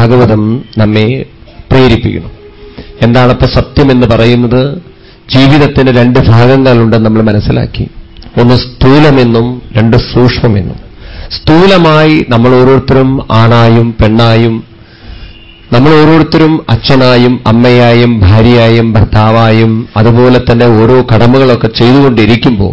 ഭാഗവതം നമ്മെ പ്രേരിപ്പിക്കണം എന്താണപ്പോ സത്യമെന്ന് പറയുന്നത്? ജീവിതത്തിന് രണ്ട് ഭാഗങ്ങളുണ്ടെന്ന് നമ്മൾ മനസ്സിലാക്കി. ഒന്ന് സ്ഥൂലമെന്നും രണ്ട് സൂക്ഷ്മമെന്നും. സ്ഥൂലമായി നമ്മൾ ഓരോരുത്തരും ആണായും പെണ്ണായും നമ്മൾ ഓരോരുത്തരും അച്ഛനായും അമ്മയായും ഭാര്യയായും ഭർത്താവായും അതുപോലെ തന്നെ ഓരോ കടമകളൊക്കെ ചെയ്തുകൊണ്ടിരിക്കുമ്പോൾ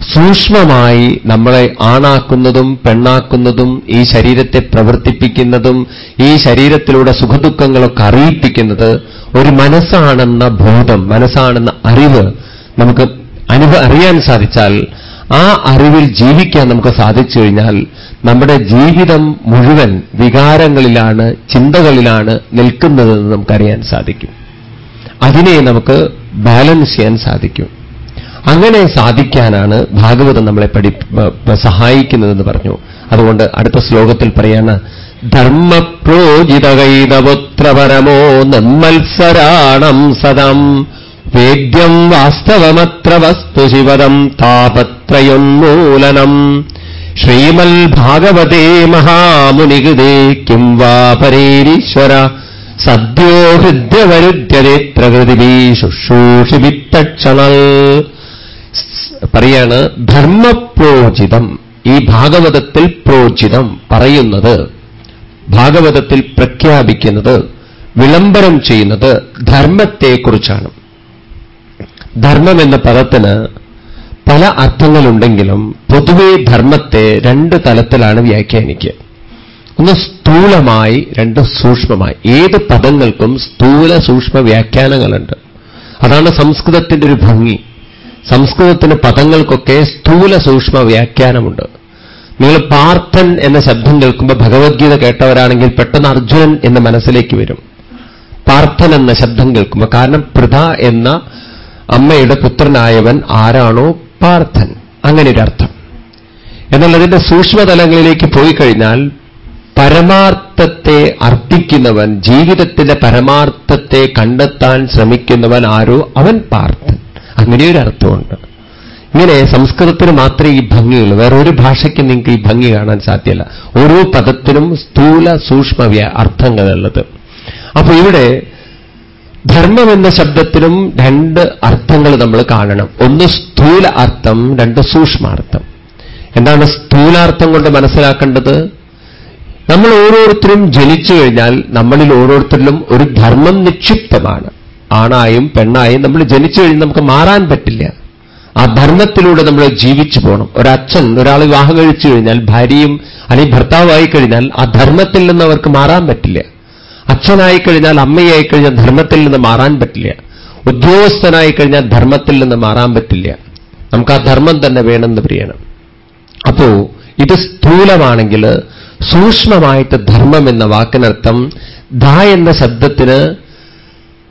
സൂക്ഷ്മമായി നമ്മളെ ആണാക്കുന്നതും പെണ്ണാക്കുന്നതും ഈ ശരീരത്തെ പ്രവർത്തിപ്പിക്കുന്നതും ഈ ശരീരത്തിലൂടെ സുഖദുഃഖങ്ങളൊക്കെ അറിയിപ്പിക്കുന്നത് ഒരു മനസ്സാണെന്ന ബോധം മനസ്സാണെന്ന അറിവ് നമുക്ക് അനുഭ അറിയാൻ സാധിച്ചാൽ ആ അറിവിൽ ജീവിക്കാൻ നമുക്ക് സാധിച്ചു കഴിഞ്ഞാൽ നമ്മുടെ ജീവിതം മുഴുവൻ വികാരങ്ങളിലാണ് ചിന്തകളിലാണ് നിൽക്കുന്നതെന്ന് നമുക്കറിയാൻ സാധിക്കും. അതിനെ നമുക്ക് ബാലൻസ് ചെയ്യാൻ സാധിക്കും. അങ്ങനെ സാധിക്കാനാണ് ഭാഗവതം നമ്മളെ പഠി സഹായിക്കുന്നതെന്ന് പറഞ്ഞു. അതുകൊണ്ട് അടുത്ത ശ്ലോകത്തിൽ പറയാണ് ധർമ്മപ്രോജിതകൈതപുത്രപരമോ നിർമ്മത്സരാണം സദം. വേദ്യം വാസ്തവമത്ര വസ്തു ശിവദം താപത്രയോന്മൂലനം. ശ്രീമൽ ഭാഗവതേ മഹാമുനികൃതേ കിം വാ പരേരീശ്വര. സദ്യോ ഹൃദ്യവരുദ്ധ്യതേ പ്രകൃതി ശുശ്രൂഷിവിത്തക്ഷണൽ പറയാണ് ധർമ്മപ്രോചിതം. ഈ ഭാഗവതത്തിൽ പ്രോചിതം പറയുന്നത് ഭാഗവതത്തിൽ പ്രഖ്യാപിക്കുന്നത് വിളംബരം ചെയ്യുന്നത് ധർമ്മത്തെക്കുറിച്ചാണ്. ധർമ്മം എന്ന പദത്തിന് പല അർത്ഥങ്ങളുണ്ടെങ്കിലും പൊതുവെ ധർമ്മത്തെ രണ്ട് തലത്തിലാണ് വ്യാഖ്യാനിക്കുക. ഒന്ന് സ്ഥൂലമായി രണ്ട് സൂക്ഷ്മമായി. ഏത് പദങ്ങൾക്കും സ്ഥൂല സൂക്ഷ്മ വ്യാഖ്യാനങ്ങളുണ്ട്. അതാണ് സംസ്കൃതത്തിന്റെ ഒരു ഭംഗി. സംസ്കൃതത്തിന് പദങ്ങൾക്കൊക്കെ സ്ഥൂല സൂക്ഷ്മ വ്യാഖ്യാനമുണ്ട്. നിങ്ങൾ പാർത്ഥൻ എന്ന ശബ്ദം കേൾക്കുമ്പോൾ ഭഗവത്ഗീത കേട്ടവരാണെങ്കിൽ പെട്ടെന്ന് അർജുനൻ എന്ന മനസ്സിലേക്ക് വരും. പാർത്ഥൻ എന്ന ശബ്ദം കേൾക്കുമ്പോൾ കാരണം പൃഥ എന്ന അമ്മയുടെ പുത്രനായവൻ ആരാണോ പാർത്ഥൻ. അങ്ങനെ ഒരു അർത്ഥം. എന്നാൽ അതിന്റെ സൂക്ഷ്മതലങ്ങളിലേക്ക് പോയി കഴിഞ്ഞാൽ പരമാർത്ഥത്തെ അർത്ഥിക്കുന്നവൻ ജീവിതത്തിന്റെ പരമാർത്ഥത്തെ കണ്ടെത്താൻ ശ്രമിക്കുന്നവൻ ആരോ? അവൻ പാർത്ഥൻ. അങ്ങനെയൊരു അർത്ഥമുണ്ട് ഇങ്ങനെ സംസ്കൃതത്തിന് മാത്രമേ ഈ ഭംഗിയുള്ളൂ. വേറെ ഒരു ഭാഷയ്ക്ക് നിങ്ങൾക്ക് ഈ ഭംഗി കാണാൻ സാധ്യമല്ല. ഓരോ പദത്തിനും സ്ഥൂല സൂക്ഷ്മ അർത്ഥങ്ങളുള്ളത് അപ്പൊ ഇവിടെ ധർമ്മം എന്ന ശബ്ദത്തിനും രണ്ട് അർത്ഥങ്ങൾ നമ്മൾ കാണണം. ഒന്ന് സ്ഥൂല അർത്ഥം രണ്ട് സൂക്ഷ്മാർത്ഥം. എന്താണ് സ്ഥൂലാർത്ഥം കൊണ്ട് മനസ്സിലാക്കേണ്ടത്? നമ്മൾ ഓരോരുത്തരും ജനിച്ചു കഴിഞ്ഞാൽ നമ്മളിൽ ഓരോരുത്തരിലും ഒരു ധർമ്മം നിക്ഷിപ്തമാണ്. ആണായും പെണ്ണായും നമ്മൾ ജനിച്ചു കഴിഞ്ഞാൽ നമുക്ക് മാറാൻ പറ്റില്ല. ആ ധർമ്മത്തിലൂടെ നമ്മൾ ജീവിച്ചു പോകണം ഒരച്ഛൻ ഒരാൾ വിവാഹം കഴിച്ചു കഴിഞ്ഞാൽ ഭാര്യയും അല്ലെങ്കിൽ ഭർത്താവായി കഴിഞ്ഞാൽ ആ ധർമ്മത്തിൽ നിന്ന് അവർക്ക് മാറാൻ പറ്റില്ല. അച്ഛനായി കഴിഞ്ഞാൽ അമ്മയായി കഴിഞ്ഞാൽ ധർമ്മത്തിൽ നിന്ന് മാറാൻ പറ്റില്ല. ഉദ്യോഗസ്ഥനായി കഴിഞ്ഞാൽ ധർമ്മത്തിൽ നിന്ന് മാറാൻ പറ്റില്ല. നമുക്ക് ആ ധർമ്മം തന്നെ വേണമെന്ന് പ്രിയണം അപ്പോ ഇത് സ്ഥൂലമാണെങ്കിൽ സൂക്ഷ്മമായിട്ട് ധർമ്മം എന്ന വാക്കിനർത്ഥം ധ എന്ന ശബ്ദത്തിന്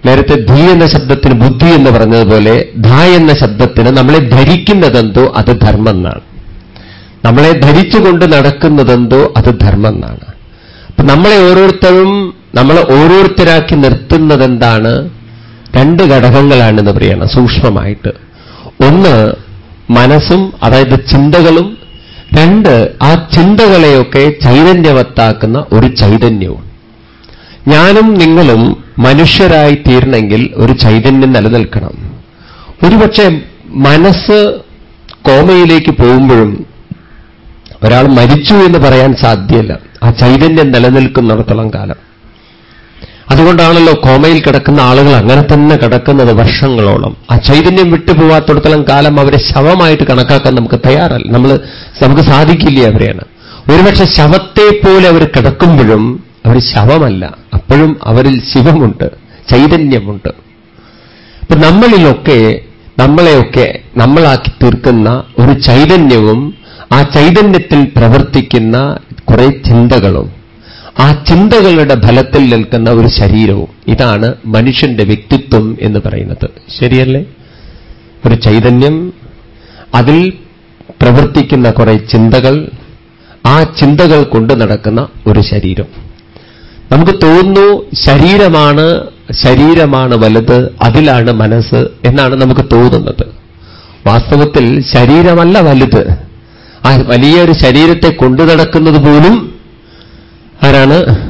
നേരത്തെ ധീ എന്ന ശബ്ദത്തിന് ബുദ്ധി എന്ന് പറഞ്ഞതുപോലെ ധ എന്ന ശബ്ദത്തിന് നമ്മളെ ധരിക്കുന്നതെന്തോ അത് ധർമ്മം എന്നാണ് നമ്മളെ ധരിച്ചുകൊണ്ട് നടക്കുന്നതെന്തോ അത് ധർമ്മം എന്നാണ് അപ്പൊ നമ്മളെ ഓരോരുത്തരും നമ്മളെ ഓരോരുത്തരാക്കി നിർത്തുന്നതെന്താണ്? രണ്ട് ഘടകങ്ങളാണെന്ന് പറയണം സൂക്ഷ്മമായിട്ട്. ഒന്ന് മനസ്സും അതായത് ചിന്തകളും. രണ്ട് ആ ചിന്തകളെയൊക്കെ ചൈതന്യവത്താക്കുന്ന ഒരു ചൈതന്യവും. ഞാനും നിങ്ങളും മനുഷ്യരായി തീരണമെങ്കിൽ ഒരു ചൈതന്യം നിലനിൽക്കണം. ഒരുപക്ഷെ മനസ്സ് കോമയിലേക്ക് പോകുമ്പോഴും ഒരാൾ മരിച്ചു എന്ന് പറയാൻ സാധ്യമല്ല ആ ചൈതന്യം നിലനിൽക്കുന്നിടത്തോളം കാലം. അതുകൊണ്ടാണല്ലോ കോമയിൽ കിടക്കുന്ന ആളുകൾ അങ്ങനെ തന്നെ കിടക്കുന്നത് വർഷങ്ങളോളം. ആ ചൈതന്യം വിട്ടുപോവാത്തടത്തോളം കാലം അവരെ ശവമായിട്ട് കണക്കാക്കാൻ നമുക്ക് തയ്യാറല്ല. നമ്മൾ നമുക്ക് സാധിക്കില്ല അവരെയാണ്? ഒരുപക്ഷെ ശവത്തെ പോലെ അവർ കിടക്കുമ്പോഴും അവർ ശവമല്ല. അപ്പോഴും അവരിൽ ശിവമുണ്ട് ചൈതന്യമുണ്ട്. അപ്പൊ നമ്മളിലൊക്കെ നമ്മളെയൊക്കെ നമ്മളാക്കി തീർക്കുന്ന ഒരു ചൈതന്യവും ആ ചൈതന്യത്തിൽ പ്രവർത്തിക്കുന്ന കുറെ ചിന്തകളും ആ ചിന്തകളുടെ ഫലത്തിൽ നിൽക്കുന്ന ഒരു ശരീരവും ഇതാണ് മനുഷ്യന്റെ വ്യക്തിത്വം എന്ന് പറയുന്നത്. ശരിയല്ലേ? ഒരു ചൈതന്യം അതിൽ പ്രവർത്തിക്കുന്ന കുറെ ചിന്തകൾ ആ ചിന്തകൾ കൊണ്ട് നടക്കുന്ന ഒരു ശരീരം. നമുക്ക് തോന്നുന്നു ശരീരമാണ് ശരീരമാണ് വലുത് അതിലാണ് മനസ്സ് എന്നാണ് നമുക്ക് തോന്നുന്നത്. വാസ്തവത്തിൽ ശരീരമല്ല വലുത്. ആ വലിയൊരു ശരീരത്തെ കൊണ്ടു നടക്കുന്നത് പോലും ആരാണ്?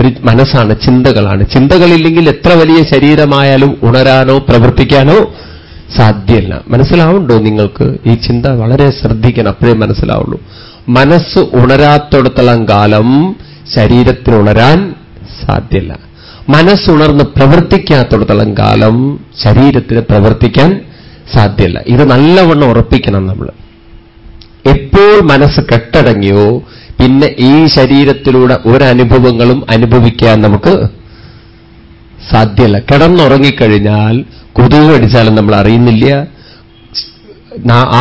ഒരു മനസ്സാണ് ചിന്തകളാണ്. ചിന്തകളില്ലെങ്കിൽ എത്ര വലിയ ശരീരമായാലും ഉണരാനോ പ്രവർത്തിക്കാനോ സാധ്യമല്ല മനസ്സിലാവുണ്ടോ നിങ്ങൾക്ക്? ഈ ചിന്ത വളരെ ശ്രദ്ധിക്കണം അപ്പോഴേ മനസ്സിലാവുള്ളൂ. മനസ്സ് ഉണരാത്തോടത്തോളം കാലം ശരീരത്തിന് ഉണരാൻ സാധ്യമല്ല മനസ്സുണർന്ന് പ്രവർത്തിക്കാത്തടത്തോളം കാലം ശരീരത്തിന് പ്രവർത്തിക്കാൻ സാധ്യല്ല. ഇത് നല്ലവണ്ണം ഉറപ്പിക്കണം നമ്മൾ. എപ്പോൾ മനസ്സ് കെട്ടടങ്ങിയോ പിന്നെ ഈ ശരീരത്തിലൂടെ ഒരനുഭവങ്ങളും അനുഭവിക്കാൻ നമുക്ക് സാധ്യല്ല. കിടന്നുറങ്ങിക്കഴിഞ്ഞാൽ കൊതുക് അടിച്ചാലും നമ്മൾ അറിയുന്നില്ല.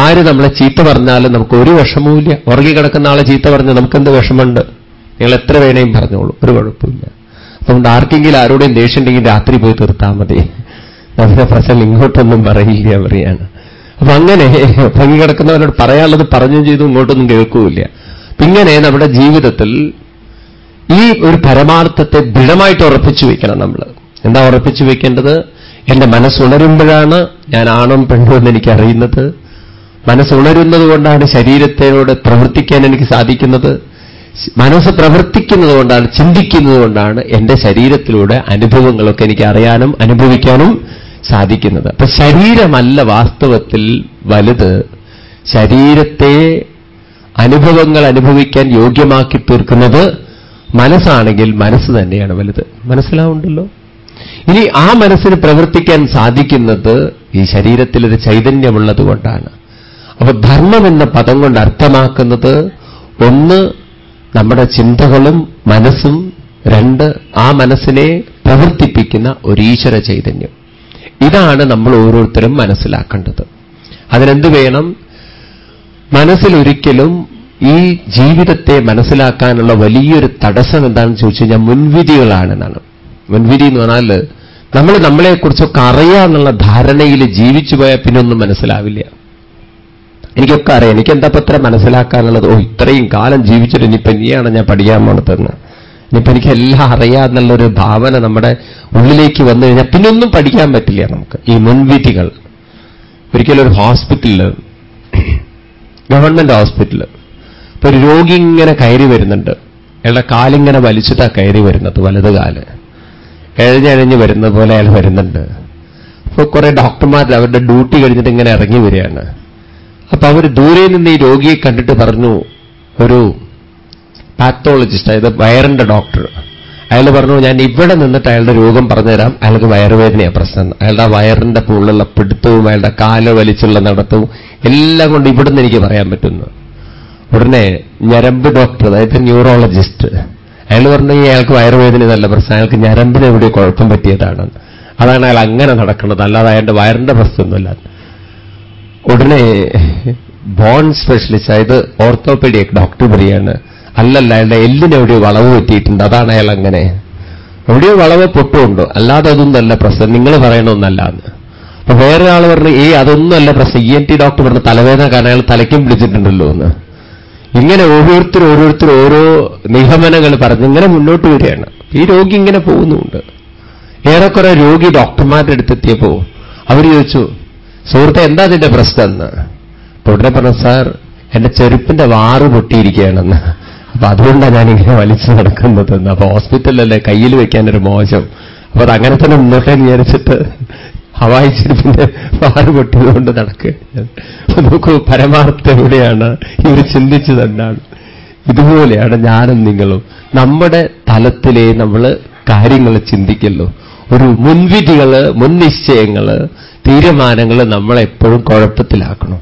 ആര് നമ്മളെ ചീത്ത പറഞ്ഞാലും നമുക്ക് ഒരു വിഷമവും ഇല്ല ഉറങ്ങിക്കിടക്കുന്ന ആളെ ചീത്ത പറഞ്ഞാൽ നമുക്കെന്ത് വിഷമമുണ്ട്? നിങ്ങൾ എത്ര വേണേയും പറഞ്ഞോളൂ. ഒരു കുഴപ്പമില്ല. അതുകൊണ്ട് ആർക്കെങ്കിലും ആരോടെയും ദേഷ്യം ഉണ്ടെങ്കിൽ രാത്രി പോയി തീർത്താൽ മതി. അതിന്റെ പ്രശ്നം ഇങ്ങോട്ടൊന്നും പറയില്ല പറയാണ്. അപ്പൊ അങ്ങനെ ഭംഗി ഉറങ്ങിക്കിടക്കുന്നവരോട് പറയാനുള്ളത് പറഞ്ഞും ചെയ്തു ഇങ്ങോട്ടൊന്നും കേൾക്കൂല ഇങ്ങനെ നമ്മുടെ ജീവിതത്തിൽ ഈ ഒരു പരമാർത്ഥത്തെ ദൃഢമായിട്ട് ഉറപ്പിച്ചു വയ്ക്കണം നമ്മൾ എന്താ ഉറപ്പിച്ചു വയ്ക്കേണ്ടത് എന്റെ മനസ്സുണരുമ്പോഴാണ് ഞാൻ ആണും പെണ്ണും എന്ന് എനിക്കറിയുന്നത് മനസ്സുണരുന്നത് കൊണ്ടാണ് ശരീരത്തിനോട് പ്രവർത്തിക്കാൻ എനിക്ക് സാധിക്കുന്നത്. മനസ്സ് പ്രവർത്തിക്കുന്നത് കൊണ്ടാണ് ചിന്തിക്കുന്നത് കൊണ്ടാണ് എന്റെ ശരീരത്തിലൂടെ അനുഭവങ്ങളൊക്കെ എനിക്ക് അറിയാനും അനുഭവിക്കാനും സാധിക്കുന്നത്. അപ്പൊ ശരീരമല്ല വാസ്തവത്തിൽ വലുത്. ശരീരത്തെ അനുഭവങ്ങൾ അനുഭവിക്കാൻ യോഗ്യമാക്കി തീർക്കുന്നത് മനസ്സാണെങ്കിൽ മനസ്സ് തന്നെയാണ് വലുത്. മനസ്സിലാവുണ്ടല്ലോ ഇനി ആ മനസ്സിന് പ്രവർത്തിക്കാൻ സാധിക്കുന്നത് ഈ ശരീരത്തിലൊരു ചൈതന്യമുള്ളത് കൊണ്ടാണ്. അപ്പൊ ധർമ്മം എന്ന പദം കൊണ്ട് അർത്ഥമാക്കുന്നത് ഒന്ന് നമ്മുടെ ചിന്തകളും മനസ്സും രണ്ട് ആ മനസ്സിനെ പ്രവർത്തിപ്പിക്കുന്ന ഒരു ഈശ്വര ചൈതന്യം. ഇതാണ് നമ്മൾ ഓരോരുത്തരും മനസ്സിലാക്കേണ്ടത്. അതിനെന്ത് വേണം? മനസ്സിലൊരിക്കലും ഈ ജീവിതത്തെ മനസ്സിലാക്കാനുള്ള വലിയൊരു തടസ്സം എന്താണെന്ന് ചോദിച്ചു കഴിഞ്ഞാൽ മുൻവിധികളാണെന്നാണ്. മുൻവിധി എന്ന് പറഞ്ഞാൽ നമ്മൾ നമ്മളെക്കുറിച്ചൊക്കെ അറിയാമെന്നുള്ള ധാരണയിൽ ജീവിച്ചു പോയാൽ പിന്നൊന്നും മനസ്സിലാവില്ല. എനിക്കൊക്കെ അറിയാം. എനിക്ക് എന്താ പത്ര മനസ്സിലാക്കാനുള്ളത്? ഓ ഇത്രയും കാലം ജീവിച്ചിട്ട് ഇനിയിപ്പോ ഇനിയാണ് ഞാൻ പഠിക്കാൻ പോണതെന്ന്. ഇനിയിപ്പോ എനിക്ക് എല്ലാം അറിയാമെന്നുള്ളൊരു ഭാവന നമ്മുടെ ഉള്ളിലേക്ക് വന്നു കഴിഞ്ഞാൽ പിന്നെ ഒന്നും പഠിക്കാൻ പറ്റില്ല നമുക്ക്. ഈ മുൻവിധികൾ. ഒരിക്കലും ഒരു ഹോസ്പിറ്റലിൽ ഗവൺമെന്റ് ഹോസ്പിറ്റൽ ഇപ്പൊ ഒരു രോഗി ഇങ്ങനെ കയറി വരുന്നുണ്ട്. അയാളുടെ കാലിങ്ങനെ വലിച്ചിട്ടാണ് കയറി വരുന്നത് വലത് കാൽ. എഴഞ്ഞഴഞ്ഞ് വരുന്ന പോലെ അയാൾ വരുന്നുണ്ട്. അപ്പൊ കുറെ ഡോക്ടർമാർ അവരുടെ ഡ്യൂട്ടി കഴിഞ്ഞിട്ട് ഇങ്ങനെ ഇറങ്ങി വരികയാണ്. അപ്പൊ അവർ ദൂരെ നിന്ന് ഈ രോഗിയെ കണ്ടിട്ട് പറഞ്ഞു ഒരു പാത്തോളജിസ്റ്റ് അതായത് വയറിന്റെ ഡോക്ടർ അയാൾ പറഞ്ഞു ഞാൻ ഇവിടെ നിന്നിട്ട് അയാളുടെ രോഗം പറഞ്ഞുതരാം. അയാൾക്ക് വയറുവേദനയാണ് പ്രശ്നം. അയാളുടെ വയറിന്റെ പുള്ളുള്ള പിടുത്തവും അയാളുടെ കാൽ വലിച്ചുള്ള നടത്തവും എല്ലാം കൊണ്ട് ഇവിടുന്ന് എനിക്ക് പറയാൻ പറ്റുന്നു. ഉടനെ ഞരമ്പ് ഡോക്ടർ അതായത് ന്യൂറോളജിസ്റ്റ് അയാൾ പറഞ്ഞു അയാൾക്ക് വയറുവേദന നല്ല പ്രശ്നം. അയാൾക്ക് ഞരമ്പിന് കുഴപ്പം പറ്റിയതാണ്. അതാണ് അയാൾ അങ്ങനെ നടക്കുന്നത്. അല്ലാതെ അയാളുടെ വയറിന്റെ പ്രശ്നമൊന്നുമില്ല. ഉടനെ ബോൺ സ്പെഷ്യലിസ്റ്റ് അതായത് ഓർത്തോപെഡിക് ഡോക്ടർ പറയാണ്. അല്ലല്ല അയാളുടെ എല്ലിന് എവിടെയോ വളവ് പറ്റിയിട്ടുണ്ട്. അതാണ് അയാൾ അങ്ങനെ. എവിടെയോ വളവ് പൊട്ടുമുണ്ടോ. അല്ലാതെ അതൊന്നല്ല പ്രശ്നം. നിങ്ങൾ പറയണമെന്നല്ല എന്ന് അപ്പൊ വേറെ പറഞ്ഞു ഏ അതൊന്നുമല്ല പ്രശ്നം. ഇ ഡോക്ടർ പറഞ്ഞ തലവേദന കാരണം അയാൾ തലയ്ക്കും പിടിച്ചിട്ടുണ്ടല്ലോ എന്ന്. ഇങ്ങനെ ഓരോരുത്തർ ഓരോരുത്തർ ഓരോ നിഗമനങ്ങൾ പറഞ്ഞ് ഇങ്ങനെ മുന്നോട്ട് വരികയാണ്. ഈ രോഗി ഇങ്ങനെ പോകുന്നുമുണ്ട് ഏറെക്കുറെ രോഗി ഡോക്ടർമാരുടെ അടുത്തെത്തിയപ്പോ അവർ ചോദിച്ചു സുഹൃത്തെ എന്താ അതിന്റെ പ്രശ്നം എന്ന് അപ്പൊ ഉടനെ പറഞ്ഞു സാർ എന്റെ ചെരുപ്പിന്റെ വാറ് പൊട്ടിയിരിക്കുകയാണെന്ന്. അപ്പൊ അതുകൊണ്ടാണ് ഞാനിങ്ങനെ വലിച്ചു നടക്കുന്നതെന്ന് അപ്പൊ ഹോസ്പിറ്റലല്ലേ കയ്യിൽ വെക്കാനൊരു മോശം. അപ്പൊ അത് അങ്ങനെ തന്നെ മുന്നോട്ടേ വിചാരിച്ചിട്ട് ഹവായി ചെരുപ്പിന്റെ വാറ് പൊട്ടിയതുകൊണ്ട് നടക്കുക നോക്കൂ പരമാർത്ഥം എവിടെയാണ്? ഇവർ ചിന്തിച്ചത് എന്താണ്? ഇതുപോലെയാണ് ഞാനും നിങ്ങളും. നമ്മുടെ തലത്തിലെ നമ്മൾ കാര്യങ്ങൾ ചിന്തിക്കല്ലോ ഒരു മുൻവിധികൾ മുൻനിശ്ചയങ്ങൾ തീരുമാനങ്ങൾ നമ്മളെപ്പോഴും കുഴപ്പത്തിലാക്കണം.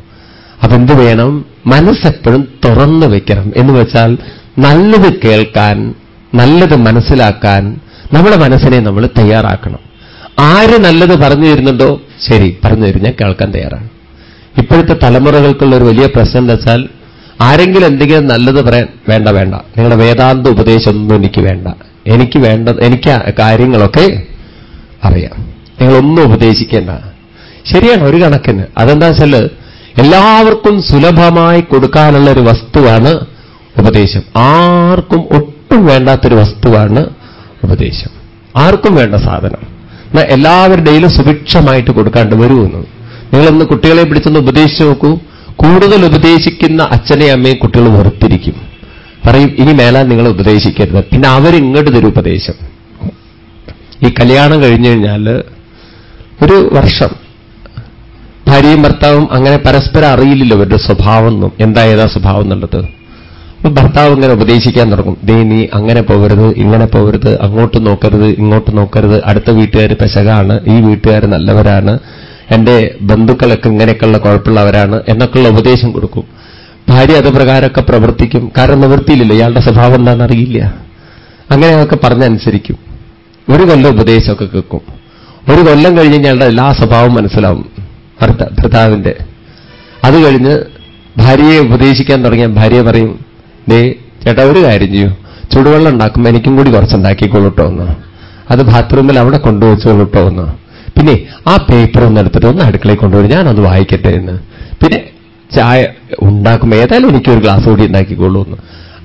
അതെന്ത് വേണം? മനസ്സെപ്പോഴും തുറന്നു വെക്കണം. എന്ന് വെച്ചാൽ നല്ലത് കേൾക്കാൻ നല്ലത് മനസ്സിലാക്കാൻ നമ്മുടെ മനസ്സിനെ നമ്മൾ തയ്യാറാക്കണം. ആര് നല്ലത് പറഞ്ഞു തരുന്നുണ്ടോ? ശരി പറഞ്ഞു തരും. ഞാൻ കേൾക്കാൻ തയ്യാറാണ്. ഇപ്പോഴത്തെ തലമുറകൾക്കുള്ള ഒരു വലിയ പ്രശ്നം എന്താ വെച്ചാൽ ആരെങ്കിലും എന്തെങ്കിലും നല്ലത് പറയാൻ വേണ്ട വേണ്ട. നിങ്ങളുടെ വേദാന്ത ഉപദേശമൊന്നും എനിക്ക് വേണ്ട. എനിക്ക് വേണ്ട എനിക്ക് കാര്യങ്ങളൊക്കെ അറിയാം. നിങ്ങളൊന്നും ഉപദേശിക്കേണ്ട. ശരിയാണ് ഒരു കണക്കിന്. അതെന്താ വെച്ചാൽ എല്ലാവർക്കും സുലഭമായി കൊടുക്കാനുള്ള ഒരു വസ്തുവാണ് ഉപദേശം. ആർക്കും ഒട്ടും വേണ്ടാത്തൊരു വസ്തുവാണ് ഉപദേശം. ആർക്കും വേണ്ട സാധനം. എന്നാൽ എല്ലാവരുടെയിലും സുഭിക്ഷമായിട്ട് കൊടുക്കാണ്ട് വരുമെന്ന് നിങ്ങളൊന്ന് കുട്ടികളെ പിടിച്ചൊന്ന് ഉപദേശിച്ച് നോക്കൂ. കൂടുതൽ ഉപദേശിക്കുന്ന അച്ഛനെയും അമ്മയും കുട്ടികൾ വെറുത്തിരിക്കും. പറയും ഇനി മേലാൽ നിങ്ങൾ ഉപദേശിക്കരുത്. പിന്നെ അവരിങ്ങോട്ട് തരും ഉപദേശം. ഈ കല്യാണം കഴിഞ്ഞു കഴിഞ്ഞാൽ ഒരു വർഷം ഭാര്യയും ഭർത്താവും അങ്ങനെ പരസ്പരം അറിയില്ലല്ലോ അവരുടെ സ്വഭാവം ഒന്നും എന്താ ഏതാ സ്വഭാവം എന്നുള്ളത്? അപ്പൊ ഭർത്താവ് ഇങ്ങനെ ഉപദേശിക്കാൻ തുടങ്ങും. ദേ നീ അങ്ങനെ പോകരുത് ഇങ്ങനെ പോകരുത് അങ്ങോട്ട് നോക്കരുത് ഇങ്ങോട്ട് നോക്കരുത്. അടുത്ത വീട്ടുകാർ പെശകാണ് ഈ വീട്ടുകാർ നല്ലവരാണ് എന്റെ ബന്ധുക്കളൊക്കെ ഇങ്ങനെയൊക്കെയുള്ള കുഴപ്പമുള്ളവരാണ് എന്നൊക്കെയുള്ള ഉപദേശം കൊടുക്കും. ഭാര്യ അത് പ്രകാരമൊക്കെ പ്രവർത്തിക്കും. കാരണം നിവൃത്തിയില്ലല്ലോ ഇയാളുടെ സ്വഭാവം എന്താണെന്ന് അറിയില്ല. അങ്ങനെ അതൊക്കെ പറഞ്ഞനുസരിക്കും. ഒരു കൊല്ലം ഉപദേശമൊക്കെ കേൾക്കും. ഒരു കൊല്ലം കഴിഞ്ഞ് ഞങ്ങളുടെ എല്ലാ സ്വഭാവം മനസ്സിലാവും. ഭർത്ത ഭർത്താവിന്റെ അത് കഴിഞ്ഞ് ഭാര്യയെ ഉപദേശിക്കാൻ തുടങ്ങിയാൽ ഭാര്യ പറയും ദേ ചേട്ടാ ഒരു കാര്യം ചെയ്യൂ. ചുടുവെള്ളം ഉണ്ടാക്കുമ്പോൾ എനിക്കും കൂടി കുറച്ചുണ്ടാക്കിക്കൊള്ളിട്ടോ എന്ന് അത് ബാത്റൂമിൽ അവിടെ കൊണ്ടുവച്ചോളൂട്ടോ എന്ന് പിന്നെ ആ പേപ്പർ ഒന്ന് എടുത്തിട്ട് ഒന്ന് അടുക്കളയിൽ കൊണ്ടുവരും. ഞാനത് വായിക്കട്ടെ എന്ന്. പിന്നെ ചായ ഉണ്ടാക്കുമ്പോൾ ഏതായാലും എനിക്കൊരു ഗ്ലാസ് കൂടി ഉണ്ടാക്കിക്കൊള്ളൂ എന്ന്.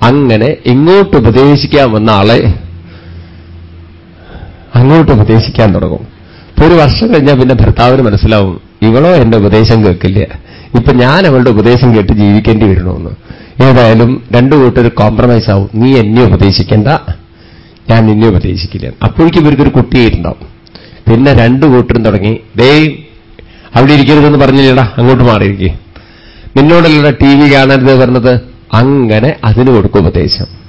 അങ്ങനെ ഇങ്ങോട്ട് ഉപദേശിക്കാൻ വന്ന ആളെ അങ്ങോട്ട് ഉപദേശിക്കാൻ തുടങ്ങും. ഇപ്പൊ ഒരു വർഷം കഴിഞ്ഞാൽ പിന്നെ ഭർത്താവിന് മനസ്സിലാവും ഇവളോ എന്റെ ഉപദേശം കേൾക്കില്ല. ഇപ്പൊ ഞാൻ അവളുടെ ഉപദേശം കേട്ട് ജീവിക്കേണ്ടി വരണമെന്ന് ഏതായാലും രണ്ടു കൂട്ടർ കോംപ്രമൈസ് ആവും. നീ എന്നെ ഉപദേശിക്കേണ്ട. ഞാൻ നിന്നെ ഉപദേശിക്കില്ല. അപ്പോഴേക്കും ഇവർക്കൊരു കുട്ടിയായിട്ടുണ്ടാവും പിന്നെ രണ്ടു കൂട്ടരും തുടങ്ങി ദേ അവിടെ ഇരിക്കരുതെന്ന് പറഞ്ഞില്ലടാ അങ്ങോട്ട് മാറിയിരിക്കേ. നിന്നോടല്ലടാ ടി വി കാണരുത് പറഞ്ഞത് അങ്ങനെ അതിന് കൊടുക്കും ഉപദേശം.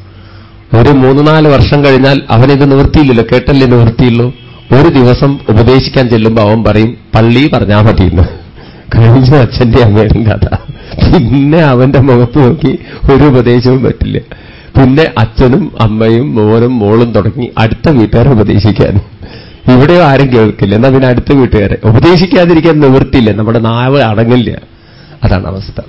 ഒരു മൂന്ന് നാല് വർഷം കഴിഞ്ഞാൽ അവനിത് നിവൃത്തിയില്ലല്ലോ. കേട്ടല്ലേ നിവൃത്തിയുള്ളൂ? ഒരു ദിവസം ഉപദേശിക്കാൻ ചെല്ലുമ്പോൾ അവൻ പറയും പള്ളി പറഞ്ഞാൽ മതിയെന്ന്. കഴിഞ്ഞ അച്ഛന്റെ അമ്മയുടെ കഥ. പിന്നെ അവന്റെ മുഖത്ത് നോക്കി ഒരു ഉപദേശവും പറ്റില്ല. പിന്നെ അച്ഛനും അമ്മയും മോനും മോളും തുടങ്ങി അടുത്ത വീട്ടുകാരെ ഉപദേശിക്കാൻ. ഇവിടെ ആരും കേൾക്കില്ല. എന്നാ പിന്നെ അടുത്ത വീട്ടുകാരെ? ഉപദേശിക്കാതിരിക്കാൻ നിവൃത്തിയില്ല. നമ്മുടെ നാവ് അടങ്ങില്ല. അതാണ് അവസ്ഥ.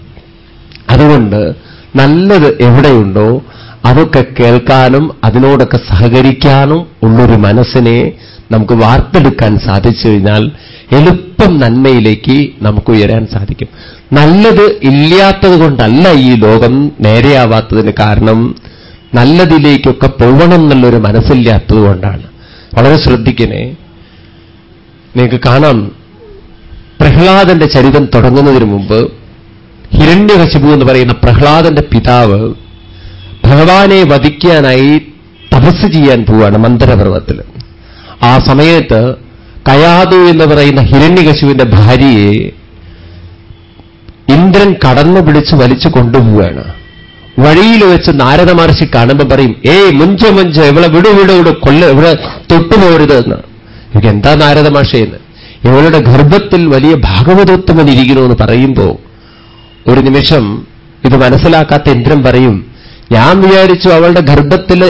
അതുകൊണ്ട് നല്ലത് എവിടെയുണ്ടോ അതൊക്കെ കേൾക്കാനും അതിനോടൊക്കെ സഹകരിക്കാനും ഉള്ളൊരു മനസ്സിനെ നമുക്ക് വാർത്തെടുക്കാൻ സാധിച്ചു കഴിഞ്ഞാൽ എളുപ്പം നന്മയിലേക്ക് നമുക്ക് ഉയരാൻ സാധിക്കും. നല്ലത് ഇല്ലാത്തത് കൊണ്ടല്ല ഈ ലോകം നേരെയാവാത്തതിന് കാരണം നല്ലതിലേക്കൊക്കെ പോകണം എന്നുള്ളൊരു മനസ്സില്ലാത്തത് കൊണ്ടാണ്. വളരെ ശ്രദ്ധിക്കണേ. നിങ്ങൾക്ക് കാണാം. പ്രഹ്ലാദന്റെ ചരിതം തുടങ്ങുന്നതിന് മുമ്പ് ഹിരണ്യകശിപു എന്ന് പറയുന്ന പ്രഹ്ലാദന്റെ പിതാവ് ഭഗവാനെ വധിക്കാനായി തപസ് ചെയ്യാൻ പോവുകയാണ് മന്ദരപർവത്തിൽ ആ സമയത്ത് കയാതു എന്ന് പറയുന്ന ഹിരണ്യകശുവിന്റെ ഭാര്യയെ ഇന്ദ്രൻ കടന്നു പിടിച്ച് വലിച്ചു കൊണ്ടുപോവുകയാണ് വഴിയിൽ വെച്ച് നാരദ മഹർഷി കാണുമ്പോൾ പറയും ഏയ് മുഞ്ച മുഞ്ച ഇവളെ വിടു വിടു ഇവിടെ കൊല്ല ഇവിടെ തൊട്ടുപോകരുത് എന്ന്. എനിക്ക് എന്താ നാരദ മഹർഷിയെന്ന് ഇവളുടെ ഗർഭത്തിൽ വലിയ ഭാഗവതോത്തമൻ എന്ന് പറയുമ്പോൾ ഒരു നിമിഷം ഇത് മനസ്സിലാക്കാത്ത ഇന്ദ്രൻ പറയും ഞാൻ വിചാരിച്ചു അവളുടെ ഗർഭത്തിൽ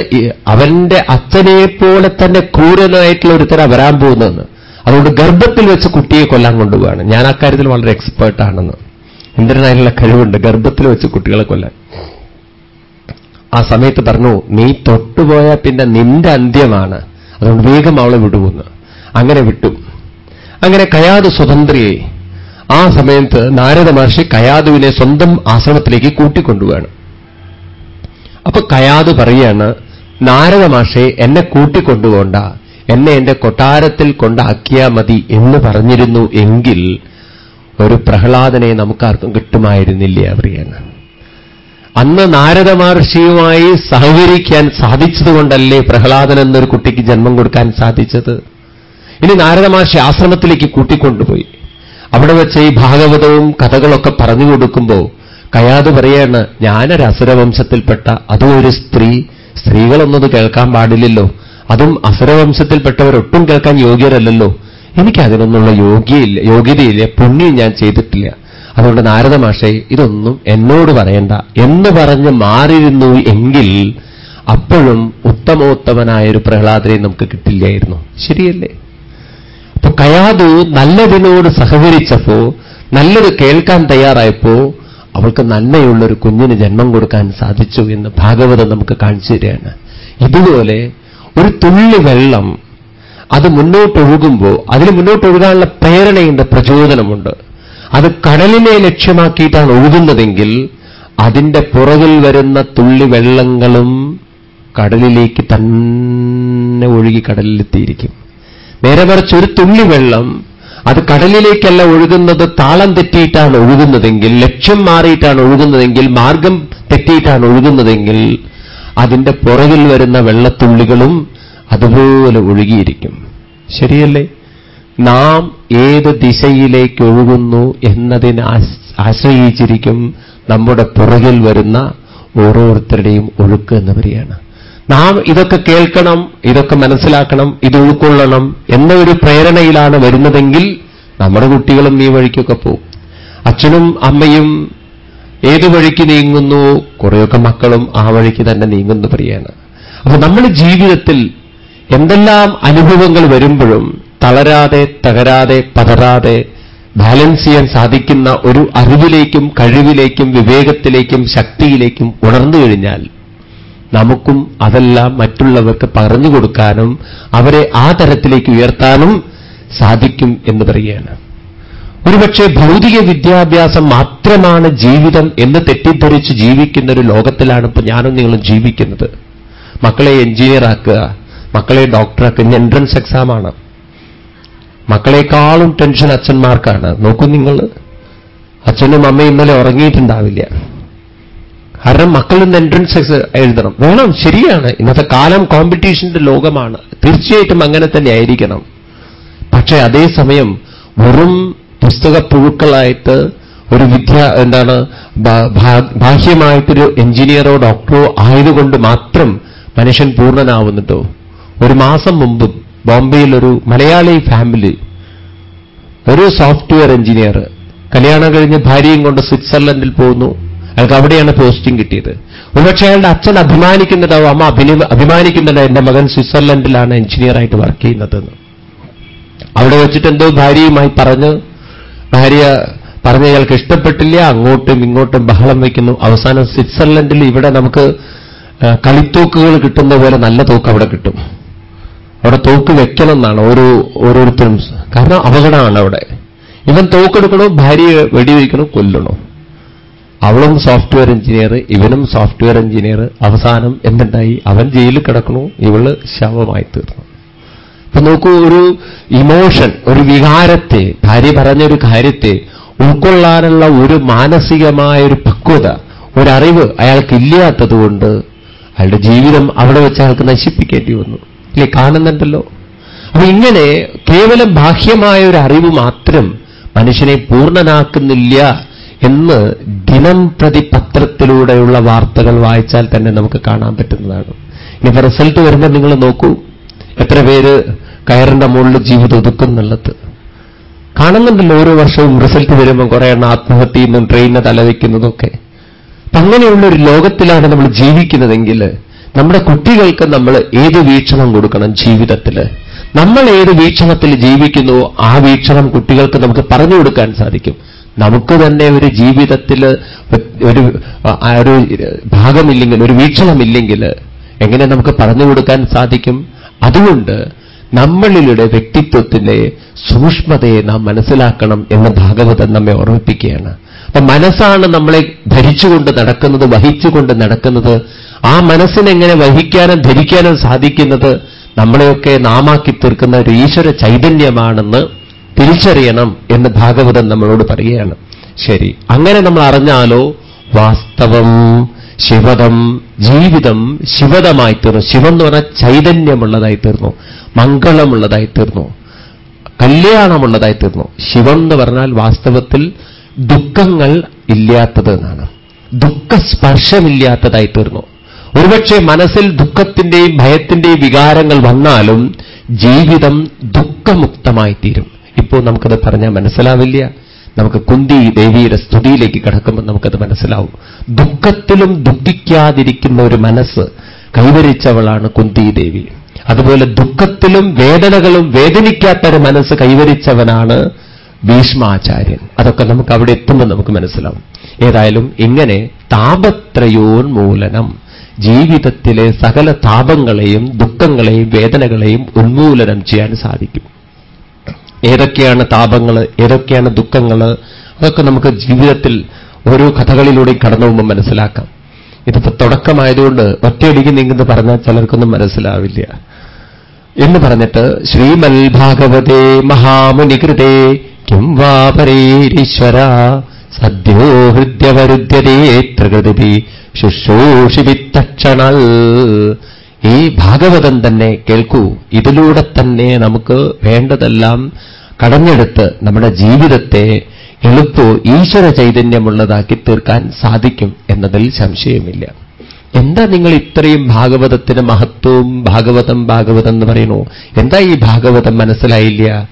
അവന്റെ അച്ഛനെപ്പോലെ തന്നെ ക്രൂരനായിട്ടുള്ള ഒരുത്തര വരാൻ പോകുന്നതെന്ന്. അതുകൊണ്ട് ഗർഭത്തിൽ വെച്ച് കുട്ടിയെ കൊല്ലാൻ കൊണ്ടുപോവാണ് ഞാൻ അക്കാര്യത്തിൽ വളരെ എക്സ്പേർട്ടാണെന്ന് ഇന്ദ്രനായിട്ടുള്ള കഴിവുണ്ട്. ഗർഭത്തിൽ വെച്ച് കുട്ടികളെ കൊല്ലാൻ. ആ സമയത്ത് പറഞ്ഞു നീ തൊട്ടുപോയാൽ പിന്നെ നിന്റെ അന്ത്യമാണ്. അതുകൊണ്ട് വേഗം അവളെ വിടുവെന്ന്. അങ്ങനെ വിട്ടു. അങ്ങനെ കയാത് സ്വതന്ത്രയെ ആ സമയത്ത് നാരദ മഹർഷി കയാതുവിനെ സ്വന്തം ആശ്രമത്തിലേക്ക് കൂട്ടിക്കൊണ്ടുപോവാണ് അപ്പൊ കയാതു പറയാണ് നാരദ മാഷെ എന്നെ കൂട്ടിക്കൊണ്ടുപോണ്ട. എന്നെ എന്റെ കൊട്ടാരത്തിൽ കൊണ്ടാക്കിയാ മതി എന്ന് പറഞ്ഞിരുന്നു എങ്കിൽ ഒരു പ്രഹ്ലാദനെ നമുക്കാർക്കും കിട്ടുമായിരുന്നില്ല അവറിയാണ് അന്ന് നാരദ മഹർഷിയുമായി സഹകരിക്കാൻ സാധിച്ചതുകൊണ്ടല്ലേ പ്രഹ്ലാദൻ എന്നൊരു കുട്ടിക്ക് ജന്മം കൊടുക്കാൻ സാധിച്ചത്? ഇനി നാരദ മഹർഷി ആശ്രമത്തിലേക്ക് കൂട്ടിക്കൊണ്ടുപോയി. അവിടെ വെച്ച് ഈ ഭാഗവതവും കഥകളൊക്കെ പറഞ്ഞു കൊടുക്കുമ്പോൾ കയാത് പറയാണ് ഞാനൊരു അസുരവംശത്തിൽപ്പെട്ട അതും ഒരു സ്ത്രീ. സ്ത്രീകളൊന്നും കേൾക്കാൻ പാടില്ലല്ലോ. അതും അസുരവംശത്തിൽപ്പെട്ടവരൊട്ടും കേൾക്കാൻ യോഗ്യരല്ലല്ലോ. എനിക്ക് അതിനൊന്നുള്ള യോഗ്യയില്ല യോഗ്യതയില്ല പുണ്യം ഞാൻ ചെയ്തിട്ടില്ല. അതുകൊണ്ട് നാരദ മാഷേ ഇതൊന്നും എന്നോട് പറയണ്ട. എന്ന് പറഞ്ഞ് മാറിയിരുന്നു എങ്കിൽ അപ്പോഴും ഉത്തമോത്തമനായൊരു പ്രഹ്ലാദനെ നമുക്ക് കിട്ടില്ലായിരുന്നു. ശരിയല്ലേ? അപ്പൊ കയാതു നല്ലതിനോട് സഹകരിച്ചപ്പോ നല്ലത് കേൾക്കാൻ തയ്യാറായപ്പോ അവൾക്ക് നന്മയുള്ളൊരു കുഞ്ഞിന് ജന്മം കൊടുക്കാൻ സാധിച്ചു എന്ന് ഭാഗവതം നമുക്ക് കാണിച്ചു തരികയാണ്. ഇതുപോലെ ഒരു തുള്ളി വെള്ളം അത് മുന്നോട്ടൊഴുകുമ്പോൾ അതിന് മുന്നോട്ടൊഴുകാനുള്ള പ്രേരണയുണ്ട് പ്രചോദനമുണ്ട്. അത് കടലിനെ ലക്ഷ്യമാക്കിയിട്ടാണ് ഒഴുകുന്നതെങ്കിൽ അതിന്റെ പുറകിൽ വരുന്ന തുള്ളി വെള്ളങ്ങളും കടലിലേക്ക് തന്നെ ഒഴുകി കടലിലെത്തിയിരിക്കും. നേരെ മറിച്ച് ഒരു തുള്ളി വെള്ളം അത് കടലിലേക്കല്ല ഒഴുകുന്നത് താളം തെറ്റിയിട്ടാണ് ഒഴുകുന്നതെങ്കിൽ ലക്ഷ്യം മാറിയിട്ടാണ് ഒഴുകുന്നതെങ്കിൽ മാർഗം തെറ്റിയിട്ടാണ് ഒഴുകുന്നതെങ്കിൽ അതിന്റെ പുറകിൽ വരുന്ന വെള്ളത്തുള്ളികളും അതുപോലെ ഒഴുകിയിരിക്കും. ശരിയല്ലേ? നാം ഏത് ദിശയിലേക്ക് ഒഴുകുന്നു എന്നതിനെ ആശ്രയിച്ചിരിക്കും നമ്മുടെ പുറകിൽ വരുന്ന ഓരോരുത്തരുടെയും ഒഴുക്ക് എന്ന് പറയാണ് നാം ഇതൊക്കെ കേൾക്കണം ഇതൊക്കെ മനസ്സിലാക്കണം ഇത് ഉൾക്കൊള്ളണം എന്ന ഒരു പ്രേരണയിലാണ് വരുന്നതെങ്കിൽ നമ്മുടെ കുട്ടികളും ഈ വഴിക്കൊക്കെ പോവും അച്ഛനും അമ്മയും ഏത് വഴിക്ക് നീങ്ങുന്നു കുറേയൊക്കെ മക്കളും ആ വഴിക്ക് തന്നെ നീങ്ങുന്നു പറയാണ്. അപ്പൊ നമ്മുടെ ജീവിതത്തിൽ എന്തെല്ലാം അനുഭവങ്ങൾ വരുമ്പോഴും തളരാതെ തകരാതെ പതരാതെ ബാലൻസ് ചെയ്യാൻ സാധിക്കുന്ന ഒരു അറിവിലേക്കും കഴിവിലേക്കും വിവേകത്തിലേക്കും ശക്തിയിലേക്കും ഉണർന്നു കഴിഞ്ഞാൽ നമുക്കും അതെല്ലാം മറ്റുള്ളവർക്ക് പറഞ്ഞു കൊടുക്കാനും അവരെ ആ തരത്തിലേക്ക് ഉയർത്താനും സാധിക്കും എന്ന് പറയുകയാണ്. ഒരുപക്ഷെ ഭൗതിക വിദ്യാഭ്യാസം മാത്രമാണ് ജീവിതം എന്ന് തെറ്റിദ്ധരിച്ച് ജീവിക്കുന്ന ഒരു ലോകത്തിലാണ് ഇപ്പൊ ഞാനും നിങ്ങളും ജീവിക്കുന്നത്. മക്കളെ എഞ്ചിനീയർ ആക്കുക മക്കളെ ഡോക്ടറാക്കുക എൻട്രൻസ് എക്സാമാണ് മക്കളെക്കാളും ടെൻഷൻ അച്ഛന്മാർക്കാണ്. നോക്കൂ നിങ്ങൾ. അച്ഛനും അമ്മയും ഇന്നലെ ഉറങ്ങിയിട്ടുണ്ടാവില്ല. കാരണം മക്കളിൽ എൻട്രൻസ് എഴുതണം. വേണം ശരിയാണ്. ഇന്നത്തെ കാലം കോമ്പറ്റീഷന്റെ ലോകമാണ്. തീർച്ചയായിട്ടും അങ്ങനെ തന്നെ ആയിരിക്കണം. പക്ഷേ അതേസമയം വെറും പുസ്തകപ്പുഴുക്കളായിട്ട് ഒരു വിദ്യ എന്താണ് ബാഹ്യമായിട്ടൊരു എഞ്ചിനീയറോ ഡോക്ടറോ ആയതുകൊണ്ട് മാത്രം മനുഷ്യൻ പൂർണനാവുന്നുണ്ടോ? ഒരു മാസം മുമ്പ് ബോംബെയിൽ ഒരു മലയാളി ഫാമിലി ഒരു സോഫ്റ്റ്വെയർ എഞ്ചിനീയർ കല്യാണം കഴിഞ്ഞ് ഭാര്യയും കൊണ്ട് സ്വിറ്റ്സർലൻഡിൽ പോകുന്നു. അയാൾക്ക് അവിടെയാണ് പോസ്റ്റിംഗ് കിട്ടിയത്. ഒരുപക്ഷെ അയാളുടെ അച്ഛൻ അഭിമാനിക്കുന്നുണ്ടാവും അമ്മ അഭിനി അഭിമാനിക്കുന്നുണ്ട് എന്റെ മകൻ സ്വിറ്റ്സർലൻഡിലാണ് എഞ്ചിനീയറായിട്ട് വർക്ക് ചെയ്യുന്നതെന്ന്. അവിടെ വെച്ചിട്ട് എന്തോ ഭാര്യയുമായി പറഞ്ഞ് ഭാര്യ പറഞ്ഞ അയാൾക്ക് ഇഷ്ടപ്പെട്ടില്ല അങ്ങോട്ടും ഇങ്ങോട്ടും ബഹളം വയ്ക്കുന്നു. അവസാനം സ്വിറ്റ്സർലൻഡിൽ ഇവിടെ നമുക്ക് കളിത്തോക്കുകൾ കിട്ടുന്ന പോലെ നല്ല തോക്ക് അവിടെ കിട്ടും. അവിടെ തോക്ക് വെക്കണം എന്നാണ് ഓരോ ഓരോരുത്തരും. കാരണം അപകടമാണ് അവിടെ. ഇവൻ തോക്കെടുക്കണോ ഭാര്യയെ വെടിവെക്കണോ കൊല്ലണോ? അവളും സോഫ്റ്റ്വെയർ എഞ്ചിനീയർ ഇവനും സോഫ്റ്റ്വെയർ എഞ്ചിനീയർ അവസാനം എന്തുണ്ടായി? അവൻ ജയിലിൽ കിടക്കണു ഇവൾ ശവമായി തീർന്നു. അപ്പൊ നോക്കൂ ഒരു ഇമോഷൻ ഒരു വികാരത്തെ ഭാര്യ പറഞ്ഞൊരു കാര്യത്തെ ഉൾക്കൊള്ളാനുള്ള ഒരു മാനസികമായ ഒരു പക്വത ഒരറിവ് അയാൾക്കില്ലാത്തതുകൊണ്ട് അയാളുടെ ജീവിതം അവിടെ വെച്ച് അയാൾക്ക് നശിപ്പിക്കേണ്ടി വന്നു. ഇല്ലേ? കാണുന്നുണ്ടല്ലോ. അപ്പൊ ഇങ്ങനെ കേവലം ബാഹ്യമായ ഒരു അറിവ് മാത്രം മനുഷ്യനെ പൂർണനാക്കുന്നില്ല എന്ന് ദിനം പ്രതി പത്രത്തിലൂടെയുള്ള വാർത്തകൾ വായിച്ചാൽ തന്നെ നമുക്ക് കാണാൻ പറ്റുന്നതാണ്. ഇനിയിപ്പോ റിസൾട്ട് വരുമ്പോൾ നിങ്ങൾ നോക്കൂ എത്ര പേര് കയറിന്റെ മുകളിൽ ജീവിതം ഒതുക്കുന്നുള്ളത് കാണുന്നുണ്ടല്ലോ ഓരോ വർഷവും റിസൾട്ട് വരുമ്പോൾ കുറെ എണ്ണം ആത്മഹത്യ ട്രെയിനിനെ തലവെക്കുന്നതൊക്കെ അപ്പൊ അങ്ങനെയുള്ള ഒരു ലോകത്തിലാണ് നമ്മൾ ജീവിക്കുന്നതെങ്കിൽ നമ്മുടെ കുട്ടികൾക്ക് നമ്മൾ ഏത് വീക്ഷണം കൊടുക്കണം ജീവിതത്തിൽ നമ്മൾ ഏത് വീക്ഷണത്തിൽ ജീവിക്കുന്നുവോ ആ വീക്ഷണം കുട്ടികൾക്ക് നമുക്ക് പറഞ്ഞു കൊടുക്കാൻ സാധിക്കും. നമുക്ക് തന്നെ ഒരു ജീവിതത്തിൽ ഒരു ഒരു ഭാഗമില്ലെങ്കിൽ ഒരു വീക്ഷണമില്ലെങ്കിൽ എങ്ങനെ നമുക്ക് പറഞ്ഞു കൊടുക്കാൻ സാധിക്കും? അതുകൊണ്ട് നമ്മളിലൂടെ വ്യക്തിത്വത്തിന്റെ സൂക്ഷ്മതയെ നാം മനസ്സിലാക്കണം എന്ന് ഭാഗവതൻ നമ്മെ ഓർമ്മിപ്പിക്കുകയാണ്. അപ്പൊ മനസ്സാണ് നമ്മളെ ധരിച്ചുകൊണ്ട് നടക്കുന്നത് വഹിച്ചുകൊണ്ട് നടക്കുന്നത്. ആ മനസ്സിനെങ്ങനെ വഹിക്കാനും ധരിക്കാനും സാധിക്കുന്നത് നമ്മളെയൊക്കെ നാമാക്കി തീർക്കുന്ന ഒരു ഈശ്വര ചൈതന്യമാണെന്ന് തിരിച്ചറിയണം എന്ന് ഭാഗവതൻ നമ്മളോട് പറയുകയാണ്. ശരി. അങ്ങനെ നമ്മൾ അറിഞ്ഞാലോ വാസ്തവം ശിവതം ജീവിതം ശിവതമായി തീർന്നു. ശിവം എന്ന് പറഞ്ഞാൽ ചൈതന്യമുള്ളതായി തീർന്നു. മംഗളമുള്ളതായി തീർന്നു. കല്യാണമുള്ളതായി തീർന്നു. ശിവം എന്ന് പറഞ്ഞാൽ വാസ്തവത്തിൽ ദുഃഖങ്ങൾ ഇല്ലാത്തത് എന്നാണ്. ദുഃഖസ്പർശമില്ലാത്തതായി തീർന്നു. ഒരുപക്ഷെ മനസ്സിൽ ദുഃഖത്തിന്റെയും ഭയത്തിന്റെയും വികാരങ്ങൾ വന്നാലും ജീവിതം ദുഃഖമുക്തമായി തീരും ഇപ്പോൾ നമുക്കത് പറഞ്ഞാൽ മനസ്സിലാവില്ല. നമുക്ക് കുന്തി ദേവിയുടെ സ്തുതിയിലേക്ക് കിടക്കുമ്പോൾ നമുക്കത് മനസ്സിലാവും. ദുഃഖത്തിലും ദുഃഖിക്കാതിരിക്കുന്ന ഒരു മനസ്സ് കൈവരിച്ചവളാണ് കുന്തി ദേവി. അതുപോലെ ദുഃഖത്തിലും വേദനകളും വേദനിക്കാത്ത ഒരു മനസ്സ് കൈവരിച്ചവനാണ് ഭീഷ്മാചാര്യൻ. അതൊക്കെ നമുക്ക് അവിടെ എത്തുമ്പോൾ നമുക്ക് മനസ്സിലാവും. ഏതായാലും ഇങ്ങനെ താപത്രയോന്മൂലനം ജീവിതത്തിലെ സകല താപങ്ങളെയും ദുഃഖങ്ങളെയും വേദനകളെയും ഉന്മൂലനം ചെയ്യാൻ സാധിക്കും. ഏതൊക്കെയാണ് താപങ്ങൾ ഏതൊക്കെയാണ് ദുഃഖങ്ങൾ അതൊക്കെ നമുക്ക് ജീവിതത്തിൽ ഓരോ കഥകളിലൂടെ കടന്നു പോകുമ്പോൾ മനസ്സിലാക്കാം. ഇതിപ്പോ തുടക്കമായതുകൊണ്ട് ഒറ്റയടിക്ക് നീങ്ങുന്ന പറഞ്ഞാൽ ചിലർക്കൊന്നും മനസ്സിലാവില്ല. എന്ന് പറഞ്ഞിട്ട് ശ്രീമൽ ഭാഗവതേ മഹാമുനികൃതേ കിം വാപരേരീശ്വര സദ്യോ ഹൃദ്യവരുദ്ധ്യതേ ത്രികൃതി ശുശ്രൂഷിപ്പിത്തക്ഷണൽ ഈ ഭാഗവതം തന്നെ കേൾക്കൂ. ഇതിലൂടെ തന്നെ നമുക്ക് വേണ്ടതെല്ലാം കടഞ്ഞെടുത്ത് നമ്മുടെ ജീവിതത്തെ എളുപ്പോ ഈശ്വര ചൈതന്യമുള്ളതാക്കി തീർക്കാൻ സാധിക്കും എന്നതിൽ സംശയമില്ല. എന്താ നിങ്ങൾ ഇത്രയും ഭാഗവതത്തിന് മഹത്വവും ഭാഗവതം ഭാഗവതം എന്ന് പറയുന്നു? എന്താ ഈ ഭാഗവതം മനസ്സിലായില്ല?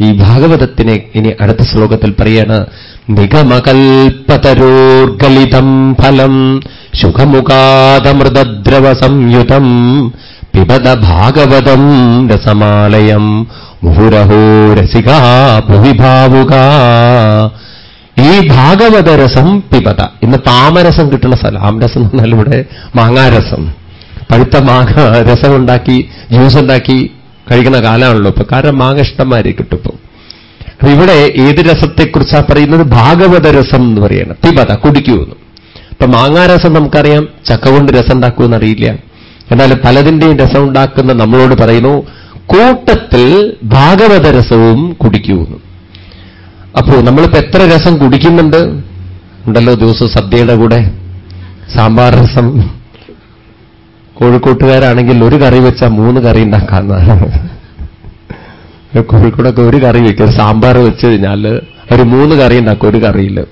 ഈ ഭാഗവതത്തിനെ ഇനി അടുത്ത ശ്ലോകത്തിൽ പറയാണ് നിഗമകൽപ്പതരോർഗലിതം ഫലം സുഖമുഖാതമൃതദ്രവ സംയുതം പിബത ഭാഗവതം രസമാലയം മുഹുരഹോ രസിക ഭുവിഭാവുക. ഈ ഭാഗവത രസം പിബത ഇന്ന് താമരസം കിട്ടുന്ന സ്ഥലം. ആമരസം എന്ന് പറഞ്ഞാൽ ഇവിടെ മാങ്ങാരസം. പഴുത്ത മാങ്ങ രസം ഉണ്ടാക്കി ജ്യൂസ് ഉണ്ടാക്കി കഴിക്കുന്ന കാലമാണല്ലോ. ഇപ്പൊ കാരണം മാങ്ങ ഇഷ്ടംമാരി കിട്ടും അപ്പൊ ഇവിടെ ഏത് രസത്തെക്കുറിച്ചാണ് പറയുന്നത്? ഭാഗവത രസം എന്ന് പറയണം. പിബത കുടിക്കുമെന്ന് ഇപ്പൊ മാങ്ങാരസം നമുക്കറിയാം. ചക്ക കൊണ്ട് രസം ഉണ്ടാക്കുമെന്ന് അറിയില്ല. എന്നാൽ പലതിന്റെയും രസം ഉണ്ടാക്കുന്ന നമ്മളോട് പറയുന്നു കൂട്ടത്തിൽ ഭാഗവത രസവും കുടിക്കുമെന്ന് അപ്പോ നമ്മളിപ്പോ എത്ര രസം കുടിക്കുന്നുണ്ട്? ഉണ്ടല്ലോ ദിവസം സദ്യയുടെ കൂടെ. സാമ്പാർ രസം. കോഴിക്കോട്ടുകാരാണെങ്കിൽ ഒരു കറി വെച്ചാൽ മൂന്ന് കറി ഉണ്ടാക്കാന്നാണ്. കോഴിക്കോടൊക്കെ ഒരു കറി വെക്കും. സാമ്പാർ വെച്ച് കഴിഞ്ഞാൽ ഒരു മൂന്ന് കറി ഉണ്ടാക്കും ഒരു കറിയിൽ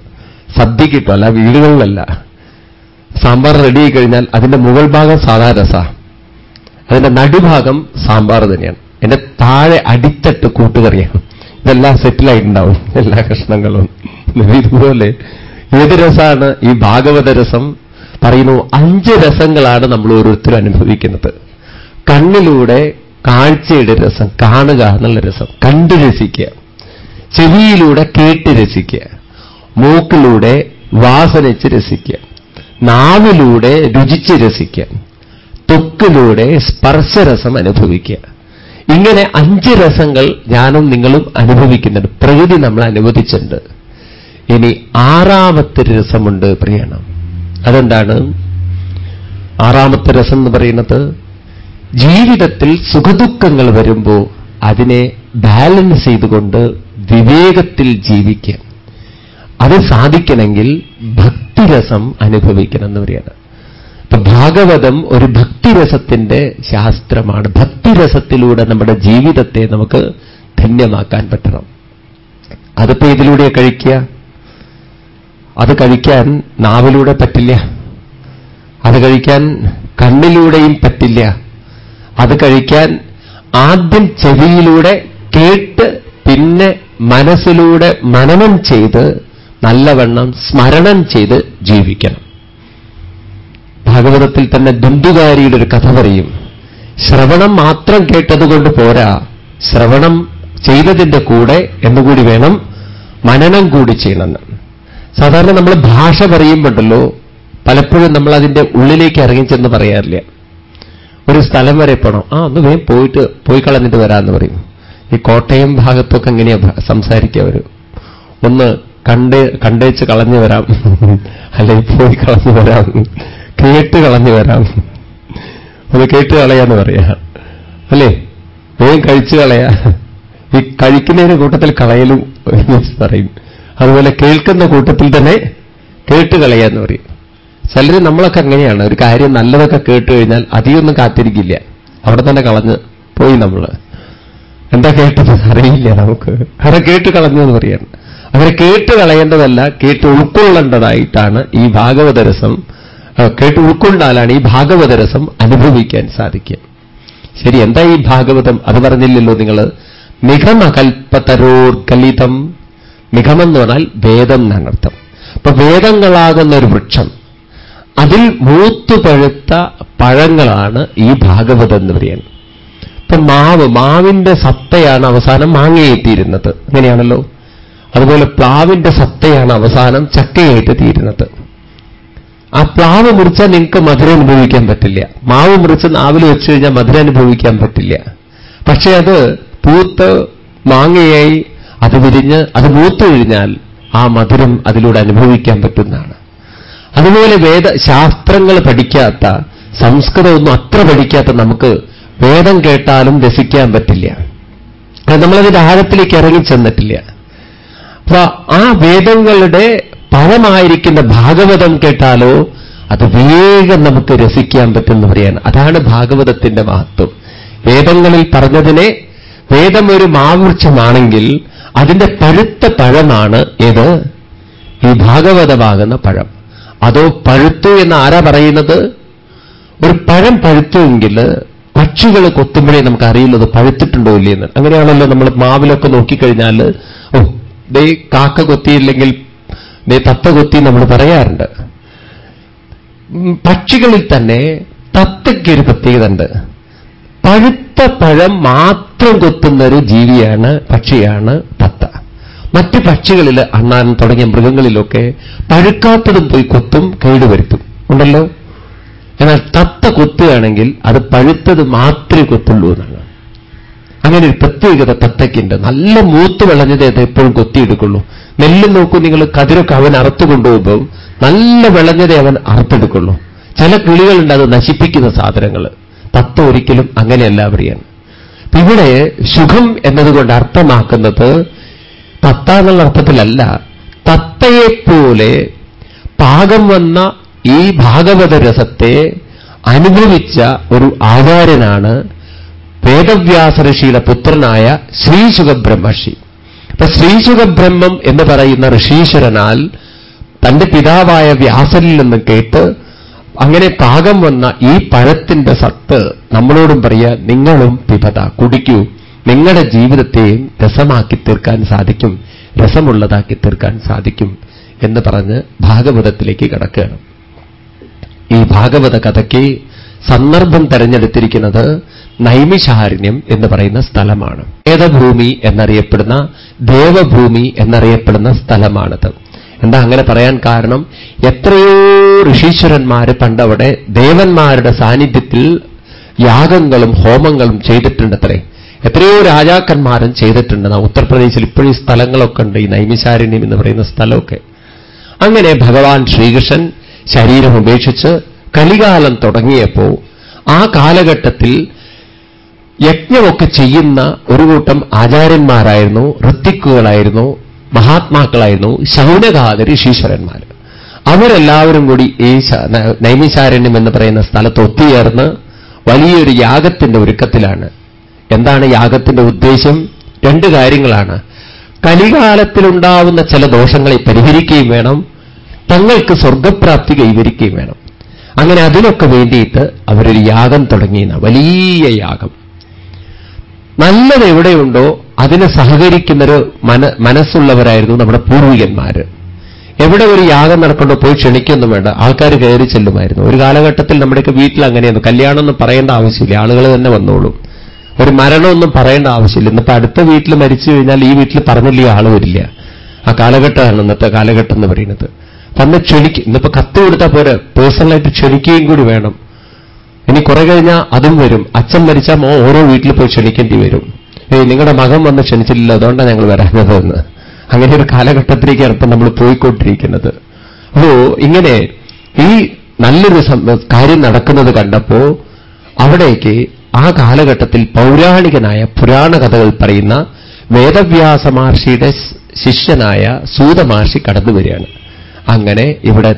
സദ്യ കിട്ടും അല്ല വീടുകളിലല്ല. സാമ്പാർ റെഡി കഴിഞ്ഞാൽ അതിന്റെ മുകൾ ഭാഗം സാധാ രസ. അതിന്റെ നടുഭാഗം സാമ്പാർ തന്നെയാണ്. എന്റെ താഴെ അടിത്തട്ട് കൂട്ടുകറിയാണ്. ഇതെല്ലാം സെറ്റിലായിട്ടുണ്ടാവും എല്ലാ കഷ്ണങ്ങളും. ഇതുപോലെ ഏത് രസമാണ് ഈ ഭാഗവത രസം പറയുന്നു അഞ്ച് രസങ്ങളാണ് നമ്മൾ ഓരോരുത്തരും അനുഭവിക്കുന്നത്. കണ്ണിലൂടെ കാഴ്ചയുടെ രസം കാണുക എന്നുള്ള രസം കണ്ടു രസിക്കുക. ചെവിയിലൂടെ കേട്ട് രസിക്കുക. മൂക്കിലൂടെ വാസനിച്ച് രസിക്കുക. നാവിലൂടെ രുചിച്ച് രസിക്കുക. തൊക്കിലൂടെ സ്പർശരസം അനുഭവിക്കുക. ഇങ്ങനെ അഞ്ച് രസങ്ങൾ ഞാനും നിങ്ങളും അനുഭവിക്കുന്നുണ്ട് പ്രകൃതി നമ്മൾ അനുവദിച്ചിട്ടുണ്ട്. ഇനി ആറാമത്തെ രസമുണ്ട് പ്രിയണം. അതെന്താണ്? ആറാമത്തെ രസം എന്ന് പറയുന്നത് ജീവിതത്തിൽ സുഖദുഃഖങ്ങൾ വരുമ്പോൾ അതിനെ ബാലൻസ് ചെയ്തുകൊണ്ട് വിവേകത്തിൽ ജീവിക്കുക അത് സാധിക്കണമെങ്കിൽ ഭക്തിരസം അനുഭവിക്കണം എന്ന് പറയുന്നത്. ഇപ്പൊ ഭാഗവതം ഒരു ഭക്തിരസത്തിന്റെ ശാസ്ത്രമാണ്. ഭക്തിരസത്തിലൂടെ നമ്മുടെ ജീവിതത്തെ നമുക്ക് ധന്യമാക്കാൻ പറ്റണം. അതിപ്പോ ഇതിലൂടെ കഴിക്കുക? അത് കഴിക്കാൻ നാവിലൂടെ പറ്റില്ല. അത് കഴിക്കാൻ കണ്ണിലൂടെയും പറ്റില്ല. അത് കഴിക്കാൻ ആദ്യം ചെവിയിലൂടെ കേട്ട് പിന്നെ മനസ്സിലൂടെ മനനം ചെയ്ത് നല്ലവണ്ണം സ്മരണം ചെയ്ത് ജീവിക്കണം. ഭാഗവതത്തിൽ തന്നെ ദുന്തുകാരിയുടെ ഒരു കഥ പറയും. ശ്രവണം മാത്രം കേട്ടതുകൊണ്ട് പോരാ ശ്രവണം ചെയ്തതിന്റെ കൂടെ എന്നുകൂടി വേണം മനനം കൂടി ചെയ്യണമെന്ന്. സാധാരണ നമ്മൾ ഭാഷ പറയുമ്പോണ്ടല്ലോ പലപ്പോഴും നമ്മൾ അതിന്റെ ഉള്ളിലേക്ക് ഇറങ്ങിച്ചെന്ന് പറയാറില്ല. ഒരു സ്ഥലം വരെ പോകണം ആ ഒന്ന് വേഗം പോയിട്ട് പോയി കളഞ്ഞിട്ട് വരാമെന്ന് പറയും. ഈ കോട്ടയം ഭാഗത്തൊക്കെ എങ്ങനെയാ സംസാരിക്കുക അവർ ഒന്ന് കണ്ട് കണ്ടേച്ച് കളഞ്ഞു വരാം. അല്ലെ പോയി കളഞ്ഞു വരാം. കേട്ട് കളഞ്ഞു വരാം. ഒന്ന് കേട്ട് കളയാന്ന് പറയാ. അല്ലേ? വേഗം കഴിച്ചു കളയാ. ഈ കഴിക്കുന്നതിന് കൂട്ടത്തിൽ കളയലും എന്ന് പറയും. അതുപോലെ കേൾക്കുന്ന കൂട്ടത്തിൽ തന്നെ കേട്ട് കളയാന്ന് പറയും. ചിലർ നമ്മളൊക്കെ അങ്ങനെയാണ്. ഒരു കാര്യം നല്ലതൊക്കെ കേട്ട് കഴിഞ്ഞാൽ അധികമൊന്നും കാത്തിരിക്കില്ല. അവിടെ തന്നെ കളഞ്ഞ് പോയി നമ്മൾ എന്താ കേട്ടത്? അറിയില്ല നമുക്ക്. അവരെ കേട്ട് കളഞ്ഞു എന്ന് പറയാണ്. അവരെ കേട്ട് കളയേണ്ടതല്ല കേട്ട് ഉൾക്കൊള്ളേണ്ടതായിട്ടാണ് ഈ ഭാഗവതരസം കേട്ട് ഉൾക്കൊണ്ടാലാണ് ഈ ഭാഗവതരസം അനുഭവിക്കാൻ സാധിക്കുക. ശരി എന്താ ഈ ഭാഗവതം? അത് പറഞ്ഞില്ലല്ലോ നിങ്ങൾ നിഗമകൽപ്പതരോർഗലിതം നിഗമെന്ന് പറഞ്ഞാൽ വേദം എന്നാണ് അർത്ഥം. അപ്പൊ വേദങ്ങളാകുന്ന ഒരു വൃക്ഷം അതിൽ മൂത്തുപഴുത്ത പഴങ്ങളാണ് ഈ ഭാഗവതം എന്ന് പറയുന്നത് ഇപ്പൊ മാവ് മാവിന്റെ സത്തയാണ് അവസാനം മാങ്ങയെത്തിയിരുന്നത് അങ്ങനെയാണല്ലോ അതുപോലെ പ്ലാവിന്റെ സത്തയാണ് അവസാനം ചക്കയായിട്ട് തീരുന്നത് ആ പ്ലാവ് മുറിച്ചാൽ നിങ്ങൾക്ക് മധുരം അനുഭവിക്കാൻ പറ്റില്ല. മാവ് മുറിച്ച് നാവിൽ വെച്ച് കഴിഞ്ഞാൽ മധുരം അനുഭവിക്കാൻ പറ്റില്ല. പക്ഷേ അത് പൂത്ത് മാങ്ങയായി അത് വിരിഞ്ഞ് അത് മൂത്തു കഴിഞ്ഞാൽ ആ മധുരം അതിലൂടെ അനുഭവിക്കാൻ പറ്റുന്നതാണ്. അതുപോലെ വേദ ശാസ്ത്രങ്ങൾ പഠിക്കാത്ത സംസ്കൃതമൊന്നും അത്ര പഠിക്കാത്ത നമുക്ക് വേദം കേട്ടാലും രസിക്കാൻ പറ്റില്ല. നമ്മളതിന്റെ ആഴത്തിലേക്ക് ഇറങ്ങിച്ചെന്നിട്ടില്ല അപ്പൊ ആ വേദങ്ങളുടെ പഴമായിരിക്കുന്ന ഭാഗവതം കേട്ടാലോ അത് വേഗം നമുക്ക് രസിക്കാൻ പറ്റുന്ന പറയാണ്. അതാണ് ഭാഗവതത്തിന്റെ മഹത്വം. വേദങ്ങളിൽ പറഞ്ഞതിനെ വേദം ഒരു മാവൃക്ഷമാണെങ്കിൽ അതിന്റെ പഴുത്ത പഴമാണ് ഏത്? ഈ ഭാഗവതമാകുന്ന പഴം. അതോ പഴുത്തു എന്ന് ആരാ പറയുന്നത്? ഒരു പഴം പഴുത്തുവെങ്കിൽ പക്ഷികൾ കൊത്തുമ്പോഴേ നമുക്ക് അറിയുന്നത് പഴുത്തിട്ടുണ്ടോ ഇല്ലയെന്ന്. അങ്ങനെയാണല്ലോ നമ്മൾ മാവിലൊക്കെ നോക്കിക്കഴിഞ്ഞാൽ ഓ ദേ കാക്ക കൊത്തിയില്ലെങ്കിൽ ദേ തത്ത കൊത്തി നമ്മൾ പറയാറുണ്ട്. പക്ഷികളിൽ തന്നെ തത്തയ്ക്കൊരു പ്രത്യേകത ഉണ്ട് പഴുത്ത പഴം മാത്രം കൊത്തുന്ന ഒരു ജീവിയാണ് പക്ഷിയാണ് തത്ത. മറ്റ് പക്ഷികളിൽ അണ്ണാൻ തുടങ്ങിയ മൃഗങ്ങളിലൊക്കെ പഴുക്കാത്തതും പോയി കൊത്തും കേടുവരുത്തും. ഉണ്ടല്ലോ? എന്നാൽ തത്ത കൊത്തുകയാണെങ്കിൽ അത് പഴുത്തത് മാത്രമേ കൊത്തുള്ളൂ എന്നാണ്. അങ്ങനെ ഒരു പ്രത്യേകത തത്തയ്ക്കുണ്ട്. നല്ല മൂത്ത് വിളഞ്ഞതേ അത് എപ്പോഴും കൊത്തിയെടുക്കുള്ളൂ. നെല്ല് നോക്കൂ നിങ്ങൾ കതിരൊക്കെ അവൻ അറുത്തു കൊണ്ടുപോകുമ്പോൾ നല്ല വിളഞ്ഞതേ അവൻ അറുത്തെടുക്കുള്ളൂ. ചില കിളികളുണ്ട് അത് നശിപ്പിക്കുന്ന സാധനങ്ങൾ തത്ത ഒരിക്കലും അങ്ങനെയല്ല അവിടെയാണ് ഇവിടെ സുഖം എന്നതുകൊണ്ട് അർത്ഥമാക്കുന്നത് തത്ത എന്നുള്ള അർത്ഥത്തിലല്ല. തത്തയെപ്പോലെ പാകം വന്ന ഈ ഭാഗവത രസത്തെ അനുഭവിച്ച ഒരു ആചാര്യനാണ് വേദവ്യാസ ഋഷിയുടെ പുത്രനായ ശ്രീശുഖബ്രഹ്മർഷി. അപ്പൊ ശ്രീശുഖബ്രഹ്മം എന്ന് പറയുന്ന ഋഷീശ്വരനാൽ തന്റെ പിതാവായ വ്യാസനിൽ നിന്ന് കേട്ട് അങ്ങനെ പാകം വന്ന ഈ പഴത്തിന്റെ സത്ത് നമ്മളോടും പറയാ നിങ്ങളും പിപത കുടിക്കൂ. നിങ്ങളുടെ ജീവിതത്തെ രസമാക്കി തീർക്കാൻ സാധിക്കും രസമുള്ളതാക്കി തീർക്കാൻ സാധിക്കും എന്ന് പറഞ്ഞ് ഭാഗവതത്തിലേക്ക് കടക്കുകയാണ്. ഈ ഭാഗവത കഥയ്ക്ക് സന്ദർഭം തെരഞ്ഞെടുത്തിരിക്കുന്നത് നൈമിഷാരണ്യം എന്ന് പറയുന്ന സ്ഥലമാണ്. വേദഭൂമി എന്നറിയപ്പെടുന്ന ദേവഭൂമി എന്നറിയപ്പെടുന്ന സ്ഥലമാണത്. എന്താ അങ്ങനെ പറയാൻ കാരണം? എത്രയോ ഋഷീശ്വരന്മാര് പണ്ടവിടെ ദേവന്മാരുടെ സാന്നിധ്യത്തിൽ യാഗങ്ങളും ഹോമങ്ങളും ചെയ്തിട്ടുണ്ടത്രേ. എത്രയോ രാജാക്കന്മാരും ചെയ്തിട്ടുണ്ട്. ഉത്തർപ്രദേശിൽ ഇപ്പോഴും സ്ഥലങ്ങളൊക്കെ ഉണ്ട്. ഈ നൈമിശാരണ്യം എന്ന് പറയുന്ന സ്ഥലമൊക്കെ. അങ്ങനെ ഭഗവാൻ ശ്രീകൃഷ്ണൻ ശരീരം ഉപേക്ഷിച്ച് കലികാലം തുടങ്ങിയപ്പോ ആ കാലഘട്ടത്തിൽ യജ്ഞമൊക്കെ ചെയ്യുന്ന ഒരു കൂട്ടം ആചാര്യന്മാരായിരുന്നു. ഋത്തിക്കുകളായിരുന്നു മഹാത്മാക്കളായിരുന്നു. ശൗനകാദ ഋഷീശ്വരന്മാർ അവരെല്ലാവരും കൂടി ഈ നൈമിശാരണ്യം എന്ന് പറയുന്ന സ്ഥലത്ത് ഒത്തുചേർന്ന് വലിയൊരു യാഗത്തിന്റെ ഒരുക്കത്തിലാണ്. എന്താണ് യാഗത്തിന്റെ ഉദ്ദേശം? രണ്ട് കാര്യങ്ങളാണ്. കലികാലത്തിലുണ്ടാവുന്ന ചില ദോഷങ്ങളെ പരിഹരിക്കുകയും വേണം. തങ്ങൾക്ക് സ്വർഗപ്രാപ്തി കൈവരിക്കുകയും വേണം. അങ്ങനെ അതിനൊക്കെ വേണ്ടിയിട്ട് അവരൊരു യാഗം തുടങ്ങിയെന്ന വലിയ യാഗം. നല്ലത് എവിടെയുണ്ടോ അതിനെ സഹകരിക്കുന്നൊരു മന മനസ്സുള്ളവരായിരുന്നു നമ്മുടെ പൂർവികന്മാര്. എവിടെ ഒരു യാഗം നടക്കണ്ടോ പോയി ക്ഷണിക്കൊന്നും വേണ്ട. ആൾക്കാർ കയറി ചെല്ലുമായിരുന്നു. ഒരു കാലഘട്ടത്തിൽ നമ്മുടെയൊക്കെ വീട്ടിൽ അങ്ങനെയായിരുന്നു കല്യാണം ഒന്നും പറയേണ്ട ആവശ്യമില്ല. ആളുകൾ തന്നെ വന്നോളും. ഒരു മരണമൊന്നും പറയേണ്ട ആവശ്യമില്ല. ഇന്നിപ്പോ അടുത്ത വീട്ടിൽ മരിച്ചു കഴിഞ്ഞാൽ ഈ വീട്ടിൽ പറഞ്ഞില്ലേ ആൾ വരില്ല. ആ കാലഘട്ടമാണ് ഇന്നത്തെ കാലഘട്ടം എന്ന് പറയുന്നത്. തന്നെ ക്ഷണിക്കും ഇന്നിപ്പോ കത്ത് കൊടുത്താൽ പോരെ? പേഴ്സണലായിട്ട് ക്ഷണിക്കുകയും കൂടി വേണം. ഇനി കുറെ കഴിഞ്ഞാൽ അതും വരും. അച്ഛൻ മരിച്ചാൽ മോ ഓരോ വീട്ടിൽ പോയി ക്ഷണിക്കേണ്ടി വരും. ഏയ് നിങ്ങളുടെ മകൻ വന്ന് ക്ഷണിച്ചില്ല അതുകൊണ്ടാണ് ഞങ്ങൾ വരാഞ്ഞതെന്ന് അങ്ങനെ ഒരു കാലഘട്ടത്തിലേക്കാണ് ഇപ്പം നമ്മൾ പോയിക്കൊണ്ടിരിക്കുന്നത്. അപ്പോ ഇങ്ങനെ ഈ നല്ലൊരു കാര്യം നടക്കുന്നത് കണ്ടപ്പോ അവിടേക്ക് ആ കാലഘട്ടത്തിൽ പൗരാണികനായ പുരാണ കഥകൾ പറയുന്ന വേദവ്യാസ മഹർഷിയുടെ ശിഷ്യനായ സൂതമഹർഷി കടന്നു വരികയാണ്. അങ്ങനെ ഇവിടെ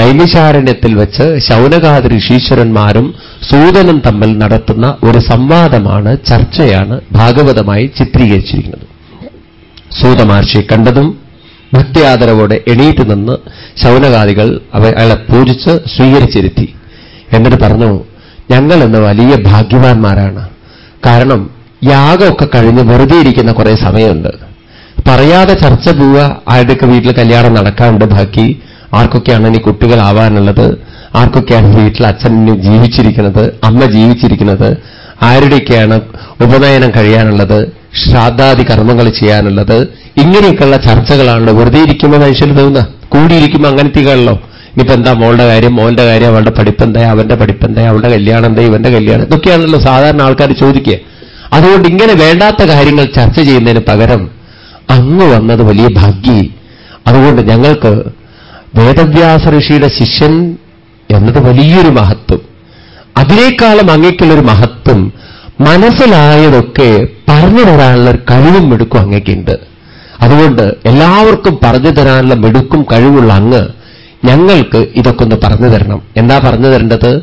നൈമിശാരണ്യത്തിൽ വെച്ച് ശൗനകാതി ഋഷീശ്വരന്മാരും സൂതനും തമ്മിൽ നടത്തുന്ന ഒരു സംവാദമാണ് ചർച്ചയാണ് ഭാഗവതമായി ചിത്രീകരിച്ചിരിക്കുന്നത്. സൂതമഹർഷിയെ കണ്ടതും ഭക്തിയാദരവോടെ എണീറ്റ് നിന്ന് ശൗനകാദികൾ അയാളെ പൂജിച്ച് സ്വീകരിച്ചിരുത്തി. എന്നിട്ട് പറഞ്ഞു ഞങ്ങൾ ഇന്ന് വലിയ ഭാഗ്യവാന്മാരാണ്. കാരണം യാഗമൊക്കെ കഴിഞ്ഞ് വെറുതെ ഇരിക്കുന്ന കുറേ സമയമുണ്ട്. പറയാതെ ചർച്ച പോവുക ആരുടെയൊക്കെ വീട്ടിൽ കല്യാണം നടക്കാറുണ്ട് ബാക്കി ആർക്കൊക്കെയാണ് ഇനി കുട്ടികളാവാനുള്ളത് ആർക്കൊക്കെയാണ് വീട്ടിൽ അച്ഛൻ ജീവിച്ചിരിക്കുന്നത് അമ്മ ജീവിച്ചിരിക്കുന്നത് ആരുടെയൊക്കെയാണ് ഉപനയനം കഴിയാനുള്ളത് ശ്രാദ്ധാദി കർമ്മങ്ങൾ ചെയ്യാനുള്ളത് ഇങ്ങനെയൊക്കെയുള്ള ചർച്ചകളാണല്ലോ വെറുതെ ഇരിക്കുമ്പോൾ മനുഷ്യന് തോന്നുക. കൂടിയിരിക്കുമ്പോൾ അങ്ങനത്തെയാണല്ലോ ഇനിയിപ്പോ എന്താ മോളുടെ കാര്യം മോന്റെ കാര്യം അവളുടെ പഠിപ്പെന്താ അവന്റെ പഠിപ്പെന്താ അവളുടെ കല്യാണം എന്താ ഇവന്റെ കല്യാണം ഇതൊക്കെയാണല്ലോ സാധാരണ ആൾക്കാർ ചോദിക്കുക അതുകൊണ്ട് ഇങ്ങനെ വേണ്ടാത്ത കാര്യങ്ങൾ ചർച്ച ചെയ്യുന്നതിന് പകരം അങ്ങ് വന്നത് വലിയ ഭാഗ്യ. അതുകൊണ്ട് ഞങ്ങൾക്ക് വേദവ്യാസ ഋഷിയുടെ ശിഷ്യൻ എന്നത് വലിയൊരു മഹത്വം. അതിനേക്കാളും അങ്ങേക്കുള്ളൊരു മഹത്വം മനസ്സിലായതൊക്കെ പറഞ്ഞു തരാനുള്ള കഴിവും മെടുക്കും അങ്ങയ്ക്കുണ്ട് അതുകൊണ്ട് എല്ലാവർക്കും പറഞ്ഞു തരാനുള്ള മെടുക്കും കഴിവുള്ള അങ്ങ് ഞങ്ങൾക്ക് ഇതൊക്കെ ഒന്ന് പറഞ്ഞു തരണം. എന്താ പറഞ്ഞു തരേണ്ടത്?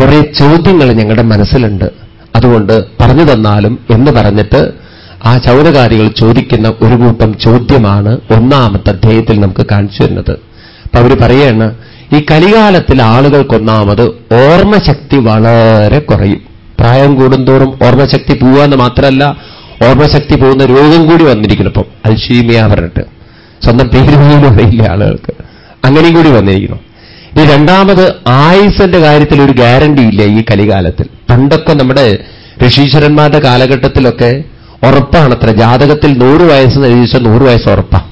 കുറെ ചോദ്യങ്ങൾ ഞങ്ങളുടെ മനസ്സിലുണ്ട്. അതുകൊണ്ട് പറഞ്ഞു തന്നാലും എന്ന് പറഞ്ഞിട്ട് ആ ചൗരകാരികൾ ചോദിക്കുന്ന ഒരു കൂട്ടം ചോദ്യമാണ് ഒന്നാമത്തെ അധ്യായത്തിൽ നമുക്ക് കാണിച്ചു തരുന്നത്. അപ്പൊ അവർ പറയാണ് ഈ കലികാലത്തിൽ ആളുകൾക്കൊന്നാമത് ഓർമ്മശക്തി വളരെ കുറയും. പ്രായം കൂടുന്തോറും ഓർമ്മശക്തി പോവാന്ന് മാത്രമല്ല ഓർമ്മശക്തി പോകുന്ന രോഗം കൂടി വന്നിരിക്കുന്നു ഇപ്പം. അൽഷീമിയ പറഞ്ഞിട്ട്. സ്വന്തം പേര് പോലും അറിയില്ല ആളുകൾക്ക്. അങ്ങനെയും കൂടി വന്നിരിക്കുന്നു. ഈ രണ്ടാമത് ആയുസിന്റെ കാര്യത്തിൽ ഒരു ഗ്യാരണ്ടി ഇല്ല ഈ കലികാലത്തിൽ. പണ്ടൊക്കെ നമ്മുടെ ഋഷീശ്വരന്മാരുടെ കാലഘട്ടത്തിലൊക്കെ ഉറപ്പാണ് അത്ര ജാതകത്തിൽ നൂറ് വയസ്സ് എഴുതിച്ച നൂറ് വയസ്സ് ഉറപ്പാണ്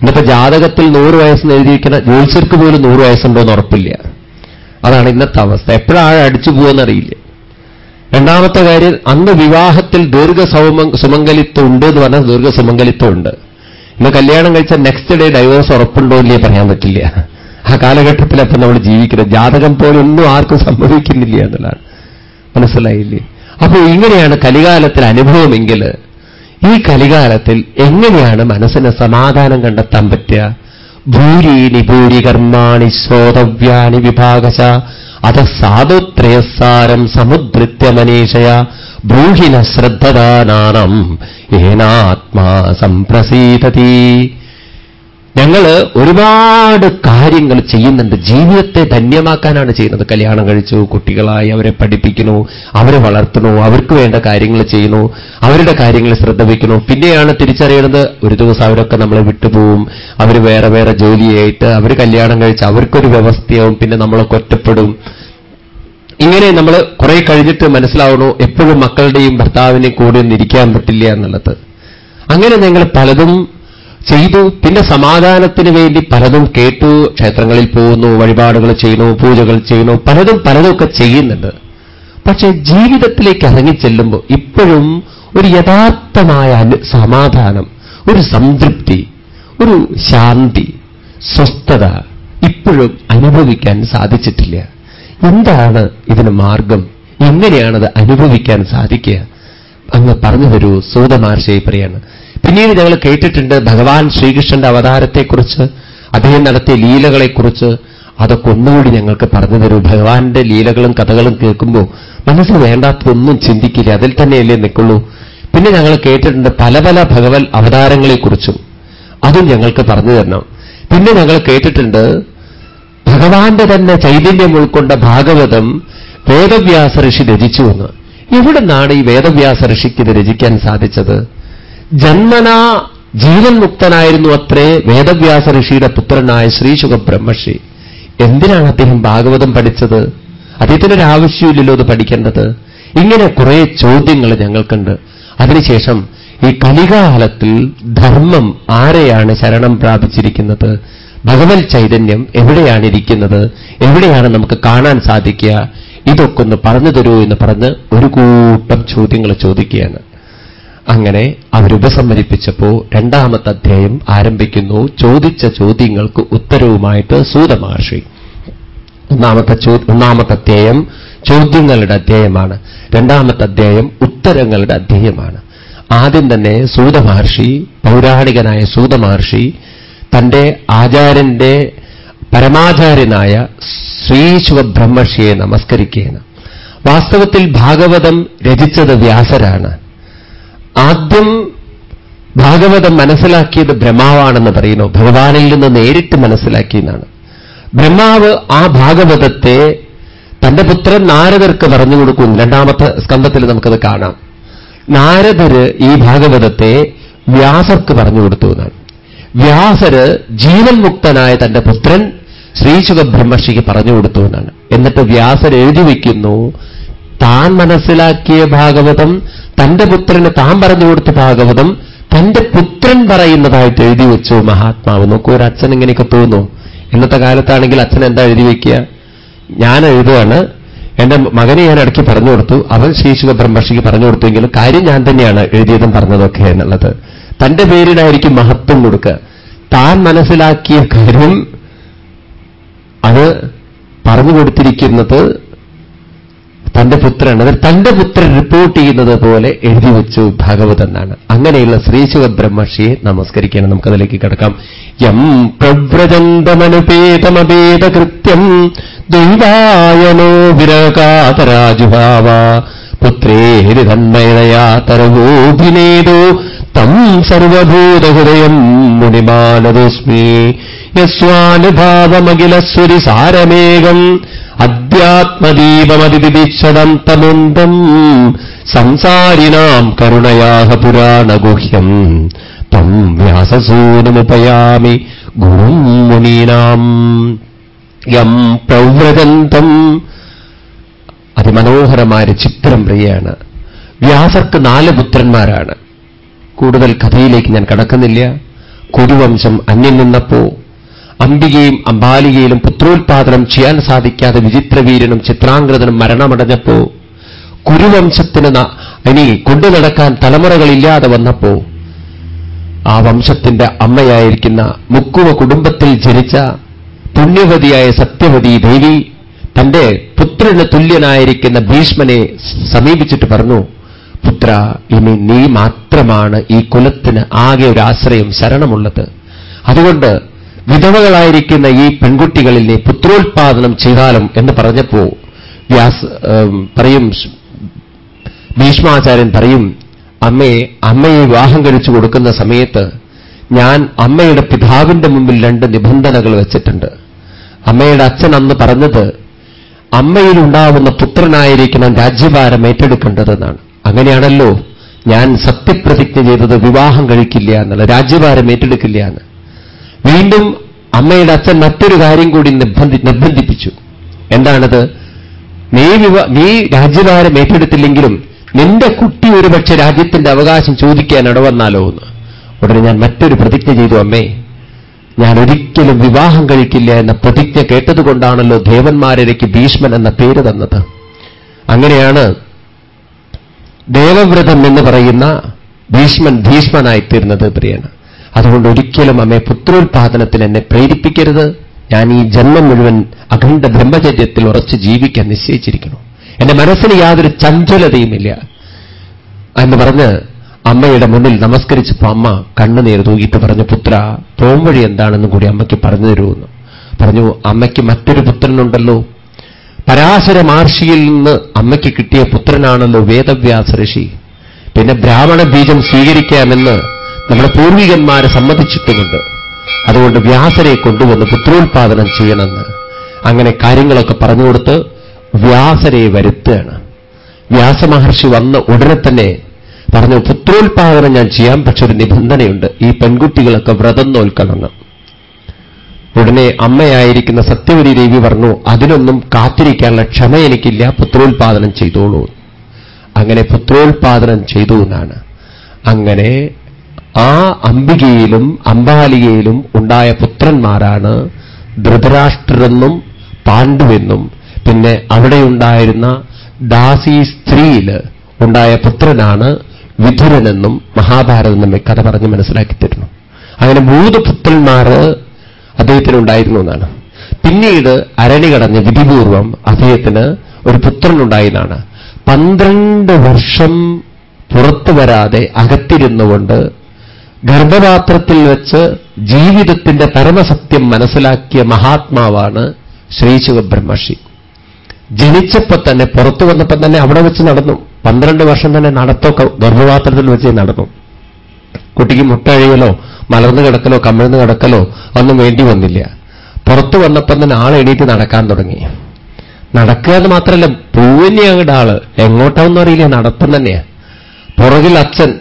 ഇന്നത്തെ ജാതകത്തിൽ നൂറ് വയസ്സ് എഴുതിയിരിക്കുന്ന ജ്യോത്സ്യർക്ക് പോലും നൂറ് വയസ്സുണ്ടോ എന്ന് ഉറപ്പില്ല. അതാണ് ഇന്നത്തെ അവസ്ഥ. എപ്പോഴാണ് അടിച്ചു പോകുമെന്നറിയില്ല രണ്ടാമത്തെ കാര്യം അന്ന് വിവാഹത്തിൽ ദീർഘ സുമംഗലിത്വം ഉണ്ട് എന്ന് പറഞ്ഞാൽ ദീർഘസുമംഗലിത്വം ഉണ്ട്. ഇന്ന് കല്യാണം കഴിച്ച നെക്സ്റ്റ് ഡേ ഡൈവേഴ്സ് ഉറപ്പുണ്ടോ ഇല്ലേ പറയാൻ പറ്റില്ല. ആ കാലഘട്ടത്തിൽ കാലഘട്ടത്തിലപ്പം നമ്മൾ ജീവിക്കുന്നത് ജാതകം പോലെ ഒന്നും ആർക്കും സംഭവിക്കുന്നില്ല എന്നുള്ളതാണ്. മനസ്സിലായില്ലേ? അപ്പോൾ ഇങ്ങനെയാണ് കലികാലത്തിൽ അനുഭവമെങ്കിൽ ഈ കലികാലത്തിൽ എങ്ങനെയാണ് മനസ്സിന് സമാധാനം കണ്ടെത്താൻ പറ്റുക? ഭൂരീനി ഭൂരി കർമാണി ശ്രോതവ്യാനി വിഭാഗശ അത സാധുത്രയസാരം സമുദ്രിത്യ മനീഷയ ബ്രൂഹിന ശ്രദ്ധദാനാനം. ഏനാത്മാ സംപ്രസീതതി. ഞങ്ങൾ ഒരുപാട് കാര്യങ്ങൾ ചെയ്യുന്നുണ്ട്. ജീവിതത്തെ ധന്യമാക്കാനാണ് ചെയ്യുന്നത്. കല്യാണം കഴിച്ചു കുട്ടികളായി അവരെ പഠിപ്പിക്കുന്നു അവരെ വളർത്തുന്നു അവർക്ക് വേണ്ട കാര്യങ്ങൾ ചെയ്യുന്നു അവരുടെ കാര്യങ്ങൾ ശ്രദ്ധ വയ്ക്കുന്നു. പിന്നെയാണ് തിരിച്ചറിയുന്നത് ഒരു ദിവസം അവരൊക്കെ നമ്മളെ വിട്ടുപോകും അവർ വേറെ വേറെ ജോലിയായിട്ട് അവർ കല്യാണം കഴിച്ച് അവർക്കൊരു വ്യവസ്ഥയാവും പിന്നെ നമ്മളെ ഒറ്റപ്പെടും. ഇങ്ങനെ നമ്മൾ കുറെ കഴിഞ്ഞിട്ട് മനസ്സിലാവണു എപ്പോഴും മക്കളുടെയും ഭർത്താവിനെയും കൂടെ ഒന്നിരിക്കാൻ പറ്റില്ല എന്നുള്ളത്. അങ്ങനെ ഞങ്ങൾ പലതും ചെയ്തു. പിന്നെ സമാധാനത്തിന് വേണ്ടി പലതും കേട്ടു. ക്ഷേത്രങ്ങളിൽ പോകുന്നു വഴിപാടുകൾ ചെയ്യുന്നു പൂജകൾ ചെയ്യുന്നു. പലതും പലതുമൊക്കെ ചെയ്യുന്നുണ്ട്. പക്ഷേ ജീവിതത്തിലേക്ക് ഇറങ്ങിച്ചെല്ലുമ്പോൾ ഇപ്പോഴും ഒരു യഥാർത്ഥമായ സമാധാനം ഒരു സംതൃപ്തി ഒരു ശാന്തി സ്വസ്ഥത ഇപ്പോഴും അനുഭവിക്കാൻ സാധിച്ചിട്ടില്ല. എന്താണ് ഇതിന് മാർഗം? എങ്ങനെയാണത് അനുഭവിക്കാൻ സാധിക്കുക? അങ്ങ് പറഞ്ഞു തരൂ സൂതമാർശയെ പറയാണ്. പിന്നീട് ഞങ്ങൾ കേട്ടിട്ടുണ്ട് ഭഗവാൻ ശ്രീകൃഷ്ണന്റെ അവതാരത്തെക്കുറിച്ച് അദ്ദേഹം നടത്തിയ ലീലകളെക്കുറിച്ച്. അതൊക്കെ ഒന്നുകൂടി ഞങ്ങൾക്ക് പറഞ്ഞു തരൂ. ഭഗവാന്റെ ലീലകളും കഥകളും കേൾക്കുമ്പോൾ മനസ്സിൽ വേണ്ടാത്തതൊന്നും ചിന്തിക്കില്ല. അതിൽ തന്നെയല്ലേ നിൽക്കുള്ളൂ. പിന്നെ ഞങ്ങൾ കേട്ടിട്ടുണ്ട് പല പല ഭഗവത് അവതാരങ്ങളെക്കുറിച്ചും. അതും ഞങ്ങൾക്ക് പറഞ്ഞു തരണം. പിന്നെ ഞങ്ങൾ കേട്ടിട്ടുണ്ട് ഭഗവാന്റെ തന്നെ ചൈതന്യം ഉൾക്കൊണ്ട ഭാഗവതം വേദവ്യാസ ഋഷി രചിച്ചു എന്ന്. എവിടെ നിന്നാണ് ഈ വേദവ്യാസ ഋഷിക്ക് ഇത് രചിക്കാൻ സാധിച്ചത്? ജന്മനാ ജീവൻ മുക്തനായിരുന്നു അത്രേ വേദവ്യാസ ഋഷിയുടെ പുത്രനായ ശ്രീശുഖ ബ്രഹ്മർഷി എന്തിനാണ് അദ്ദേഹം ഭാഗവതം പഠിച്ചത്? അദ്ദേഹത്തിനൊരു ആവശ്യമില്ലല്ലോ അത് പഠിക്കേണ്ടത്. ഇങ്ങനെ കുറെ ചോദ്യങ്ങൾ ഞങ്ങൾക്കുണ്ട്. അതിനുശേഷം ഈ കലികാലത്തിൽ ധർമ്മം ആരെയാണ് ശരണം പ്രാപിച്ചിരിക്കുന്നത്? ഭഗവത് ചൈതന്യം എവിടെയാണ് ഇരിക്കുന്നത് എവിടെയാണ് നമുക്ക് കാണാൻ സാധിക്കുക? ഇതൊക്കെ ഒന്ന് പറഞ്ഞു തരൂ എന്ന് പറഞ്ഞ് ഒരു കൂട്ടം ചോദ്യങ്ങൾ ചോദിക്കുകയാണ്. അങ്ങനെ അവരുപസംഹരിപ്പിച്ചപ്പോ രണ്ടാമത്തെ അധ്യായം ആരംഭിക്കുന്നു. ചോദിച്ച ചോദ്യങ്ങൾക്ക് ഉത്തരവുമായിട്ട് സൂതമഹർഷി. ഒന്നാമത്തെ ഒന്നാമത്തെ അധ്യായം ചോദ്യങ്ങളുടെ അധ്യായമാണ്. രണ്ടാമത്തെ അധ്യായം ഉത്തരങ്ങളുടെ അധ്യായമാണ്. ആദ്യം തന്നെ സൂതമഹർഷി പൗരാണികനായ സൂതമഹർഷി തന്റെ ആചാര്യന്റെ പരമാചാര്യനായ ശ്രീശുവബ്രഹ്മർഷിയെ നമസ്കരിക്കുകയാണ്. വാസ്തവത്തിൽ ഭാഗവതം രചിച്ചത് വ്യാസരാണ്. ആദ്യം ഭാഗവതം മനസ്സിലാക്കിയത് ബ്രഹ്മാവാണെന്ന് പറയുന്നു. ഭഗവാനിൽ നിന്ന് നേരിട്ട് മനസ്സിലാക്കിയെന്നാണ്. ബ്രഹ്മാവ് ആ ഭാഗവതത്തെ തന്റെ പുത്രൻ നാരദർക്ക് പറഞ്ഞു കൊടുക്കും. രണ്ടാമത്തെ സ്കന്ധത്തിൽ നമുക്കത് കാണാം. നാരദര് ഈ ഭാഗവതത്തെ വ്യാസർക്ക് പറഞ്ഞു കൊടുത്തു എന്നാണ്. വ്യാസര് ജീവൻ മുക്തനായ തന്റെ പുത്രൻ ശ്രീശുഖ ബ്രഹ്മർഷിക്ക് പറഞ്ഞു കൊടുത്തു എന്നാണ്. എന്നിട്ട് വ്യാസർ എഴുതി വയ്ക്കുന്നു താൻ മനസ്സിലാക്കിയ ഭാഗവതം തന്റെ പുത്രന് താൻ പറഞ്ഞു കൊടുത്ത ഭാഗവതം തന്റെ പുത്രൻ പറയുന്നതായിട്ട് എഴുതി വെച്ചു. മഹാത്മാവ് നോക്കൂ ഒരു അച്ഛൻ ഇങ്ങനെയൊക്കെ തോന്നുന്നു. ഇന്നത്തെ കാലത്താണെങ്കിൽ അച്ഛൻ എന്താ എഴുതി വയ്ക്കുക ഞാൻ എഴുതുകയാണ് എന്റെ മകനെ ഞാൻ ഇടയ്ക്ക് പറഞ്ഞു കൊടുത്തു. അവൻ ശ്രീശുഖ ബ്രഹ്മർഷിക്ക് പറഞ്ഞു കൊടുത്തുവെങ്കിലും കാര്യം ഞാൻ തന്നെയാണ് എഴുതിയതും പറഞ്ഞതൊക്കെ എന്നുള്ളത്. തന്റെ പേരിനായിരിക്കും മഹത്വം കൊടുക്കുക. താൻ മനസ്സിലാക്കിയ കാര്യം അത് പറഞ്ഞു കൊടുത്തിരിക്കുന്നത് തന്റെ പുത്രനാണ്. അതിൽ തന്റെ പുത്രൻ റിപ്പോർട്ട് ചെയ്യുന്നത് പോലെ എഴുതി വെച്ചു ഭാഗവത് എന്നാണ്. അങ്ങനെയുള്ള ശ്രീശിവ ബ്രഹ്മർഷിയെ നമസ്കരിക്കണം. നമുക്കതിലേക്ക് കിടക്കാം. യം പ്രവ്രജന്തമനുപേതമപേതകൃത്യം ദൈവായനോ വിരകാതരാജുഭാവ പുത്രേ ഹരിതന്മയതയാ തരവോഭിനേതോ തം സർവഭൂതഹൃദയം മുനിമാനദോസ്മി യസ്വാനുഭാവമഖിലസ്വരി സാരമേകം അധ്യാത്മദീപമതിദിദിക്ഷദന്തമുന്തം സംസാരിണാം കരുണയാഹ പുരാണഗുഹ്യം. തം വ്യാസസൂനമുപയാമി ഗുരും മുനീനാം. യം പ്രവ്രജന്തം. അതിമനോഹരമായ ചിത്രം പ്രിയാണ് വ്യാസർക്ക് നാല് പുത്രന്മാരാണ്. കൂടുതൽ കഥയിലേക്ക് ഞാൻ കടക്കുന്നില്ല. കുരുവംശം അന്യം നിന്നപ്പോ അംബികയും അംബാലികയിലും പുത്രോത്പാദനം ചെയ്യാൻ സാധിക്കാതെ വിചിത്രവീരനും ചിത്രാംഗതനും മരണമടഞ്ഞപ്പോ കുരുവംശത്തിന് ഇനി കൊണ്ടു നടക്കാൻ തലമുറകളില്ലാതെ വന്നപ്പോ ആ വംശത്തിന്റെ അമ്മയായിരിക്കുന്ന മുക്കുവ കുടുംബത്തിൽ ജനിച്ച പുണ്യവതിയായ സത്യവതി ദേവി തന്റെ പുത്രന് തുല്യനായിരിക്കുന്ന ഭീഷ്മനെ സമീപിച്ചിട്ട് പറഞ്ഞു പുത്ര ഇനി നീ മാത്രമാണ് ഈ കുലത്തിന് ആകെ ഒരു ആശ്രയം ശരണമുള്ളത്. അതുകൊണ്ട് വിധവകളായിരിക്കുന്ന ഈ പെൺകുട്ടികളിൽ നീ പുത്രോത്പാദനം ചെയ്താലും എന്ന് പറഞ്ഞപ്പോ വ്യാസ് പറയും ഭീഷ്മാചാര്യൻ പറയും അമ്മയെ അമ്മയെ വിവാഹം കഴിച്ചു കൊടുക്കുന്ന സമയത്ത് ഞാൻ അമ്മയുടെ പിതാവിന്റെ മുമ്പിൽ രണ്ട് നിബന്ധനകൾ വെച്ചിട്ടുണ്ട്. അമ്മയുടെ അച്ഛൻ അന്ന് പറഞ്ഞത് അമ്മയിലുണ്ടാവുന്ന പുത്രനായിരിക്കണം രാജ്യഭാരം ഏറ്റെടുക്കേണ്ടതെന്നാണ്. അങ്ങനെയാണല്ലോ ഞാൻ സത്യപ്രതിജ്ഞ ചെയ്തത് വിവാഹം കഴിക്കില്ല എന്നുള്ള രാജ്യഭാരം ഏറ്റെടുക്കില്ല എന്ന്. വീണ്ടും അമ്മയുടെ അച്ഛൻ മറ്റൊരു കാര്യം കൂടി നിർബന്ധി നിർബന്ധിപ്പിച്ചു. എന്താണത്? നീ വിവ നീ രാജ്യഭാരം ഏറ്റെടുത്തില്ലെങ്കിലും നിന്റെ കുട്ടി ഒരുപക്ഷെ രാജ്യത്തിന്റെ അവകാശം ചോദിക്കാൻ ഇടവന്നാലോ എന്ന്. ഉടനെ ഞാൻ മറ്റൊരു പ്രതിജ്ഞ ചെയ്തു അമ്മേ. ഞാൻ ഒരിക്കലും വിവാഹം കഴിക്കില്ല എന്ന പ്രതിജ്ഞ കേട്ടതുകൊണ്ടാണല്ലോ ദേവന്മാരെനിക്ക് ഭീഷ്മൻ എന്ന പേര് തന്നത്. അങ്ങനെയാണ് ദേവവ്രതം എന്ന് പറയുന്ന ഭീഷ്മൻ ഭീഷ്മനായി തീർന്നത് പ്രിയാണ് അതുകൊണ്ട് ഒരിക്കലും അമ്മേ പുത്രോത്പാദനത്തിൽ എന്നെ പ്രേരിപ്പിക്കരുത്. ഞാൻ ഈ ജന്മം മുഴുവൻ അഖണ്ഡ ബ്രഹ്മചര്യത്തിൽ ഉറച്ച് ജീവിക്കാൻ നിശ്ചയിച്ചിരിക്കുന്നു. എന്റെ മനസ്സിന് യാതൊരു ചഞ്ചലതയുമില്ല. എന്ന് പറഞ്ഞ് അമ്മയുടെ മുന്നിൽ നമസ്കരിച്ചപ്പോ അമ്മ കണ്ണുനീർ തൂകിയിട്ട് പറഞ്ഞു പുത്ര പോംവഴി എന്താണെന്ന് കൂടി അമ്മയ്ക്ക് പറഞ്ഞു തരുമെന്ന് പറഞ്ഞു അമ്മയ്ക്ക് മറ്റൊരു പുത്രനുണ്ടല്ലോ. പരാശര മഹർഷിയിൽ നിന്ന് അമ്മയ്ക്ക് കിട്ടിയ പുത്രനാണല്ലോ വേദവ്യാസ ഋഷി. പിന്നെ ബ്രാഹ്മണ ബീജം സ്വീകരിക്കാമെന്ന് നമ്മുടെ പൂർവികന്മാരെ സമ്മതിച്ചിട്ടുമുണ്ട്. അതുകൊണ്ട് വ്യാസരെ കൊണ്ടുവന്ന് പുത്രോത്പാദനം ചെയ്യണമെന്ന്. അങ്ങനെ കാര്യങ്ങളൊക്കെ പറഞ്ഞു പറഞ്ഞുകൊടുത്ത് വ്യാസരെ വരുത്തുകയാണ്. വ്യാസമഹർഷി വന്ന് ഉടനെ തന്നെ പറഞ്ഞു പുത്രോത്പാദനം ഞാൻ ചെയ്യാം പക്ഷെ ഒരു നിബന്ധനയുണ്ട്. ഈ പെൺകുട്ടികളൊക്കെ വ്രതം നോൽക്കണമെന്ന് ഉടനെ അമ്മയായിരിക്കുന്ന സത്യവതി ദേവി പറഞ്ഞു അതിനൊന്നും കാത്തിരിക്കാനുള്ള ക്ഷമ എനിക്കില്ല പുത്രോത്പാദനം ചെയ്തോളൂ. അങ്ങനെ പുത്രോത്പാദനം ചെയ്തു എന്നാണ്. അങ്ങനെ ആ അംബികയിലും അംബാലികയിലും ഉണ്ടായ പുത്രന്മാരാണ് ധൃതരാഷ്ട്രെന്നും പാണ്ഡുവെന്നും. പിന്നെ അവിടെയുണ്ടായിരുന്ന ദാസി സ്ത്രീയിൽ ഉണ്ടായ പുത്രനാണ് വിധുരനെന്നും മഹാഭാരതം നമ്മെ കഥ പറഞ്ഞ് മനസ്സിലാക്കി തരുന്നു. അങ്ങനെ മൂന്ന് പുത്രന്മാര് അദ്ദേഹത്തിനുണ്ടായിരുന്നു എന്നാണ്. പിന്നീട് അരണി കടഞ്ഞ് വിധിപൂർവം അദ്ദേഹത്തിന് ഒരു പുത്രനുണ്ടായതാണ്. പന്ത്രണ്ട് വർഷം പുറത്തു വരാതെ അകത്തിരുന്നുകൊണ്ട് ഗർഭപാത്രത്തിൽ വെച്ച് ജീവിതത്തിന്റെ പരമസത്യം മനസ്സിലാക്കിയ മഹാത്മാവാണ് ശ്രീ ശിവബ്രഹ്മഷി ജനിച്ചപ്പോ തന്നെ പുറത്തു വന്നപ്പോ തന്നെ അവിടെ വെച്ച് നടന്നു. പന്ത്രണ്ട് വർഷം തന്നെ നടത്തൊക്കെ ഗർഭപാത്രത്തിൽ വെച്ച് നടന്നു. കുട്ടിക്ക് മുട്ടഴിയലോ മലർന്നു കിടക്കലോ കമിഴ്ന്നു കിടക്കലോ ഒന്നും വേണ്ടി വന്നില്ല. പുറത്തു വന്നപ്പം തന്നെ ആൾ എണീറ്റ് നടക്കാൻ തുടങ്ങി. നടക്കുക എന്ന് മാത്രമല്ല പൂവിനെ അങ്ങോട്ട് ആൾ. എങ്ങോട്ടാവെന്ന് അറിയില്ല നടത്തം തന്നെയാ. പുറകിൽ അച്ഛൻ.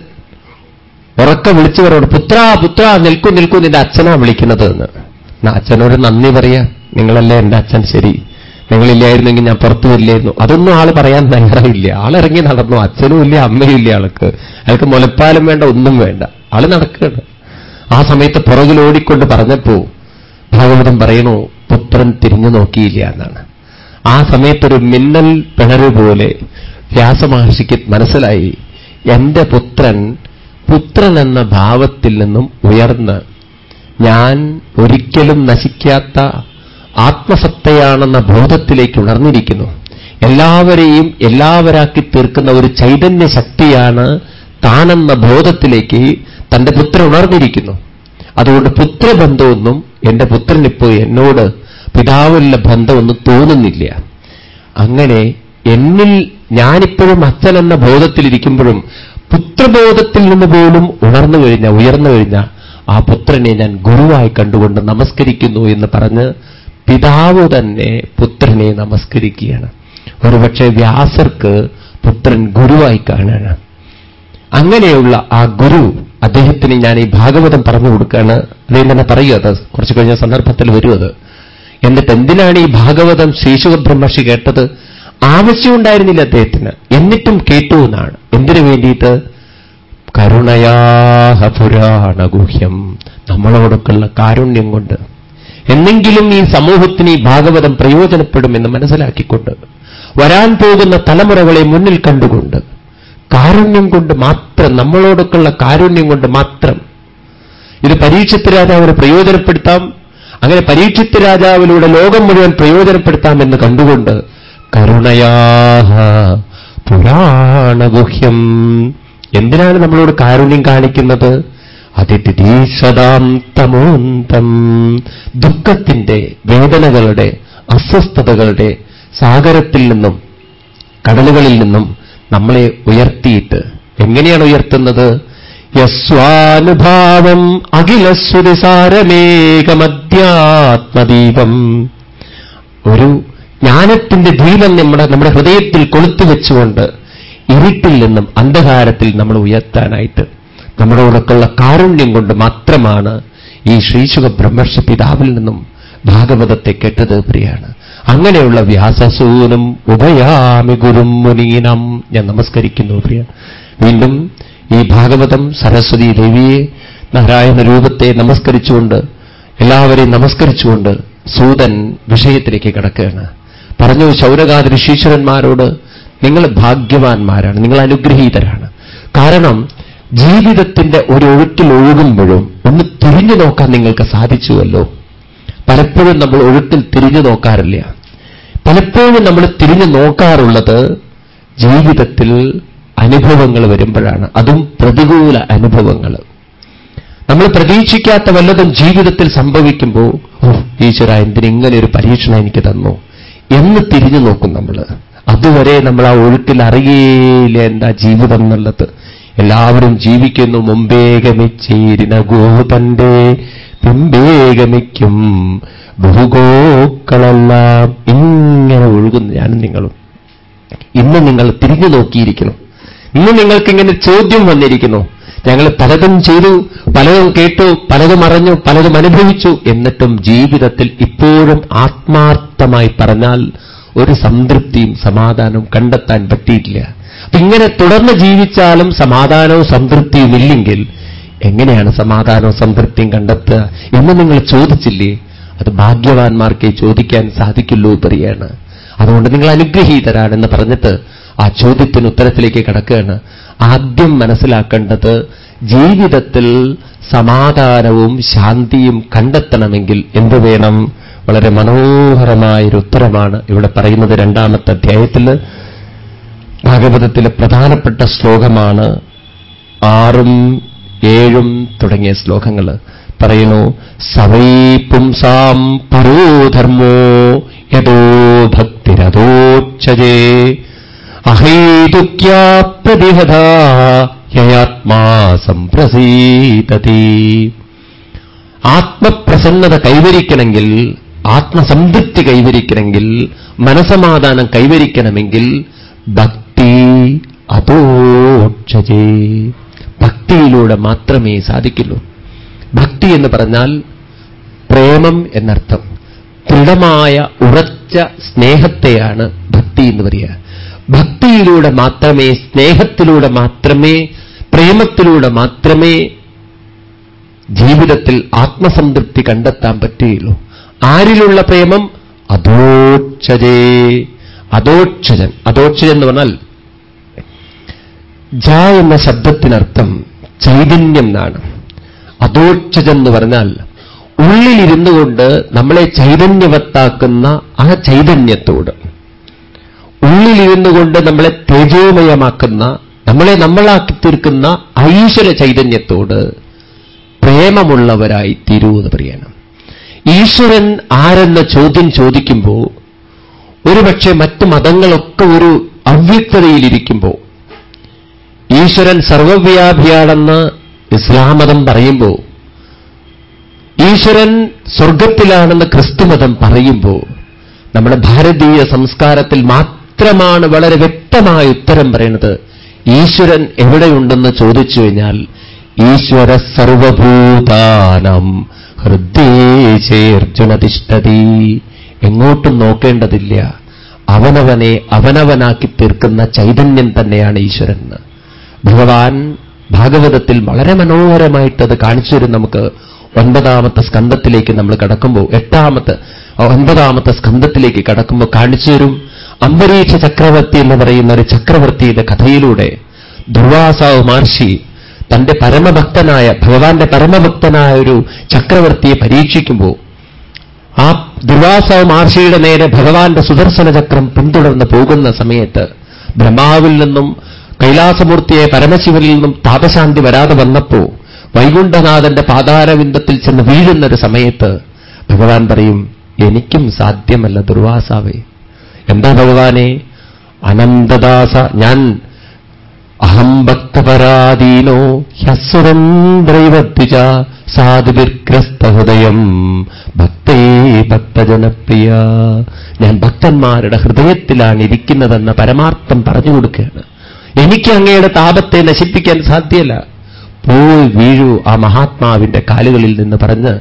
ഉറക്കം വിളിച്ചവരോട് പുത്ര പുത്ര നിൽക്കൂ നിൽക്കൂ നിന്റെ അച്ഛനാ വിളിക്കുന്നത് എന്ന്. അച്ഛനോട് നന്ദി പറയാ നിങ്ങളല്ലേ എന്റെ അച്ഛൻ ശരി. നിങ്ങളില്ലായിരുന്നെങ്കിൽ ഞാൻ പുറത്തു വരില്ലായിരുന്നു. അതൊന്നും ആൾ പറയാൻ തയ്യാറില്ല ആളിറങ്ങി നടന്നു. അച്ഛനും ഇല്ല അമ്മയും ഇല്ല ആൾക്ക്. അയാൾക്ക് മുലപ്പാലും വേണ്ട ഒന്നും വേണ്ട. ആൾ നടക്കുകയാണ്. ആ സമയത്ത് പുറകിലോടിക്കൊണ്ട് പറഞ്ഞപ്പോ ഭാഗവതം പറയണു പുത്രൻ തിരിഞ്ഞു നോക്കിയില്ല എന്നാണ്. ആ സമയത്തൊരു മിന്നൽ പിണറ് പോലെ വ്യാസമഹർഷിക്ക് മനസ്സിലായി എന്റെ പുത്രൻ പുത്രൻ എന്ന ഭാവത്തിൽ നിന്നും ഉയർന്ന് ഞാൻ ഒരിക്കലും നശിക്കാത്ത ആത്മസത്തയാണെന്ന ബോധത്തിലേക്ക് ഉണർന്നിരിക്കുന്നു. എല്ലാവരെയും എല്ലാവരാക്കി തീർക്കുന്ന ഒരു ചൈതന്യ ശക്തിയാണ് താനെന്ന ബോധത്തിലേക്ക് തന്റെ പുത്രൻ ഉണർന്നിരിക്കുന്നു. അതുകൊണ്ട് പുത്രബന്ധമൊന്നും എന്റെ പുത്രനിപ്പോ എന്നോട് പിതാവിലുള്ള ബന്ധമൊന്നും തോന്നുന്നില്ല. അങ്ങനെ എന്നിൽ ഞാനിപ്പോഴും അച്ഛൻ എന്ന ബോധത്തിലിരിക്കുമ്പോഴും പുത്രബോധത്തിൽ നിന്ന് പോലും ഉണർന്നു കഴിഞ്ഞ ഉയർന്നു കഴിഞ്ഞ ആ പുത്രനെ ഞാൻ ഗുരുവായി കണ്ടുകൊണ്ട് നമസ്കരിക്കുന്നു എന്ന് പറഞ്ഞ് പിതാവ് തന്നെ പുത്രനെ നമസ്കരിക്കുകയാണ്. ഒരുപക്ഷെ വ്യാസർക്ക് പുത്രൻ ഗുരുവായി കാണാണ് അങ്ങനെയുള്ള ആ ഗുരു അദ്ദേഹത്തിന് ഞാൻ ഈ ഭാഗവതം പറഞ്ഞു കൊടുക്കുകയാണ്. അദ്ദേഹം തന്നെ പറയൂ അത്. കുറച്ച് കഴിഞ്ഞ സന്ദർഭത്തിൽ വരും അത്. എന്നിട്ട് എന്തിനാണ് ഈ ഭാഗവതം ശ്രീശുഖബ്രഹ്മർഷി കേട്ടത്? ആവശ്യമുണ്ടായിരുന്നില്ല അദ്ദേഹത്തിന്. എന്നിട്ടും കേട്ടു എന്നാണ്. എന്തിനു വേണ്ടിയിട്ട്? കരുണയാഹ പുരാണ ഗുഹ്യം നമ്മളോടൊക്കെയുള്ള കാരുണ്യം കൊണ്ട്. എന്നെങ്കിലും ഈ സമൂഹത്തിന് ഈ ഭാഗവതം പ്രയോജനപ്പെടുമെന്ന് മനസ്സിലാക്കിക്കൊണ്ട്. വരാൻ പോകുന്ന തലമുറകളെ മുന്നിൽ കണ്ടുകൊണ്ട്. കാരുണ്യം കൊണ്ട് മാത്രം നമ്മളോടൊക്കെയുള്ള കാരുണ്യം കൊണ്ട് മാത്രം. ഇത് പരീക്ഷത്ത് രാജാവിനെ പ്രയോജനപ്പെടുത്താം. അങ്ങനെ പരീക്ഷിത്ത് രാജാവിലൂടെ ലോകം മുഴുവൻ പ്രയോജനപ്പെടുത്താമെന്ന് കണ്ടുകൊണ്ട് കരുണയാഹ പുരാണഗുഹ്യം. എന്തിനാണ് നമ്മളോട് കാരുണ്യം കാണിക്കുന്നത്? അതിഥിതീശദാന്തമോന്തം തമോന്തം ദുഃഖത്തിന്റെ വേദനകളുടെ അസ്വസ്ഥതകളുടെ സാഗരത്തിൽ നിന്നും കടലുകളിൽ നിന്നും നമ്മളെ ഉയർത്തിയിട്ട്. എങ്ങനെയാണ് ഉയർത്തുന്നത്? യസ്വാനുഭാവം അഖിലശ്രുതിസാരമേകമധ്യാത്മദീപം ഒരു ജ്ഞാനത്തിന്റെ ദീപം നമ്മുടെ നമ്മുടെ ഹൃദയത്തിൽ കൊളുത്തു വെച്ചുകൊണ്ട് ഇരുട്ടിൽ നിന്നും അന്ധകാരത്തിൽ നമ്മൾ ഉയർത്താനായിട്ട് നമ്മളോടൊക്കെയുള്ള കാരുണ്യം കൊണ്ട് മാത്രമാണ് ഈ ശ്രീശുഖ ബ്രഹ്മർഷി പിതാവിൽ നിന്നും ഭാഗവതത്തെ കേട്ടത് പ്രിയാണ് അങ്ങനെയുള്ള വ്യാസസൂനും ഉഭയാമി ഗുരും മുനീനം ഞാൻ നമസ്കരിക്കുന്നു പ്രിയ. വീണ്ടും ഈ ഭാഗവതം സരസ്വതി ദേവിയെ നാരായണ രൂപത്തെ നമസ്കരിച്ചുകൊണ്ട് എല്ലാവരെയും നമസ്കരിച്ചുകൊണ്ട് സൂതൻ വിഷയത്തിലേക്ക് കിടക്കുകയാണ്. പറഞ്ഞു ശൗരകാദ ഋഷീശ്വരന്മാരോട് നിങ്ങൾ ഭാഗ്യവാന്മാരാണ് നിങ്ങൾ അനുഗ്രഹീതരാണ്. കാരണം ജീവിതത്തിന്റെ ഒരു ഒഴുക്കിൽ ഒഴുകുമ്പോഴും ഒന്ന് തിരിഞ്ഞു നോക്കാൻ നിങ്ങൾക്ക് സാധിച്ചുവല്ലോ. പലപ്പോഴും നമ്മൾ ഒഴുത്തിൽ തിരിഞ്ഞു നോക്കാറില്ല. പലപ്പോഴും നമ്മൾ തിരിഞ്ഞു നോക്കാറുള്ളത് ജീവിതത്തിൽ അനുഭവങ്ങൾ വരുമ്പോഴാണ്. അതും പ്രതികൂല അനുഭവങ്ങൾ. നമ്മൾ പ്രതീക്ഷിക്കാത്ത വല്ലതും ജീവിതത്തിൽ സംഭവിക്കുമ്പോൾ ഓ ഈശ്വര എന്തിനിങ്ങനെ ഒരു പരീക്ഷണം എനിക്ക് തന്നു? എന്ന് തിരിഞ്ഞു നോക്കും നമ്മൾ. അതുവരെ നമ്മൾ ആ ഒഴുക്കിൽ അറിയേയില്ല എന്താ ജീവിതം എന്നുള്ളത്. എല്ലാവരും ജീവിക്കുന്നു മുമ്പേ ഗമിച്ചേരിന ഗോതന്റെ പിമ്പേ ഗമിക്കും ബഹുഗോക്കളെല്ലാം ഇങ്ങനെ ഒഴുകുന്നു. ഞാനും നിങ്ങളും. ഇന്ന് നിങ്ങൾ തിരിഞ്ഞു നോക്കിയിരിക്കുന്നു. ഇന്ന് നിങ്ങൾക്കിങ്ങനെ ചോദ്യം വന്നിരിക്കുന്നു. ഞങ്ങൾ പലതും ചെയ്തു പലതും കേട്ടു പലതും അറിഞ്ഞു പലതും അനുഭവിച്ചു. എന്നിട്ടും ജീവിതത്തിൽ ഇപ്പോഴും ആത്മാർത്ഥമായി പറഞ്ഞാൽ ഒരു സംതൃപ്തിയും സമാധാനവും കണ്ടെത്താൻ പറ്റിയിട്ടില്ല. അപ്പൊ ഇങ്ങനെ തുടർന്ന് ജീവിച്ചാലും സമാധാനവും സംതൃപ്തിയും ഇല്ലെങ്കിൽ എങ്ങനെയാണ് സമാധാനവും സംതൃപ്തിയും കണ്ടെത്തുക എന്ന് നിങ്ങൾ ചോദിച്ചില്ലേ? അത് ഭാഗ്യവാന്മാർക്കേ ചോദിക്കാൻ സാധിക്കുള്ളൂ പറയാണ് അതുകൊണ്ട് നിങ്ങൾ അനുഗ്രഹീതരാണെന്ന് പറഞ്ഞിട്ട് ആ ചോദ്യത്തിന് ഉത്തരത്തിലേക്ക് കിടക്കുകയാണ്. ആദ്യം മനസ്സിലാക്കേണ്ടത് ജീവിതത്തിൽ സമാധാനവും ശാന്തിയും കണ്ടെത്തണമെങ്കിൽ എന്തു വേണം? വളരെ മനോഹരമായൊരു ഉത്തരമാണ് ഇവിടെ പറയുന്നത് രണ്ടാമത്തെ അധ്യായത്തിൽ. ഭാഗവതത്തിലെ പ്രധാനപ്പെട്ട ശ്ലോകമാണ് ആറും ഏഴും തുടങ്ങിയ ശ്ലോകങ്ങൾ പറയുന്നു സവൈ പുംസാം പരോധർമ്മോ യഥോ ഭക്തിരഥോച്ചജേ അഹൈതുക്യാ പ്രതിഹതാ യയാത്മാ ആത്മപ്രസന്നത കൈവരിക്കണമെങ്കിൽ ആത്മസംതൃപ്തി കൈവരിക്കണമെങ്കിൽ മനസമാധാനം കൈവരിക്കണമെങ്കിൽ ഭക്തി അതോക്ഷജേ ഭക്തിയിലൂടെ മാത്രമേ സാധിക്കുള്ളൂ. ഭക്തി എന്ന് പറഞ്ഞാൽ പ്രേമം എന്നർത്ഥം. ദൃഢമായ ഉറച്ച സ്നേഹത്തെയാണ് ഭക്തി എന്ന് പറയുക. ഭക്തിയിലൂടെ മാത്രമേ സ്നേഹത്തിലൂടെ മാത്രമേ പ്രേമത്തിലൂടെ മാത്രമേ ജീവിതത്തിൽ ആത്മസംതൃപ്തി കണ്ടെത്താൻ പറ്റുകയുള്ളൂ. ആരിലുള്ള പ്രേമം? അതോക്ഷജേ അതോക്ഷജൻ അതോക്ഷജൻ എന്ന് പറഞ്ഞാൽ ജ എന്ന ശബ്ദത്തിനർത്ഥം ചൈതന്യം എന്നാണ്. അധോക്ഷജൻ എന്ന് പറഞ്ഞാൽ ഉള്ളിലിരുന്നു കൊണ്ട് നമ്മളെ ചൈതന്യവത്താക്കുന്ന ആ ചൈതന്യത്തോട്. ഉള്ളിലിരുന്നു കൊണ്ട് നമ്മളെ തേജോമയമാക്കുന്ന നമ്മളെ നമ്മളാക്കി തീർക്കുന്ന ഐശ്വര ചൈതന്യത്തോട് പ്രേമമുള്ളവരായി തീരൂ എന്ന് പറയണം. ഈശ്വരൻ ആരെന്ന ചോദ്യം ചോദിക്കുമ്പോൾ ഒരുപക്ഷെ മറ്റ് മതങ്ങളൊക്കെ ഒരു അവ്യക്തതയിലിരിക്കുമ്പോൾ ഈശ്വരൻ സർവവ്യാപിയാണെന്ന് ഇസ്ലാം മതം പറയുമ്പോൾ ഈശ്വരൻ സ്വർഗത്തിലാണെന്ന് ക്രിസ്തുമതം പറയുമ്പോൾ നമ്മുടെ ഭാരതീയ സംസ്കാരത്തിൽ മാത്രമാണ് വളരെ വ്യക്തമായ ഉത്തരം പറയുന്നത് ഈശ്വരൻ എവിടെയുണ്ടെന്ന് ചോദിച്ചു കഴിഞ്ഞാൽ ഈശ്വര സർവഭൂതാനം ഹൃദയേർജുനതിഷ്ഠതി എങ്ങോട്ടും നോക്കേണ്ടതില്ല. അവനവനെ അവനവനാക്കി തീർക്കുന്ന ചൈതന്യം തന്നെയാണ് ഈശ്വരൻ. ഭഗവാൻ ഭാഗവതത്തിൽ വളരെ മനോഹരമായിട്ട് അത് കാണിച്ചു തരും നമുക്ക്. ഒൻപതാമത്തെ സ്കന്ധത്തിലേക്ക് നമ്മൾ കടക്കുമ്പോൾ എട്ടാമത്തെ ഒൻപതാമത്തെ സ്കന്ധത്തിലേക്ക് കടക്കുമ്പോൾ കാണിച്ചു തരും അന്തരീക്ഷ ചക്രവർത്തി എന്ന് പറയുന്ന ഒരു ചക്രവർത്തിയുടെ കഥയിലൂടെ ദുർവാസാവ് മഹർഷി തന്റെ പരമഭക്തനായ ഭഗവാന്റെ പരമഭക്തനായ ഒരു ചക്രവർത്തിയെ പരീക്ഷിക്കുമ്പോൾ ആ ദുർവാസാവ് മഹർഷിയുടെ നേരെ ഭഗവാന്റെ സുദർശന ചക്രം പിന്തുടർന്ന് പോകുന്ന സമയത്ത് ബ്രഹ്മാവിൽ നിന്നും കൈലാസമൂർത്തിയെ പരമശിവനിൽ നിന്നും താപശാന്തി വരാതെ വന്നപ്പോ വൈകുണ്ഠനാഥന്റെ പാതാരവിന്ദത്തിൽ ചെന്ന് വീഴുന്നൊരു സമയത്ത് ഭഗവാൻ പറയും എനിക്കും സാധ്യമല്ല ദുർവാസാവേ. എന്താ ഭഗവാനെ? അനന്തദാസ ഞാൻ അഹം ഭക്തപരാധീനോ ഹ്യസുരന്ദ്രൈവദ്വിജ സാധുവിർഗ്രസ്തഹൃദയം ഭക്തേ ഭക്തജനപ്രിയ. ഞാൻ ഭക്തന്മാരുടെ ഹൃദയത്തിലാണ് ഇരിക്കുന്നതെന്ന പരമാർത്ഥം പറഞ്ഞു കൊടുക്കുകയാണ്. എനിക്ക് അങ്ങയുടെ താപത്തെ നശിപ്പിക്കാൻ സാധ്യല്ല. പോയി വീഴൂ ആ മഹാത്മാവിന്റെ കാലുകളിൽ നിന്ന് പറഞ്ഞ്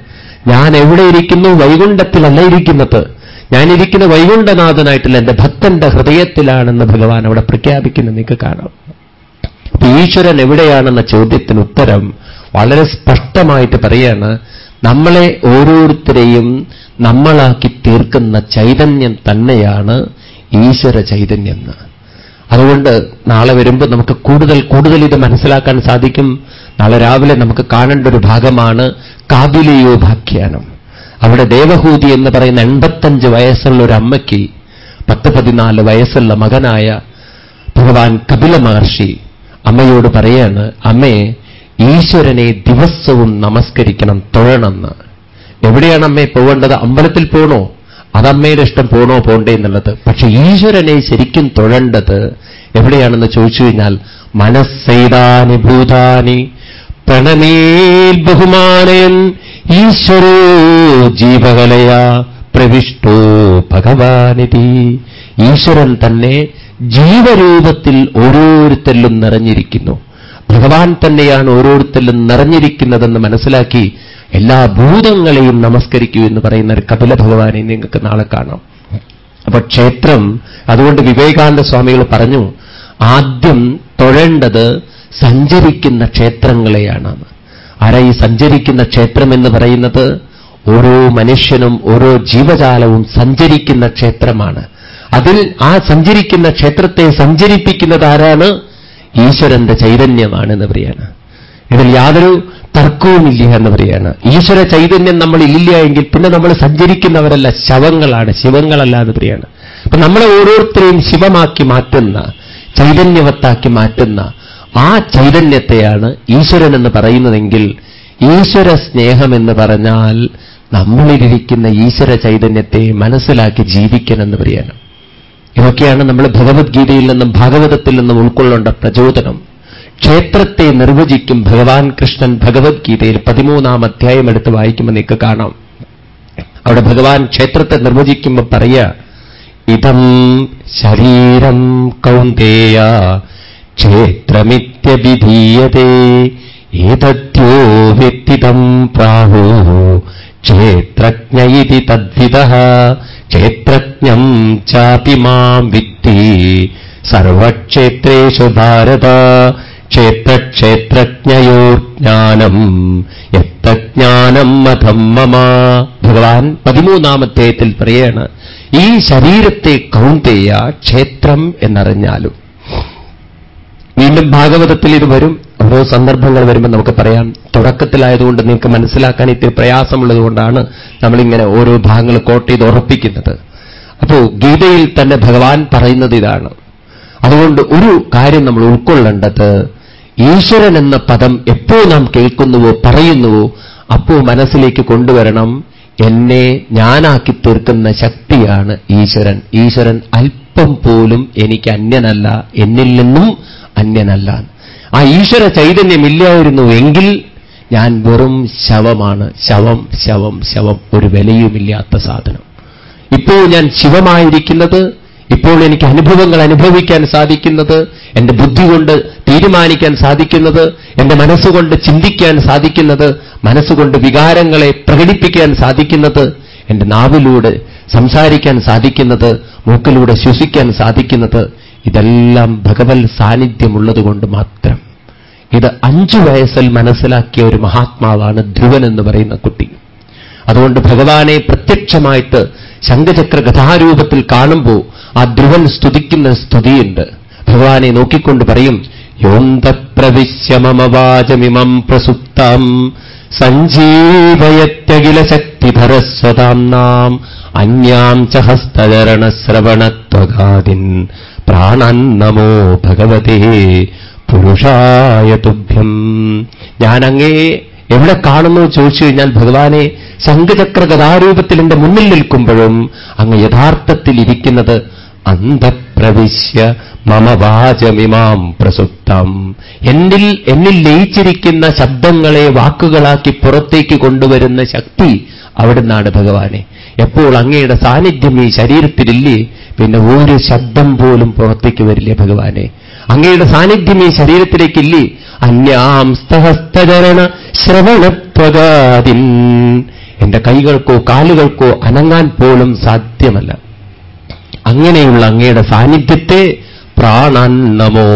ഞാൻ എവിടെ ഇരിക്കുന്നു? വൈകുണ്ഠത്തിലല്ല ഇരിക്കുന്നത്. ഞാനിരിക്കുന്ന വൈകുണ്ഠനാഥനായിട്ടില്ല എന്റെ ഭക്തന്റെ ഹൃദയത്തിലാണെന്ന് ഭഗവാൻ അവിടെ പ്രഖ്യാപിക്കുന്നു. നിങ്ങൾക്ക് കാണാം. ഈശ്വരൻ എവിടെയാണെന്ന ചോദ്യത്തിന് ഉത്തരം വളരെ സ്പഷ്ടമായിട്ട് പറയാണ് നമ്മളെ ഓരോരുത്തരെയും നമ്മളാക്കി തീർക്കുന്ന ചൈതന്യം തന്നെയാണ് ഈശ്വര ചൈതന്യം അതുകൊണ്ട് നാളെ വരുമ്പോൾ നമുക്ക് കൂടുതൽ കൂടുതൽ ഇത് മനസ്സിലാക്കാൻ സാധിക്കും. നാളെ രാവിലെ നമുക്ക് കാണേണ്ട ഒരു ഭാഗമാണ് കാബിലിയോ ഭാഖ്യാനം. അവിടെ ദേവഹൂതി എന്ന് പറയുന്ന എൺപത്തഞ്ച് വയസ്സുള്ള ഒരു അമ്മയ്ക്ക് പത്ത് പതിനാല് വയസ്സുള്ള മകനായ ഭഗവാൻ കപില മഹർഷി അമ്മയോട് പറയാണ് അമ്മയെ ഈശ്വരനെ ദിവസവും നമസ്കരിക്കണം തൊഴണമെന്ന് എവിടെയാണ് അമ്മയെ പോകേണ്ടത്? അമ്പലത്തിൽ പോണോ? അതമ്മയുടെ ഇഷ്ടം പോണോ പോണ്ടേ എന്നുള്ളത്. പക്ഷെ ഈശ്വരനെ ശരിക്കും തൊഴേണ്ടത് എവിടെയാണെന്ന് ചോദിച്ചു കഴിഞ്ഞാൽ മനസ്സൈതാനി ഭൂതാനി പ്രണമേൽ ബഹുമാനയൻ ഈശ്വരോ ജീവകലയ പ്രവിഷ്ടോ ഭഗവാനിതി ഈശ്വരൻ തന്നെ ജീവരൂപത്തിൽ ഓരോരുത്തരിലും നിറഞ്ഞിരിക്കുന്നു. ഭഗവാൻ തന്നെയാണ് ഓരോരുത്തരിലും നിറഞ്ഞിരിക്കുന്നതെന്ന് മനസ്സിലാക്കി എല്ലാ ഭൂതങ്ങളെയും നമസ്കരിക്കൂ എന്ന് പറയുന്ന ഒരു കപില ഭഗവാനെ നിങ്ങൾക്ക് നാളെ കാണാം. അപ്പൊ ക്ഷേത്രം അതുകൊണ്ട് വിവേകാനന്ദ സ്വാമികൾ പറഞ്ഞു ആദ്യം തൊഴേണ്ടത് സഞ്ചരിക്കുന്ന ക്ഷേത്രങ്ങളെയാണ് ആരാ ഈ സഞ്ചരിക്കുന്ന ക്ഷേത്രം എന്ന് പറയുന്നത്? ഓരോ മനുഷ്യനും ഓരോ ജീവജാലവും സഞ്ചരിക്കുന്ന ക്ഷേത്രമാണ്. അതിൽ ആ സഞ്ചരിക്കുന്ന ക്ഷേത്രത്തെ സഞ്ചരിപ്പിക്കുന്നത് ആരാണ്? ഈശ്വരന്റെ ചൈതന്യമാണ് എന്ന് പറയാണ്. ഇതിൽ യാതൊരു തർക്കവുമില്ല എന്ന് പറയാണ്. ഈശ്വര ചൈതന്യം നമ്മൾ ഇല്ല എങ്കിൽ പിന്നെ നമ്മൾ സഞ്ചരിക്കുന്നവരല്ല ശവങ്ങളാണ് ശിവങ്ങളല്ല എന്ന് പറയാണ്. അപ്പൊ നമ്മളെ ഓരോരുത്തരെയും ശിവമാക്കി മാറ്റുന്ന ചൈതന്യവത്താക്കി മാറ്റുന്ന ആ ചൈതന്യത്തെയാണ് ഈശ്വരൻ എന്ന് പറയുന്നതെങ്കിൽ ഈശ്വര സ്നേഹം എന്ന് പറഞ്ഞാൽ നമ്മളിലിരിക്കുന്ന ഈശ്വര ചൈതന്യത്തെ മനസ്സിലാക്കി ജീവിക്കണമെന്ന് പറയാണ്. ഇതൊക്കെയാണ് നമ്മൾ ഭഗവത്ഗീതയിൽ നിന്നും ഭാഗവതത്തിൽ നിന്നും ഉൾക്കൊള്ളേണ്ട പ്രചോദനം. ക്ഷേത്രത്തെ നിർവചിക്കും ഭഗവാൻ കൃഷ്ണൻ ഭഗവത്ഗീതയിൽ പതിമൂന്നാം അധ്യായം എടുത്ത് വായിക്കുമ്പോൾ നിങ്ങൾക്ക് കാണാം. അവിടെ ഭഗവാൻ ക്ഷേത്രത്തെ നിർവചിക്കുമ്പോൾ പറയുക ഇതം ശരീരം കൗന്ദേയ ക്ഷേത്രമിത്യഭിധീയതേ ഏതദ്യോ വ്യക്തിതം പ്രാഹോ ക്ഷേത്രജ്ഞ ഇതി തദ്വിത ക്ഷേത്രജ്ഞം ചാപി മാം വിത്തി സർവക്ഷേത്രേഷു ഭാരത ക്ഷേത്രക്ഷേത്രജ്ഞയോജ്ഞാനം എത്തജ്ഞാനം മതം മമ. ഭഗവാൻ പതിമൂന്നാമത്തേത്തിൽ പറയാണ് ഈ ശരീരത്തെ കൗന്തേയ ക്ഷേത്രം എന്നറിഞ്ഞാലും. വീണ്ടും ഭാഗവതത്തിൽ ഇത് വരും. ഓരോ സന്ദർഭങ്ങൾ വരുമ്പോൾ നമുക്ക് പറയാം തുടക്കത്തിലായതുകൊണ്ട് നിങ്ങൾക്ക് മനസ്സിലാക്കാൻ ഇത്തിരി പ്രയാസമുള്ളതുകൊണ്ടാണ് നമ്മളിങ്ങനെ ഓരോ ഭാഗങ്ങൾ കോട്ട് ചെയ്ത് ഉറപ്പിക്കുന്നത്. അപ്പോ ഗീതയിൽ തന്നെ ഭഗവാൻ പറയുന്നത് ഇതാണ്. അതുകൊണ്ട് ഒരു കാര്യം നമ്മൾ ഉൾക്കൊള്ളേണ്ടത് ഈശ്വരൻ എന്ന പദം എപ്പോ നാം കേൾക്കുന്നുവോ പറയുന്നുവോ അപ്പോ മനസ്സിലേക്ക് കൊണ്ടുവരണം എന്നെ ഞാനാക്കി തീർക്കുന്ന ശക്തിയാണ് ഈശ്വരൻ. ഈശ്വരൻ അല്പം പോലും എനിക്ക് അന്യനല്ല എന്നിൽ നിന്നും അന്യനല്ല. ആ ഈശ്വര ചൈതന്യമില്ലായിരുന്നു എങ്കിൽ ഞാൻ വെറും ശവമാണ്. ശവം ശവം ശവം ഒരു വിലയുമില്ലാത്ത സാധനം. ഇപ്പോൾ ഞാൻ ശിവമായിരിക്കുന്നത് ഇപ്പോൾ എനിക്ക് അനുഭവങ്ങൾ അനുഭവിക്കാൻ സാധിക്കുന്നത് എന്റെ ബുദ്ധി കൊണ്ട് തീരുമാനിക്കാൻ സാധിക്കുന്നത് എന്റെ മനസ്സുകൊണ്ട് ചിന്തിക്കാൻ സാധിക്കുന്നത് മനസ്സുകൊണ്ട് വികാരങ്ങളെ പ്രകടിപ്പിക്കാൻ സാധിക്കുന്നത് എന്റെ നാവിലൂടെ സംസാരിക്കാൻ സാധിക്കുന്നത് മൂക്കിലൂടെ ശ്വസിക്കാൻ സാധിക്കുന്നത് ഇതെല്ലാം ഭഗവത് സാന്നിധ്യമുള്ളതുകൊണ്ട് മാത്രം. ഇത് അഞ്ചു വയസ്സിൽ മനസ്സിലാക്കിയ ഒരു മഹാത്മാവാണ് ധ്രുവൻ എന്ന് പറയുന്ന കുട്ടി. അതുകൊണ്ട് ഭഗവാനെ പ്രത്യക്ഷമായിട്ട് ശംഖചക്ര കഥാരൂപത്തിൽ കാണുമ്പോൾ ആ ധ്രുവൻ സ്തുതിക്കുന്ന സ്തുതിയുണ്ട്. ഭഗവാനെ നോക്കിക്കൊണ്ട് പറയും യോന്തപ്രവിശ്യമമവാചമിമം പ്രസുപ്തം സഞ്ജീവയത്യഖില നാം അന്യാം ച ഹസ്തചരണശ്രവണത്വഗാദിൻ പ്രാണൻ നമോ ഭഗവതേ പുരുഷായ തുഭ്യം. ഞാൻ അങ്ങേ എവിടെ കാണുന്നു ചോദിച്ചു കഴിഞ്ഞാൽ ഭഗവാനെ ശംഖചക്ര കഥാരൂപത്തിൽ എന്റെ മുന്നിൽ നിൽക്കുമ്പോഴും അങ്ങ് യഥാർത്ഥത്തിൽ ഇരിക്കുന്നത് അന്ധപ്രവിശ്യ മമവാചമിമാം പ്രസുപ്തം. എന്നിൽ എന്നിൽ ലയിച്ചിരിക്കുന്ന ശബ്ദങ്ങളെ വാക്കുകളാക്കി പുറത്തേക്ക് കൊണ്ടുവരുന്ന ശക്തി അവിടുന്നാണ് ഭഗവാനെ. എപ്പോൾ അങ്ങയുടെ സാന്നിധ്യം ഈ ശരീരത്തിലില്ലേ പിന്നെ ഒരു ശബ്ദം പോലും പുറത്തേക്ക് വരില്ലേ ഭഗവാനെ. അങ്ങയുടെ സാന്നിധ്യം ഈ ശരീരത്തിലേക്കില്ലേ അന്യാംസ്തഹസ്തചരണ ശ്രവണത്വകാതിൻ എന്റെ കൈകൾക്കോ കാലുകൾക്കോ അനങ്ങാൻ പോലും സാധ്യമല്ല. അങ്ങനെയുള്ള അങ്ങയുടെ സാന്നിധ്യത്തെ പ്രാണൻ നമോ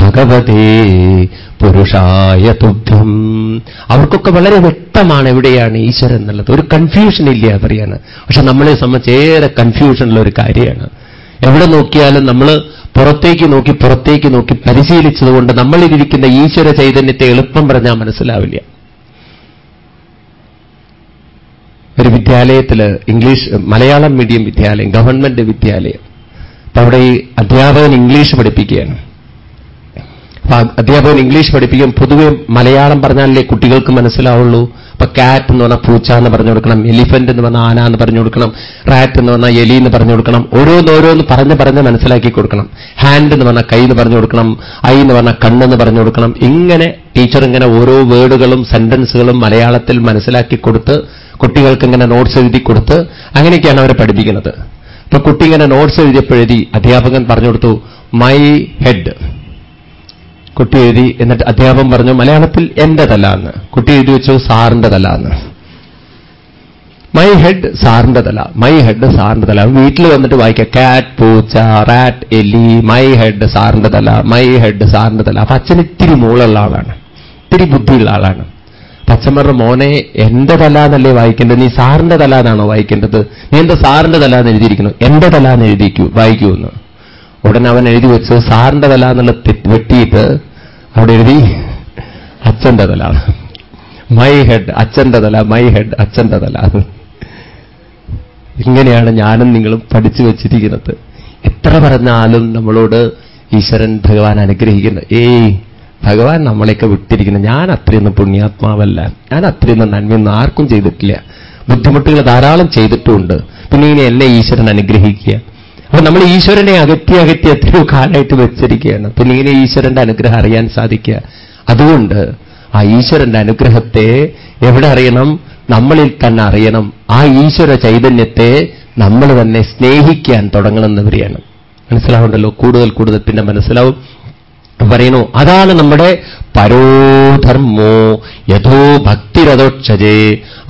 ഭഗവതേ പുരുഷായ തുഭ്യം. അവർക്കൊക്കെ വളരെ വ്യക്തമാണ് എവിടെയാണ് ഈശ്വരൻ എന്നുള്ളത്. ഒരു കൺഫ്യൂഷൻ ഇല്ല അവരെയാണ് പക്ഷെ നമ്മളെ സംബന്ധിച്ച് ഏറെ കൺഫ്യൂഷനുള്ള ഒരു കാര്യമാണ്. എവിടെ നോക്കിയാലും നമ്മൾ പുറത്തേക്ക് നോക്കി പുറത്തേക്ക് നോക്കി പരിശീലിച്ചതുകൊണ്ട് നമ്മളിരിക്കുന്ന ഈശ്വര ചൈതന്യത്തെ എളുപ്പം പറഞ്ഞാൽ മനസ്സിലാവില്ല. ഒരു വിദ്യാലയത്തിൽ ഇംഗ്ലീഷ് മലയാളം മീഡിയം വിദ്യാലയം ഗവൺമെന്റ് വിദ്യാലയം. അപ്പൊ അവിടെ ഈ അധ്യാപകൻ ഇംഗ്ലീഷ് പഠിപ്പിക്കുകയാണ്. അധ്യാപകൻ ഇംഗ്ലീഷ് പഠിപ്പിക്കും. പൊതുവെ മലയാളം പറഞ്ഞാലേ കുട്ടികൾക്ക് മനസ്സിലാവുള്ളൂ. അപ്പൊ കാറ്റ് എന്ന് പറഞ്ഞാൽ പൂച്ച എന്ന് പറഞ്ഞു കൊടുക്കണം. എലിഫന്റ് എന്ന് പറഞ്ഞാൽ ആന എന്ന് പറഞ്ഞു കൊടുക്കണം. റാറ്റ് എന്ന് പറഞ്ഞാൽ എലി എന്ന് പറഞ്ഞു കൊടുക്കണം. ഓരോന്നോരോന്ന് പറഞ്ഞ് പറഞ്ഞ് മനസ്സിലാക്കി കൊടുക്കണം. ഹാൻഡ് എന്ന് പറഞ്ഞാൽ കൈ എന്ന് പറഞ്ഞു കൊടുക്കണം. ഐ എന്ന് പറഞ്ഞാൽ കണ്ണെന്ന് പറഞ്ഞു കൊടുക്കണം. ഇങ്ങനെ ടീച്ചർ ഇങ്ങനെ ഓരോ വേർഡുകളും സെന്റൻസുകളും മലയാളത്തിൽ മനസ്സിലാക്കി കൊടുത്ത് കുട്ടികൾക്ക് ഇങ്ങനെ നോട്ട്സ് എഴുതി കൊടുത്ത് അങ്ങനെയൊക്കെയാണ് അവരെ പഠിപ്പിക്കുന്നത്. അപ്പൊ കുട്ടി ഇങ്ങനെ നോട്ട്സ് എഴുതിയപ്പോഴെഴുതി അധ്യാപകൻ പറഞ്ഞു കൊടുത്തു മൈ ഹെഡ് കുട്ടി എഴുതി എന്നിട്ട് അധ്യാപകൻ പറഞ്ഞു മലയാളത്തിൽ എന്റെ തല എന്ന്. കുട്ടി എഴുതി വെച്ചു സാറിന്റെ തല എന്ന്. മൈ ഹെഡ് സാറിന്റെ തല മൈ ഹെഡ് സാറിന്റെ തല വീട്ടിൽ വന്നിട്ട് വായിക്കാം കാറ്റ് പൂച്ച റാറ്റ് എലി മൈ ഹെഡ് സാറിന്റെ തല മൈ ഹെഡ് സാറിന്റെ തല അപ്പൊ അച്ഛൻ ഇത്തിരി മൂളുള്ള ആളാണ് ഇത്തിരി ബുദ്ധിയുള്ള ആളാണ്. പച്ചമറ മോനെ എന്റെ തല എന്നല്ലേ വായിക്കേണ്ടത്? നീ സാറിന്റെ തല എന്നാണോ വായിക്കേണ്ടത്? നീ എന്താ സാറിന്റെ തല എന്ന് എഴുതിയിരിക്കുന്നു? എന്റെ തല എന്ന് എഴുതിക്കൂ വായിക്കൂ എന്ന്. ഉടനെ അവൻ എഴുതി വെച്ച് സാറിന്റെ തല എന്നുള്ള വെട്ടിയിട്ട് അവിടെ എഴുതി അച്ഛന്റെ തല മൈ ഹെഡ് അച്ഛന്റെ തല മൈ ഹെഡ് അച്ഛന്റെ തല. ഇങ്ങനെയാണ് ഞാനും നിങ്ങളും പഠിച്ചു വെച്ചിരിക്കുന്നത്. എത്ര പറഞ്ഞാലും നമ്മളോട് ഈശ്വരൻ ഭഗവാൻ അനുഗ്രഹിക്കുന്നു. ഏയ് ഭഗവാൻ നമ്മളെയൊക്കെ വിട്ടിരിക്കുന്നു. ഞാൻ അത്രയൊന്നും പുണ്യാത്മാവല്ല. ഞാൻ അത്രയൊന്നും നന്മയൊന്നും ആർക്കും ചെയ്തിട്ടില്ല. ബുദ്ധിമുട്ടുകൾ ധാരാളം ചെയ്തിട്ടുമുണ്ട് പിന്നെ ഇനി എന്നെ ഈശ്വരൻ അനുഗ്രഹിക്കുക. അപ്പൊ നമ്മൾ ഈശ്വരനെ അകറ്റി അകറ്റി എത്രയോ കാലമായിട്ട് വെച്ചിരിക്കുകയാണ്. പിന്നെ ഇങ്ങനെ ഈശ്വരന്റെ അനുഗ്രഹം അറിയാൻ സാധിക്കുക. അതുകൊണ്ട് ആ ഈശ്വരന്റെ അനുഗ്രഹത്തെ എവിടെ അറിയണം? നമ്മളിൽ തന്നെ അറിയണം. ആ ഈശ്വര ചൈതന്യത്തെ നമ്മൾ തന്നെ സ്നേഹിക്കാൻ തുടങ്ങണമെന്നവരെയാണ് മനസ്സിലാവുണ്ടല്ലോ? കൂടുതൽ കൂടുതൽ പിന്നെ മനസ്സിലാവും. പറയുന്നു അതാണ് നമ്മുടെ പരോധർമ്മോ യഥോ ഭക്തിരഥോക്ഷജേ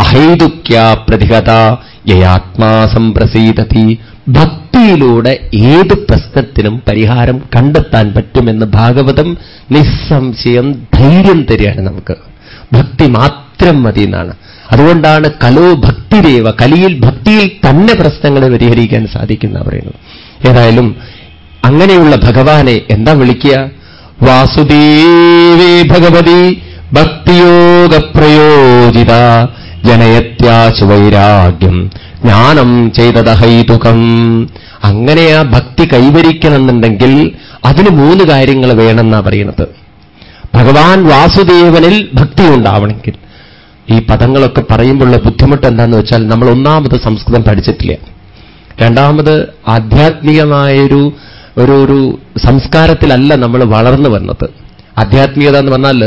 അഹൈതുക്യ പ്രതിഹത യയാത്മാ സംപ്രസീതതി ഭക്തിയിലൂടെ ഏത് പ്രശ്നത്തിനും പരിഹാരം കണ്ടെത്താൻ പറ്റുമെന്ന് ഭാഗവതം നിസ്സംശയം ധൈര്യം തരികയാണ് നമുക്ക്. ഭക്തി മാത്രം മതി എന്നാണ്. അതുകൊണ്ടാണ് കലോ ഭക്തിരേവ കലിയിൽ ഭക്തിയിൽ തന്നെ പ്രശ്നങ്ങളെ പരിഹരിക്കാൻ സാധിക്കുന്ന പറയുന്നത്. ഏതായാലും അങ്ങനെയുള്ള ഭഗവാനെ എന്താ വിളിക്കുക? വാസുദേവേ ഭഗവതി ഭക്തിയോഗ പ്രയോജിത ജനയത്യാശു വൈരാഗ്യം ജ്ഞാനം ചെയ്തതഹൈതുകം. അങ്ങനെ ആ ഭക്തി കൈവരിക്കണമെന്നുണ്ടെങ്കിൽ അതിന് മൂന്ന് കാര്യങ്ങൾ വേണമെന്നാ പറയുന്നത്. ഭഗവാൻ വാസുദേവനിൽ ഭക്തി ഉണ്ടാവണമെങ്കിൽ. ഈ പദങ്ങളൊക്കെ പറയുമ്പോഴുള്ള ബുദ്ധിമുട്ട് എന്താന്ന് വെച്ചാൽ നമ്മൾ ഒന്നാമത് സംസ്കൃതം പഠിച്ചിട്ടില്ല. രണ്ടാമത് ആധ്യാത്മികമായൊരു ഒരു ഒരു സംസ്കാരത്തിലല്ല നമ്മൾ വളർന്നു വന്നത്. ആധ്യാത്മികത എന്ന് പറഞ്ഞാൽ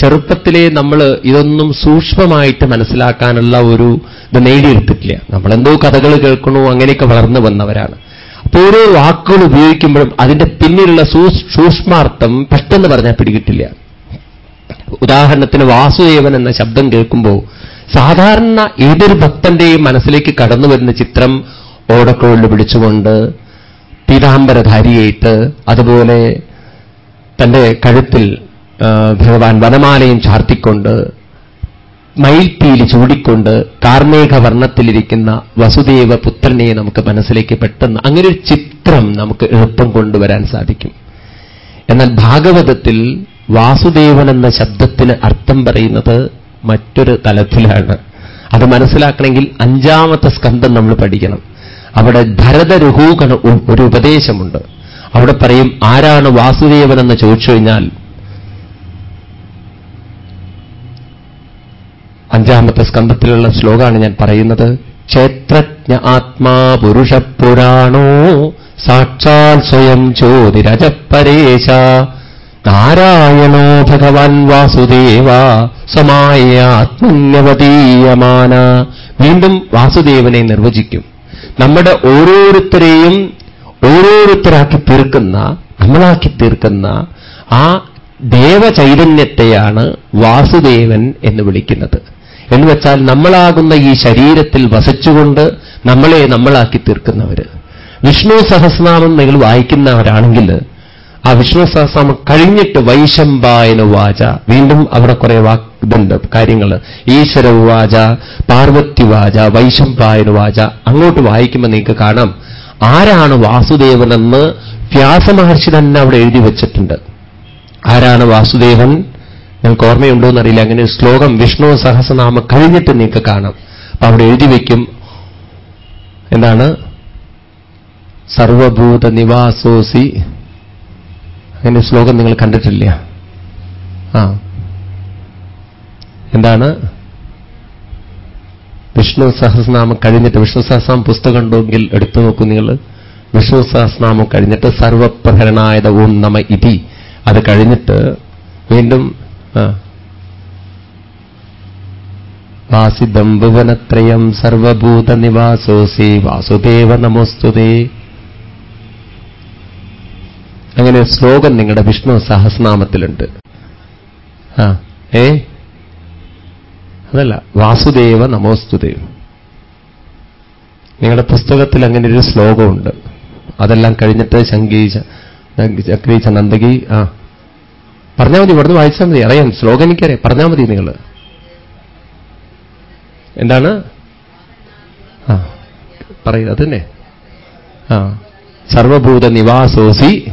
ചെറുപ്പത്തിലെ നമ്മൾ ഇതൊന്നും സൂക്ഷ്മമായിട്ട് മനസ്സിലാക്കാനുള്ള ഒരു ഇത് നേടിയെടുത്തിട്ടില്ല. നമ്മളെന്തോ കഥകൾ കേൾക്കണോ അങ്ങനെയൊക്കെ വളർന്നു വന്നവരാണ്. അപ്പോൾ ഓരോ വാക്കുകൾ ഉപയോഗിക്കുമ്പോഴും അതിന്റെ പിന്നിലുള്ള സൂക്ഷ്മാർത്ഥം പെട്ടെന്ന് പറഞ്ഞാൽ പിടികിട്ടില്ല. ഉദാഹരണത്തിന് വാസുദേവൻ എന്ന ശബ്ദം കേൾക്കുമ്പോൾ സാധാരണ ഏതൊരു ഭക്തന്റെയും മനസ്സിലേക്ക് കടന്നു വരുന്ന ചിത്രം ഓടക്കോളിൽ പിടിച്ചുകൊണ്ട് പീതാംബരധാരിയായിട്ട് അതുപോലെ തന്റെ കഴുത്തിൽ ഭഗവാൻ വനമാലയും ചാർത്തിക്കൊണ്ട് മയിൽപ്പീലി ചൂടിക്കൊണ്ട് കാർമേഘ വർണത്തിലിരിക്കുന്ന വസുദേവ പുത്രനെ നമുക്ക് മനസ്സിലേക്ക് പെട്ടെന്ന് അങ്ങനെ ഒരു ചിത്രം നമുക്ക് എളുപ്പം കൊണ്ടുവരാൻ സാധിക്കും. എന്നാൽ ഭാഗവതത്തിൽ വാസുദേവൻ എന്ന ശബ്ദത്തിന് അർത്ഥം പറയുന്നത് മറ്റൊരു തലത്തിലാണ്. അത് മനസ്സിലാക്കണമെങ്കിൽ അഞ്ചാമത്തെ സ്കന്ധം നമ്മൾ പഠിക്കണം. അവിടെ ഭരതരുഹൂകണ ഒരു ഉപദേശമുണ്ട്. അവിടെ പറയും ആരാണ് വാസുദേവൻ എന്ന് ചോദിച്ചു കഴിഞ്ഞാൽ അഞ്ചാമത്തെ സ്കന്ധത്തിലുള്ള ശ്ലോകമാണ് ഞാൻ പറയുന്നത്. ക്ഷേത്രജ്ഞ ആത്മാ പുരുഷപുരാണോ സാക്ഷാൽ സ്വയം ജ്യോതിരജപ്പരേശ നാരായണോ ഭഗവാൻ വാസുദേവ? സമായ ആത്മന്യവതീയമാന. വീണ്ടും വാസുദേവനെ നിർവചിക്കും. നമ്മുടെ ഓരോരുത്തരെയും ഓരോരുത്തരാക്കി തീർക്കുന്ന നമ്മളാക്കി തീർക്കുന്ന ആ ദേവചൈതന്യത്തെയാണ് വാസുദേവൻ എന്ന് വിളിക്കുന്നത്. എന്ന് വെച്ചാൽ നമ്മളാകുന്ന ഈ ശരീരത്തിൽ വസിച്ചുകൊണ്ട് നമ്മളെ നമ്മളാക്കി തീർക്കുന്നവർ വിഷ്ണു സഹസ്രനാമം നിങ്ങൾ വായിക്കുന്നവരാണെങ്കിൽ ആ വിഷ്ണു സഹസ്രനാമം കഴിഞ്ഞിട്ട് വൈശമ്പായന വാച വീണ്ടും അവിടെ കുറെ വാഗ്ദണ്ട് കാര്യങ്ങൾ ഈശ്വര വാച പാർവതി വാച വൈശമ്പായന വാച അങ്ങോട്ട് വായിക്കുമ്പോൾ നിങ്ങൾക്ക് കാണാം. ആരാണ് വാസുദേവനെന്ന് വ്യാസമഹർഷി തന്നെ അവിടെ എഴുതി വെച്ചിട്ടുണ്ട്. ആരാണ് വാസുദേവൻ? ഞങ്ങൾക്ക് ഓർമ്മയുണ്ടോ എന്നറിയില്ല. അങ്ങനെ ഒരു ശ്ലോകം വിഷ്ണു സഹസനാമ കഴിഞ്ഞിട്ട് നിങ്ങൾക്ക് കാണാം. അപ്പൊ അവിടെ എഴുതി വയ്ക്കും എന്താണ്? സർവഭൂത നിവാസോസി. അങ്ങനെ ശ്ലോകം നിങ്ങൾ കണ്ടിട്ടില്ല. ആ. എന്താണ്? വിഷ്ണു സഹസ്രനാമം കഴിഞ്ഞിട്ട് വിഷ്ണു സഹസ്രനാമം പുസ്തകം ഉണ്ടെങ്കിൽ എടുത്തു നോക്കൂ നിങ്ങൾ. വിഷ്ണു സഹസ്രനാമം കഴിഞ്ഞിട്ട് സർവപ്രഹരണായത ഓം നമ ഇതി. അത് കഴിഞ്ഞിട്ട് വീണ്ടും വാസിദം ഭുവനത്രയം സർവഭൂത നിവാസോസി വാസുദേവ നമോസ്തുതേ. അങ്ങനെ ശ്ലോകം നിങ്ങളുടെ വിഷ്ണു സഹസ്രനാമത്തിലുണ്ട്. ആ ഏ? അതല്ല വാസുദേവ നമോസ്തുതേ. നിങ്ങളുടെ പുസ്തകത്തിൽ അങ്ങനെ ഒരു ശ്ലോകമുണ്ട്. അതെല്ലാം കഴിഞ്ഞിട്ട് ശങ്കീച്ച ചക്രി നന്ദകി ആ. പറഞ്ഞാൽ മതി ഇവിടുന്ന് വായിച്ചാൽ മതി. അറിയാം ശ്ലോകം എനിക്കറിയാം. പറഞ്ഞാൽ മതി നിങ്ങൾ എന്താണ്? ആ പറയുക അതന്നെ. ആ സർവഭൂത നിവാസോസി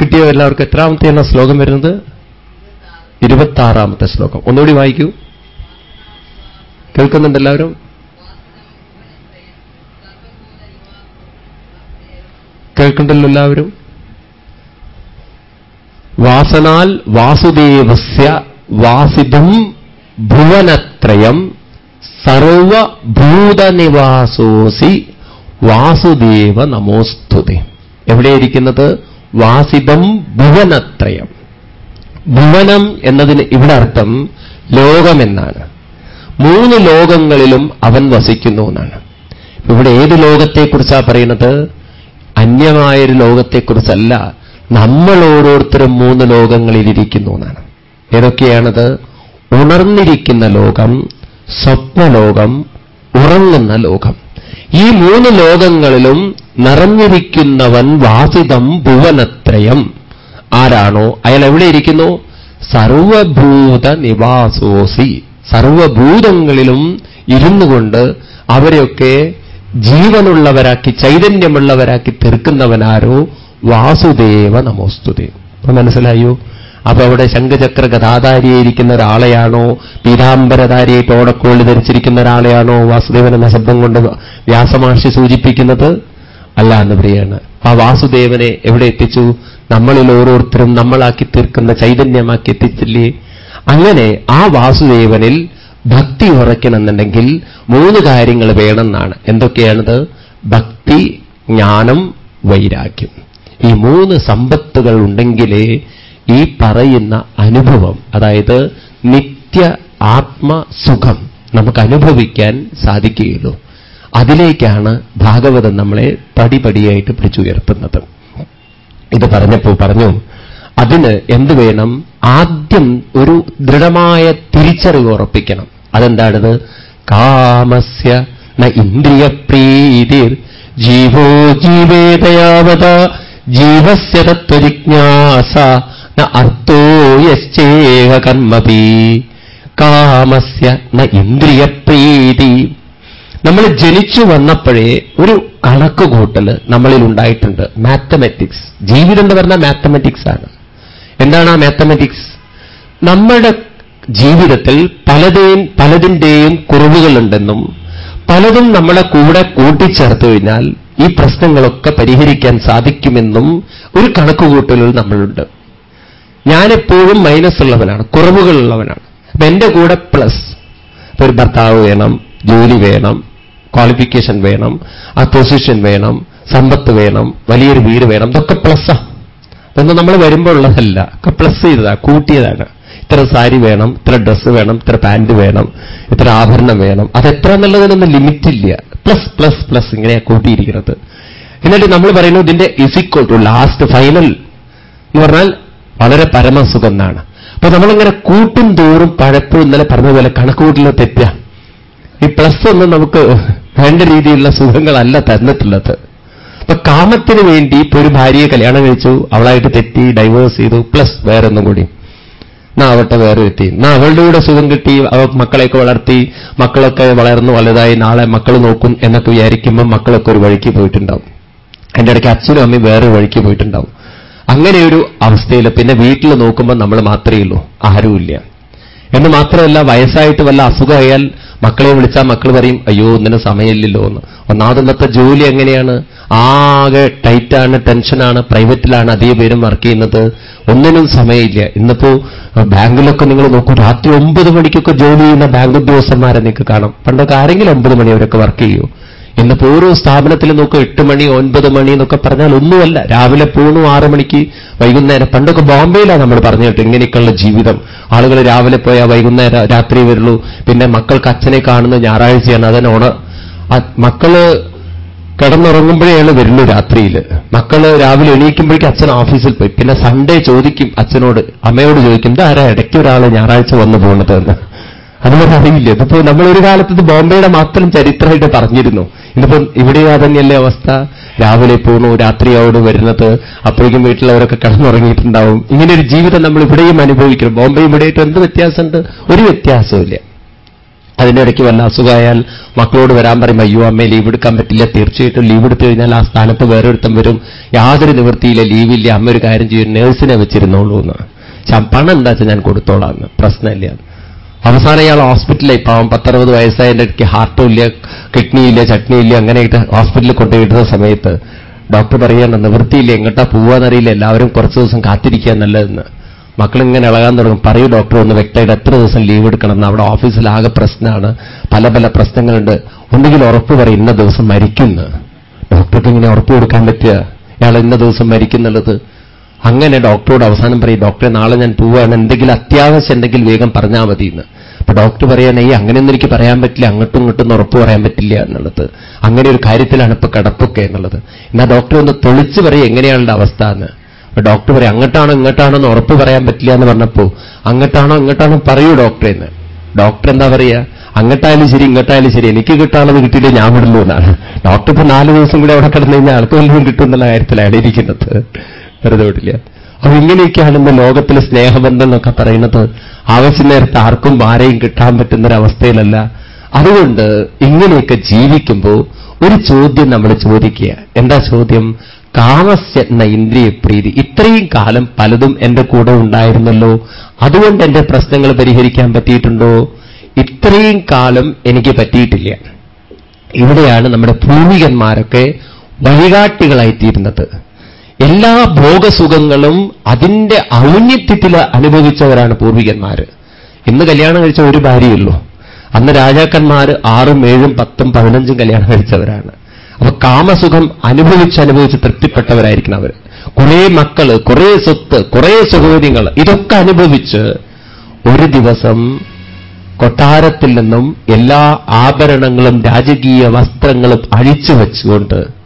കിട്ടിയോ എല്ലാവർക്കും? എത്രാമത്തെയാണ് ശ്ലോകം വരുന്നത്? ഇരുപത്താറാമത്തെ ശ്ലോകം. ഒന്നുകൂടി വായിക്കൂ. കേൾക്കുന്നുണ്ട് എല്ലാവരും? കേൾക്കുന്നുണ്ടല്ലോ എല്ലാവരും? വാസനാൽ വാസുദേവസ്യ വാസിതം ഭുവനത്രയം സർവഭൂതനിവാസോസി വാസുദേവ നമോസ്തുതി. എവിടെയിരിക്കുന്നത് വാസിതം ഭുവനത്രയം. ഭുവനം എന്നതിന് ഇവിടെ അർത്ഥം ലോകമെന്നാണ്. മൂന്ന് ലോകങ്ങളിലും അവൻ വസിക്കുന്നു എന്നാണ്. ഇവിടെ ഏത് ലോകത്തെക്കുറിച്ചാണ് പറയുന്നത്? അന്യമായൊരു ലോകത്തെക്കുറിച്ചല്ല നമ്മൾ ഓരോരുത്തരും മൂന്ന് ലോകങ്ങളിലിരിക്കുന്നു എന്നാണ്. ഏതൊക്കെയാണത്? ഉണർന്നിരിക്കുന്ന ലോകം സ്വപ്നലോകം ഉറങ്ങുന്ന ലോകം. ഈ മൂന്ന് ലോകങ്ങളിലും നിറഞ്ഞിരിക്കുന്നവൻ വാസിതം ഭുവനത്രയം. ആരാണോ? അയാൾ എവിടെ ഇരിക്കുന്നു? സർവഭൂത നിവാസോസി. സർവഭൂതങ്ങളിലും ഇരുന്നു കൊണ്ട് അവരെയൊക്കെ ജീവനുള്ളവരാക്കി ചൈതന്യമുള്ളവരാക്കി തീർക്കുന്നവനാരോ? വാസുദേവ നമോസ്തുതി. മനസ്സിലായോ? അപ്പൊ അവിടെ ശംഖചക്ര ഗതാധാരിയായിരിക്കുന്ന ഒരാളെയാണോ? പീതാംബരധാരിയായിട്ട് ഓടക്കോളി ധരിച്ചിരിക്കുന്ന ഒരാളെയാണോ? വാസുദേവൻ എന്ന ശബ്ദം കൊണ്ട് വ്യാസമാഷി സൂചിപ്പിക്കുന്നത്? അല്ല എന്ന് പറയാണ്. ആ വാസുദേവനെ എവിടെ എത്തിച്ചു? നമ്മളിൽ ഓരോരുത്തരും നമ്മളാക്കി തീർക്കുന്ന ചൈതന്യമാക്കി എത്തിച്ചില്ലേ? അങ്ങനെ ആ വാസുദേവനിൽ ഭക്തി ഉറയ്ക്കണമെന്നുണ്ടെങ്കിൽ മൂന്ന് കാര്യങ്ങൾ വേണമെന്നാണ്. എന്തൊക്കെയാണത്? ഭക്തി ജ്ഞാനം വൈരാഗ്യം. ഈ മൂന്ന് സമ്പത്തുകൾ ഉണ്ടെങ്കിലേ ഈ പറയുന്ന അനുഭവം അതായത് നിത്യ ആത്മസുഖം നമുക്ക് അനുഭവിക്കാൻ സാധിക്കുകയുള്ളൂ. അതിലേക്കാണ് ഭാഗവതം നമ്മളെ പടിപടിയായിട്ട് പിടിച്ചുയർത്തുന്നത്. ഇത് പറഞ്ഞപ്പോൾ പറഞ്ഞു അതിന് എന്ത് വേണം? ആദ്യം ഒരു ദൃഢമായ തിരിച്ചറിവ് ഉറപ്പിക്കണം. അതെന്താണത്? കാമസ്യ ന ഇന്ദ്രിയപ്രീതിർ ജീവോ ജീവേതയാവത ജീവസ്യ തത്വജിജ്ഞാസ ന അർത്ഥോ യശ്ചേഹ കർമ്മപി. കാമസ്യ ന ഇന്ദ്രിയപ്രീതി നമ്മൾ ജനിച്ചു വന്നപ്പോഴേ ഒരു കണക്ക് കൂട്ടൽ നമ്മളിൽ ഉണ്ടായിട്ടുണ്ട്. മാത്തമെറ്റിക്സ് ജീവിതം എന്ന് പറഞ്ഞാൽ മാത്തമെറ്റിക്സ് ആണ്. എന്താണ് ആ മാത്തമെറ്റിക്സ് നമ്മുടെ ജീവിതത്തിൽ പലതേയും പലതിന്റെയും കുറവുകളുണ്ടെന്നും പലതും നമ്മളെ കൂടെ കൂട്ടിച്ചേർത്ത് കഴിഞ്ഞാൽ ഈ പ്രശ്നങ്ങളൊക്കെ പരിഹരിക്കാൻ സാധിക്കുമെന്നും ഒരു കണക്കുകൂട്ടലിൽ നമ്മളുണ്ട്. ഞാനെപ്പോഴും മൈനസ് ഉള്ളവനാണ് കുറവുകളുള്ളവനാണ്. അപ്പൊ എന്റെ കൂടെ പ്ലസ് ഒരു ഭർത്താവ് വേണം ജോലി വേണം ക്വാളിഫിക്കേഷൻ വേണം ആ പൊസിഷൻ വേണം സമ്പത്ത് വേണം വലിയൊരു വീട് വേണം ഇതൊക്കെ പ്ലസ്സാ അതൊന്നും നമ്മൾ വരുമ്പോൾ ഉള്ളതല്ല. ഒക്കെ പ്ലസ് ചെയ്തതാ കൂട്ടിയതാണ്. ഇത്ര സാരി വേണം ഇത്ര ഡ്രസ്സ് വേണം ഇത്ര പാന്റ് വേണം ഇത്ര ആഭരണം വേണം. അതെത്ര എന്നുള്ളതിനൊന്നും ലിമിറ്റില്ല പ്ലസ് പ്ലസ് പ്ലസ് ഇങ്ങനെയാ കൂട്ടിയിരിക്കുന്നത്. എന്നിട്ട് നമ്മൾ പറയുന്നു ഇതിന്റെ ഇസിക്വൽ ടു ലാസ്റ്റ് ഫൈനൽ എന്ന് പറഞ്ഞാൽ വളരെ പരമസുഖം എന്നാണ് അപ്പൊ നമ്മളിങ്ങനെ കൂട്ടും തോറും പഴപ്പോഴും ഇന്നലെ പറഞ്ഞതുപോലെ കണക്കുകൂട്ടിലെ തെറ്റാ. ഈ പ്ലസ് ഒന്നും നമുക്ക് വേണ്ട രീതിയിലുള്ള സുഖങ്ങളല്ല തന്നിട്ടുള്ളത്. അപ്പൊ കാമത്തിന് വേണ്ടി ഇപ്പൊ ഒരു ഭാര്യയെ കല്യാണം കഴിച്ചു. അവളായിട്ട് തെറ്റി ഡൈവേഴ്സ് ചെയ്തു പ്ലസ് വേറൊന്നും കൂടി. എന്നാ അവട്ടെ വേറെ എത്തി എന്നാ അവളുടെ കൂടെ സുഖം കിട്ടി അവ മക്കളെയൊക്കെ വളർത്തി മക്കളൊക്കെ വളർന്നു വലുതായി നാളെ മക്കൾ നോക്കും എന്നൊക്കെ വിചാരിക്കുമ്പോൾ മക്കളൊക്കെ ഒരു വഴിക്ക് പോയിട്ടുണ്ടാവും. എന്റെ ഇടയ്ക്ക് അച്ഛനും അമ്മയും വേറെ വഴിക്ക് പോയിട്ടുണ്ടാവും. അങ്ങനെ ഒരു അവസ്ഥയിൽ പിന്നെ വീട്ടിൽ നോക്കുമ്പോൾ നമ്മൾ മാത്രമേ ഉള്ളൂ. ആരുമില്ല. എന്ന് മാത്രമല്ല വയസ്സായിട്ട് വല്ല അസുഖമായാൽ മക്കളെ വിളിച്ചാൽ മക്കൾ പറയും അയ്യോ ഒന്നിനും സമയമില്ലല്ലോ എന്ന്. ഒന്നാമതൊന്നത്തെ ജോലി എങ്ങനെയാണ്? ആകെ ടൈറ്റാണ് ടെൻഷനാണ് പ്രൈവറ്റിലാണ് അധികം പേരും വർക്ക് ചെയ്യുന്നത്. ഒന്നിനും സമയമില്ല. ഇന്നിപ്പോ ബാങ്കിലൊക്കെ നിങ്ങൾ നോക്കൂ രാത്രി ഒമ്പത് മണിക്കൊക്കെ ജോലി ചെയ്യുന്ന ബാങ്ക് ഉദ്യോഗസ്ഥന്മാരെ നിങ്ങൾക്ക് കാണാം. പണ്ടൊക്കെ ആരെങ്കിലും ഒമ്പത് മണി അവരൊക്കെ വർക്ക് ചെയ്യൂ? ഇന്നിപ്പോ ഓരോ സ്ഥാപനത്തിൽ നോക്കുക എട്ട് മണി ഒൻപത് മണി എന്നൊക്കെ പറഞ്ഞാൽ ഒന്നുമല്ല. രാവിലെ പോണു ആറ് മണിക്ക് വൈകുന്നേരം പണ്ടൊക്കെ ബോംബെയിലാണ് നമ്മൾ പറഞ്ഞു കേട്ടോ ഇങ്ങനെയൊക്കെയുള്ള ജീവിതം. ആളുകൾ രാവിലെ പോയാൽ വൈകുന്നേരം രാത്രി വരുള്ളൂ. പിന്നെ മക്കൾക്ക് അച്ഛനെ കാണുന്ന ഞായറാഴ്ചയാണ് അതിനോട് മക്കൾ കിടന്നുറങ്ങുമ്പോഴേയാണ് വരുള്ളൂ രാത്രിയിൽ മക്കൾ രാവിലെ എണീക്കുമ്പോഴേക്കും അച്ഛൻ ഓഫീസിൽ പോയി. പിന്നെ സൺഡേ ചോദിക്കും അച്ഛനോട് അമ്മയോട് ചോദിക്കും ഇതാരാ ഇടയ്ക്ക് ഒരാൾ ഞായറാഴ്ച വന്നു പോകുന്നത് എന്ന്. അതുപോലെ അറിയില്ല. ഇതിപ്പോ നമ്മളൊരു കാലത്ത് ഇത് ബോംബെയുടെ മാത്രം ചരിത്രമായിട്ട് പറഞ്ഞിരുന്നു. ഇന്നിപ്പോ ഇവിടെ അതന്നെയല്ലേ അവസ്ഥ? രാവിലെ പോണു രാത്രിയോട് വരുന്നത്. അപ്പോഴേക്കും വീട്ടിലവരൊക്കെ കിടന്നുറങ്ങിയിട്ടുണ്ടാവും. ഇങ്ങനെ ഒരു ജീവിതം നമ്മൾ ഇവിടെയും അനുഭവിക്കണം. ബോംബെ ഇവിടെയായിട്ട് എന്ത് വ്യത്യാസമുണ്ട്? ഒരു വ്യത്യാസമില്ല അതിനിടയ്ക്ക് വല്ല അസുഖമായാൽ മക്കളോട് വരാൻ പറയുമ്പോൾ അയ്യോ അമ്മയെ ലീവ് എടുക്കാൻ പറ്റില്ല. തീർച്ചയായിട്ടും ലീവ് എടുത്തു കഴിഞ്ഞാൽ ആ സ്ഥാനത്ത് വേറൊരുത്തം വരും. യാതൊരു നിവൃത്തിയില്ല ലീവില്ല അമ്മ ഒരു കാര്യം ചെയ്യും നേഴ്സിനെ വെച്ചിരുന്നോളൂ എന്ന് പണം എന്താ വെച്ചാൽ ഞാൻ കൊടുത്തോളാം പ്രശ്നമില്ല. അവസാനം ഇയാൾ ഹോസ്പിറ്റലിൽ പാവം പത്തറുപത് വയസ്സായതിന്റെ ഇടയ്ക്ക് ഹാർട്ടും ഇല്ല കിഡ്നി ഇല്ല ചട്നി ഇല്ല അങ്ങനെയായിട്ട് ഹോസ്പിറ്റലിൽ കൊണ്ടുപോയിട്ടുന്ന സമയത്ത് ഡോക്ടർ പറയുകയാണ് നിവൃത്തിയില്ല എങ്ങോട്ടാ പോവാന്നറിയില്ല എല്ലാവരും കുറച്ച് ദിവസം കാത്തിരിക്കുക നല്ലതെന്ന്. മക്കളിങ്ങനെ ഇളകാൻ തുടങ്ങും. പറയൂ ഡോക്ടർ ഒന്ന് വ്യക്തമായിട്ട് എത്ര ദിവസം ലീവ് എടുക്കണം അവിടെ ഓഫീസിൽ ആകെ പ്രശ്നമാണ്. പല പല പ്രശ്നങ്ങളുണ്ട്. ഒന്നുകിൽ ഉറപ്പ് പറയും ഇന്ന ദിവസം മരിക്കുന്നു. ഡോക്ടർക്ക് ഇങ്ങനെ ഉറപ്പ് കൊടുക്കാൻ പറ്റുക? ഇയാൾ ഇന്ന ദിവസം മരിക്കുന്നുള്ളത്. അങ്ങനെ ഡോക്ടറോട് അവസാനം പറയും ഡോക്ടറെ നാളെ ഞാൻ പോവുകയാണ് എന്തെങ്കിലും അത്യാവശ്യം എന്തെങ്കിലും വേഗം പറഞ്ഞാൽ മതി എന്ന് അപ്പൊ ഡോക്ടർ പറയാൻ ഈ അങ്ങനെയൊന്നും എനിക്ക് പറയാൻ പറ്റില്ല. അങ്ങോട്ടും ഇങ്ങോട്ടും ഉറപ്പ് പറയാൻ പറ്റില്ല എന്നുള്ളത്. അങ്ങനെ ഒരു കാര്യത്തിലാണ് ഇപ്പൊ കിടപ്പൊക്കെ എന്നുള്ളത്. എന്നാ ഡോക്ടർ ഒന്ന് തെളിച്ച് പറയും എങ്ങനെയാണുള്ള അവസ്ഥ? എന്ന്. അപ്പൊ ഡോക്ടർ പറയും അങ്ങോട്ടാണോ ഇങ്ങോട്ടാണോ എന്ന് ഉറപ്പ് പറയാൻ പറ്റില്ല എന്ന് പറഞ്ഞപ്പോ അങ്ങോട്ടാണോ ഇങ്ങോട്ടാണോ പറയൂ ഡോക്ടറെ എന്ന്. ഡോക്ടർ എന്താ പറയുക അങ്ങോട്ടായാലും ശരി ഇങ്ങോട്ടായാലും ശരി. എനിക്ക് കിട്ടാനുള്ളത് കിട്ടിയില്ലേ ഞാൻ വിടുന്നു എന്നാണ്. ഡോക്ടർ ഇപ്പൊ നാല് ദിവസം കൂടി അവിടെ കിടന്നു കഴിഞ്ഞാൽ ആൾക്ക് വല്ലതും കിട്ടും എന്നുള്ള കാര്യത്തിലാണ് ഇരിക്കുന്നത്. വെറുതെ വിടില്ല. അപ്പൊ ഇങ്ങനെയൊക്കെയാണ് ഇന്ന് ലോകത്തിലെ സ്നേഹബന്ധം എന്നൊക്കെ പറയുന്നത്. ആവശ്യ നേരത്തെ ആർക്കും ആരെയും കിട്ടാൻ പറ്റുന്നൊരവസ്ഥയിലല്ല. അതുകൊണ്ട് ഇങ്ങനെയൊക്കെ ജീവിക്കുമ്പോൾ ഒരു ചോദ്യം നമ്മൾ ചോദിക്കുക. എന്താ ചോദ്യം? കാമസ്യ എന്ന ഇന്ദ്രിയ പ്രീതി ഇത്രയും കാലം പലതും എന്റെ കൂടെ ഉണ്ടായിരുന്നല്ലോ. അതുകൊണ്ട് എന്റെ പ്രശ്നങ്ങൾ പരിഹരിക്കാൻ പറ്റിയിട്ടുണ്ടോ? ഇത്രയും കാലം എനിക്ക് പറ്റിയിട്ടില്ല. ഇവിടെയാണ് നമ്മുടെ പൂർവികന്മാരൊക്കെ വഴികാട്ടികളായിത്തീരുന്നത്. എല്ലാ ഭോഗസുഖങ്ങളും അതിന്റെ ഔന്നിത്യത്തിൽ അനുഭവിച്ചവരാണ് പൂർവികന്മാർ. ഇന്ന് കല്യാണം കഴിച്ച ഒരു ഭാര്യയുള്ളൂ. അന്ന് രാജാക്കന്മാർ ആറും ഏഴും പത്തും പതിനഞ്ചും കല്യാണം കഴിച്ചവരാണ്. അപ്പൊ കാമസുഖം അനുഭവിച്ച് അനുഭവിച്ച് തൃപ്തിപ്പെട്ടവരായിരിക്കണം അവർ. കുറേ മക്കൾ കുറേ സ്വത്ത് കുറേ സുഖോദ്യങ്ങൾ ഇതൊക്കെ അനുഭവിച്ച് ഒരു ദിവസം കൊട്ടാരത്തിൽ നിന്നും എല്ലാ ആഭരണങ്ങളും രാജകീയ വസ്ത്രങ്ങളും അഴിച്ചു വെച്ചുകൊണ്ട്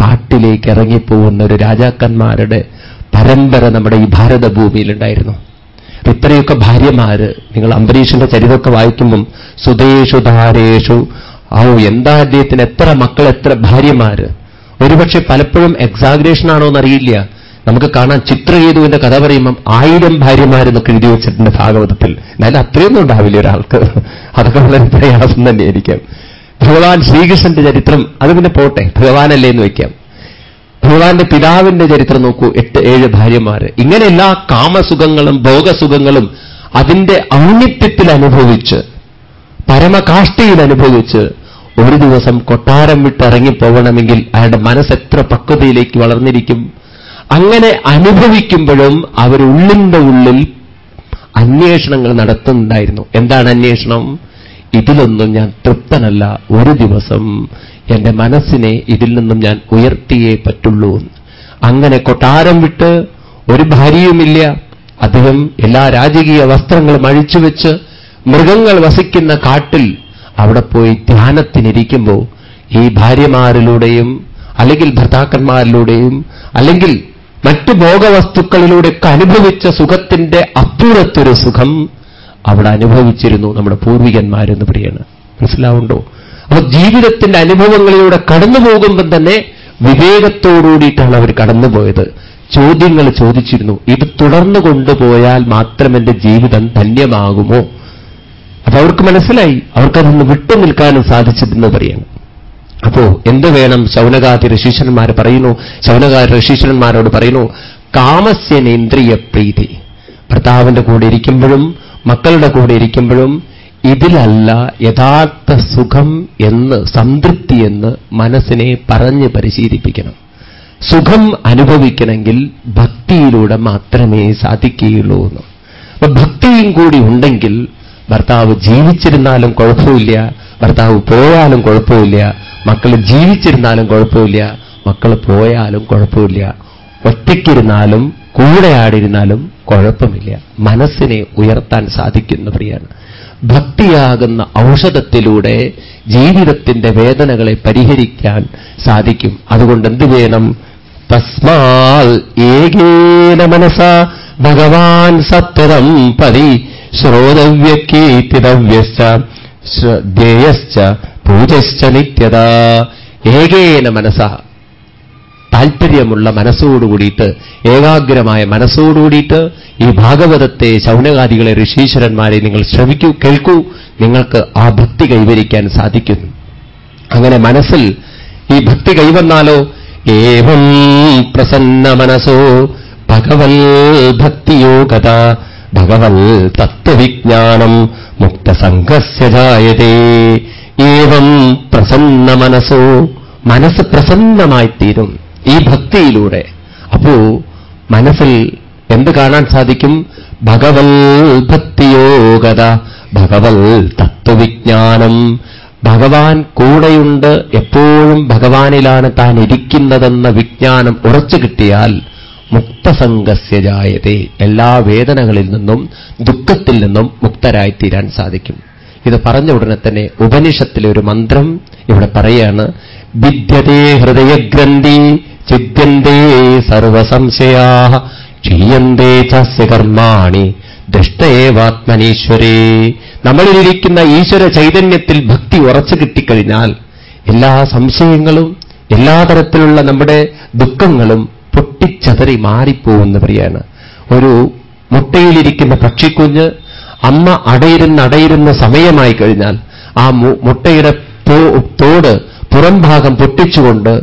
കാട്ടിലേക്ക് ഇറങ്ങിപ്പോകുന്ന ഒരു രാജാക്കന്മാരുടെ പരമ്പര നമ്മുടെ ഈ ഭാരതഭൂമിയിലുണ്ടായിരുന്നു. ഇത്രയൊക്കെ ഭാര്യമാര് നിങ്ങൾ അംബരീഷിന്റെ ചരിതമൊക്കെ വായിക്കുമ്പം സുതേഷു ധാരേഷു ഓ എന്താ അദ്ദേഹത്തിന് എത്ര മക്കൾ എത്ര ഭാര്യമാര്? ഒരുപക്ഷെ പലപ്പോഴും എക്സാഗ്രേഷൻ ആണോ എന്നറിയില്ല. നമുക്ക് കാണാൻ ചിത്രകേതുവിന്റെ കഥ പറയുമ്പം ആയിരം ഭാര്യമാരെന്നൊക്കെ എഴുതി വെച്ചിട്ടുണ്ട് ഭാഗവതത്തിൽ. എന്നാലും അത്രയൊന്നും ഉണ്ടാവില്ല ഒരാൾക്ക്. അതൊക്കെ വളരെ പ്രയാസം തന്നെയായിരിക്കാം. ഭഗവാൻ ശ്രീകൃഷ്ണന്റെ ചരിത്രം അത് പിന്നെ പോട്ടെ ഭഗവാനല്ലേ എന്ന് വയ്ക്കാം. ഭഗവാന്റെ പിതാവിന്റെ ചരിത്രം നോക്കൂ എട്ട് ഏഴ് ഭാര്യമാര്. ഇങ്ങനെ എല്ലാ കാമസുഖങ്ങളും ഭോഗസുഖങ്ങളും അതിന്റെ ഔന്നിത്യത്തിൽ അനുഭവിച്ച് പരമകാഷ്ഠയിൽ അനുഭവിച്ച് ഒരു ദിവസം കൊട്ടാരം വിട്ട് ഇറങ്ങിപ്പോകണമെങ്കിൽ അയാളുടെ മനസ്സെത്ര പക്വതയിലേക്ക് വളർന്നിരിക്കും. അങ്ങനെ അനുഭവിക്കുമ്പോഴും അവരുള്ളിന്റെ ഉള്ളിൽ അന്വേഷണങ്ങൾ നടത്തുന്നുണ്ടായിരുന്നു. എന്താണ് അന്വേഷണം? ഇതിലൊന്നും ഞാൻ തൃപ്തനല്ല. ഒരു ദിവസം എന്റെ മനസ്സിനെ ഇതിൽ നിന്നും ഞാൻ ഉയർത്തിയേ പറ്റുള്ളൂ അങ്ങനെ കൊട്ടാരം വിട്ട് ഒരു ഭാര്യയുമില്ല. അദ്ദേഹം എല്ലാ രാജകീയ വസ്ത്രങ്ങളും അഴിച്ചുവെച്ച് മൃഗങ്ങൾ വസിക്കുന്ന കാട്ടിൽ അവിടെ പോയി ധ്യാനത്തിനിരിക്കുമ്പോൾ ഈ ഭാര്യമാരിലൂടെയും അല്ലെങ്കിൽ ഭർത്താക്കന്മാരിലൂടെയും അല്ലെങ്കിൽ മറ്റു ഭോഗവസ്തുക്കളിലൂടെയൊക്കെ അനുഭവിച്ച സുഖത്തിന്റെ അപ്പുറത്തൊരു സുഖം അവിടെ അനുഭവിച്ചിരുന്നു നമ്മുടെ പൂർവികന്മാരെന്ന് പറയാണ്. മനസ്സിലാവുണ്ടോ? അപ്പൊ ജീവിതത്തിന്റെ അനുഭവങ്ങളിലൂടെ കടന്നു പോകുമ്പം തന്നെ വിവേകത്തോടുകൂടിയിട്ടാണ് അവർ കടന്നുപോയത്. ചോദ്യങ്ങൾ ചോദിച്ചിരുന്നു. ഇത് തുടർന്നു കൊണ്ടുപോയാൽ മാത്രം എന്റെ ജീവിതം ധന്യമാകുമോ? അപ്പൊ അവർക്ക് മനസ്സിലായി. അവർക്കതൊന്ന് വിട്ടു നിൽക്കാനും സാധിച്ചതെന്ന് പറയണം. അപ്പോ എന്ത് വേണം? ശൗനകാതി ഋഷീശ്വരന്മാർ പറയുന്നു. ശൗനകാതി ഋഷീശ്വരന്മാരോട് പറയുന്നു കാമസ്യനേന്ദ്രിയ പ്രീതി ഭർത്താവിന്റെ കൂടെ ഇരിക്കുമ്പോഴും മക്കളുടെ കൂടെ ഇരിക്കുമ്പോഴും ഇതിലല്ല യഥാർത്ഥ സുഖം എന്ന് സംതൃപ്തി എന്ന് മനസ്സിനെ പറഞ്ഞ് പരിശീലിപ്പിക്കണം. സുഖം അനുഭവിക്കണമെങ്കിൽ ഭക്തിയിലൂടെ മാത്രമേ സാധിക്കുകയുള്ളൂ എന്ന്. അപ്പൊ ഭക്തിയും കൂടി ഉണ്ടെങ്കിൽ ഭർത്താവ് ജീവിച്ചിരുന്നാലും കുഴപ്പമില്ല ഭർത്താവ് പോയാലും കുഴപ്പമില്ല മക്കൾ ജീവിച്ചിരുന്നാലും കുഴപ്പമില്ല മക്കൾ പോയാലും കുഴപ്പമില്ല ഒറ്റയ്ക്കിരുന്നാലും കൂടെ ആടിരുന്നാലും കുഴപ്പമില്ല. മനസ്സിനെ ഉയർത്താൻ സാധിക്കുന്ന പ്രിയാണ് ഭക്തിയാകുന്ന ഔഷധത്തിലൂടെ ജീവിതത്തിന്റെ വേദനകളെ പരിഹരിക്കാൻ സാധിക്കും. അതുകൊണ്ട് എന്ത് വേണം? തസ്മാൽ ഏകേന മനസ ഭഗവാൻ സത്വരം പതി ശ്രോതവ്യക്കീർത്തിതവ്യശ്ച ശ്രദ്ധേയശ്ച പൂജശ്ച നിത്യത. ഏകേന മനസ താൽപ്പര്യമുള്ള മനസ്സോടുകൂടിയിട്ട് ഏകാഗ്രമായ മനസ്സോടുകൂടിയിട്ട് ഈ ഭാഗവതത്തെ ശൗനകാദികളെ ഋഷീശ്വരന്മാരെ നിങ്ങൾ ശ്രമിക്കൂ കേൾക്കൂ നിങ്ങൾക്ക് ആ ഭക്തി കൈവരിക്കാൻ സാധിക്കുന്നു. അങ്ങനെ മനസ്സിൽ ഈ ഭക്തി കൈവന്നാലോ? ഏവം പ്രസന്ന മനസ്സോ ഭഗവൽ ഭക്തിയോഗത ഭഗവൽ തത്വവിജ്ഞാനം മുക്തസംഘസ്യ ജായതേ. ഏവം പ്രസന്ന മനസ്സോ മനസ്സ് പ്രസന്നമായിത്തീരും. ഈ ഭക്തിയിലൂടെ. അപ്പോ മനസ്സിൽ എന്ത് കാണാൻ സാധിക്കും? ഭഗവൽ ഭക്തിയോഗത ഭഗവൽ തത്വവിജ്ഞാനം. ഭഗവാൻ കൂടെയുണ്ട് എപ്പോഴും ഭഗവാനിലാണ് താൻ ഇരിക്കുന്നതെന്ന വിജ്ഞാനം ഉറച്ചു കിട്ടിയാൽ മുക്തസംഗസ്യ ജായതേ. എല്ലാ വേദനകളിൽ നിന്നും ദുഃഖത്തിൽ നിന്നും മുക്തരായിത്തീരാൻ സാധിക്കും. ഇത് പറഞ്ഞ ഉടനെ തന്നെ ഉപനിഷത്തിലെ ഒരു മന്ത്രം ഇവിടെ പറയാണ് വിദ്യതേ ഹൃദയഗ്രന്ഥി ചിദ്യന്തേ സർവസംശയാ ക്ഷീയന്തേ ചസ്യ കർമാണി ദൃഷ്ടയേവാത്മനീശ്വരേ നമ്മളിലിരിക്കുന്ന ഈശ്വര ചൈതന്യത്തിൽ ഭക്തി ഉറച്ചു കിട്ടിക്കഴിഞ്ഞാൽ എല്ലാ സംശയങ്ങളും എല്ലാ തരത്തിലുള്ള നമ്മുടെ ദുഃഖങ്ങളും പൊട്ടിച്ചതറി മാറിപ്പോകുന്ന പറയാണ് ഒരു മുട്ടയിലിരിക്കുന്ന പക്ഷിക്കുഞ്ഞ് അമ്മ അടയിരുന്ന് അടയിരുന്ന സമയമായി കഴിഞ്ഞാൽ ആ മുട്ടയുടെ തോട് പുറംഭാഗം പൊട്ടിച്ചുകൊണ്ട്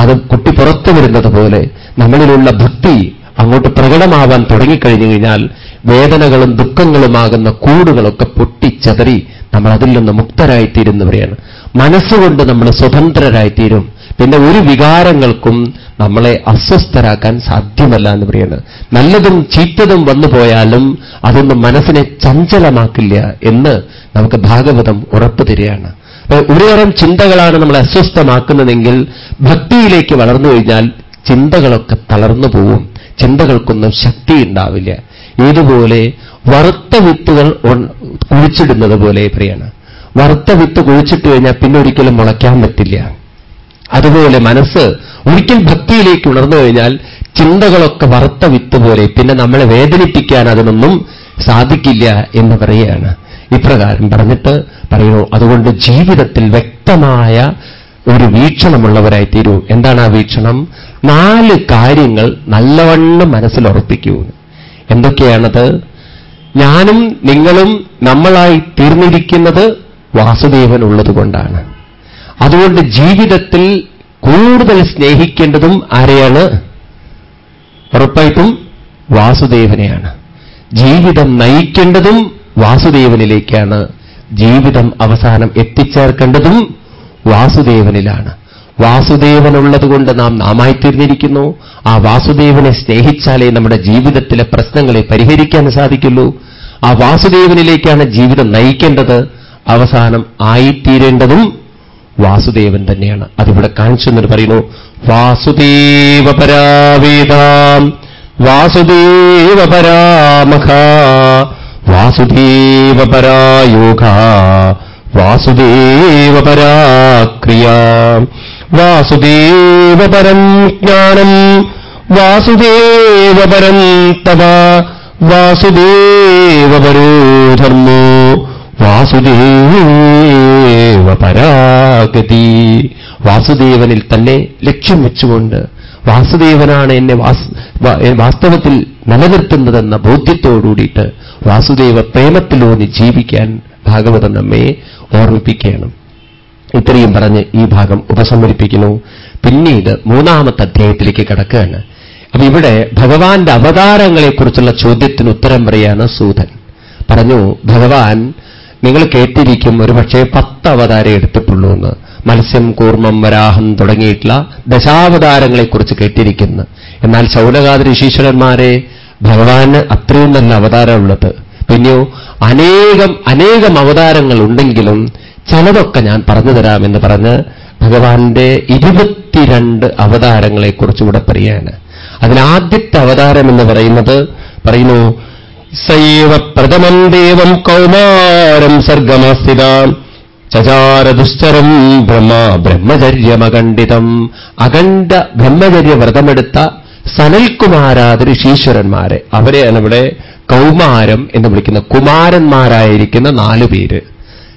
അത് കുട്ടി പുറത്തു വരുന്നത് പോലെ നമ്മളിലുള്ള ഭക്തി അങ്ങോട്ട് പ്രകടമാവാൻ തുടങ്ങിക്കഴിഞ്ഞു കഴിഞ്ഞാൽ വേദനകളും ദുഃഖങ്ങളുമാകുന്ന കൂടുകളൊക്കെ പൊട്ടിച്ചതറി നമ്മൾ അതിൽ നിന്ന് മുക്തരായിത്തീരുന്നവരെയാണ്. മനസ്സുകൊണ്ട് നമ്മൾ സ്വതന്ത്രരായിത്തീരും. പിന്നെ ഒരു വികാരങ്ങൾക്കും നമ്മളെ അസ്വസ്ഥരാക്കാൻ സാധ്യമല്ല എന്ന് പറയുന്നത് നല്ലതും ചീത്തതും വന്നു പോയാലും അതൊന്നും മനസ്സിനെ ചഞ്ചലമാക്കില്ല എന്ന് നമുക്ക് ഭാഗവതം ഉറപ്പ് തരികയാണ് ഒരുതരം ചിന്തകളാണ് നമ്മളെ അസ്വസ്ഥമാക്കുന്നതെങ്കിൽ ഭക്തിയിലേക്ക് വളർന്നു കഴിഞ്ഞാൽ ചിന്തകളൊക്കെ തളർന്നു പോവും. ചിന്തകൾക്കൊന്നും ശക്തി ഉണ്ടാവില്ല ഇതുപോലെ വറുത്ത വിത്തുകൾ കുഴിച്ചിടുന്നത് പോലെ പ്രിയാണ് വറുത്ത വിത്ത് കുഴിച്ചിട്ട് കഴിഞ്ഞാൽ പിന്നെ ഒരിക്കലും മുളയ്ക്കാൻ പറ്റില്ല. അതുപോലെ മനസ്സ് ഒരിക്കൽ ഭക്തിയിലേക്ക് ഉണർന്നു കഴിഞ്ഞാൽ ചിന്തകളൊക്കെ വറുത്ത വിത്ത് പോലെ പിന്നെ നമ്മളെ വേദനിപ്പിക്കാൻ അതിനൊന്നും സാധിക്കില്ല എന്ന് പറയുകയാണ്. ഇപ്രകാരം പറഞ്ഞിട്ട് പറയുന്നു അതുകൊണ്ട് ജീവിതത്തിൽ വ്യക്തമായ ഒരു വീക്ഷണമുള്ളവരായി തീരൂ എന്താണ് ആ വീക്ഷണം? നാല് കാര്യങ്ങൾ നല്ലവണ്ണം മനസ്സിൽ ഉറപ്പിക്കൂ എന്തൊക്കെയാണത്? ഞാനും നിങ്ങളും നമ്മളായി തീർന്നിരിക്കുന്നത് വാസുദേവൻ ഉള്ളതുകൊണ്ടാണ് അതുകൊണ്ട് ജീവിതത്തിൽ കൂടുതൽ സ്നേഹിക്കേണ്ടതും ആരെയാണ്? ഉറപ്പായിട്ടും വാസുദേവനെയാണ്. ജീവിതം നയിക്കേണ്ടതും വാസുദേവനിലേക്കാണ് ജീവിതം അവസാനം എത്തിച്ചേർക്കേണ്ടതും വാസുദേവനിലാണ്. വാസുദേവനുള്ളതുകൊണ്ട് നാം നാമായിത്തീർന്നിരിക്കുന്നു ആ വാസുദേവനെ സ്നേഹിച്ചാലേ നമ്മുടെ ജീവിതത്തിലെ പ്രശ്നങ്ങളെ പരിഹരിക്കാൻ സാധിക്കുള്ളൂ. ആ വാസുദേവനിലേക്കാണ് ജീവിതം നയിക്കേണ്ടത്. അവസാനം ആയിത്തീരേണ്ടതും വാസുദേവൻ തന്നെയാണ്. അതിവിടെ കാണിച്ചു എന്നിട്ട് പറയുന്നു വാസുദേവ പരാവേദാം വാസുദേവ വാസുദേവപരാക്രിയ വാസുദേവ പരായോഗ. വാസുദേവ പരാക്രിയ. വാസുദേവ പരം ജ്ഞാനം. വാസുദേവ പരം തവ. വാസുദേവ പരോ ധർമ്മോ വാസുദേവ പരാഗതി. വാസുദേവനിൽ തന്നെ ലക്ഷ്യം വെച്ചുകൊണ്ട് വാസുദേവനാണ് എന്നെ വാസ്തവത്തിൽ നിലനിർത്തുന്നതെന്ന ബോധ്യത്തോടുകൂടിയിട്ട് വാസുദേവ പ്രേമത്തിലൂന്നി ജീവിക്കാൻ ഭാഗവതം നമ്മെ ഓർമ്മിപ്പിക്കണം ഇത്രയും പറഞ്ഞ് ഈ ഭാഗം ഉപസംഹരിപ്പിക്കുന്നു. പിന്നീട് മൂന്നാമത്തെ അധ്യായത്തിലേക്ക് കടക്കുകയാണ്. അപ്പൊ ഇവിടെ ഭഗവാന്റെ അവതാരങ്ങളെക്കുറിച്ചുള്ള ചോദ്യത്തിന് ഉത്തരം പറയാണ് സൂതൻ. പറഞ്ഞു ഭഗവാൻ നിങ്ങൾ കേട്ടിരിക്കും ഒരു പക്ഷേ പത്ത് അവതാരം എടുത്തിട്ടുള്ളൂ എന്ന് മത്സ്യം കൂർമ്മം വരാഹം തുടങ്ങിയിട്ടുള്ള ദശാവതാരങ്ങളെക്കുറിച്ച് കേട്ടിരിക്കുന്നു. എന്നാൽ ശൗനകാതി ഋഷീശ്വരന്മാരെ ഭഗവാന് അത്രയും നല്ല അവതാരമുള്ളത് പിന്നെയോ അനേകം അനേകം അവതാരങ്ങൾ ഉണ്ടെങ്കിലും ചിലതൊക്കെ ഞാൻ പറഞ്ഞു തരാമെന്ന് പറഞ്ഞ് ഭഗവാന്റെ ഇരുപത്തിരണ്ട് അവതാരങ്ങളെക്കുറിച്ച് ഇവിടെ പറയാണ് അതിലാദ്യത്തെ അവതാരം എന്ന് പറയുന്നത് പറയുന്നു സൈവ പ്രഥമം ദേവം കൗമാരം സർഗമസ്ഥിതാം ചചാരദുശ്ചരം ബ്രഹ്മ ബ്രഹ്മചര്യമഖണ്ഡിതം. അഖണ്ഡ ബ്രഹ്മചര്യ വ്രതമെടുത്ത ശീശ്വരന്മാരെ അവരെയാണ് ഇവിടെ കൗമാരം എന്ന് വിളിക്കുന്ന കുമാരന്മാരായിരിക്കുന്ന നാലു പേര്.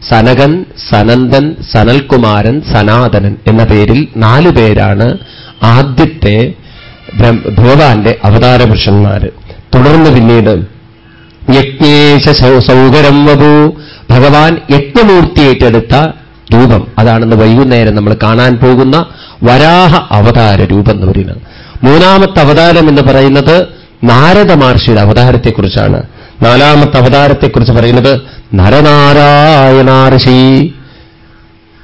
സനകൻ സനന്ദൻ സനൽകുമാരൻ സനാതനൻ എന്ന പേരിൽ നാലു പേരാണ് ആദ്യത്തെ ഭഗവാന്റെ അവതാര പുരുഷന്മാര് തുടർന്ന് പിന്നീട് യജ്ഞേശ സൗകരം വപു ഭഗവാൻ യജ്ഞമൂർത്തി ഏറ്റെടുത്ത രൂപം. അതാണെന്ന് വൈകുന്നേരം നമ്മൾ കാണാൻ പോകുന്ന വരാഹ അവതാര രൂപം എന്ന് പറയുന്നത്. മൂന്നാമത്തെ അവതാരം എന്ന് പറയുന്നത് നാരദ മഹർഷിയുടെ അവതാരത്തെക്കുറിച്ചാണ്. നാലാമത്തെ അവതാരത്തെക്കുറിച്ച് പറയുന്നത് നരനാരായണാർഷി.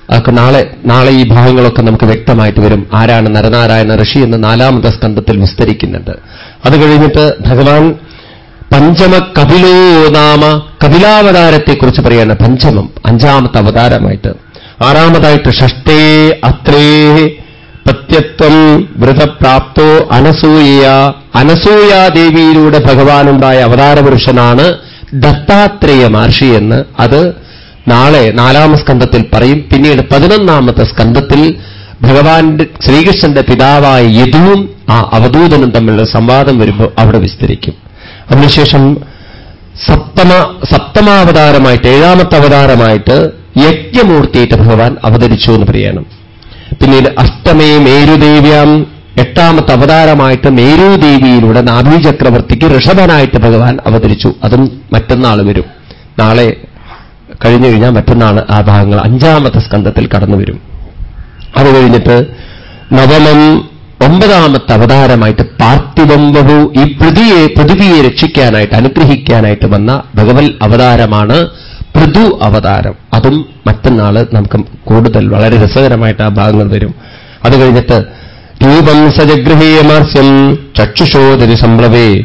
അതൊക്കെ നാളെ നാളെ ഈ ഭാഗങ്ങളൊക്കെ നമുക്ക് വ്യക്തമായിട്ട് വരും ആരാണ് നരനാരായണ ഋഷി എന്ന് നാലാമത്തെ സ്കന്ധത്തിൽ വിസ്തരിക്കുന്നുണ്ട്. അത് കഴിഞ്ഞിട്ട് ഭഗവാൻ പഞ്ചമ കപിലോ നാമ കപിലാവതാരത്തെക്കുറിച്ച് പറയാണ് പഞ്ചമം അഞ്ചാമത്തെ അവതാരമായിട്ട്. ആറാമതായിട്ട് ഷഷ്ടേ അത്രേ പത്യത്വം വ്രതപ്രാപ്തോ അനസൂയ അനസൂയാദേവിയിലൂടെ ഭഗവാനുണ്ടായ അവതാരപുരുഷനാണ് ദത്താത്രേയ മഹർഷി എന്ന് അത് നാളെ നാലാമ സ്കന്ധത്തിൽ പറയും. പിന്നീട് പതിനൊന്നാമത്തെ സ്കന്ധത്തിൽ ഭഗവാന്റെ ശ്രീകൃഷ്ണന്റെ പിതാവായ യദുവും ആ അവധൂതനും തമ്മിലുള്ള സംവാദം വരുമ്പോൾ അവിടെ വിസ്തരിക്കും. അതിനുശേഷം സപ്തമ സപ്തമാവതാരമായിട്ട് ഏഴാമത്തെ അവതാരമായിട്ട് യജ്ഞമൂർത്തിയായിട്ട് ഭഗവാൻ അവതരിച്ചു എന്ന് പറയണം. പിന്നീട് അഷ്ടമേ മേരുദേവ്യാം എട്ടാമത്തെ അവതാരമായിട്ട് മേരുദേവിയിലൂടെ നാഭീചക്രവർത്തിക്ക് ഋഷഭനായിട്ട് ഭഗവാൻ അവതരിച്ചു. അതും മറ്റന്നാൾ വരും. നാളെ കഴിഞ്ഞു കഴിഞ്ഞാൽ മറ്റന്നാൾ ആ ഭാഗങ്ങൾ അഞ്ചാമത്തെ സ്കന്ധത്തിൽ കടന്നു വരും അത് കഴിഞ്ഞിട്ട് നവമം ഒമ്പതാമത്തെ അവതാരമായിട്ട് പാർത്ഥിവംബു ഈ പൃഥ്വിയെ പൃഥ്വിയെ രക്ഷിക്കാനായിട്ട് അനുഗ്രഹിക്കാനായിട്ട് വന്ന ഭഗവൽ അവതാരമാണ് പൃഥു അവതാരം. അതും മറ്റന്നാൾ നമുക്ക് കൂടുതൽ വളരെ രസകരമായിട്ട് ആ ഭാഗങ്ങൾ വരും. അത് കഴിഞ്ഞിട്ട് രൂപം സജഗൃഹീയമാസ്യം ചക്ഷുഷോദരി സംഭവേ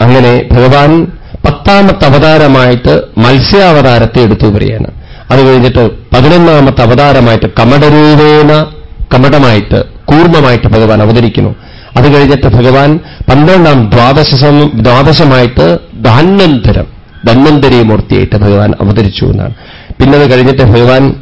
അങ്ങനെ ഭഗവാൻ പത്താമത്തെ അവതാരമായിട്ട് മത്സ്യാവതാരത്തെ എടുത്തു വരികയാണ്. അത് കഴിഞ്ഞിട്ട് പതിനൊന്നാമത്തെ അവതാരമായിട്ട് കമടരൂപേണ കമടമായിട്ട് കൂർമ്മമായിട്ട് ഭഗവാൻ അവതരിക്കുന്നു. അത് കഴിഞ്ഞിട്ട് ഭഗവാൻ പന്ത്രണ്ടാം ദ്വാദശ ദ്വാദശമായിട്ട് ധാന്വന്തരം ധന്വന്തരി മൂർത്തിയായിട്ട് ഭഗവാൻ അവതരിച്ചു എന്നാണ്. പിന്നെ കഴിഞ്ഞിട്ട് ഭഗവാൻ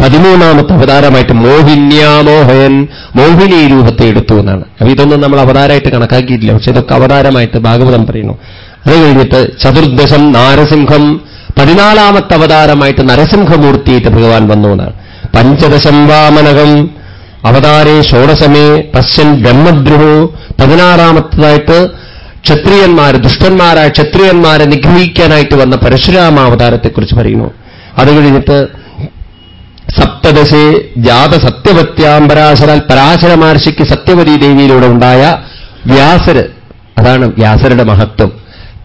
പതിമൂന്നാമത്തെ അവതാരമായിട്ട് മോഹിന്യാമോഹയൻ മോഹിനി രൂപത്തെ എടുത്തു എന്നാണ്. അപ്പൊ ഇതൊന്നും നമ്മൾ അവതാരമായിട്ട് കണക്കാക്കിയിട്ടില്ല. പക്ഷെ ഇതൊക്കെ അവതാരമായിട്ട് ഭാഗവതം പറയുന്നു. അത് കഴിഞ്ഞിട്ട് ചതുർദശം നാരസിംഹം പതിനാലാമത്തെ അവതാരമായിട്ട് നരസിംഹമൂർത്തിയായിട്ട് ഭഗവാൻ വന്നു എന്നാണ്. പഞ്ചദശം വാമനകം അവതാരേ ഷോഡശമേ പശ്യൻ ബ്രഹ്മദ്രുഹോ. പതിനാറാമത്തതായിട്ട് ക്ഷത്രിയന്മാർ ദുഷ്ടന്മാരായ ക്ഷത്രിയന്മാരെ നിഗ്രഹിക്കാനായിട്ട് വന്ന പരശുരാമ അവതാരത്തെക്കുറിച്ച് പറയുന്നു. അത് കഴിഞ്ഞിട്ട് സപ്തദശേ ജാത സത്യവത്യാംബരാശരാൽ പരാശര മഹർഷിക്ക് സത്യവതി ദേവിയിലൂടെ ഉണ്ടായ വ്യാസര് അതാണ് വ്യാസരുടെ മഹത്വം.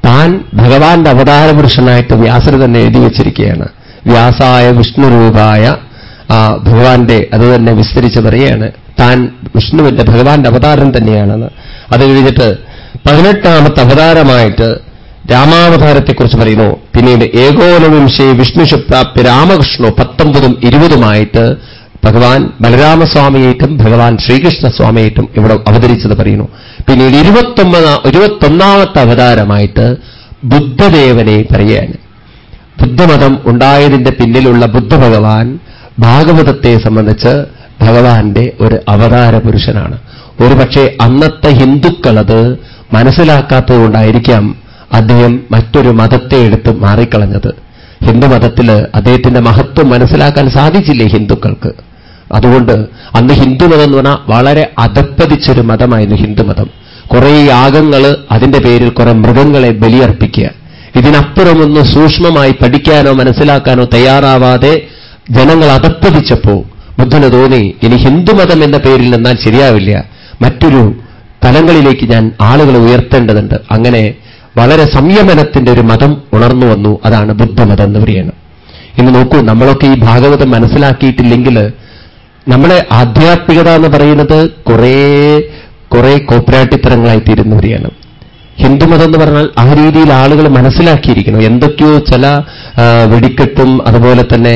താൻ ഭഗവാന്റെ അവതാരപുരുഷനായിട്ട് വ്യാസര് തന്നെ എഴുതി വച്ചിരിക്കുകയാണ്. വ്യാസായ വിഷ്ണുരൂപായ ഭഗവാന്റെ അത് തന്നെ വിസ്തരിച്ച് പറയുകയാണ് താൻ വിഷ്ണുവിന്റെ ഭഗവാന്റെ അവതാരം തന്നെയാണെന്ന്. അത് കഴിഞ്ഞിട്ട് പതിനെട്ടാമത്തെ അവതാരമായിട്ട് രാമാവതാരത്തെക്കുറിച്ച് പറയുന്നു. പിന്നീട് ഏകോനവിംശേ വിഷ്ണുശുപ്രാപ്തി രാമകൃഷ്ണോ പത്തൊമ്പതും ഇരുപതുമായിട്ട് ഭഗവാൻ ബലരാമസ്വാമിയായിട്ടും ഭഗവാൻ ശ്രീകൃഷ്ണസ്വാമിയായിട്ടും ഇവിടെ അവതരിച്ചത് പറയുന്നു. പിന്നീട് ഇരുപത്തൊമ്പതാ ഇരുപത്തൊന്നാമത്തെ അവതാരമായിട്ട് ബുദ്ധദേവനെ പറയുകയാണ്. ബുദ്ധമതം ഉണ്ടായതിന്റെ പിന്നിലുള്ള ബുദ്ധഭഗവാൻ ഭാഗവതത്തെ സംബന്ധിച്ച് ഭഗവാന്റെ ഒരു അവതാര പുരുഷനാണ്. ഒരുപക്ഷെ അന്നത്തെ ഹിന്ദുക്കളത് മനസ്സിലാക്കാത്തതുകൊണ്ടായിരിക്കാം അദ്ദേഹം മറ്റൊരു മതത്തെ എടുത്ത് മാറിക്കളഞ്ഞത്. ഹിന്ദുമതത്തിൽ അദ്ദേഹത്തിന്റെ മഹത്വം മനസ്സിലാക്കാൻ സാധിച്ചില്ലേ ഹിന്ദുക്കൾക്ക്? അതുകൊണ്ട് അന്ന് ഹിന്ദുമതം എന്ന് പറഞ്ഞാൽ വളരെ അധപ്പതിച്ചൊരു മതമായിരുന്നു ഹിന്ദുമതം കുറേ യാഗങ്ങൾ അതിന്റെ പേരിൽ കുറെ മൃഗങ്ങളെ ബലിയർപ്പിക്കുക. ഇതിനപ്പുറമൊന്ന് സൂക്ഷ്മമായി പഠിക്കാനോ മനസ്സിലാക്കാനോ തയ്യാറാവാതെ ജനങ്ങൾ അതപ്പതിച്ചപ്പോ ബുദ്ധന് തോന്നി ഇനി ഹിന്ദുമതം എന്ന പേരിൽ നിന്നാൽ ശരിയാവില്ല. മറ്റൊരു തലങ്ങളിലേക്ക് ഞാൻ ആളുകളെ ഉയർത്തേണ്ടതുണ്ട്. അങ്ങനെ വളരെ സംയമനത്തിന്റെ ഒരു മതം ഉണർന്നു വന്നു. അതാണ് ബുദ്ധമതം എന്ന് പറയുന്നത്. ഇന്ന് നോക്കൂ നമ്മളൊക്കെ ഈ ഭാഗവതം മനസ്സിലാക്കിയിട്ടില്ലെങ്കിൽ നമ്മളെ ആധ്യാത്മികത എന്ന് പറയുന്നത് കുറേ കുറേ കോപ്പറേറ്റിത്തരങ്ങളായി തീരുന്നവരെയാണ് ഹിന്ദുമതം എന്ന് പറഞ്ഞാൽ ആ രീതിയിൽ ആളുകൾ മനസ്സിലാക്കിയിരിക്കുന്നു. എന്തൊക്കെയോ ചില വെടിക്കെട്ടും അതുപോലെ തന്നെ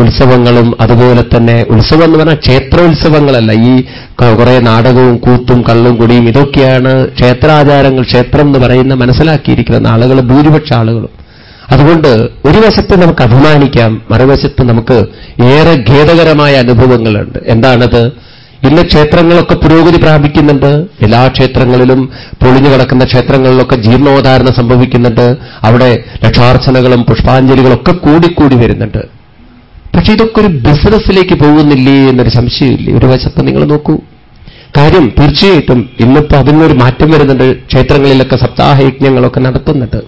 ഉത്സവങ്ങളും അതുപോലെ തന്നെ ഉത്സവം എന്ന് പറഞ്ഞാൽ ക്ഷേത്രോത്സവങ്ങളല്ല ഈ കുറെ നാടകവും കൂത്തും കള്ളും കുടിയും ഇതൊക്കെയാണ് ക്ഷേത്രാചാരങ്ങൾ ക്ഷേത്രം എന്ന് പറയുന്ന മനസ്സിലാക്കിയിരിക്കുന്ന ആളുകൾ ഭൂരിപക്ഷ ആളുകളും. അതുകൊണ്ട് ഒരു വശത്ത് നമുക്ക് അഭിമാനിക്കാം മറുവശത്ത് നമുക്ക് ഏറെ ഖേദകരമായ അനുഭവങ്ങളുണ്ട്. എന്താണത്? ഇന്ന് ക്ഷേത്രങ്ങളൊക്കെ പുരോഗതി പ്രാപിക്കുന്നുണ്ട്. എല്ലാ ക്ഷേത്രങ്ങളിലും പൊളിഞ്ഞു കിടക്കുന്ന ക്ഷേത്രങ്ങളിലൊക്കെ ജീർണോദ്ധാരണം സംഭവിക്കുന്നുണ്ട്. അവിടെ ലക്ഷാർച്ചനകളും പുഷ്പാഞ്ജലികളൊക്കെ കൂടിക്കൂടി വരുന്നുണ്ട്. പക്ഷെ ഇതൊക്കെ ഒരു ബിസിനസ്സിലേക്ക് പോകുന്നില്ലേ എന്നൊരു സംശയമില്ലേ? ഒരു വശത്ത് നിങ്ങൾ നോക്കൂ. കാര്യം തീർച്ചയായിട്ടും ഇന്നിപ്പോ അതിനൊരു മാറ്റം വരുന്നുണ്ട്. ക്ഷേത്രങ്ങളിലൊക്കെ സപ്താഹയജ്ഞങ്ങളൊക്കെ നടത്തുന്നുണ്ട്.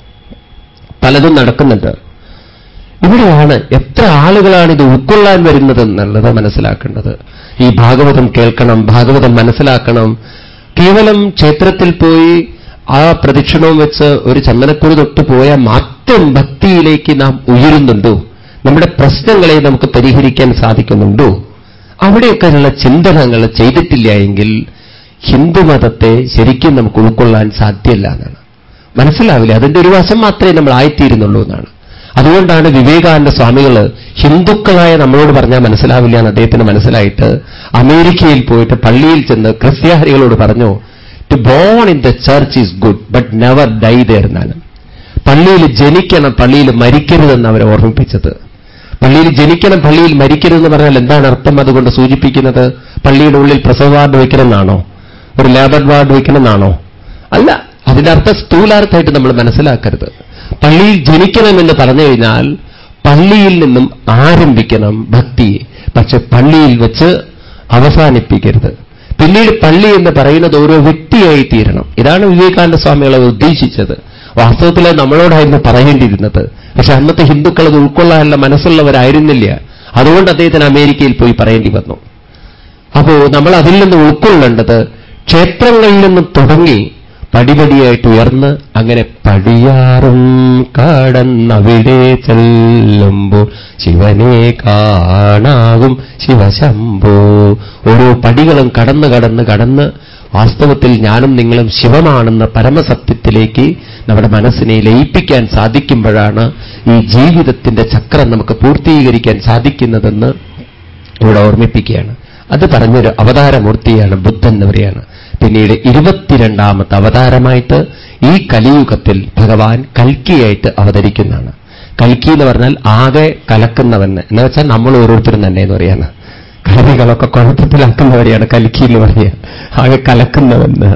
പലതും നടക്കുന്നുണ്ട്. ഇവിടെയാണ് എത്ര ആളുകളാണ് ഇത് ഉൾക്കൊള്ളാൻ വരുന്നത് എന്നുള്ളത് മനസ്സിലാക്കേണ്ടത്. ഈ ഭാഗവതം കേൾക്കണം ഭാഗവതം മനസ്സിലാക്കണം. കേവലം ക്ഷേത്രത്തിൽ പോയി ആ പ്രദക്ഷിണവും വെച്ച് ഒരു ചന്ദനക്കുറി തൊട്ട് പോയാൽ മാത്രം ഭക്തിയിലേക്ക് നാം ഉയരുന്നുണ്ടോ? നമ്മുടെ പ്രശ്നങ്ങളെ നമുക്ക് പരിഹരിക്കാൻ സാധിക്കുന്നുണ്ടോ? അവിടെയൊക്കെയുള്ള ചിന്തനങ്ങൾ ചെയ്തിട്ടില്ല എങ്കിൽ ഹിന്ദുമതത്തെ ശരിക്കും നമുക്ക് ഉൾക്കൊള്ളാൻ സാധ്യമല്ല എന്നാണ്. മനസ്സിലാവില്ല? അതിന്റെ ഒരു വശം മാത്രമേ നമ്മൾ ആയിത്തീരുന്നുള്ളൂ എന്നാണ്. അതുകൊണ്ടാണ് വിവേകാനന്ദ സ്വാമികൾ ഹിന്ദുക്കളായ നമ്മളോട് പറഞ്ഞാൽ മനസ്സിലാവില്ല എന്ന് അദ്ദേഹത്തിന് മനസ്സിലായിട്ട് അമേരിക്കയിൽ പോയിട്ട് പള്ളിയിൽ ചെന്ന് ക്രിസ്ത്യാനികളോട് പറഞ്ഞു to born in the church is good but never die there എന്നാണ്. പള്ളിയിൽ ജനിക്കണം പള്ളിയിൽ മരിക്കരുതെന്ന് അവരെ ഓർമ്മിപ്പിച്ചത്. പള്ളിയിൽ ജനിക്കണം പള്ളിയിൽ മരിക്കരുതെന്ന് പറഞ്ഞാൽ എന്താണ് അർത്ഥം അതുകൊണ്ട് സൂചിപ്പിക്കുന്നത്? പള്ളിയുടെ ഉള്ളിൽ പ്രസവ വാർഡ് വയ്ക്കണമെന്നാണോ? ഒരു ലേബർ വാർഡ് വയ്ക്കണമെന്നാണോ? അല്ല അതിന്റെ അർത്ഥം സ്ഥൂലാർത്ഥമായിട്ട് നമ്മൾ മനസ്സിലാക്കരുത്. പള്ളിയിൽ ജനിക്കണമെന്ന് പറഞ്ഞു കഴിഞ്ഞാൽ പള്ളിയിൽ നിന്നും ആരംഭിക്കണം ഭക്തി പക്ഷെ പള്ളിയിൽ വെച്ച് അവസാനിപ്പിക്കരുത്. പിന്നീട് പള്ളി എന്ന് പറയുന്നത് ഓരോ വ്യക്തിയായി തീരണം. ഇതാണ് വിവേകാനന്ദ സ്വാമികളെ ഉദ്ദേശിച്ചത്. വാസ്തവത്തിൽ നമ്മളോടായിരുന്നു പറയേണ്ടിയിരുന്നത്. പക്ഷെ അന്നത്തെ ഹിന്ദുക്കൾ അത് ഉൾക്കൊള്ളാനുള്ള മനസ്സുള്ളവരായിരുന്നില്ല. അതുകൊണ്ട് അദ്ദേഹത്തിന് അമേരിക്കയിൽ പോയി പറയേണ്ടി വന്നു. അപ്പോ നമ്മൾ അതിൽ നിന്ന് ഉൾക്കൊള്ളേണ്ടത് ക്ഷേത്രങ്ങളിൽ നിന്നും തുടങ്ങി പടിപടിയായിട്ട് ഉയർന്ന് അങ്ങനെ പടിയാറും കടന്നവിടെ ചെല്ലുമ്പോൾ ശിവനെ കാണാകും ശിവശംഭോ. ഓരോ പടികളും കടന്ന് കടന്ന് കടന്ന് വാസ്തവത്തിൽ ഞാനും നിങ്ങളും ശിവമാണെന്ന പരമസത്യത്തിലേക്ക് നമ്മുടെ മനസ്സിനെ ലയിപ്പിക്കാൻ സാധിക്കുമ്പോഴാണ് ഈ ജീവിതത്തിന്റെ ചക്രം നമുക്ക് പൂർത്തീകരിക്കാൻ സാധിക്കുന്നതെന്ന് ഇവിടെ ഓർമ്മിപ്പിക്കുകയാണ്. അത് പറഞ്ഞൊരു അവതാരമൂർത്തിയാണ് ബുദ്ധൻ എന്ന് പിന്നീട് ഇരുപത്തിരണ്ടാമത്തെ അവതാരമായിട്ട് ഈ കലിയുഗത്തിൽ ഭഗവാൻ കൽക്കിയായിട്ട് അവതരിക്കുന്നതാണ്. കൽക്കി എന്ന് പറഞ്ഞാൽ ആകെ കലക്കുന്നവൻ. എന്ന് വെച്ചാൽ നമ്മൾ ഓരോരുത്തരും തന്നെ എന്ന് പറയാണ്. കാര്യങ്ങളൊക്കെ കുഴപ്പത്തിലാക്കുന്നവരെയാണ് കലിക്കി എന്ന് പറയുക ആകെ കലക്കുന്നവെന്ന്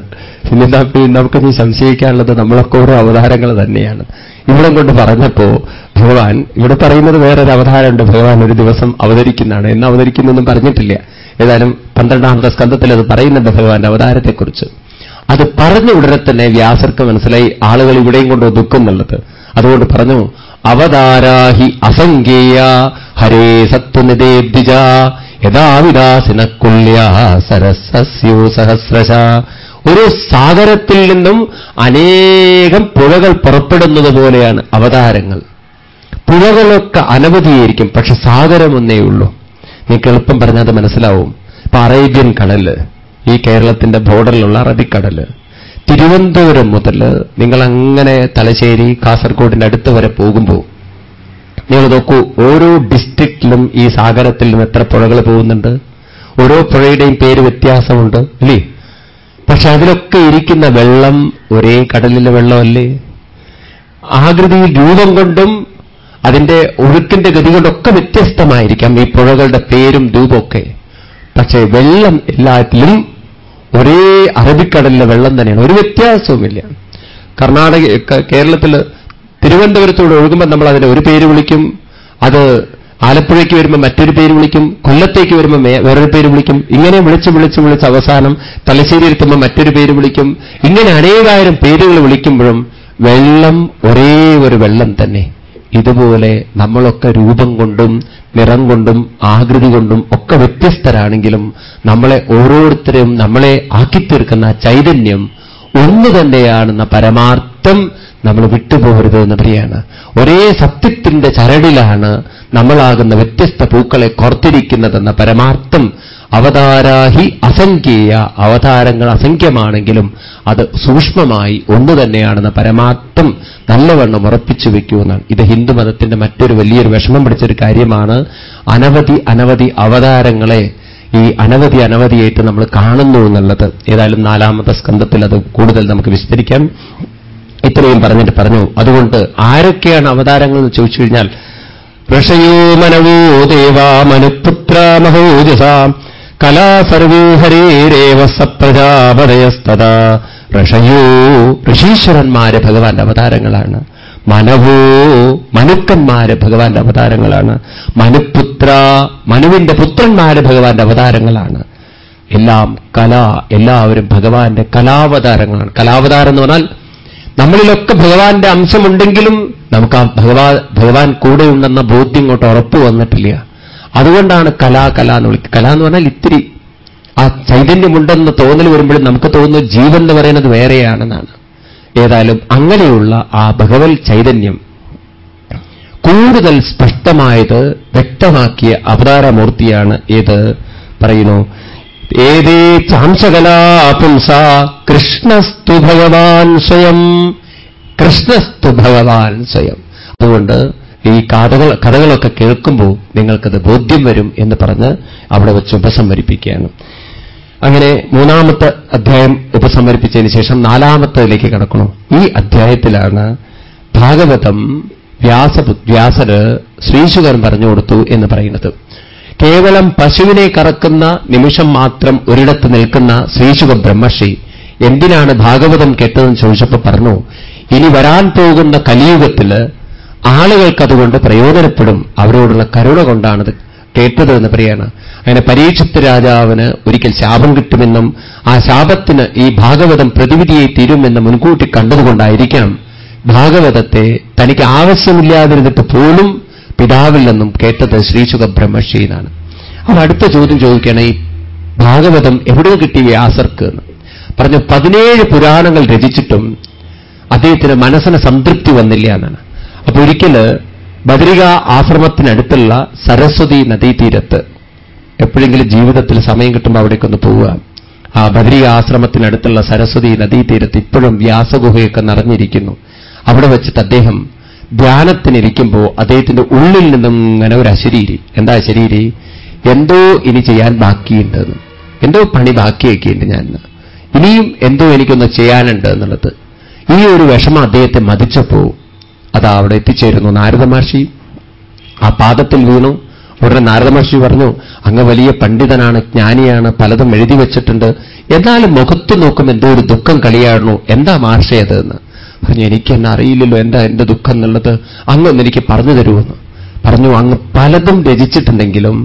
പിന്നെ നമുക്ക് നീ സംശയിക്കാനുള്ളത് നമ്മളൊക്കെ ഓരോ അവതാരങ്ങൾ തന്നെയാണ്. ഇവിടെ കൊണ്ട് പറഞ്ഞപ്പോ ഭഗവാൻ ഇവിടെ പറയുന്നത് വേറൊരു അവതാരമുണ്ട്. ഭഗവാൻ ഒരു ദിവസം അവതരിക്കുന്നതാണ്. എന്ന് അവതരിക്കുന്നൊന്നും പറഞ്ഞിട്ടില്ല. ഏതായാലും പന്ത്രണ്ടാമത്തെ സ്കന്ധത്തിൽ അത് പറയുന്നുണ്ട് ഭഗവാന്റെ അവതാരത്തെക്കുറിച്ച്. അത് പറഞ്ഞ ഉടനെ തന്നെ വ്യാസർക്ക് മനസ്സിലായി ആളുകൾ ഇവിടെയും കൊണ്ട് ദുഃഖം ഒതുക്കുന്നുള്ളത് അതുകൊണ്ട് പറഞ്ഞു അവതാരാഹി അസംഖ്യേയ ഹരേ സത്വനിതേബ്ദിജ യഥാവിലാസിനക്കുല്യ സരസ്യോ സഹസ്രശ ഒരു സാഗരത്തിൽ നിന്നും അനേകം പുഴകൾ പുറപ്പെടുന്നത് പോലെയാണ് അവതാരങ്ങൾ. പുഴകളൊക്കെ അനവധിയായിരിക്കും പക്ഷെ സാഗരമൊന്നേ ഉള്ളൂ. നിങ്ങൾക്ക് എളുപ്പം പറഞ്ഞാൽ മനസ്സിലാവും. ഇപ്പൊ അറേബ്യൻ കടൽ ഈ കേരളത്തിന്റെ ബോർഡറിലുള്ള അറബിക്കടൽ. തിരുവനന്തപുരം മുതൽ നിങ്ങളങ്ങനെ തലശ്ശേരി കാസർഗോഡിന്റെ അടുത്ത് വരെ പോകുമ്പോൾ നിങ്ങൾ നോക്കൂ ഓരോ ഡിസ്ട്രിക്റ്റിലും ഈ സാഗരത്തിൽ നിന്ന് എത്ര പുഴകൾ പോകുന്നുണ്ട്? ഓരോ പുഴയുടെയും പേര് വ്യത്യാസമുണ്ട് അല്ലേ? പക്ഷെ അതിലൊക്കെ ഇരിക്കുന്ന വെള്ളം ഒരേ കടലിലെ വെള്ളമല്ലേ? ആകൃതിയിൽ രൂപം കൊണ്ടും അതിന്റെ ഒഴുക്കിന്റെ ഗതി കൊണ്ടൊക്കെ വ്യത്യസ്തമായിരിക്കാം ഈ പുഴകളുടെ പേരും രൂപമൊക്കെ. പക്ഷേ വെള്ളം എല്ലാത്തിലും ഒരേ അറബിക്കടലിലെ വെള്ളം തന്നെയാണ്. ഒരു വ്യത്യാസവുമില്ല. കർണാടക കേരളത്തിൽ തിരുവനന്തപുരത്തൂടെ ഒഴുകുമ്പോൾ നമ്മൾ അതിനെ ഒരു പേര് വിളിക്കും. അത് ആലപ്പുഴയ്ക്ക് വരുമ്പോൾ മറ്റൊരു പേര് വിളിക്കും. കൊല്ലത്തേക്ക് വരുമ്പോൾ വേറൊരു പേര് വിളിക്കും. ഇങ്ങനെ വിളിച്ച് വിളിച്ച് വിളിച്ച് അവസാനം തലശ്ശേരി എത്തുമ്പോൾ മറ്റൊരു പേര് വിളിക്കും. ഇങ്ങനെ അനേകായിരം പേരുകൾ വിളിക്കുമ്പോഴും വെള്ളം ഒരേ ഒരു വെള്ളം തന്നെ. ഇതുപോലെ നമ്മളൊക്കെ രൂപം കൊണ്ടും നിറം കൊണ്ടും ആകൃതി കൊണ്ടും ഒക്കെ വ്യത്യസ്തരാണെങ്കിലും നമ്മളെ ഓരോരുത്തരെയും നമ്മളെ ആക്കിത്തീർക്കുന്ന ചൈതന്യം ഒന്ന് തന്നെയാണെന്ന പരമാർത്ഥം നമ്മൾ വിട്ടുപോകരുത് എന്ന് പറയാണ് ഒരേ സത്യത്തിന്റെ ചരടിലാണ് നമ്മളാകുന്ന വ്യത്യസ്ത പൂക്കളെ കോർത്തിരിക്കുന്നതെന്ന പരമാർത്ഥം അവതാരാഹി അസംഖ്യേയ അവതാരങ്ങൾ അസംഖ്യമാണെങ്കിലും അത് സൂക്ഷ്മമായി ഒന്നു തന്നെയാണെന്ന പരമാർത്ഥം നല്ലവണ്ണം ഉറപ്പിച്ചു വയ്ക്കുമെന്നാണ് ഇത് ഹിന്ദുമതത്തിന്റെ മറ്റൊരു വലിയൊരു വിഷമം പിടിച്ചൊരു കാര്യമാണ്. അനവധി അനവധി അവതാരങ്ങളെ ഈ അനവധി അനവധിയായിട്ട് നമ്മൾ കാണുന്നു എന്നുള്ളത്. ഏതായാലും നാലാമത്തെ സ്കന്ധത്തിൽ അത് കൂടുതൽ നമുക്ക് വിസ്തരിക്കാം. ഇത്രയും പറഞ്ഞിട്ട് പറഞ്ഞു. അതുകൊണ്ട് ആരൊക്കെയാണ് അവതാരങ്ങൾ എന്ന് ചോദിച്ചു കഴിഞ്ഞാൽ ഋഷയോ മനവോ ദേവാ മനുപുത്ര മഹോജസാം കലാ സർവോ ഹരേരേവ സപ്രജാപതയസ്തത ഋഷയോ ഋഷീശ്വരന്മാര് ഭഗവാന്റെ അവതാരങ്ങളാണ്. മനവോ മനുക്കന്മാര് ഭഗവാന്റെ അവതാരങ്ങളാണ്. മനുപുത്ര മനുവിന്റെ പുത്രന്മാര് ഭഗവാന്റെ അവതാരങ്ങളാണ്. എല്ലാം കല എല്ലാവരും ഭഗവാന്റെ കലാവതാരങ്ങളാണ്. കലാവതാരം എന്ന് പറഞ്ഞാൽ നമ്മളിലൊക്കെ ഭഗവാന്റെ അംശമുണ്ടെങ്കിലും നമുക്ക് ആ ഭഗവാ ഭഗവാൻ കൂടെയുണ്ടെന്ന ബോധ്യം ഇങ്ങോട്ട് ഉറപ്പ് വന്നിട്ടില്ല. അതുകൊണ്ടാണ് കലാ കല എന്ന് വിളിക്കുക കല എന്ന് പറഞ്ഞാൽ ഇത്തിരി ആ ചൈതന്യമുണ്ടെന്ന് തോന്നൽ വരുമ്പോഴും നമുക്ക് തോന്നുന്നു ജീവൻ എന്ന് പറയുന്നത് വേറെയാണെന്നാണ്. ഏതായാലും അങ്ങനെയുള്ള ആ ഭഗവത് ചൈതന്യം കൂടുതൽ സ്പഷ്ടമായത് വ്യക്തമാക്കിയ അവതാരമൂർത്തിയാണ് ഏത് പറയുന്നു? ഏതേ ചാംശകലാപുംസ കൃഷ്ണസ്തു ഭഗവാൻ സ്വയം. കൃഷ്ണസ്തു ഭഗവാൻ സ്വയം. അതുകൊണ്ട് ഈ കഥകൾ കഥകളൊക്കെ കേൾക്കുമ്പോൾ നിങ്ങൾക്കത് ബോധ്യം വരും എന്ന് പറഞ്ഞ് അവിടെ വെച്ച് ഉപസംഹരിപ്പിക്കുകയാണ്. അങ്ങനെ മൂന്നാമത്തെ അധ്യായം ഉപസംഹരിപ്പിച്ചതിന് ശേഷം നാലാമത്തേതിലേക്ക് കിടക്കണം. ഈ അധ്യായത്തിലാണ് ഭാഗവതം വ്യാസ വ്യാസര് ശ്രീശുകൻ പറഞ്ഞു കൊടുത്തു എന്ന് പറയുന്നത്. കേവലം പശുവിനെ കറക്കുന്ന നിമിഷം മാത്രം ഒരിടത്ത് നിൽക്കുന്ന ശ്രീശുഖ ബ്രഹ്മശ്രീ എന്തിനാണ് ഭാഗവതം കേട്ടതെന്ന് ചോദിച്ചപ്പോൾ പറഞ്ഞു ഇനി വരാൻ പോകുന്ന കലിയുഗത്തിൽ ആളുകൾക്കതുകൊണ്ട് പ്രയോജനപ്പെടും. അവരോടുള്ള കരുണ കൊണ്ടാണത് കേട്ടത് എന്ന് പറയാണ്. അങ്ങനെ പരീക്ഷത്ത് രാജാവിന് ഒരിക്കൽ ശാപം കിട്ടുമെന്നും ആ ശാപത്തിന് ഈ ഭാഗവതം പ്രതിവിധിയെ തീരുമെന്ന് മുൻകൂട്ടി കണ്ടതുകൊണ്ടായിരിക്കാം ഭാഗവതത്തെ തനിക്ക് ആവശ്യമില്ലാതിരുന്നിട്ട് പോലും പിതാവിൽ നിന്നും കേട്ടത് ശ്രീശുഖ ബ്രഹ്മശ്രീനാണ്. അവർ അടുത്ത ചോദ്യം ചോദിക്കുകയാണ് ഈ ഭാഗവതം എവിടെ കിട്ടി വ്യാസർക്ക് എന്ന്. പറഞ്ഞു പതിനേഴ് പുരാണങ്ങൾ രചിച്ചിട്ടും അദ്ദേഹത്തിന് മനസ്സിന് സംതൃപ്തി വന്നില്ല എന്നാണ്. അപ്പൊ ഒരിക്കൽ ബദരിക ആശ്രമത്തിനടുത്തുള്ള സരസ്വതി നദീതീരത്ത് എപ്പോഴെങ്കിലും ജീവിതത്തിൽ സമയം കിട്ടുമ്പോൾ അവിടേക്കൊന്ന് പോവുക. ആ ബദരിക ആശ്രമത്തിനടുത്തുള്ള സരസ്വതി നദീതീരത്ത് ഇപ്പോഴും വ്യാസഗുഹയൊക്കെ നിറഞ്ഞിരിക്കുന്നു. അവിടെ വെച്ചിട്ട് അദ്ദേഹം ധ്യാനത്തിനിരിക്കുമ്പോൾ അദ്ദേഹത്തിന്റെ ഉള്ളിൽ നിന്നും ഇങ്ങനെ ഒരു അശരീരി. എന്താ അശരീരി? എന്തോ ഇനി ചെയ്യാൻ ബാക്കിയുണ്ടെന്ന് എന്തോ പണി ബാക്കിയൊക്കെയുണ്ട് ഞാൻ ഇനിയും എന്തോ എനിക്കൊന്ന് ചെയ്യാനുണ്ട് എന്നുള്ളത്. ഈ ഒരു വിഷമം അദ്ദേഹത്തെ മതിച്ചപ്പോ അതാ അവിടെ എത്തിച്ചേരുന്നു. നാരദ മഹർഷി ആ പാദത്തിൽ വീണു. ഉടനെ നാരദ മഹർഷി പറഞ്ഞു അങ്ങ് വലിയ പണ്ഡിതനാണ് ജ്ഞാനിയാണ് പലതും എഴുതി വെച്ചിട്ടുണ്ട്. എന്നാലും മുഖത്ത് നോക്കും എന്തോ ഒരു ദുഃഖം കളിയാണോ എന്താ മഹർഷി എന്ന്? പറഞ്ഞു എനിക്കെന്നെ അറിയില്ലല്ലോ എന്താ എന്റെ ദുഃഖം എന്നുള്ളത്. അങ്ങൊന്ന് എനിക്ക് പറഞ്ഞു തരുമെന്ന് പറഞ്ഞു അങ്ങ് പലതും രചിച്ചിട്ടുണ്ടെങ്കിലും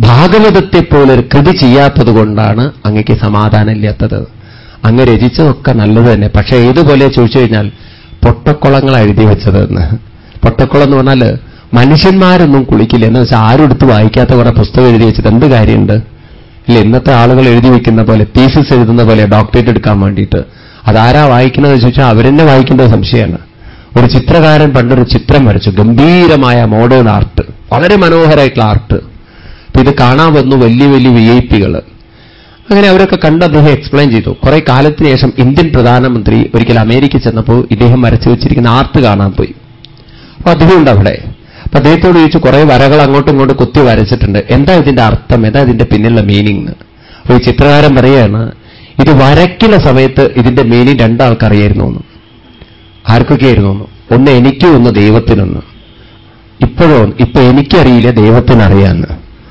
ഭാഗവതത്തെ പോലെ ഒരു കൃതി ചെയ്യാത്തത് കൊണ്ടാണ് അങ്ങക്ക് സമാധാനമില്ലാത്തത് അങ്ങ് രചിച്ചതൊക്കെ നല്ലത് തന്നെ. പക്ഷേ ഏതുപോലെ ചോദിച്ചു കഴിഞ്ഞാൽ പൊട്ടക്കുളങ്ങൾ എഴുതി വെച്ചതെന്ന് പൊട്ടക്കുളം എന്ന് പറഞ്ഞാൽ മനുഷ്യന്മാരൊന്നും കുളിക്കില്ല. എന്ന് വെച്ചാൽ ആരും എടുത്ത് വായിക്കാത്ത കുറെ പുസ്തകം എഴുതി വെച്ചിട്ട് എന്ത് കാര്യമുണ്ട്? ഇല്ല ഇന്നത്തെ ആളുകൾ എഴുതി വെക്കുന്ന പോലെ തീസിസ് എഴുതുന്ന പോലെ ഡോക്ടറേറ്റ് എടുക്കാൻ വേണ്ടിയിട്ട് അതാരാ വായിക്കുന്നത് ചോദിച്ചാൽ അവരെന്നെ വായിക്കേണ്ട സംശയമാണ്. ഒരു ചിത്രകാരൻ പണ്ടൊരു ചിത്രം വരച്ചു. ഗംഭീരമായ മോഡേൺ ആർട്ട് വളരെ മനോഹരമായിട്ടുള്ള ആർട്ട് അപ്പൊ ഇത് കാണാൻ വന്നു വലിയ വലിയ വി ഐ പികൾ അങ്ങനെ അവരൊക്കെ കണ്ട് അദ്ദേഹം എക്സ്പ്ലെയിൻ ചെയ്തു. കുറെ കാലത്തിന് ശേഷം ഇന്ത്യൻ പ്രധാനമന്ത്രി ഒരിക്കൽ അമേരിക്ക ചെന്നപ്പോൾ ഇദ്ദേഹം വരച്ചു വെച്ചിരിക്കുന്ന ആർട്ട് കാണാൻ പോയി. അപ്പൊ അദ്ദേഹം ഉണ്ട് അവിടെ. അപ്പൊ അദ്ദേഹത്തോട് ചോദിച്ചു കുറെ വരകൾ അങ്ങോട്ടും ഇങ്ങോട്ടും കുത്തി വരച്ചിട്ടുണ്ട്. എന്താ ഇതിന്റെ അർത്ഥം? എന്താ ഇതിന്റെ പിന്നിലുള്ള മീനിങ് അപ്പൊ ഈ ചിത്രകാരൻ പറയാണ് ഇത് വരയ്ക്കുന്ന സമയത്ത് ഇതിന്റെ മീനിങ് രണ്ടാൾക്കറിയായിരുന്നു ഒന്ന് ആർക്കൊക്കെ ആയിരുന്നു ഒന്ന് ഒന്ന് എനിക്കും ഒന്ന് ദൈവത്തിനൊന്ന്. ഇപ്പോഴോ ഇപ്പൊ എനിക്കറിയില്ല ദൈവത്തിനറിയാന്ന്.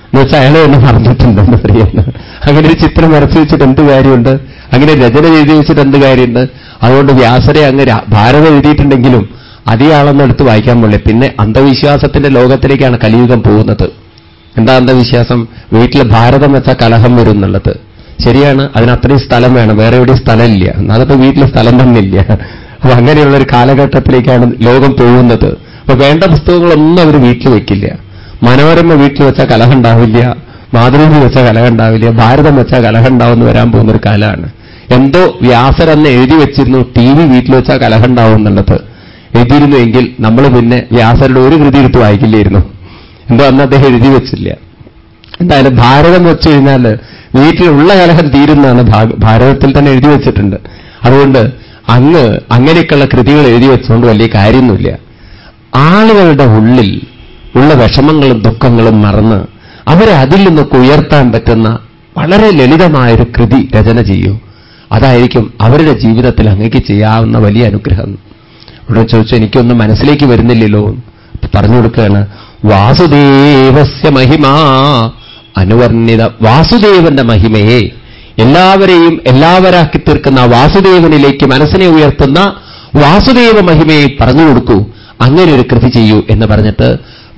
എന്നുവെച്ചാൽ അയാളെ ഒന്ന് പറഞ്ഞിട്ടുണ്ടെന്ന് അറിയാന്ന് അങ്ങനെ ഒരു ചിത്രം വരച്ചു വെച്ചിട്ട് എന്ത് കാര്യമുണ്ട്? അങ്ങനെ രചന എഴുതി വെച്ചിട്ട് എന്ത് കാര്യമുണ്ട്? അതുകൊണ്ട് വ്യാസരെ അങ്ങ് ഭാരതം എഴുതിയിട്ടുണ്ടെങ്കിലും അധികം എടുത്ത് വായിക്കാൻ പോലെ പിന്നെ അന്ധവിശ്വാസത്തിന്റെ ലോകത്തിലേക്കാണ് കലിയുഗം പോകുന്നത്. എന്താ അന്ധവിശ്വാസം? വീട്ടിൽ ഭാരതം വെച്ചാൽ കലഹം വരും എന്നുള്ളത്. ശരിയാണ് അതിനത്രയും സ്ഥലം വേണം വേറെ എവിടെയും സ്ഥലമില്ല. എന്നതിപ്പോ വീട്ടിൽ സ്ഥലം തന്നെ ഇല്ല അപ്പൊ അങ്ങനെയുള്ള ഒരു കാലഘട്ടത്തിലേക്കാണ് ലോകം പോകുന്നത്. അപ്പൊ വേണ്ട പുസ്തകങ്ങളൊന്നും അവർ വീട്ടിൽ വെക്കില്ല. മനോരമ വീട്ടിൽ വെച്ചാൽ കലഹം ഉണ്ടാവില്ല. മാതൃഭൂമി വെച്ചാൽ കലഹം ഉണ്ടാവില്ല. ഭാരതം വെച്ചാൽ കലഹം ഉണ്ടാവുമെന്ന് വരാൻ പോകുന്ന ഒരു കാലമാണ് എന്തോ വ്യാസരെന്ന് എഴുതി വെച്ചിരുന്നു ടി വി വീട്ടിൽ വെച്ചാൽ കലഹം ഉണ്ടാവും എന്നുള്ളത്. എഴുതിയിരുന്നു എങ്കിൽ നമ്മൾ പിന്നെ വ്യാസരുടെ ഒരു കൃതി എടുത്ത് വായിക്കില്ലായിരുന്നു. എന്തോ അന്ന് അദ്ദേഹം എഴുതി വെച്ചില്ല. എന്തായാലും ഭാരതം വെച്ച് കഴിഞ്ഞാൽ വീട്ടിലുള്ള കലഹം തീരുന്നതാണ് ഭാരതത്തിൽ തന്നെ എഴുതി വെച്ചിട്ടുണ്ട്. അതുകൊണ്ട് അങ്ങ് അങ്ങനെയൊക്കെയുള്ള കൃതികൾ എഴുതി വെച്ചുകൊണ്ട് വലിയ കാര്യമൊന്നുമില്ല. ആളുകളുടെ ഉള്ളിൽ ഉള്ള വിഷമങ്ങളും ദുഃഖങ്ങളും മറന്ന് അവരെ അതിൽ നിന്നൊക്കെ ഉയർത്താൻ പറ്റുന്ന വളരെ ലളിതമായൊരു കൃതി രചന ചെയ്യൂ. അതായിരിക്കും അവരുടെ ജീവിതത്തിൽ അങ്ങേക്ക് ചെയ്യാവുന്ന വലിയ അനുഗ്രഹം. ഇവിടെ ചോദിച്ചു എനിക്കൊന്നും മനസ്സിലേക്ക് വരുന്നില്ലല്ലോ പറഞ്ഞു കൊടുക്കുകയാണ് വാസുദേവസ്യ മഹിമാ അനുവർണിത വാസുദേവന്റെ മഹിമയെ എല്ലാവരെയും എല്ലാവരാക്കി തീർക്കുന്ന വാസുദേവനിലേക്ക് മനസ്സിനെ ഉയർത്തുന്ന വാസുദേവ മഹിമയെ പറഞ്ഞു കൊടുക്കൂ. അങ്ങനെ ഒരു കൃതി ചെയ്യൂ എന്ന് പറഞ്ഞിട്ട്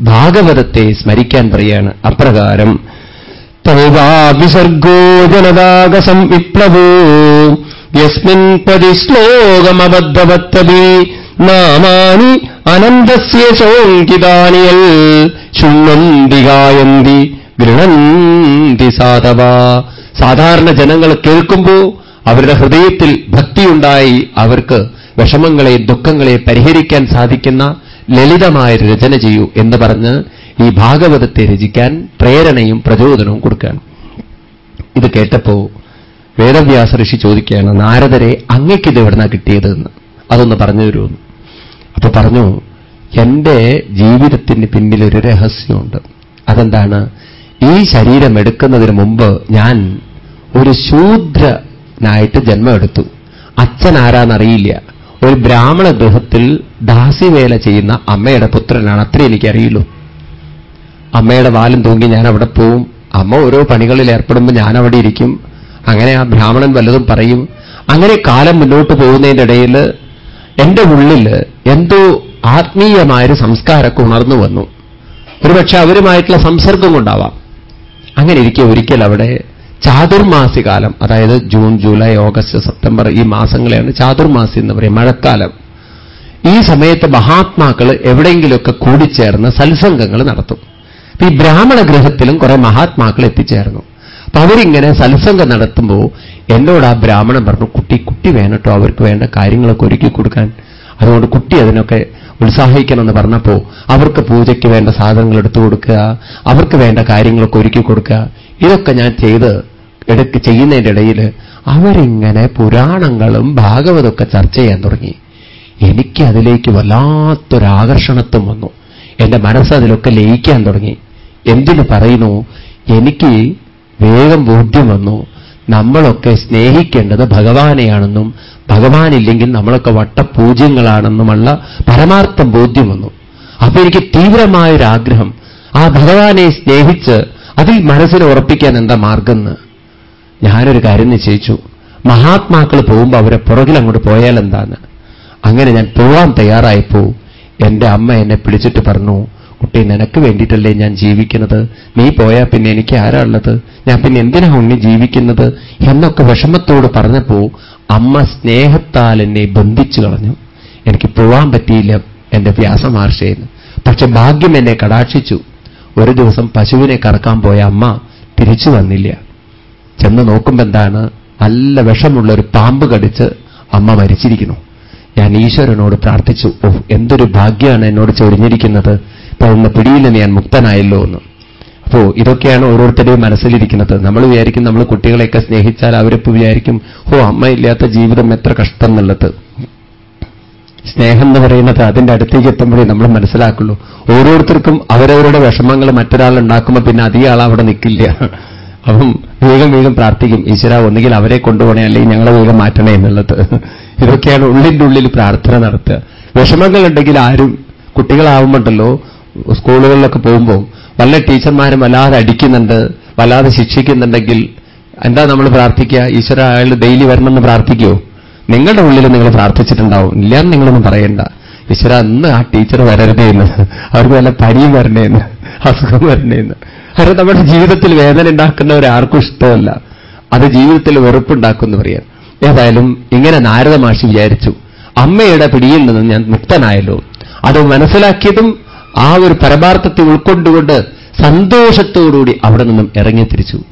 ഭാഗവതത്തെ സ്മരിക്കാൻ പറയാണ്. അപ്രകാരം തൈവാവിസർഗോ ജനതാഗസം വിപ്ലവോ യസ്മിൻ പതി ശ്ലോകമബദ്ധവത്തതി നാമാനി അനന്തസ്യ ശോങ്കിതാനിയൽ ശുണ്ണന്തി ഗായന്തി ഗൃണന്തി സാധവ. സാധാരണ ജനങ്ങൾ കേൾക്കുമ്പോൾ അവരുടെ ഹൃദയത്തിൽ ഭക്തിയുണ്ടായി അവർക്ക് വിഷമങ്ങളെ ദുഃഖങ്ങളെ പരിഹരിക്കാൻ സാധിക്കുന്ന ലളിതമായ രചന ചെയ്യൂ എന്ന് പറഞ്ഞ് ഈ ഭാഗവതത്തെ രചിക്കാൻ പ്രേരണയും പ്രചോദനവും കൊടുക്കുകയാണ്. ഇത് കേട്ടപ്പോ വേദവ്യാസ ഋഷി ചോദിക്കുകയാണ് നാരദരെ അങ്ങക്കിത് എവിടെ നിന്നാണ് കിട്ടിയതെന്ന് അതൊന്ന് പറഞ്ഞു തരുമെന്ന് അപ്പൊ പറഞ്ഞു എന്റെ ജീവിതത്തിന് പിന്നിലൊരു രഹസ്യമുണ്ട്. അതെന്താണ്? ഈ ശരീരം എടുക്കുന്നതിന് മുമ്പ് ഞാൻ ഒരു ശൂദ്രനായിട്ട് ജന്മമെടുത്തു. അച്ഛൻ ആരാന്നറിയില്ല. ഒരു ബ്രാഹ്മണ ഗൃഹത്തിൽ ദാസിവേല ചെയ്യുന്ന അമ്മയുടെ പുത്രനാണ്. അത്രേ എനിക്കറിയുള്ളൂ. അമ്മയുടെ വാലും തൂങ്ങി ഞാൻ അവിടെ പോവും. അമ്മ ഓരോ പണികളിൽ ഏർപ്പെടുമ്പോൾ ഞാൻ അവിടെ ഇരിക്കും. അങ്ങനെ ആ ബ്രാഹ്മണൻ വല്ലതും പറയും. അങ്ങനെ കാലം മുന്നോട്ട് പോകുന്നതിന്റെ ഇടയിൽ എന്റെ ഉള്ളിൽ എന്തോ ആത്മീയമായൊരു സംസ്കാരമൊക്കെ ഉണർന്നു വന്നു. ഒരുപക്ഷെ അവരുമായിട്ടുള്ള സംസർഗം കൊണ്ടാവാം. അങ്ങനെ ഇരിക്കെ ഒരിക്കൽ അവിടെ ചാതുർമാസി കാലം അതായത് ജൂൺ ജൂലൈ ഓഗസ്റ്റ് സെപ്റ്റംബർ ഈ മാസങ്ങളെയാണ് ചാതുർമാസി എന്ന് പറയും മഴക്കാലം. ഈ സമയത്ത് മഹാത്മാക്കൾ എവിടെയെങ്കിലുമൊക്കെ കൂടിച്ചേർന്ന് സത്സംഗങ്ങൾ നടത്തും. ഈ ബ്രാഹ്മണ ഗൃഹത്തിലും കുറെ മഹാത്മാക്കൾ എത്തിച്ചേർന്നു. അപ്പൊ അവരിങ്ങനെ സത്സംഗം നടത്തുമ്പോൾ എന്നോട് ആ ബ്രാഹ്മണൻ പറഞ്ഞു കുട്ടി കുട്ടി വേണട്ടോ അവർക്ക് വേണ്ട കാര്യങ്ങളൊക്കെ ഒരുക്കി കൊടുക്കാൻ. അതുകൊണ്ട് കുട്ടി അതിനൊക്കെ ഉത്സാഹിക്കണമെന്ന് പറഞ്ഞപ്പോ അവർക്ക് പൂജയ്ക്ക് വേണ്ട സാധനങ്ങൾ എടുത്തു കൊടുക്കുക അവർക്ക് വേണ്ട കാര്യങ്ങളൊക്കെ ഒരുക്കി കൊടുക്കുക. ഇതൊക്കെ ഞാൻ ചെയ്ത് എടുക്ക് ചെയ്യുന്നതിന്റെ ഇടയിൽ അവരിങ്ങനെ പുരാണങ്ങളും ഭാഗവതമൊക്കെ ചർച്ച ചെയ്യാൻ തുടങ്ങി. എനിക്ക് അതിലേക്ക് വല്ലാത്തൊരാകർഷണത്വം വന്നു. എന്റെ മനസ്സ് അതിലൊക്കെ ലയിക്കാൻ തുടങ്ങി. എന്തിനു പറയുന്നു? എനിക്ക് വേഗം ബോധ്യം വന്നു. നമ്മളൊക്കെ സ്നേഹിക്കേണ്ടത് ഭഗവാനെയാണെന്നും ഭഗവാനില്ലെങ്കിൽ നമ്മളൊക്കെ വട്ടപൂജ്യങ്ങളാണെന്നുമുള്ള പരമാർത്ഥം ബോധ്യം വന്നു. അപ്പൊ എനിക്ക് തീവ്രമായൊരാഗ്രഹം ആ ഭഗവാനെ സ്നേഹിച്ച് അതിൽ മനസ്സിനെ ഉറപ്പിക്കാൻ എന്താ മാർഗം ഞാനൊരു കാര്യം നിശ്ചയിച്ചു. മഹാത്മാക്കൾ പോകുമ്പോൾ അവരെ പുറകിൽ അങ്ങോട്ട് പോയാൽ എന്താണ് അങ്ങനെ ഞാൻ പോവാൻ തയ്യാറായപ്പോ എന്റെ അമ്മ എന്നെ പിടിച്ചിട്ട് പറഞ്ഞു കുട്ടി നിനക്ക് വേണ്ടിയിട്ടല്ലേ ഞാൻ ജീവിക്കുന്നത്? നീ പോയാൽ പിന്നെ എനിക്ക് ആരാ ഉള്ളത്? ഞാൻ പിന്നെ എന്തിനാ ഉണ്ണി ജീവിക്കുന്നത്? എന്നൊക്കെ വിഷമത്തോട് പറഞ്ഞപ്പോ അമ്മ സ്നേഹത്താൽ എന്നെ ബന്ധിച്ചു കളഞ്ഞു. എനിക്ക് പോവാൻ പറ്റിയില്ല എന്റെ വ്യാസമാർഷയെന്ന് പക്ഷെ ഭാഗ്യം എന്നെ കടാക്ഷിച്ചു. ഒരു ദിവസം പശുവിനെ കറക്കാൻ പോയ അമ്മ തിരിച്ചു വന്നില്ല. ചെന്ന് നോക്കുമ്പോ എന്താണ്? നല്ല വിഷമുള്ള ഒരു പാമ്പ് കടിച്ച് അമ്മ മരിച്ചിരിക്കുന്നു. ഞാൻ ഈശ്വരനോട് പ്രാർത്ഥിച്ചു ഓ എന്തൊരു ഭാഗ്യമാണ് എന്നോട് ചൊരിഞ്ഞിരിക്കുന്നത്? ഇപ്പൊ ഒന്ന് പിടിയിൽ നിന്ന് ഞാൻ മുക്തനായല്ലോ എന്ന്. അപ്പോ ഇതൊക്കെയാണ് ഓരോരുത്തരുടെയും മനസ്സിലിരിക്കുന്നത്. നമ്മൾ വിചാരിക്കും നമ്മൾ കുട്ടികളെയൊക്കെ സ്നേഹിച്ചാൽ അവരിപ്പോ വിചാരിക്കും ഓ അമ്മയില്ലാത്ത ജീവിതം എത്ര കഷ്ടം എന്നുള്ളത്. സ്നേഹം എന്ന് പറയുന്നത് അതിന്റെ അടുത്തേക്ക് എത്തുമ്പോഴേ നമ്മൾ മനസ്സിലാക്കുള്ളൂ. ഓരോരുത്തർക്കും അവരവരുടെ വിഷമങ്ങൾ മറ്റൊരാൾ ഉണ്ടാക്കുമ്പോൾ പിന്നെ അധികം ആൾ അവിടെ നിൽക്കില്ല അപ്പം വേഗം വേഗം പ്രാർത്ഥിക്കും ഈശ്വര ഒന്നുകിൽ അവരെ കൊണ്ടുപോകണേ അല്ലെങ്കിൽ ഞങ്ങളെ വേഗം മാറ്റണേ എന്നുള്ളത്. ഇതൊക്കെയാണ് ഉള്ളിന്റെ ഉള്ളിൽ പ്രാർത്ഥന നടത്തുക. വിഷമങ്ങൾ ഉണ്ടെങ്കിൽ ആരും കുട്ടികളാവുമ്പോണ്ടല്ലോ സ്കൂളുകളിലൊക്കെ പോകുമ്പോൾ വല്ല ടീച്ചർമാരും വല്ലാതെ അടിക്കുന്നുണ്ട് വല്ലാതെ ശിക്ഷിക്കുന്നുണ്ടെങ്കിൽ എന്താ നമ്മൾ പ്രാർത്ഥിക്കുക? ഈശ്വര അയാൾ ഡെയിലി വരണമെന്ന് പ്രാർത്ഥിക്കുമോ നിങ്ങളുടെ ഉള്ളിൽ നിങ്ങൾ പ്രാർത്ഥിച്ചിട്ടുണ്ടാവും. ഇല്ലാന്ന് നിങ്ങളൊന്നും പറയണ്ട. ഈശ്വര അന്ന് ആ ടീച്ചർ വരരുതേന്ന് അവർക്ക് വല്ല പനിയും വരണേന്ന് അസുഖം വരണേന്ന് കാരണം നമ്മുടെ ജീവിതത്തിൽ വേദന ഉണ്ടാക്കുന്നവരാർക്കും ഇഷ്ടമല്ല. അത് ജീവിതത്തിൽ വെറുപ്പുണ്ടാക്കുമെന്ന് പറയാം ഏതായാലും ഇങ്ങനെ നാരദമാഷി വിചാരിച്ചു. അമ്മയുടെ പിടിയിൽ നിന്നും ഞാൻ മുക്തനായല്ലോ. അത് മനസ്സിലാക്കിയതും ആ ഒരു പരമാർത്ഥത്തെ ഉൾക്കൊണ്ടുകൊണ്ട് സന്തോഷത്തോടുകൂടി അവിടെ നിന്നും ഇറങ്ങി തിരിച്ചു.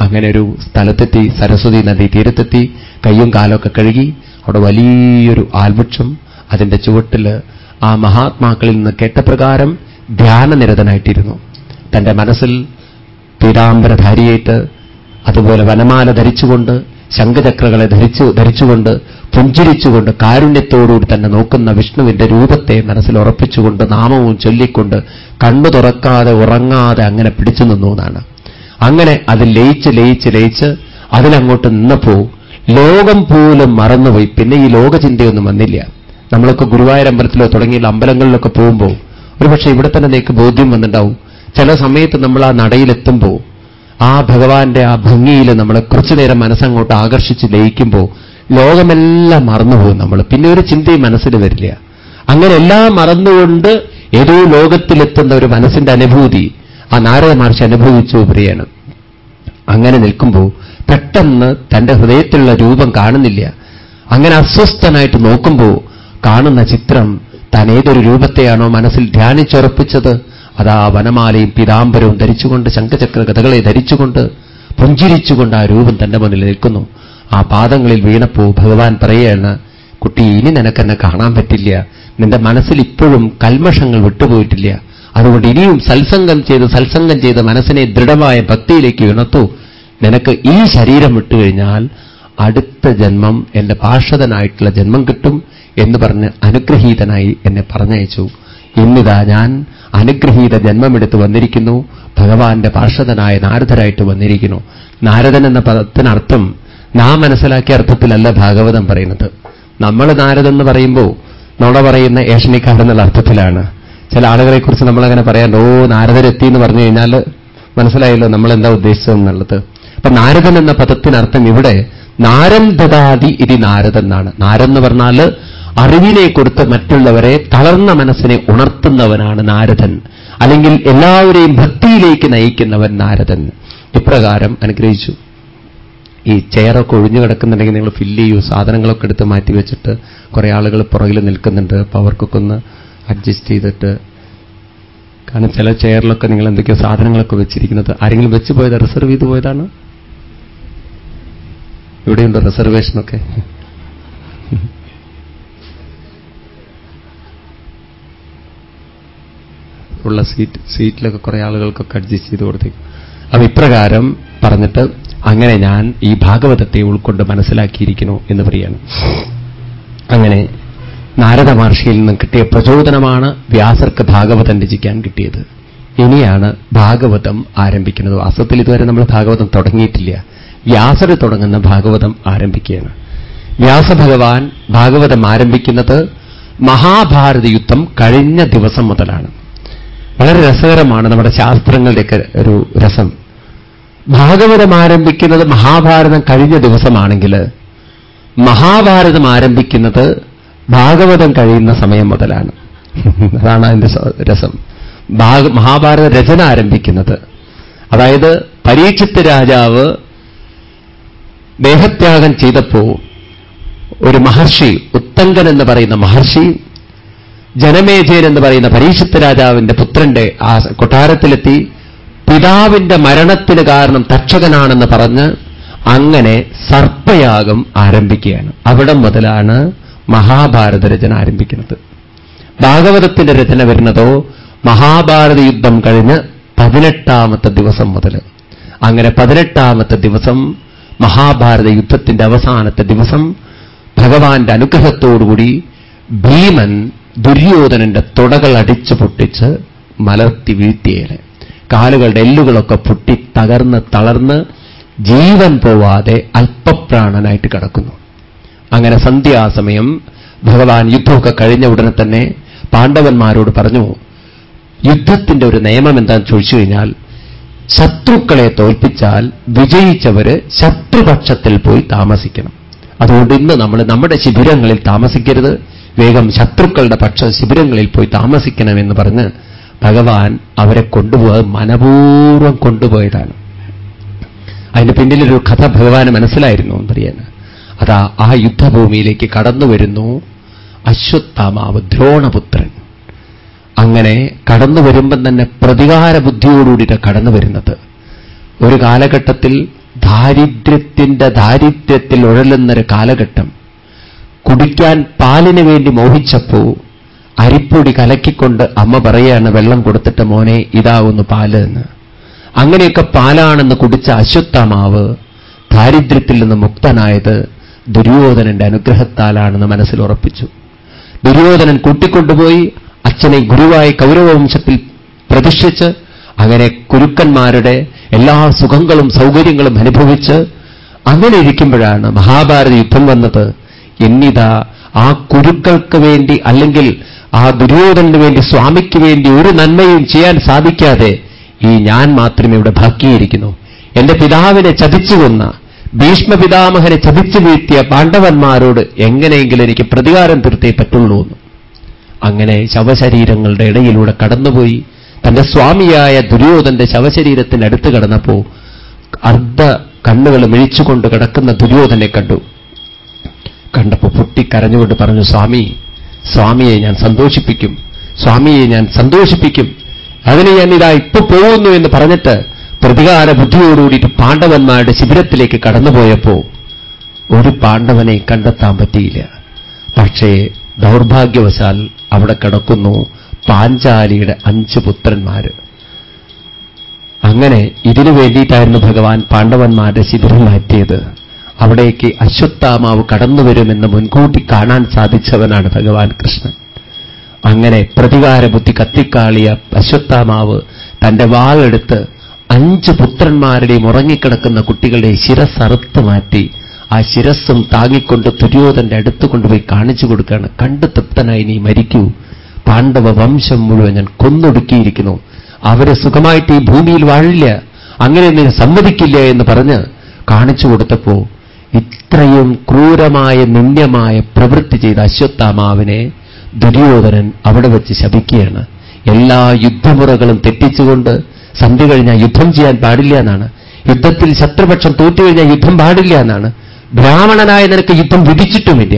അങ്ങനെ ഒരു സ്ഥലത്തെത്തി സരസ്വതി നദി തീരത്തെത്തി കയ്യും കാലൊക്കെ കഴുകി അവിടെ വലിയൊരു ആൽവൃക്ഷം അതിന്റെ ചുവട്ടിൽ ആ മഹാത്മാക്കളിൽ നിന്ന് കേട്ട പ്രകാരം ധ്യാനനിരതനായിട്ടിരുന്നു. തന്റെ മനസ്സിൽ പീതാംബരധാരിയായിട്ട് അതുപോലെ വനമാല ധരിച്ചുകൊണ്ട് ശംഖചക്രകളെ ധരിച്ചു ധരിച്ചുകൊണ്ട് പുഞ്ചിരിച്ചുകൊണ്ട് കാരുണ്യത്തോടുകൂടി തന്നെ നോക്കുന്ന വിഷ്ണുവിന്റെ രൂപത്തെ മനസ്സിൽ ഉറപ്പിച്ചുകൊണ്ട് നാമവും ചൊല്ലിക്കൊണ്ട് കണ്ണു തുറക്കാതെ ഉറങ്ങാതെ അങ്ങനെ പിടിച്ചു നിന്നു എന്നാണ്. അങ്ങനെ അത് ലയിച്ച് ലയിച്ച് ലയിച്ച് അതിലങ്ങോട്ട് നിന്നപ്പോ ലോകം പോലും മറന്നുപോയി. പിന്നെ ഈ ലോകചിന്തയൊന്നും വന്നില്ല. നമ്മളൊക്കെ ഗുരുവായൂരമ്പലത്തിലോ തുടങ്ങിയുള്ള അമ്പലങ്ങളിലൊക്കെ പോകുമ്പോൾ ഒരുപക്ഷെ ഇവിടെ തന്നെ നിങ്ങൾക്ക് ബോധ്യം വന്നിട്ടുണ്ടാവും. ചില സമയത്ത് നമ്മൾ ആ നടയിലെത്തുമ്പോൾ ആ ഭഗവാന്റെ ആ ഭംഗിയിൽ നമ്മളെ കുറച്ചു നേരം മനസ്സങ്ങോട്ട് ആകർഷിച്ച് ലയിക്കുമ്പോൾ ലോകമെല്ലാം മറന്നുപോകും നമ്മൾ പിന്നെ ഒരു ചിന്തയും മനസ്സിൽ വരില്ല. അങ്ങനെ എല്ലാം മറന്നുകൊണ്ട് ഏതോ ലോകത്തിലെത്തുന്ന ഒരു മനസ്സിന്റെ അനുഭൂതി ആ നാരദ മഹർഷി അനുഭവിച്ചു പ്രിയാണ് അങ്ങനെ നിൽക്കുമ്പോൾ പെട്ടെന്ന് തന്റെ ഹൃദയത്തിലുള്ള രൂപം കാണുന്നില്ല. അങ്ങനെ അസ്വസ്ഥനായിട്ട് നോക്കുമ്പോൾ കാണുന്ന ചിത്രം താൻ ഏതൊരു രൂപത്തെയാണോ മനസ്സിൽ ധ്യാനിച്ചുറപ്പിച്ചത്? അതാ വനമാലയും പീതാംബരവും ധരിച്ചുകൊണ്ട് ശംഖചക്ര കഥകളെ ധരിച്ചുകൊണ്ട് പുഞ്ചിരിച്ചുകൊണ്ട് ആ രൂപം തന്റെ മുന്നിൽ നിൽക്കുന്നു. ആ പാദങ്ങളിൽ വീണപ്പോ ഭഗവാൻ പറയുകയാണ് കുട്ടി ഇനി നിനക്കെന്നെ കാണാൻ പറ്റില്ല. നിന്റെ മനസ്സിൽ ഇപ്പോഴും കൽമഷങ്ങൾ വിട്ടുപോയിട്ടില്ല. അതുകൊണ്ട് ഇനിയും സത്സംഗം ചെയ്ത് സത്സംഗം ചെയ്ത് മനസ്സിനെ ദൃഢമായ ഭക്തിയിലേക്ക് ഉണർത്തു. നിനക്ക് ഈ ശരീരം വിട്ടുകഴിഞ്ഞാൽ അടുത്ത ജന്മം എന്റെ പാർഷദനായിട്ടുള്ള ജന്മം കിട്ടും എന്ന് പറഞ്ഞ് അനുഗ്രഹീതനായി എന്നെ പറഞ്ഞയച്ചു. ഇന്നിതാ ഞാൻ അനുഗ്രഹീത ജന്മമെടുത്ത് വന്നിരിക്കുന്നു. ഭഗവാന്റെ പാർഷദനായ നാരദരായിട്ട് വന്നിരിക്കുന്നു. നാരദൻ എന്ന പദത്തിനർത്ഥം നാം മനസ്സിലാക്കിയ അർത്ഥത്തിലല്ല ഭാഗവതം പറയുന്നത്. നമ്മൾ നാരദെന്ന് പറയുമ്പോൾ നുണ പറയുന്ന ഏഷണിക്കാരെന്നുള്ള അർത്ഥത്തിലാണ്. ചില ആളുകളെക്കുറിച്ച് നമ്മളങ്ങനെ പറയാൻ ഓ നാരദരെത്തി എന്ന് പറഞ്ഞു കഴിഞ്ഞാൽ മനസ്സിലായല്ലോ നമ്മൾ എന്താ ഉദ്ദേശിച്ചതെന്നുള്ളത്. അപ്പൊ നാരദൻ എന്ന പദത്തിനർത്ഥം ഇവിടെ നാരം ദദാതി ഇതി നാരദെന്നാണ്. നാരെന്ന് പറഞ്ഞാൽ അറിവിനെ കൊടുത്ത് മറ്റുള്ളവരെ തളർന്ന മനസ്സിനെ ഉണർത്തുന്നവനാണ് നാരദൻ. അല്ലെങ്കിൽ എല്ലാവരെയും ഭക്തിയിലേക്ക് നയിക്കുന്നവൻ നാരദൻ. ഇപ്രകാരം അനുഗ്രഹിച്ചു. ഈ ചെയറൊക്കെ ഒഴിഞ്ഞു കിടക്കുന്നുണ്ടെങ്കിൽ നിങ്ങൾ ഫില്ല് ചെയ്യൂ. സാധനങ്ങളൊക്കെ എടുത്ത് മാറ്റി വെച്ചിട്ട് കുറേ ആളുകൾ പുറകിൽ നിൽക്കുന്നുണ്ട്. അപ്പോൾ അവർക്കൊക്കെ ഒന്ന് അഡ്ജസ്റ്റ് ചെയ്തിട്ട്. കാരണം ചില ചെയറിലൊക്കെ നിങ്ങൾ എന്തൊക്കെയോ സാധനങ്ങളൊക്കെ വെച്ചിരിക്കുന്നത്. ആരെങ്കിലും വെച്ച് പോയത്? റിസർവ് ചെയ്ത് പോയതാണ്? ഇവിടെയുണ്ടോ റിസർവേഷനൊക്കെ ഉള്ള സീറ്റ് സീറ്റിലൊക്കെ കുറേ ആളുകൾക്കൊക്കെ അഡ്ജസ്റ്റ് ചെയ്ത് കൊടുത്തേക്കും. അപ്പൊ ഇപ്രകാരം പറഞ്ഞിട്ട് അങ്ങനെ ഞാൻ ഈ ഭാഗവതത്തെ ഉൾക്കൊണ്ട് മനസ്സിലാക്കിയിരിക്കുന്നു എന്ന് പറയാണ് അങ്ങനെ നാരദ മഹർഷിയിൽ നിന്നും കിട്ടിയ പ്രചോദനമാണ് വ്യാസർക്ക് ഭാഗവതം രചിക്കാൻ കിട്ടിയത്. ഇനിയാണ് ഭാഗവതം ആരംഭിക്കുന്നത്. വാസ്തവത്തിൽ ഇതുവരെ നമ്മൾ ഭാഗവതം തുടങ്ങിയിട്ടില്ല. വ്യാസർ തുടങ്ങുന്ന ഭാഗവതം ആരംഭിക്കുകയാണ്. വ്യാസഭഗവാൻ ഭാഗവതം ആരംഭിക്കുന്നത് മഹാഭാരത യുദ്ധം കഴിഞ്ഞ ദിവസം മുതലാണ്. വളരെ രസകരമാണ് നമ്മുടെ ശാസ്ത്രങ്ങളുടെയൊക്കെ ഒരു രസം. ഭാഗവതം ആരംഭിക്കുന്നത് മഹാഭാരതം കഴിഞ്ഞ ദിവസമാണെങ്കിൽ മഹാഭാരതം ആരംഭിക്കുന്നത് ഭാഗവതം കഴിയുന്ന സമയം മുതലാണ്. അതാണ് അതിന്റെ രസം. മഹാഭാരത രചന ആരംഭിക്കുന്നത്. അതായത് പരീക്ഷിത്ത് രാജാവ് ദേഹത്യാഗം ചെയ്തപ്പോ ഒരു മഹർഷി ഉത്തങ്കൻ എന്ന് പറയുന്ന മഹർഷി ജനമേജയൻ എന്ന് പറയുന്ന പരീക്ഷത്ത് രാജാവിന്റെ പുത്രന്റെ ആ കൊട്ടാരത്തിലെത്തി പിതാവിന്റെ മരണത്തിന് കാരണം തക്ഷകനാണെന്ന് പറഞ്ഞ് അങ്ങനെ സർപ്പയാഗം ആരംഭിക്കുകയാണ്. അവിടെ മുതലാണ് മഹാഭാരത രചന ആരംഭിക്കുന്നത്. ഭാഗവതത്തിന്റെ രചന വരുന്നതോ മഹാഭാരത യുദ്ധം കഴിഞ്ഞ് പതിനെട്ടാമത്തെ ദിവസം മുതൽ. അങ്ങനെ പതിനെട്ടാമത്തെ ദിവസം മഹാഭാരത യുദ്ധത്തിന്റെ അവസാനത്തെ ദിവസം ഭഗവാന്റെ അനുഗ്രഹത്തോടുകൂടി ഭീമൻ ദുര്യോധനന്റെ തുടകൾ അടിച്ചു പൊട്ടിച്ച് മലർത്തി വീഴ്ത്തിയേനെ. കാലുകളുടെ എല്ലുകളൊക്കെ പൊട്ടി തകർന്ന് തളർന്ന് ജീവൻ പോവാതെ അല്പപ്രാണനായിട്ട് കിടക്കുന്നു. അങ്ങനെ സന്ധ്യാസമയം ഭഗവാൻ യുദ്ധമൊക്കെ കഴിഞ്ഞ ഉടനെ തന്നെ പാണ്ഡവന്മാരോട് പറഞ്ഞു യുദ്ധത്തിന്റെ ഒരു നിയമം എന്താണെന്ന് ചോദിച്ചു കഴിഞ്ഞാൽ ശത്രുക്കളെ തോൽപ്പിച്ചാൽ വിജയിച്ചവര് ശത്രുപക്ഷത്തിൽ പോയി താമസിക്കണം. അതുകൊണ്ട് ഇന്ന് നമ്മൾ നമ്മുടെ ശിബിരങ്ങളിൽ താമസിക്കരുത്. വേഗം ശത്രുക്കളുടെ പക്ഷ ശിബിരങ്ങളിൽ പോയി താമസിക്കണമെന്ന് പറഞ്ഞ് ഭഗവാൻ അവരെ കൊണ്ടുപോകാൻ മനപൂർവം കൊണ്ടുപോയതാണ്. അതിന് പിന്നിലൊരു കഥ ഭഗവാന് മനസ്സിലായിരുന്നു എന്നറിയാൻ അതാ ആ യുദ്ധഭൂമിയിലേക്ക് കടന്നു വരുന്നു അശ്വത്ഥാമാവ് ദ്രോണപുത്രൻ. അങ്ങനെ കടന്നു വരുമ്പം തന്നെ പ്രതികാര ബുദ്ധിയോടുകൂടിയിട്ട് കടന്നു വരുന്നത്. ഒരു കാലഘട്ടത്തിൽ ദാരിദ്ര്യത്തിന്റെ ദാരിദ്ര്യത്തിൽ ഉഴലുന്നൊരു കാലഘട്ടം. കുടിക്കാൻ പാലിന് വേണ്ടി മോഹിച്ചപ്പോ അരിപ്പൊടി കലക്കിക്കൊണ്ട് അമ്മ പറയാണ് വെള്ളം കൊടുത്തിട്ട് മോനെ ഇതാവുന്നു പാൽ എന്ന്. അങ്ങനെയൊക്കെ പാലാണെന്ന് കുടിച്ച അശ്വത്ഥമാവ് ദാരിദ്ര്യത്തിൽ നിന്ന് മുക്തനായത് ദുര്യോധനന്റെ അനുഗ്രഹത്താലാണെന്ന് മനസ്സിൽ ഉറപ്പിച്ചു. ദുര്യോധനൻ കൂട്ടിക്കൊണ്ടുപോയി അച്ഛനെ ഗുരുവായി കൗരവവംശത്തിൽ പ്രതിഷ്ഠിച്ച് അങ്ങനെ കുരുക്കന്മാരുടെ എല്ലാ സുഖങ്ങളും സൗകര്യങ്ങളും അനുഭവിച്ച് അങ്ങനെ ഇരിക്കുമ്പോഴാണ് മഹാഭാരത യുദ്ധം വന്നത്. എന്നിതാ ആ കുരുക്കൾക്ക് വേണ്ടി അല്ലെങ്കിൽ ആ ദുര്യോധനന് വേണ്ടി സ്വാമിക്ക് വേണ്ടി ഒരു നന്മയും ചെയ്യാൻ സാധിക്കാതെ ഈ ഞാൻ മാത്രമേ ഇവിടെ ബാക്കിയിരിക്കുന്നു. എന്റെ പിതാവിനെ ചതിച്ചു കൊന്ന ഭീഷ്മ പിതാമഹനെ ചതിച്ചു വീഴ്ത്തിയ പാണ്ഡവന്മാരോട് എങ്ങനെയെങ്കിലും എനിക്ക് പ്രതികാരം തീർത്തേ പറ്റുള്ളൂ എന്ന്. അങ്ങനെ ശവശരീരങ്ങളുടെ ഇടയിലൂടെ കടന്നുപോയി. തന്റെ സ്വാമിയായ ദുര്യോധന്റെ ശവശരീരത്തിനടുത്ത് കടന്നപ്പോ അർദ്ധ കണ്ണുകൾ മിഴിച്ചുകൊണ്ട് കിടക്കുന്ന ദുര്യോധനെ കണ്ടു. കണ്ടപ്പോ പൊട്ടിക്കരഞ്ഞുകൊണ്ട് പറഞ്ഞു സ്വാമി സ്വാമിയെ ഞാൻ സന്തോഷിപ്പിക്കും സ്വാമിയെ ഞാൻ സന്തോഷിപ്പിക്കും. അതിനെ ഞാൻ ഇതാ ഇപ്പൊ പോകുന്നു എന്ന് പറഞ്ഞിട്ട് പ്രതികാര ബുദ്ധിയോടുകൂടിയിട്ട് പാണ്ഡവന്മാരുടെ ശിബിരത്തിലേക്ക് കടന്നുപോയപ്പോ ഒരു പാണ്ഡവനെ കണ്ടെത്താൻ പറ്റിയില്ല. പക്ഷേ ദൗർഭാഗ്യവശാൽ അവിടെ കിടക്കുന്നു പാഞ്ചാലിയുടെ അഞ്ച് പുത്രന്മാര്. അങ്ങനെ ഇതിനു വേണ്ടിയിട്ടായിരുന്നു ഭഗവാൻ പാണ്ഡവന്മാരുടെ ശിബിരം മാറ്റിയത്. അവിടേക്ക് അശ്വത്ഥാമാവ് കടന്നുവരുമെന്ന് മുൻകൂട്ടി കാണാൻ സാധിച്ചവനാണ് ഭഗവാൻ കൃഷ്ണൻ. അങ്ങനെ പ്രതികാര ബുദ്ധി കത്തിക്കാളിയ അശ്വത്ഥാമാവ് തന്റെ വാളെടുത്ത് അഞ്ച് പുത്രന്മാരുടെയും ഉറങ്ങിക്കിടക്കുന്ന കുട്ടികളുടെ ശിരസ് അറുത്ത് മാറ്റി ആ ശിരസ്സും താങ്ങിക്കൊണ്ട് ദുര്യോധന്റെ അടുത്ത് കൊണ്ടുപോയി കാണിച്ചു കൊടുക്കുകയാണ്. കണ്ട് തൃപ്തനായി നീ മരിക്കൂ. പാണ്ഡവ വംശം മുഴുവൻ ഞാൻ കൊന്നൊടുക്കിയിരിക്കുന്നു. അവരെ സുഖമായിട്ട് ഈ ഭൂമിയിൽ വാഴില്ല. അങ്ങനെ നീ സമ്മതിക്കില്ല എന്ന് പറഞ്ഞ് കാണിച്ചു കൊടുത്തപ്പോ ഇത്രയും ക്രൂരമായ നിന്ദ്യമായ പ്രവൃത്തി ചെയ്ത അശ്വത്ഥാമാവിനെ ദുര്യോധനൻ അവിടെ വെച്ച് ശപിക്കുകയാണ്. എല്ലാ യുദ്ധമുറകളും തെറ്റിച്ചുകൊണ്ട് സന്ധി കഴിഞ്ഞാൽ യുദ്ധം ചെയ്യാൻ പാടില്ല എന്നാണ്. യുദ്ധത്തിൽ ശത്രുപക്ഷം തോറ്റു കഴിഞ്ഞാൽ യുദ്ധം പാടില്ല എന്നാണ്. ബ്രാഹ്മണനായ നിനക്ക് യുദ്ധം വിധിച്ചിട്ടുമില്ല.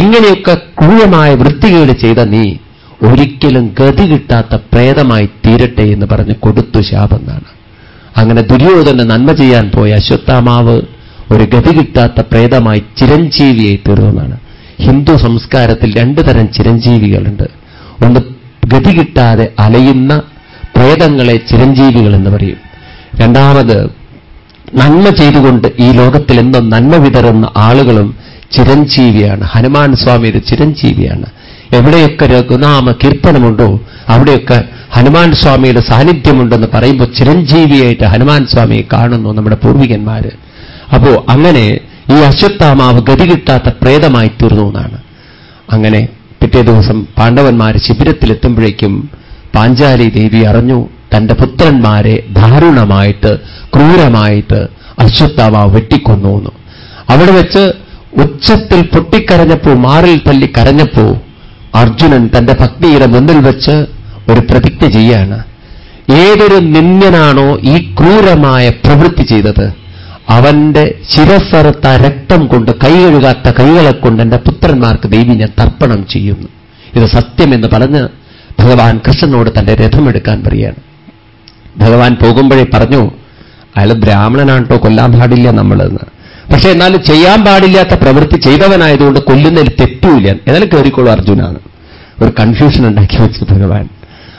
ഇങ്ങനെയൊക്കെ ക്രൂരമായ വൃത്തികേട് ചെയ്ത നീ ഒരിക്കലും ഗതി കിട്ടാത്ത പ്രേതമായി തീരട്ടെ എന്ന് പറഞ്ഞ് കൊടുത്തു ശാപെന്നാണ് അങ്ങനെ ദുര്യോധന നന്മ ചെയ്യാൻ പോയ അശ്വത്ഥാമാവ് ഒരു ഗതി കിട്ടാത്ത പ്രേതമായി ചിരഞ്ജീവിയായി തീർന്നതാണ് ഹിന്ദു സംസ്കാരത്തിൽ രണ്ടു തരം ചിരഞ്ജീവികളുണ്ട്. ഒന്ന് ഗതി കിട്ടാതെ അലയുന്ന പ്രേതങ്ങളെ ചിരഞ്ജീവികൾ എന്ന് പറയും. രണ്ടാമത് നന്മ ചെയ്തുകൊണ്ട് ഈ ലോകത്തിൽ എന്തോ നന്മ വിതറുന്ന ആളുകളും ചിരഞ്ജീവിയാണ്. ഹനുമാൻ സ്വാമി ഒരു ചിരഞ്ജീവിയാണ്. എവിടെയൊക്കെ രഘുനാമ കീർത്തനമുണ്ടോ അവിടെയൊക്കെ ഹനുമാൻ സ്വാമിയുടെ സാന്നിധ്യമുണ്ടെന്ന് പറയുമ്പോൾ ചിരഞ്ജീവിയായിട്ട് ഹനുമാൻ സ്വാമിയെ കാണുന്നു നമ്മുടെ പൂർവികന്മാര്. അപ്പോ അങ്ങനെ ഈ അശ്വത്ഥാമാവ് ഗതി കിട്ടാത്ത പ്രേതമായി തീർന്നു എന്നാണ്. അങ്ങനെ പിറ്റേ ദിവസം പാണ്ഡവന്മാർ ശിബിരത്തിലെത്തുമ്പോഴേക്കും പാഞ്ചാലി ദേവി അറിഞ്ഞു തന്റെ പുത്രന്മാരെ ദാരുണമായിട്ട് ക്രൂരമായിട്ട് അശ്വത്ഥാമാവ് വെട്ടിക്കൊന്നു അവിടെ വെച്ച് ഉച്ചത്തിൽ പൊട്ടിക്കരഞ്ഞപ്പോ മാറിൽ തല്ലി കരഞ്ഞപ്പോ അർജുനൻ തന്റെ ഭക്തിയുടെ മുന്നിൽ വെച്ച് ഒരു പ്രതിജ്ഞ ചെയ്യാണ്. ഏതൊരു നിന്യനാണോ ഈ ക്രൂരമായ പ്രവൃത്തി ചെയ്തത്? അവന്റെ ശിരസറുത്ത രക്തം കൊണ്ട് കൈകഴുകാത്ത കൈകളെ കൊണ്ട് എന്റെ പുത്രന്മാർക്ക് ദേവി ഞാൻ തർപ്പണം ചെയ്യുന്നു. ഇത് സത്യമെന്ന് പറഞ്ഞ് ഭഗവാൻ കൃഷ്ണനോട് തന്റെ രഥമെടുക്കാൻ പറയാണ് ഭഗവാൻ പോകുമ്പോഴേ പറഞ്ഞു അയാൾ ബ്രാഹ്മണനാട്ടോ കൊല്ലാൻ പാടില്ല നമ്മളെന്ന്. പക്ഷേ എന്നാലും ചെയ്യാൻ പാടില്ലാത്ത പ്രവൃത്തി ചെയ്തവനായതുകൊണ്ട് കൊല്ലുന്നതിൽ തെറ്റൂല്ല എന്നാലും കയറിക്കോളൂ അർജുനാണ്. ഒരു കൺഫ്യൂഷൻ ഉണ്ടാക്കി വെച്ചു ഭഗവാൻ.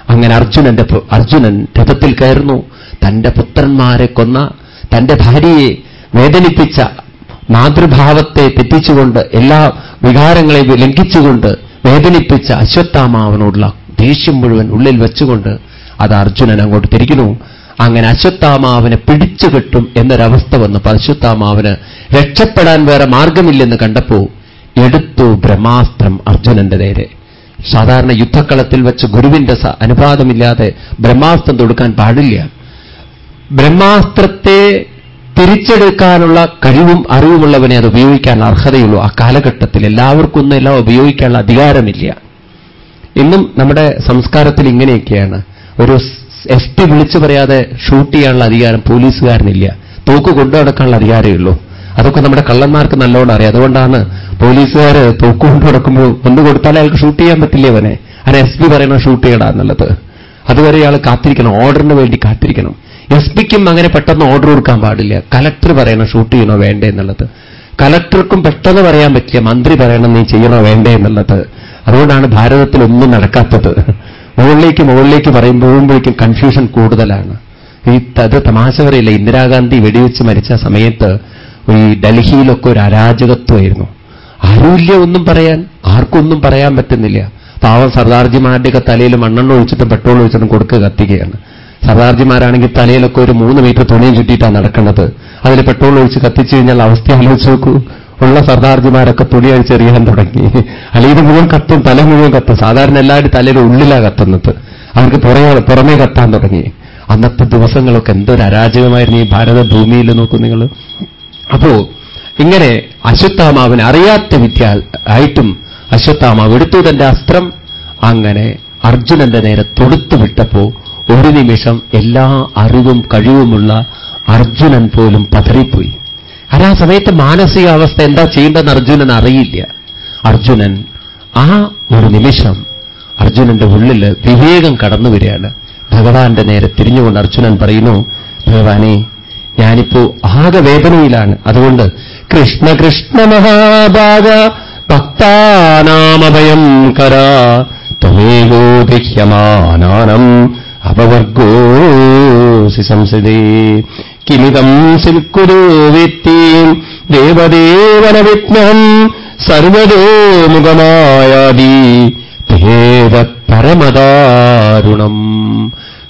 അങ്ങനെ അർജുനന്റെ അർജുനൻ രഥത്തിൽ കയറുന്നു. തന്റെ പുത്രന്മാരെ കൊന്ന തന്റെ ഭാര്യയെ വേദനിപ്പിച്ച മാതൃഭാവത്തെ തെറ്റിച്ചുകൊണ്ട് എല്ലാ വികാരങ്ങളെയും ലംഘിച്ചുകൊണ്ട് വേദനിപ്പിച്ച അശ്വത്ഥാമാവനോടുള്ള ദേഷ്യം മുഴുവൻ ഉള്ളിൽ വെച്ചുകൊണ്ട് അത് അർജുനൻ അങ്ങോട്ട് തിരിക്കുന്നു. അങ്ങനെ അശ്വത്ഥാമാവിനെ പിടിച്ചു കിട്ടും എന്നൊരവസ്ഥ വന്നപ്പോൾ അശ്വത്ഥാമാവിന് രക്ഷപ്പെടാൻ വേറെ മാർഗമില്ലെന്ന് കണ്ടപ്പോ എടുത്തു ബ്രഹ്മാസ്ത്രം അർജുനന്റെ നേരെ. സാധാരണ യുദ്ധക്കളത്തിൽ വെച്ച് ഗുരുവിന്റെ അനുപാതമില്ലാതെ ബ്രഹ്മാസ്ത്രം തൊടുക്കാൻ പാടില്ല. ബ്രഹ്മാസ്ത്രത്തെ തിരിച്ചെടുക്കാനുള്ള കഴിവും അറിവുമുള്ളവനെ അത് ഉപയോഗിക്കാൻ അർഹതയുള്ളൂ. ആ കാലഘട്ടത്തിൽ എല്ലാവർക്കൊന്നും എല്ലാം ഉപയോഗിക്കാനുള്ള അധികാരമില്ല. ഇന്നും നമ്മുടെ സംസ്കാരത്തിൽ ഇങ്ങനെയൊക്കെയാണ്. ഒരു എസ് പി വിളിച്ചു പറയാതെ ഷൂട്ട് ചെയ്യാനുള്ള അധികാരം പോലീസുകാരനില്ല. തോക്ക് കൊണ്ടു നടക്കാനുള്ള അധികാരമേ ഉള്ളൂ. അതൊക്കെ നമ്മുടെ കള്ളന്മാർക്ക് നല്ലോണം അറിയാം. അതുകൊണ്ടാണ് പോലീസുകാർ തോക്ക് കൊണ്ടു നടക്കുമ്പോൾ ഒന്ന് കൊടുത്താൽ അയാൾക്ക് ഷൂട്ട് ചെയ്യാൻ പറ്റില്ല അവനെ? അതിന് എസ് പി പറയണം ഷൂട്ട് ചെയ്യടാ എന്നുള്ളത് അതുവരെ ഇയാൾ കാത്തിരിക്കണം. ഓർഡറിന് വേണ്ടി കാത്തിരിക്കണം. എസ് പിക്കും അങ്ങനെ പെട്ടെന്ന് ഓർഡർ കൊടുക്കാൻ പാടില്ല. കലക്ടർ പറയണം ഷൂട്ട് ചെയ്യണോ വേണ്ടേ എന്നുള്ളത്. കലക്ടർക്കും പെട്ടെന്ന് പറയാൻ പറ്റില്ല മന്ത്രി പറയണം നീ ചെയ്യണോ വേണ്ടേ എന്നുള്ളത്. അതുകൊണ്ടാണ് ഭാരതത്തിൽ ഒന്നും നടക്കാത്തത്. മുകളിലേക്ക് മുകളിലേക്ക് പറയുമ്പോഴുമ്പോഴേക്കും കൺഫ്യൂഷൻ കൂടുതലാണ്. ഈ അത് തമാശ പറയില്ല ഇന്ദിരാഗാന്ധി വെടിവെച്ച് മരിച്ച സമയത്ത് ഈ ഡൽഹിയിലൊക്കെ ഒരു അരാജകത്വമായിരുന്നു. ആരുമില്ല ഒന്നും പറയാൻ ആർക്കൊന്നും പറയാൻ പറ്റുന്നില്ല. പാവം സർദാർജിമാരുടെയൊക്കെ തലയിൽ മണ്ണെണ്ണ ഒഴിച്ചിട്ടും പെട്രോൾ ഒഴിച്ചിട്ടും കൊടുക്കുക കത്തിക്കുകയാണ്. സർദാർജിമാരാണെങ്കിൽ തലയിലൊക്കെ ഒരു മൂന്ന് മീറ്റർ തുണിയും ചുറ്റിയിട്ടാണ് നടക്കുന്നത്. അതിൽ പെട്രോൾ ഒഴിച്ച് കത്തിച്ചു കഴിഞ്ഞാൽ അവസ്ഥ ആലോചിച്ച് നോക്കൂ. ഉള്ള സർദാർജിമാരൊക്കെ തുണി അഴിച്ചെറിയാൻ തുടങ്ങി. അല്ലെങ്കിൽ ഇത് മുഴുവൻ കത്തും തല മുഴുവൻ കത്തും. സാധാരണ എല്ലാവരും തലയുടെ ഉള്ളിലാണ് കത്തുന്നത്. അവർക്ക് പുറമെ പുറമേ കത്താൻ തുടങ്ങി. അന്നത്തെ ദിവസങ്ങളൊക്കെ എന്തൊരു അരാജകമായിരുന്നു ഈ ഭാരത ഭൂമിയിൽ നോക്കൂ നിങ്ങൾ. അപ്പോ ഇങ്ങനെ അശ്വത്ഥാമാവിന് അറിയാത്ത വിദ്യ ആയിട്ടും അശ്വത്ഥാമാവ് എടുത്തു തന്റെ അസ്ത്രം അങ്ങനെ അർജുനന്റെ നേരെ തൊടുത്തു വിട്ടപ്പോ ഒരു നിമിഷം എല്ലാ അറിവും കഴിവുമുള്ള അർജുനൻ പോലും പതറിപ്പോയി. കാരണം ആ സമയത്ത് മാനസികാവസ്ഥ എന്താ ചെയ്യേണ്ടെന്ന് അർജുനൻ അറിയില്ല. അർജുനൻ ആ ഒരു നിമിഷം അർജുനന്റെ ഉള്ളിൽ വിവേകം കടന്നു വരികയാണ്. ഭഗവാന്റെ നേരെ തിരിഞ്ഞുകൊണ്ട് അർജുനൻ പറയുന്നു ഭഗവാനെ ഞാനിപ്പോ ആകെ വേദനയിലാണ്. അതുകൊണ്ട് കൃഷ്ണ കൃഷ്ണ മഹാഭാഗ ഭക്താനാമഭയം കരാ ത്വമേകോ ദഹ്യമാനാനം അപവർഗോസി സംസദേ കിമിതം ദേവദേവന വിജ്ഞം സർവതോ മുഖമായാദി ഭേദ പരമദാരുണം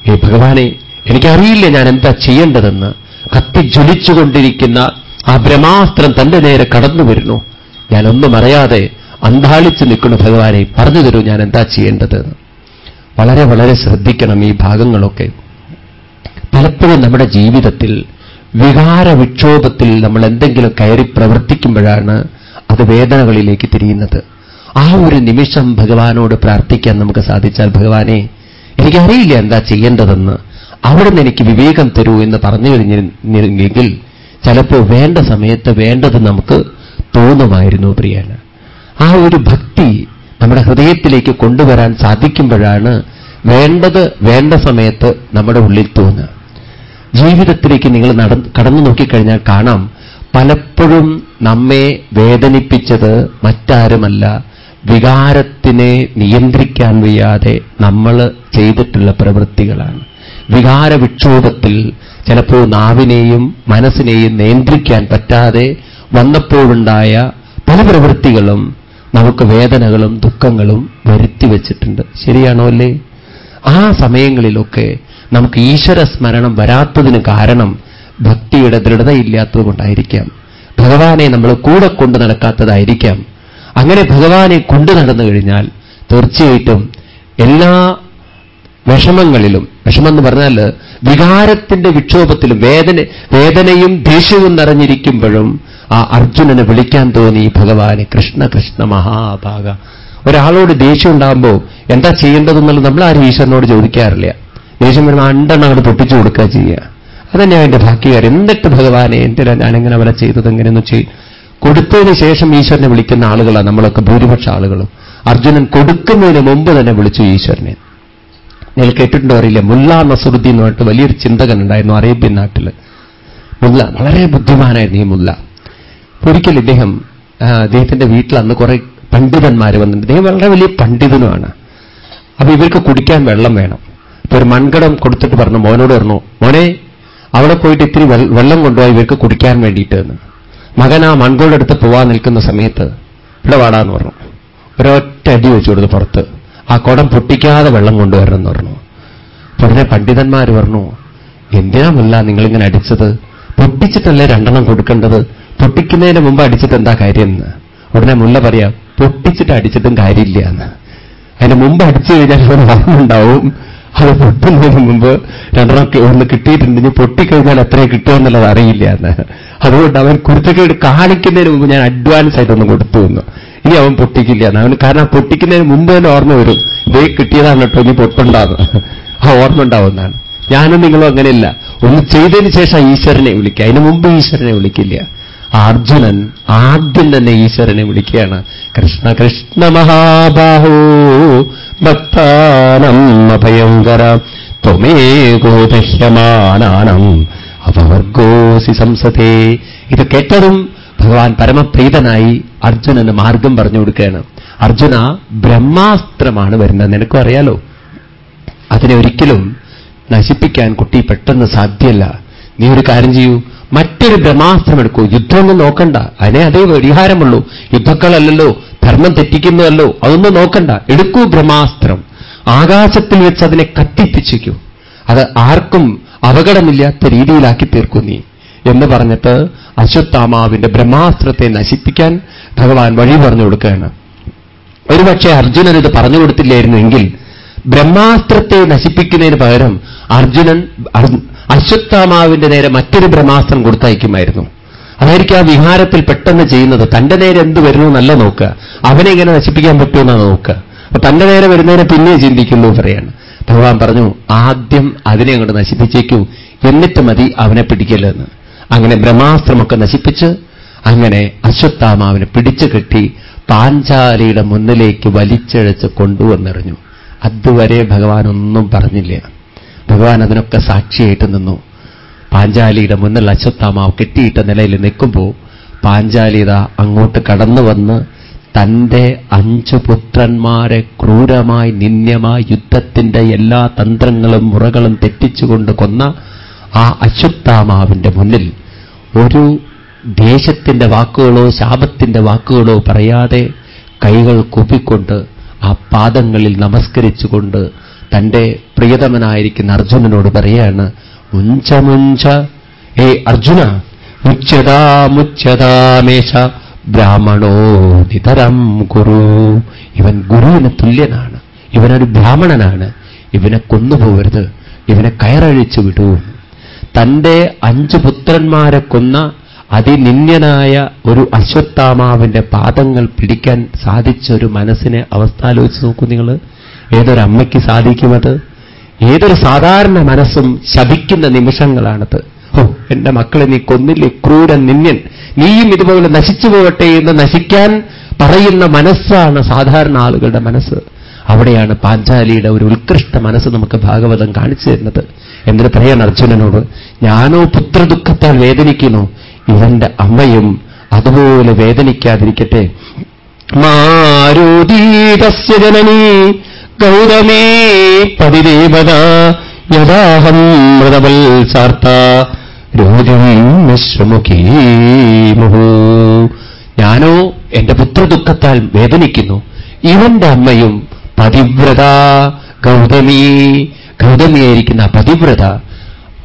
ഹേ ഭഗവാനെ എനിക്കറിയില്ല ഞാൻ എന്താ ചെയ്യേണ്ടതെന്ന്. കത്തിജ്വലിച്ചുകൊണ്ടിരിക്കുന്ന ആ ബ്രഹ്മാസ്ത്രം തന്റെ നേരെ കടന്നു വരുന്നു. ഞാനൊന്നും അറിയാതെ അന്താളിച്ചു നിൽക്കുന്നു ഭഗവാനെ. പറഞ്ഞു തരൂ ഞാൻ എന്താ ചെയ്യേണ്ടത്. വളരെ വളരെ ശ്രദ്ധിക്കണം ഈ ഭാഗങ്ങളൊക്കെ. പലപ്പോഴും നമ്മുടെ ജീവിതത്തിൽ വികാര വിക്ഷോഭത്തിൽ നമ്മൾ എന്തെങ്കിലും കയറി പ്രവർത്തിക്കുമ്പോഴാണ് അത് വേദനകളിലേക്ക് തിരിയുന്നത്. ആ ഒരു നിമിഷം ഭഗവാനോട് പ്രാർത്ഥിക്കാൻ നമുക്ക് സാധിച്ചാൽ ഭഗവാനെ എനിക്കറിയില്ല എന്താ ചെയ്യേണ്ടതെന്ന്. അവിടുന്ന് എനിക്ക് വിവേകം തരൂ എന്ന് പറഞ്ഞു കഴിഞ്ഞിരുന്നെങ്കിൽ ചിലപ്പോൾ വേണ്ട സമയത്ത് വേണ്ടത് നമുക്ക് തോന്നുമായിരുന്നു പ്രിയാണ് ആ ഒരു ഭക്തി നമ്മുടെ ഹൃദയത്തിലേക്ക് കൊണ്ടുവരാൻ സാധിക്കുമ്പോഴാണ് വേണ്ടത് വേണ്ട സമയത്ത് നമ്മുടെ ഉള്ളിൽ തോന്നുക. ജീവിതത്തിലേക്ക് നിങ്ങൾ നട കടന്നു നോക്കിക്കഴിഞ്ഞാൽ കാണാം പലപ്പോഴും നമ്മെ വേദനിപ്പിച്ചത് മറ്റാരുമല്ല വികാരത്തിനെ നിയന്ത്രിക്കാൻ വയ്യാതെ നമ്മൾ ചെയ്തിട്ടുള്ള പ്രവൃത്തികളാണ്. വികാര വിക്ഷോഭത്തിൽ ചിലപ്പോൾ നാവിനെയും മനസ്സിനെയും നിയന്ത്രിക്കാൻ പറ്റാതെ വന്നപ്പോഴുണ്ടായ പല പ്രവൃത്തികളും നമുക്ക് വേദനകളും ദുഃഖങ്ങളും വരുത്തി വച്ചിട്ടുണ്ട്. ശരിയാണോ അല്ലേ? ആ സമയങ്ങളിലൊക്കെ നമുക്ക് ഈശ്വര സ്മരണം വരാത്തതിന് കാരണം ഭക്തിയുടെ ദൃഢതയില്ലാത്തത് കൊണ്ടായിരിക്കാം ഭഗവാനെ നമ്മൾ കൂടെ കൊണ്ടു നടക്കാത്തതായിരിക്കാം. അങ്ങനെ ഭഗവാനെ കൊണ്ടു നടന്നു കഴിഞ്ഞാൽ തീർച്ചയായിട്ടും എല്ലാ വിഷമങ്ങളിലും വിഷമെന്ന് പറഞ്ഞാൽ വികാരത്തിന്റെ വിക്ഷോഭത്തിലും വേദന വേദനയും ദേഷ്യവും നിറഞ്ഞിരിക്കുമ്പോഴും ആ അർജുനനെ വിളിക്കാൻ തോന്നി ഭഗവാന് കൃഷ്ണ കൃഷ്ണ മഹാഭാഗ. ഒരാളോട് ദേഷ്യം ഉണ്ടാകുമ്പോൾ എന്താ ചെയ്യേണ്ടതെന്നുള്ളത് നമ്മൾ ആരും ഈശ്വരനോട് ചോദിക്കാറില്ല. ദേഷ്യം വരുമ്പോൾ അണ്ടെണ്ണം അങ്ങോട്ട് പൊട്ടിച്ചു കൊടുക്കുക ചെയ്യുക. അതന്നെ അതിന്റെ ഭാഗ്യകാര്യം എന്നിട്ട് ഭഗവാനെ എന്തിനാ ഞാനിങ്ങനെ അവരെ ചെയ്തത്? എങ്ങനെയൊന്നും ചെയ്യും കൊടുത്തതിന് ശേഷം ഈശ്വരനെ വിളിക്കുന്ന ആളുകളാണ് നമ്മളൊക്കെ ഭൂരിപക്ഷ ആളുകളും. അർജുനൻ കൊടുക്കുന്നതിന് മുമ്പ് തന്നെ വിളിച്ചു ഈശ്വരനെ. നിങ്ങൾ കേട്ടിട്ടുണ്ടോ അറിയില്ല. മുല്ല നസറുദ്ദീൻ എന്ന് പറഞ്ഞിട്ട് വലിയൊരു ചിന്തകൻ ഉണ്ടായിരുന്നു അറേബ്യൻ നാട്ടിൽ. മുല്ല വളരെ ബുദ്ധിമാനായിരുന്നു ഈ മുല്ല. ഒരിക്കൽ ഇദ്ദേഹം അദ്ദേഹത്തിന്റെ വീട്ടിൽ അന്ന് കുറെ പണ്ഡിതന്മാർ വന്നിട്ടുണ്ട്. അദ്ദേഹം വളരെ വലിയ പണ്ഡിതനുമാണ്. അപ്പൊ ഇവർക്ക് കുടിക്കാൻ വെള്ളം വേണം. അപ്പൊ ഒരു മൺകടം കൊടുത്തിട്ട് പറഞ്ഞു മോനോട് പറഞ്ഞു മോനെ അവിടെ പോയിട്ട് ഇത്തിരി വെള്ളം കൊണ്ടുപോയി ഇവർക്ക് കുടിക്കാൻ വേണ്ടിയിട്ട് എന്ന് മകൻ ആ മൺകോടെ അടുത്ത് പോവാൻ നിൽക്കുന്ന സമയത്ത് ഇവിടെ വാടാന്ന് പറഞ്ഞു. ഒരൊറ്റ അടി വെച്ചു കൊടുത്ത് പുറത്ത്. ആ കുടം പൊട്ടിക്കാതെ വെള്ളം കൊണ്ടുവരണം എന്ന് പറഞ്ഞു. ഉടനെ പണ്ഡിതന്മാർ പറഞ്ഞു എന്തിനാമല്ല നിങ്ങളിങ്ങനെ അടിച്ചത്? പൊട്ടിച്ചിട്ടല്ലേ രണ്ടെണ്ണം കൊടുക്കേണ്ടത്? പൊട്ടിക്കുന്നതിന് മുമ്പ് അടിച്ചിട്ട് എന്താ കാര്യം എന്ന്? ഉടനെ മുല്ല പറയാം പൊട്ടിച്ചിട്ട് അടിച്ചിട്ടും കാര്യമില്ല എന്ന്. അതിന് മുമ്പ് അടിച്ചു കഴിഞ്ഞാൽ ഒരു ഓർമ്മ ഉണ്ടാവും. അത് പൊട്ടുന്നതിന് മുമ്പ് രണ്ടെണ്ണം ഒന്ന് കിട്ടിയിട്ടുണ്ടെങ്കിൽ പൊട്ടിക്കഴിഞ്ഞാൽ എത്രയും കിട്ടുമെന്നുള്ളത് അറിയില്ല എന്ന്. അതുകൊണ്ട് അവൻ കുരുത്തക്കേട് കാണിക്കുന്നതിന് മുമ്പ് ഞാൻ അഡ്വാൻസ് ആയിട്ടൊന്ന് കൊടുത്തു എന്ന്. ഇനി അവൻ പൊട്ടിക്കില്ല. അവന് കാരണം പൊട്ടിക്കുന്നതിന് മുമ്പ് തന്നെ ഓർമ്മ വരും. ഇതേ കിട്ടിയതാണ് കേട്ടോ ഇനി പൊട്ടുണ്ടാവുന്നത് ആ ഓർമ്മ ഉണ്ടാവുന്നതാണ്. ഞാനും നിങ്ങളും അങ്ങനെയല്ല. ഒന്ന് ചെയ്തതിന് ശേഷം ഈശ്വരനെ വിളിക്കുക. അതിന് മുമ്പ് ഈശ്വരനെ വിളിക്കില്ല. അർജുനൻ ആദ്യം തന്നെ ഈശ്വരനെ വിളിക്കുകയാണ്. കൃഷ്ണ കൃഷ്ണ മഹാബാഹോ ഭക്താനം അഭയങ്കര ത്വമേകോദഹ്യമാനാനം അപവർഗോസി സംസതേ ഇത് കേട്ടതും ഭഗവാൻ പരമപ്രീതനായി അർജുനന് മാർഗം പറഞ്ഞു കൊടുക്കുകയാണ്. അർജുന ബ്രഹ്മാസ്ത്രമാണ് വരുന്നത്. നിനക്കും അറിയാലോ? അതിനെ ഒരിക്കലും നശിപ്പിക്കാൻ കുട്ടി പെട്ടെന്ന് സാധ്യല്ല. നീ ഒരു കാര്യം ചെയ്യൂ. മറ്റൊരു ബ്രഹ്മാസ്ത്രം എടുക്കൂ. യുദ്ധമൊന്നും നോക്കണ്ട. അതിനെ അതേ പരിഹാരമുള്ളൂ. യുദ്ധക്കളല്ലല്ലോ. ധർമ്മം തെറ്റിക്കുന്നതല്ലോ. അതൊന്നും നോക്കണ്ട. എടുക്കൂ ബ്രഹ്മാസ്ത്രം. ആകാശത്തിൽ വെച്ച് അതിനെ കത്തിപ്പിച്ചിക്കൂ അത് ആർക്കും അപകടമില്ലാത്ത രീതിയിലാക്കി തീർക്കൂ നീ. എന്ന് പറഞ്ഞിട്ട് അശ്വത്ഥാമാവിന്റെ ബ്രഹ്മാസ്ത്രത്തെ നശിപ്പിക്കാൻ ഭഗവാൻ വഴി പറഞ്ഞു കൊടുക്കുകയാണ്. ഒരുപക്ഷെ അർജുനൻ ഇത് പറഞ്ഞു കൊടുത്തില്ലായിരുന്നെങ്കിൽ ബ്രഹ്മാസ്ത്രത്തെ നശിപ്പിക്കുന്നതിന് പകരം അർജുനൻ അശ്വത്ഥാമാവിന്റെ നേരെ മറ്റൊരു ബ്രഹ്മാസ്ത്രം കൊടുത്തയക്കുമായിരുന്നു. അതായിരിക്കും ആ വിഹാരത്തിൽ പെട്ടെന്ന് ചെയ്യുന്നത്. തന്റെ നേരെ എന്ത് വരുന്നു നല്ല നോക്കുക. അവനെ ഇങ്ങനെ നശിപ്പിക്കാൻ പറ്റുമെന്നാണ് നോക്കുക. അപ്പൊ തന്റെ നേരെ വരുന്നതിനെ പിന്നെ ചിന്തിക്കുന്നു പറയാണ്. ഭഗവാൻ പറഞ്ഞു ആദ്യം അതിനെ അങ്ങോട്ട് നശിപ്പിച്ചേക്കൂ. എന്നിട്ട് മതി അവനെ പിടിക്കല്ലെന്ന്. അങ്ങനെ ബ്രഹ്മാസ്ത്രമൊക്കെ നശിപ്പിച്ച് അങ്ങനെ അശ്വത്ഥാമാവിനെ പിടിച്ചു കെട്ടി പാഞ്ചാലിയുടെ മുന്നിലേക്ക് വലിച്ചഴച്ച് കൊണ്ടുവന്നെറിഞ്ഞു. അതുവരെ ഭഗവാൻ ഒന്നും പറഞ്ഞില്ല. ഭഗവാൻ അതിനൊക്കെ സാക്ഷിയായിട്ട് നിന്നു. പാഞ്ചാലിയുടെ മുന്നിൽ അശ്വത്ഥാമാവ് കെട്ടിയിട്ട നിലയിൽ നിൽക്കുമ്പോൾ പാഞ്ചാലിത അങ്ങോട്ട് കടന്നു വന്ന് തന്റെ അഞ്ചു പുത്രന്മാരെ ക്രൂരമായി നിന്യമായി യുദ്ധത്തിന്റെ എല്ലാ തന്ത്രങ്ങളും മുറകളും തെറ്റിച്ചുകൊണ്ട് കൊന്ന ആ അശ്വത്ഥാമാവിന്റെ മുന്നിൽ ഒരു ദേശത്തിന്റെ വാക്കുകളോ ശാപത്തിന്റെ വാക്കുകളോ പറയാതെ കൈകൾ കൂപ്പിക്കൊണ്ട് ആ പാദങ്ങളിൽ നമസ്കരിച്ചുകൊണ്ട് തന്റെ പ്രിയതമനായിരിക്കുന്ന അർജുനനോട് പറയാണ് മുഞ്ചമുഞ്ച ഏ അർജുന മുച്ചതാ മുച്ചതാമേശ ബ്രാഹ്മണോ നിതരം ഗുരു. ഇവൻ ഗുരുവിന് തുല്യനാണ് ഇവനൊരു ബ്രാഹ്മണനാണ്. ഇവനെ കൊന്നുപോകരുത് ഇവനെ കയറഴിച്ചു വിടൂ. തന്റെ അഞ്ചു പുത്രന്മാരെ കൊന്ന അതിനിന്യനായ ഒരു അശ്വത്ഥാമാവിന്റെ പാദങ്ങൾ പിടിക്കാൻ സാധിച്ച ഒരു മനസ്സിനെ അവസ്ഥ ആലോചിച്ച് നോക്കൂ നിങ്ങൾ. ഏതൊരമ്മയ്ക്ക് സാധിക്കുമത്? ഏതൊരു സാധാരണ മനസ്സും ശപിക്കുന്ന നിമിഷങ്ങളാണത്. ഓ എന്റെ മക്കളെ നീ കൊന്നില്ലേ ക്രൂര നിന്യൻ നീയും ഇതുപോലെ നശിച്ചു പോകട്ടെ എന്ന് നശിക്കാൻ പറയുന്ന മനസ്സാണ് സാധാരണ ആളുകളുടെ മനസ്സ്. അവിടെയാണ് പാഞ്ചാലിയുടെ ഒരു ഉത്കൃഷ്ട മനസ്സ് നമുക്ക് ഭാഗവതം കാണിച്ചു തരുന്നത്. എന്നിട്ട് പറയാൻ അർജുനനോട് ഞാനോ പുത്രദുഃഖത്താൽ വേദനിക്കുന്നു. ഇവന്റെ അമ്മയും അതുപോലെ വേദനിക്കാതിരിക്കട്ടെ. മാരുതീതസ്യ ഗൗതമേ പതിദേവത യഥാഹം മൃതവത്സാർത്ത ഞാനോ എന്റെ പുത്രദുഃഖത്താൽ വേദനിക്കുന്നു. ഇവന്റെ അമ്മയും പതിവ്രത ഗൗതമി. ഗൗതമിയായിരിക്കുന്ന പതിവ്രത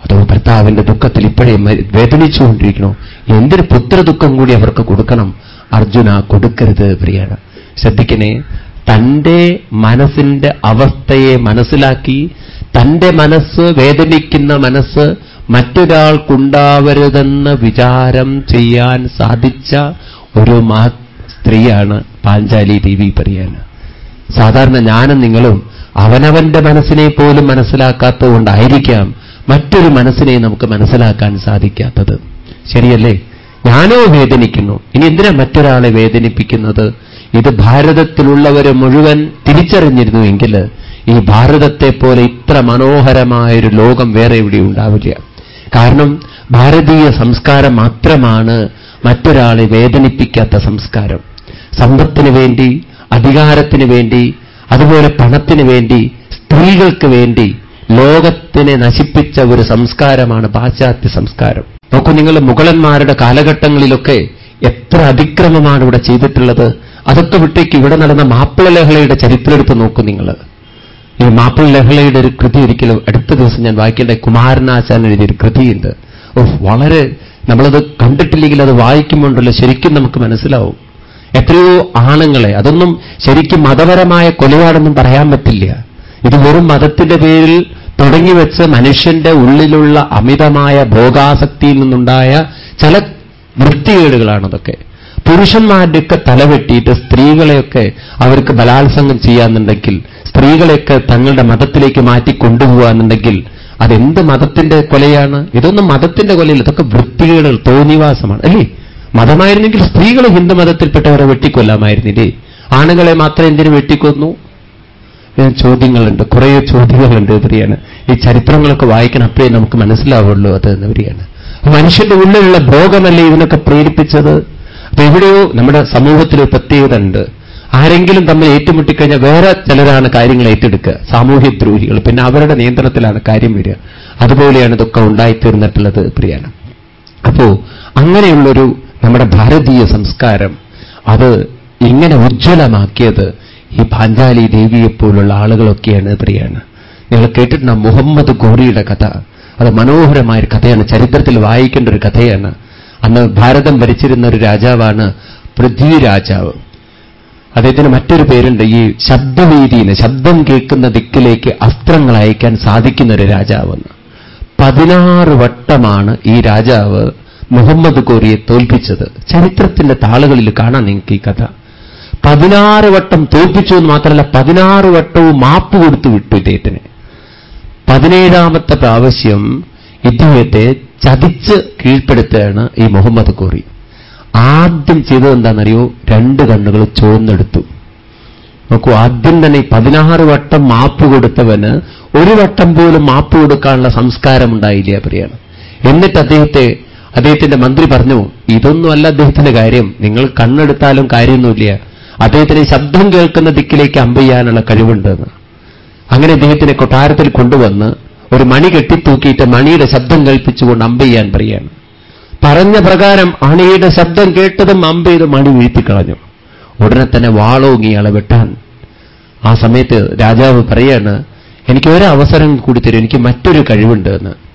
അതോ ഭർത്താവിന്റെ ദുഃഖത്തിൽ ഇപ്പോഴേ വേദനിച്ചുകൊണ്ടിരിക്കണോ എന്തൊരു പുത്രദുഃഖം കൂടി അവർക്ക് കൊടുക്കണം. അർജുന കൊടുക്കരുത് പ്രിയാണ് ശ്രദ്ധിക്കണേ തന്റെ മനസ്സിന്റെ അവസ്ഥയെ മനസ്സിലാക്കി തന്റെ മനസ്സ് വേദനിക്കുന്ന മനസ്സ് മറ്റൊരാൾക്കുണ്ടാവരുതെന്ന് വിചാരം ചെയ്യാൻ സാധിച്ച ഒരു മഹ സ്ത്രീയാണ് പാഞ്ചാലി ദേവി പറയാണ് സാധാരണ ഞാനും നിങ്ങളും അവനവന്റെ മനസ്സിനെ പോലും മനസ്സിലാക്കാത്തതുകൊണ്ടായിരിക്കാം മറ്റൊരു മനസ്സിനെ നമുക്ക് മനസ്സിലാക്കാൻ സാധിക്കാത്തത്. ശരിയല്ലേ? ഞാനോ വേദനിക്കുന്നു. ഇനി എന്തിനാ മറ്റൊരാളെ വേദനിപ്പിക്കുന്നത്? ഇത് ഭാരതത്തിലുള്ളവരെ മുഴുവൻ തിരിച്ചറിഞ്ഞിരുന്നുവെങ്കിൽ ഈ ഭാരതത്തെ പോലെ ഇത്ര മനോഹരമായൊരു ലോകം വേറെ എവിടെ ഉണ്ടാവില്ല. കാരണം ഭാരതീയ സംസ്കാരം മാത്രമാണ് മറ്റൊരാളെ വേദനിപ്പിക്കാത്ത സംസ്കാരം. സമ്പത്തിന് വേണ്ടി അധികാരത്തിന് വേണ്ടി അതുപോലെ പണത്തിന് വേണ്ടി സ്ത്രീകൾക്ക് വേണ്ടി ലോകത്തിനെ നശിപ്പിച്ച ഒരു സംസ്കാരമാണ് പാശ്ചാത്യ സംസ്കാരം. നോക്കൂ നിങ്ങൾ മുഗളന്മാരുടെ കാലഘട്ടങ്ങളിലൊക്കെ എത്ര അതിക്രമമാണ് ഇവിടെ ചെയ്തിട്ടുള്ളത്. അതൊക്കെ വിട്ടേക്ക് ഇവിടെ നടന്ന മാപ്പിള ലഹളയുടെ ചരിത്രം എടുത്ത് നോക്കൂ നിങ്ങൾ. ഈ മാപ്പിള ലഹളയുടെ ഒരു കൃതി ഒരിക്കലും അടുത്ത ദിവസം ഞാൻ വായിക്കേണ്ട കുമാരനാശാൻ എഴുതിയൊരു കൃതിയുണ്ട്. വളരെ നമ്മളത് കണ്ടിട്ടില്ലെങ്കിൽ അത് വായിക്കുമ്പോണ്ടല്ലോ ശരിക്കും നമുക്ക് മനസ്സിലാവും. എത്രയോ ആണുങ്ങളെ അതൊന്നും ശരിക്കും മതപരമായ കൊലയാണെന്നും പറയാൻ പറ്റില്ല. ഇത് വെറും മതത്തിന്റെ പേരിൽ തുടങ്ങിവെച്ച് മനുഷ്യന്റെ ഉള്ളിലുള്ള അമിതമായ ഭോഗാസക്തിയിൽ നിന്നുണ്ടായ ചില വൃത്തികേടുകളാണതൊക്കെ പുരുഷന്മാരുടെയൊക്കെ തലവെട്ടിയിട്ട് സ്ത്രീകളെയൊക്കെ അവർക്ക് ബലാത്സംഗം ചെയ്യാന്നുണ്ടെങ്കിൽ സ്ത്രീകളെയൊക്കെ തങ്ങളുടെ മതത്തിലേക്ക് മാറ്റി കൊണ്ടുപോകാന്നുണ്ടെങ്കിൽ അതെന്ത് മതത്തിന്റെ കൊലയാണ്? ഇതൊന്നും മതത്തിന്റെ കൊലയില്ല ഇതൊക്കെ വൃത്തികേടുകൾ തോന്നിവാസമാണ് അല്ലേ? മതമായിരുന്നെങ്കിൽ സ്ത്രീകൾ ഹിന്ദു മതത്തിൽപ്പെട്ടവരെ വെട്ടിക്കൊല്ലാമായിരുന്നില്ലേ? ആണുങ്ങളെ മാത്രം എന്തിനു വെട്ടിക്കൊന്നു? ചോദ്യങ്ങളുണ്ട്. കുറേ ചോദ്യങ്ങളുണ്ട് ഇവരെയാണ്. ഈ ചരിത്രങ്ങളൊക്കെ വായിക്കണം അപ്പോഴേ നമുക്ക് മനസ്സിലാവുള്ളൂ അത് എന്നിവരെയാണ് മനുഷ്യന്റെ ഉള്ളിലുള്ള ഭോഗമല്ലേ ഇതിനൊക്കെ പ്രേരിപ്പിച്ചത്? അപ്പൊ എവിടെയോ നമ്മുടെ സമൂഹത്തിൽ ഒരു പ്രത്യേകത ഉണ്ട് ആരെങ്കിലും തമ്മിൽ ഏറ്റുമുട്ടിക്കഴിഞ്ഞാൽ വേറെ ചിലരാണ് കാര്യങ്ങൾ ഏറ്റെടുക്കുക. സാമൂഹ്യ ദ്രോഹികൾ. പിന്നെ അവരുടെ നിയന്ത്രണത്തിലാണ് കാര്യം വരിക. അതുപോലെയാണ് ഇതൊക്കെ ഉണ്ടായിത്തീർന്നിട്ടുള്ളത് പ്രിയാണ് അപ്പോ അങ്ങനെയുള്ളൊരു നമ്മുടെ ഭാരതീയ സംസ്കാരം അത് ഇങ്ങനെ ഉജ്ജ്വലമാക്കിയത് ഈ പാഞ്ചാലി ദേവിയെപ്പോലുള്ള ആളുകളൊക്കെയാണ് പ്രിയാണ്. നിങ്ങൾ കേട്ടിട്ടുണ്ട്? മുഹമ്മദ് ഗോറിയുടെ കഥ. അത് മനോഹരമായൊരു കഥയാണ്. ചരിത്രത്തിൽ വായിക്കേണ്ട ഒരു കഥയാണ്. അന്ന് ഭാരതം ഭരിച്ചിരുന്ന ഒരു രാജാവാണ് പൃഥ്വിരാജാവ് അദ്ദേഹത്തിന് മറ്റൊരു പേരുണ്ട്. ഈ ശബ്ദവീതിന് ശബ്ദം കേൾക്കുന്ന ദിക്കിലേക്ക് അസ്ത്രങ്ങൾ അയക്കാൻ സാധിക്കുന്ന ഒരു രാജാവെന്ന്. പതിനാറ് വട്ടമാണ് ഈ രാജാവ് മുഹമ്മദ് കോറിയെ തോൽപ്പിച്ചത്. ചരിത്രത്തിന്റെ താളുകളിൽ കാണാം നിങ്ങൾക്ക് ഈ കഥ. പതിനാറ് വട്ടം തോൽപ്പിച്ചു എന്ന് മാത്രമല്ല പതിനാറ് വട്ടവും മാപ്പ് കൊടുത്തു വിട്ടു ഇദ്ദേഹത്തിന്. പതിനേഴാമത്തെ പ്രാവശ്യം ഇദ്ദേഹത്തെ ചതിച്ച് കീഴ്പ്പെടുത്തുകയാണ് ഈ മുഹമ്മദ് കോറി. ആദ്യം ചെയ്തത് എന്താണെന്നറിയോ? രണ്ട് കണ്ണുകൾ ചുവന്നെടുത്തു നോക്കൂ ആദ്യം തന്നെ പതിനാറ് വട്ടം മാപ്പ് കൊടുത്തവന് ഒരു വട്ടം പോലും മാപ്പ് കൊടുക്കാനുള്ള സംസ്കാരം ഉണ്ടായില്ല പറയാണ് എന്നിട്ട് അദ്ദേഹത്തെ അദ്ദേഹത്തിന്റെ മന്ത്രി പറഞ്ഞു ഇതൊന്നുമല്ല അദ്ദേഹത്തിന്റെ കാര്യം. നിങ്ങൾ കണ്ണെടുത്താലും കാര്യമൊന്നുമില്ല. അദ്ദേഹത്തിന് ശബ്ദം കേൾക്കുന്ന ദിക്കിലേക്ക് അമ്പയ്യാനുള്ള കഴിവുണ്ടെന്ന് അങ്ങനെ അദ്ദേഹത്തിനെ കൊട്ടാരത്തിൽ കൊണ്ടുവന്ന് ഒരു മണി കെട്ടിത്തൂക്കിയിട്ട് മണിയുടെ ശബ്ദം കേൾപ്പിച്ചുകൊണ്ട് അമ്പയ്യാൻ പറയുകയാണ്. പറഞ്ഞ പ്രകാരം അണിയുടെ ശബ്ദം കേട്ടതും അമ്പെയ്ത് മണി വീഴ്ത്തിക്കളഞ്ഞു. ഉടനെ തന്നെ വാളോങ്ങി ഇയാളെ വെട്ടാൻ. ആ സമയത്ത് രാജാവ് പറയാണ് എനിക്ക് ഒരു അവസരം കൂടി തരും. എനിക്ക് മറ്റൊരു കഴിവുണ്ട് എന്ന്.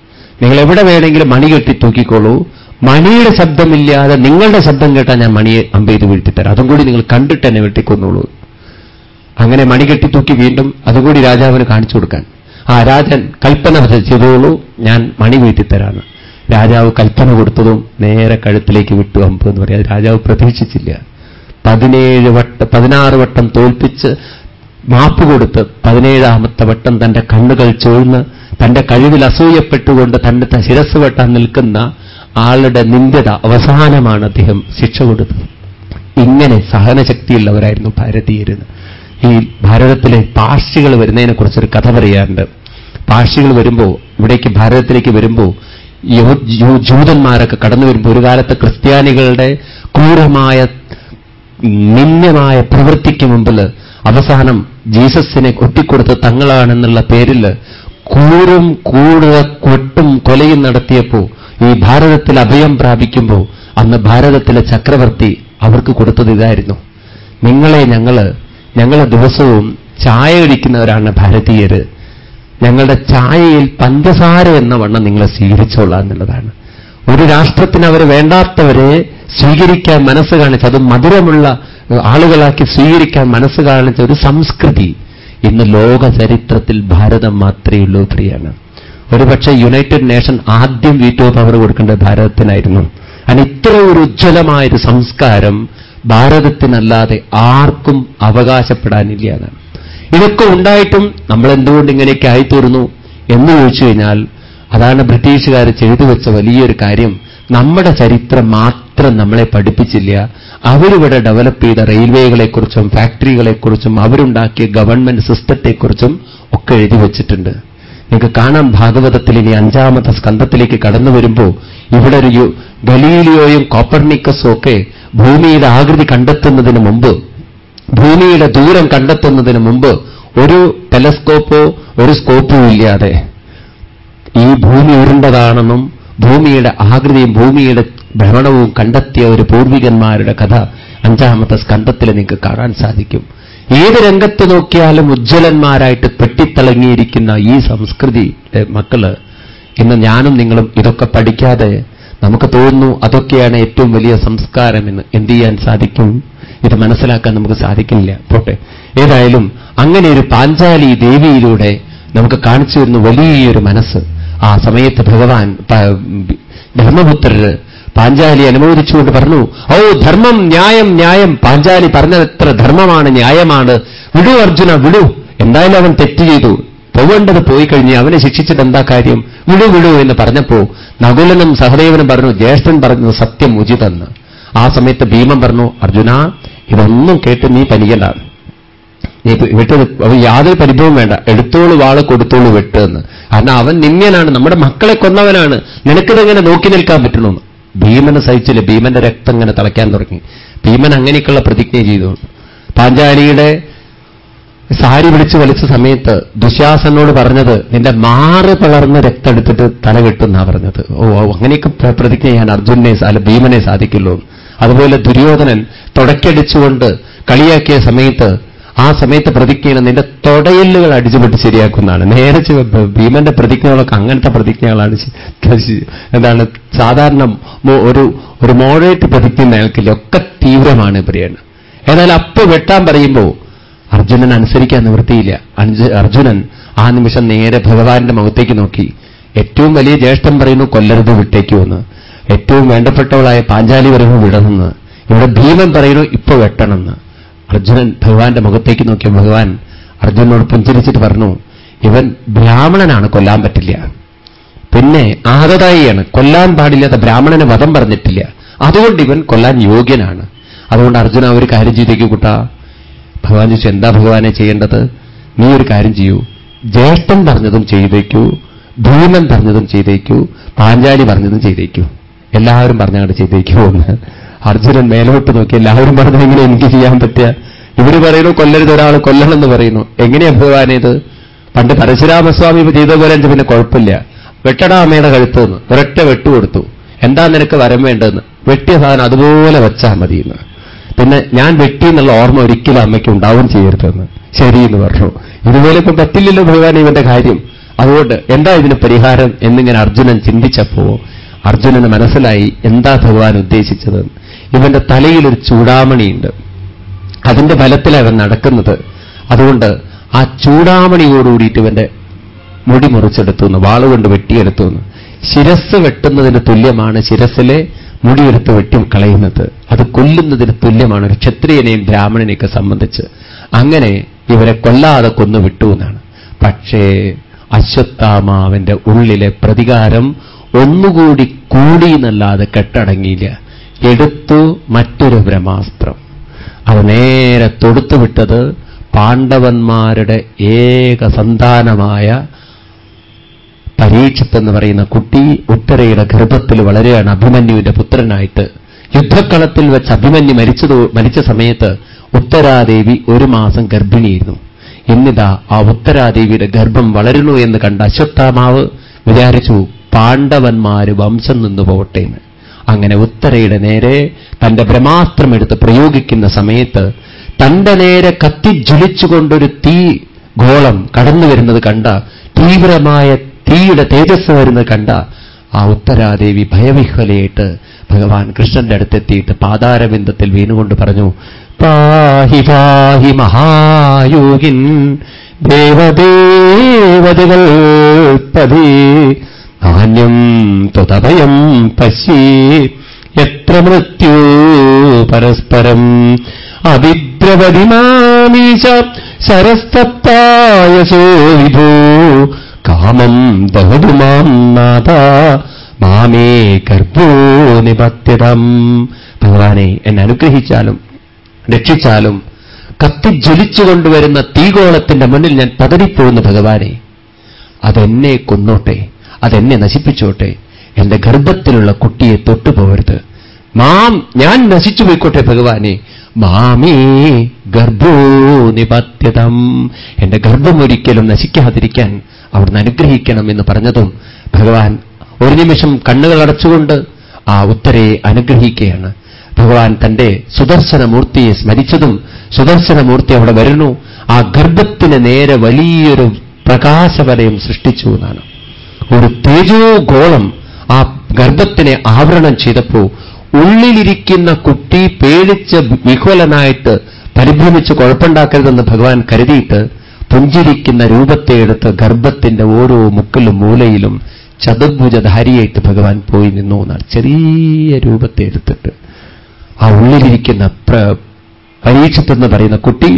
നിങ്ങൾ എവിടെ വേണമെങ്കിലും മണി കെട്ടി തൂക്കിക്കോളൂ. മണിയുടെ ശബ്ദമില്ലാതെ നിങ്ങളുടെ ശബ്ദം കേട്ടാൽ ഞാൻ മണിയെ അമ്പെയ്ത് വീഴ്ത്തിത്തരാം. അതും കൂടി നിങ്ങൾ കണ്ടിട്ട് എന്നെ വെട്ടിക്കൊന്നുള്ളൂ അങ്ങനെ മണി കെട്ടി തൂക്കി വീണ്ടും അതുകൂടി രാജാവിന് കാണിച്ചു കൊടുക്കാൻ. ആ രാജൻ കൽപ്പന ചെയ്തോളൂ ഞാൻ മണി വീഴ്ത്തിത്തരാണ്. രാജാവ് കൽപ്പന കൊടുത്തതും നേരെ കഴുത്തിലേക്ക് വിട്ടു അമ്പ് എന്ന് പറയാം. രാജാവ് പ്രതീക്ഷിച്ചില്ല. പതിനേഴ് വട്ടം പതിനാറ് വട്ടം തോൽപ്പിച്ച് മാപ്പ് കൊടുത്ത് പതിനേഴാമത്തെ വട്ടം തന്റെ കണ്ണുകൾ ചോഴ്ന്ന് തന്റെ കഴിവിൽ അസൂയപ്പെട്ടുകൊണ്ട് തന്റെ ശിരസ് വെട്ടാൻ നിൽക്കുന്ന ആളുടെ നിന്ദ്യത അവസാനമാണ് അദ്ദേഹം ശിക്ഷ കൊടുത്തത്. ഇങ്ങനെ സഹനശക്തിയുള്ളവരായിരുന്നു ഭാരതീയരുന്ന് ഈ ഭാരതത്തിലെ പാർഷികൾ വരുന്നതിനെക്കുറിച്ചൊരു കഥ പറയാറുണ്ട് പാർഷികൾ വരുമ്പോൾ ഇവിടേക്ക് ഭാരതത്തിലേക്ക് വരുമ്പോൾ ജൂതന്മാരൊക്കെ കടന്നു വരുമ്പോൾ ഒരു കാലത്ത് ക്രിസ്ത്യാനികളുടെ ക്രൂരമായ നിന്ദ്യമായ പ്രവൃത്തിക്ക് മുമ്പിൽ അവസാനം ജീസസിനെ കൊട്ടിക്കൊടുത്ത് തങ്ങളാണെന്നുള്ള പേരിൽ കൂറും കൂടുതൽ കൊട്ടും കൊലയും നടത്തിയപ്പോ ഈ ഭാരതത്തിൽ അഭയം പ്രാപിക്കുമ്പോൾ അന്ന് ഭാരതത്തിലെ ചക്രവർത്തി അവർക്ക് കൊടുത്തത് ഇതായിരുന്നു. നിങ്ങളെ ഞങ്ങൾ ഞങ്ങളെ ദിവസവും ചായ അടിക്കുന്നവരാണ് ഭാരതീയര്. ഞങ്ങളുടെ ചായയിൽ പഞ്ചസാര എന്ന വണ്ണം നിങ്ങളെ സ്വീകരിച്ചോളാം എന്നുള്ളതാണ്. ഒരു രാഷ്ട്രത്തിന് അവർ വേണ്ടാത്തവരെ സ്വീകരിക്കാൻ മനസ്സ് കാണിച്ച് അത് മധുരമുള്ള ആളുകളാക്കി സ്വീകരിക്കാൻ മനസ്സ് കാണിച്ച ഒരു സംസ്കൃതി ഇന്ന് ലോക ചരിത്രത്തിൽ ഭാരതം മാത്രമേ ഉള്ളൂ പ്രിയാണ് ഒരുപക്ഷെ യുണൈറ്റഡ് നേഷൻ ആദ്യം വീറ്റോ പവർ കൊടുക്കേണ്ടത് ഭാരതത്തിനായിരുന്നു. അതിന് ഇത്ര ഒരു ഉജ്ജ്വലമായൊരു സംസ്കാരം ഭാരതത്തിനല്ലാതെ ആർക്കും അവകാശപ്പെടാനില്ല ഇതൊക്കെ ഉണ്ടായിട്ടും നമ്മൾ എന്തുകൊണ്ട് ഇങ്ങനെയൊക്കെ ആയിത്തീർന്നു എന്ന് ചോദിച്ചു കഴിഞ്ഞാൽ അതാണ് ബ്രിട്ടീഷുകാർ ചെയ്തു വെച്ച വലിയൊരു കാര്യം. നമ്മുടെ ചരിത്രം മാത്രം നമ്മളെ പഠിപ്പിച്ചില്ല. അവരിവിടെ ഡെവലപ്പ് ചെയ്ത റെയിൽവേകളെക്കുറിച്ചും ഫാക്ടറികളെക്കുറിച്ചും അവരുണ്ടാക്കിയ ഗവൺമെന്റ് സിസ്റ്റത്തെക്കുറിച്ചും ഒക്കെ എഴുതി വച്ചിട്ടുണ്ട്. നിങ്ങൾക്ക് കാണാം ഭാഗവതത്തിൽ ഇനി അഞ്ചാമത്തെ സ്കന്ധത്തിലേക്ക് കടന്നു വരുമ്പോൾ ഇവിടെ ഒരു ഗലീലിയോയും കോപ്പർണിക്കസും ഒക്കെ ഭൂമിയുടെ ആകൃതി കണ്ടെത്തുന്നതിന് മുമ്പ് ഭൂമിയുടെ ദൂരം കണ്ടെത്തുന്നതിന് മുമ്പ് ഒരു ടെലസ്കോപ്പോ ഒരു സ്കോപ്പോ ഇല്ലാതെ ഈ ഭൂമി ഉരുണ്ടതാണെന്നും ഭൂമിയുടെ ആകൃതിയും ഭൂമിയുടെ ഭ്രമണവും കണ്ടെത്തിയ ഒരു പൂർവികന്മാരുടെ കഥ അഞ്ചാമത്തെ സ്കന്ധത്തിൽ നിങ്ങൾക്ക് കാണാൻ സാധിക്കും. ഏത് രംഗത്ത് നോക്കിയാലും ഉജ്ജ്വലന്മാരായിട്ട് പെട്ടിത്തിളങ്ങിയിരിക്കുന്ന ഈ സംസ്കൃതി മക്കൾ ഇന്ന് ഞാനും നിങ്ങളും ഇതൊക്കെ പഠിക്കാതെ നമുക്ക് തോന്നുന്നു അതൊക്കെയാണ് ഏറ്റവും വലിയ സംസ്കാരം എന്ന് എന്ത് ചെയ്യാൻ സാധിക്കും? ഇത് മനസ്സിലാക്കാൻ നമുക്ക് സാധിക്കില്ല. പോട്ടെ. ഏതായാലും അങ്ങനെ ഒരു പാഞ്ചാലി ദേവിയിലൂടെ നമുക്ക് കാണിച്ചു വരുന്ന വലിയൊരു മനസ്സ്. ആ സമയത്ത് ഭഗവാൻ ധർമ്മപുത്രര് പാഞ്ചാലി അനുമോദിച്ചുകൊണ്ട് പറഞ്ഞു ഓ ധർമ്മം ന്യായം ന്യായം. പാഞ്ചാലി പറഞ്ഞത്ര ധർമ്മമാണ് ന്യായമാണ്. വിടു അർജുന വിടു. എന്തായാലും അവൻ തെറ്റ് ചെയ്തു. പോവേണ്ടത് പോയി കഴിഞ്ഞ് അവനെ ശിക്ഷിച്ചിട്ട് എന്താ കാര്യം? വിടു വിടു എന്ന് പറഞ്ഞപ്പോ നകുലനും സഹദേവനും പറഞ്ഞു ജ്യേഷ്ഠൻ പറഞ്ഞു സത്യം ഉചിതെന്ന് ആ സമയത്ത് ഭീമൻ പറഞ്ഞു അർജുന ഇതൊന്നും കേട്ട് നീ പനിയലാണ് നീ വിട്ടത് അവൻ യാതൊരു പരിഭവം വേണ്ട. എടുത്തോളൂ വാൾ കൊടുത്തോളൂ വെട്ടെന്ന്. കാരണം അവൻ നിന്യനാണ് നമ്മുടെ മക്കളെ കൊന്നവനാണ്. നിനക്കിതെങ്ങനെ നോക്കി നിൽക്കാൻ പറ്റണമെന്ന് ഭീമനെ സഹിച്ചില്ല. ഭീമന്റെ രക്തം ഇങ്ങനെ തളയ്ക്കാൻ തുടങ്ങി. ഭീമൻ അങ്ങനെയൊക്കെയുള്ള പ്രതിജ്ഞ ചെയ്തു. പാഞ്ചാലിയുടെ സാരി വിളിച്ചു വലിച്ച സമയത്ത് ദുശാസനോട് പറഞ്ഞത് നിന്റെ മാറ് പിളർന്ന് രക്തം എടുത്തിട്ട് തല കെട്ടുന്നാ പറഞ്ഞത്. ഓ അങ്ങനെയൊക്കെ പ്രതിജ്ഞ ചെയ്യാൻ അർജുനെ അല്ല ഭീമനെ സാധിക്കുള്ളൂ. അതുപോലെ ദുര്യോധനൻ തുടക്കടിച്ചുകൊണ്ട് കളിയാക്കിയ സമയത്ത് ആ സമയത്ത് പ്രതിജ്ഞയാണ് നിന്റെ തൊടയില്ലുകൾ അടിച്ചുപെട്ട് ശരിയാക്കുന്നതാണ്. നേരെ ഭീമന്റെ പ്രതിജ്ഞകളൊക്കെ അങ്ങനത്തെ പ്രതിജ്ഞകളാണ് എന്താണ് സാധാരണ ഒരു ഒരു മോഴേറ്റ് പ്രതിജ്ഞ നേൽക്കില്ല ഒക്കെ തീവ്രമാണ് പ്രിയാണ് എന്നാൽ അപ്പ് വെട്ടാൻ പറയുമ്പോൾ അർജുനൻ അനുസരിക്കാൻ നിവൃത്തിയില്ല. അർജുനൻ ആ നിമിഷം നേരെ ഭഗവാന്റെ മുഖത്തേക്ക് നോക്കി. ഏറ്റവും വലിയ ജ്യേഷ്ഠൻ പറയുന്നു കൊല്ലരുത് വിട്ടേക്കുമെന്ന് ഏറ്റവും വേണ്ടപ്പെട്ടവളായ പാഞ്ചാലി പറയുന്നു വിടണമെന്ന് ഇവിടെ ഭീമൻ പറയുന്നു ഇപ്പൊ വെട്ടണമെന്ന് അർജുനൻ ഭഗവാന്റെ മുഖത്തേക്ക് നോക്കിയ ഭഗവാൻ അർജുനോട് പുഞ്ചരിച്ചിട്ട് പറഞ്ഞു ഇവൻ ബ്രാഹ്മണനാണ് കൊല്ലാൻ പറ്റില്ല. പിന്നെ ആഹതായിയാണ് കൊല്ലാൻ പാടില്ലാത്ത ബ്രാഹ്മണന് വധം പറഞ്ഞിട്ടില്ല. അതുകൊണ്ട് ഇവൻ കൊല്ലാൻ യോഗ്യനാണ്. അതുകൊണ്ട് അർജുന ഒരു കാര്യം ചെയ്തേക്കു കൂട്ടാ. ഭഗവാൻ ചോദിച്ചു എന്താ ഭഗവാനെ ചെയ്യേണ്ടത്? നീ ഒരു കാര്യം ചെയ്യൂ. ജ്യേഷ്ഠൻ പറഞ്ഞതും ചെയ്തേക്കൂ ഭീമൻ പറഞ്ഞതും ചെയ്തേക്കൂ പാഞ്ചാലി പറഞ്ഞതും ചെയ്തേക്കൂ. എല്ലാവരും പറഞ്ഞങ്ങോട്ട് ചെയ്തേക്കൂ എന്ന്. അർജുനൻ മേലോട്ട് നോക്കി എല്ലാവരും പറഞ്ഞു എങ്ങനെ എനിക്ക് ചെയ്യാൻ പറ്റുക ഇവർ പറയുന്നു കൊല്ലരുത് ഒരാൾ കൊല്ലണമെന്ന് പറയുന്നു. എങ്ങനെയാ ഭഗവാനേത് പണ്ട് പരശുരാമസ്വാമി ചെയ്ത പോലെ പിന്നെ കുഴപ്പമില്ല. വെട്ടടാ അമ്മയുടെ നിന്ന് ഒരൊറ്റ വെട്ടുകൊടുത്തു എന്താ നിനക്ക് വരം വേണ്ടതെന്ന്? വെട്ടിയ സാധനം അതുപോലെ വെച്ചാൽ മതിയെന്ന്. പിന്നെ ഞാൻ വെട്ടി എന്നുള്ള ഓർമ്മ ഒരിക്കലും അമ്മയ്ക്ക് ഉണ്ടാവും ചെയ്യരുതെന്ന്. എന്ന് പറഞ്ഞു. ഇതുപോലെ ഇപ്പൊ പറ്റില്ലല്ലോ ഭഗവാൻ ഇവന്റെ കാര്യം. അതുകൊണ്ട് എന്താ ഇതിന് പരിഹാരം എന്നിങ്ങനെ അർജുനൻ ചിന്തിച്ചപ്പോ അർജുനന് മനസ്സിലായി എന്താ ഭഗവാൻ ഉദ്ദേശിച്ചത് ഇവന്റെ തലയിൽ തലയിലൊരു ചൂടാമണിയുണ്ട്. അതിന്റെ ബലത്തിലവൻ നടക്കുന്നത്. അതുകൊണ്ട് ആ ചൂടാമണിയോടുകൂടിയിട്ട് ഇവന്റെ മുടി മുറിച്ചെടുത്തു എന്ന് വാളുകൊണ്ട് വെട്ടിയെടുത്തു എന്ന്. ശിരസ് വെട്ടുന്നതിന് തുല്യമാണ് ശിരസിലെ മുടിയെടുത്ത് വെട്ടി കളയുന്നത്. അത് കൊല്ലുന്നതിന് തുല്യമാണ് ഒരു ക്ഷത്രിയനെയും ബ്രാഹ്മണനെയൊക്കെ സംബന്ധിച്ച്. അങ്ങനെ ഇവരെ കൊല്ലാതെ കൊന്നു വിട്ടു എന്നാണ്. പക്ഷേ അശ്വത്ഥാമാവിന്റെ ഉള്ളിലെ പ്രതികാരം ഒന്നുകൂടി കൂടി എന്നല്ലാതെ കെട്ടടങ്ങിയില്ല. എടുത്തു മറ്റൊരു ബ്രഹ്മാസ്ത്രം. അത് നേരെ തൊടുത്തുവിട്ടത് പാണ്ഡവന്മാരുടെ ഏക സന്താനമായ പരീക്ഷത്ത് എന്ന് പറയുന്ന കുട്ടി ഉത്തരയുടെ ഗർഭത്തിൽ വളരെയാണ് അഭിമന്യുവിന്റെ പുത്രനായിട്ട് യുദ്ധക്കളത്തിൽ വെച്ച് അഭിമന്യു മരിച്ചത് മരിച്ച സമയത്ത് ഉത്തരാദേവി ഒരു മാസം ഗർഭിണിയായിരുന്നു എന്നിതാ ആ ഉത്തരാദേവിയുടെ ഗർഭം വളരുന്നു എന്ന് കണ്ട അശ്വത്ഥാമാവ് വിചാരിച്ചു പാണ്ഡവന്മാര് വംശം നിന്നു പോകട്ടെ എന്ന്. അങ്ങനെ ഉത്തരയുടെ നേരെ തന്റെ ബ്രഹ്മാസ്ത്രം എടുത്ത് പ്രയോഗിക്കുന്ന സമയത്ത് തന്റെ നേരെ കത്തിജ്വലിച്ചുകൊണ്ടൊരു തീ ഗോളം കടന്നു വരുന്നത് കണ്ട തീവ്രമായ തീയുടെ തേജസ് വരുന്നത് കണ്ട ആ ഉത്തരാദേവി ഭയവിഹ്വലയായിട്ട് ഭഗവാൻ കൃഷ്ണന്റെ അടുത്തെത്തിയിട്ട് പാതാരബിന്ദത്തിൽ വീണുകൊണ്ട് പറഞ്ഞു പാഹി പാഹി മഹായോഗിൻ ദേവദേവതകൾ പതി നാണ്യം ത്വതഭയം പശ്യേ എത്ര മൃത്യോ പരസ്പരം? അവിദ്രവതിമാമീശ ശരസ്തപ്തായസോ വിഭോ. കാമം ദഹതു മാം നാഥ മാമേ കർപ്പോ നിപത്യതം. ഭഗവാനെ എന്നെ അനുഗ്രഹിച്ചാലും രക്ഷിച്ചാലും കത്തിജ്വലിച്ചുകൊണ്ടുവരുന്ന തീകോളത്തിന്റെ മുന്നിൽ ഞാൻ പതറിപ്പോകുന്ന ഭഗവാനെ. അതെന്നെ കൊന്നോട്ടെ. അതെന്നെ നശിപ്പിച്ചോട്ടെ. എന്റെ ഗർഭത്തിലുള്ള കുട്ടിയെ തൊട്ടുപോകരുത്. മാം ഞാൻ നശിച്ചു പോയിക്കോട്ടെ ഭഗവാനെ. മാമേ ഗർഭോ നിപത്യതം എന്റെ ഗർഭം ഒരിക്കലും നശിക്കാതിരിക്കാൻ അവിടുന്ന് അനുഗ്രഹിക്കണം എന്ന് പറഞ്ഞതും ഭഗവാൻ ഒരു നിമിഷം കണ്ണുകൾ അടച്ചുകൊണ്ട് ആ ഉത്തരയെ അനുഗ്രഹിക്കുകയാണ്. ഭഗവാൻ തന്റെ സുദർശനമൂർത്തിയെ സ്മരിച്ചതും സുദർശനമൂർത്തി അവിടെ വരുന്നു. ആ ഗർഭത്തിന് നേരെ വലിയൊരു പ്രകാശവലയം സൃഷ്ടിച്ചു എന്നാണ്. ഒരു തേജോഗോളം ആ ഗർഭത്തിനെ ആവരണം ചെയ്തപ്പോ ഉള്ളിലിരിക്കുന്ന കുട്ടി പേടിച്ച് വിഹ്വലനായിട്ട് പരിഭ്രമിച്ച് കുഴപ്പമുണ്ടാക്കരുതെന്ന് ഭഗവാൻ കരുതിയിട്ട് പുഞ്ചിരിക്കുന്ന രൂപത്തെ എടുത്ത് ഗർഭത്തിന്റെ ഓരോ മുക്കിലും മൂലയിലും ചതുർഭുജധാരിയായിട്ട് ഭഗവാൻ പോയി നിന്നു എന്നാണ്. ചെറിയ രൂപത്തെ എടുത്തിട്ട് ആ ഉള്ളിലിരിക്കുന്ന പരീക്ഷത്തെന്ന് പറയുന്ന കുട്ടി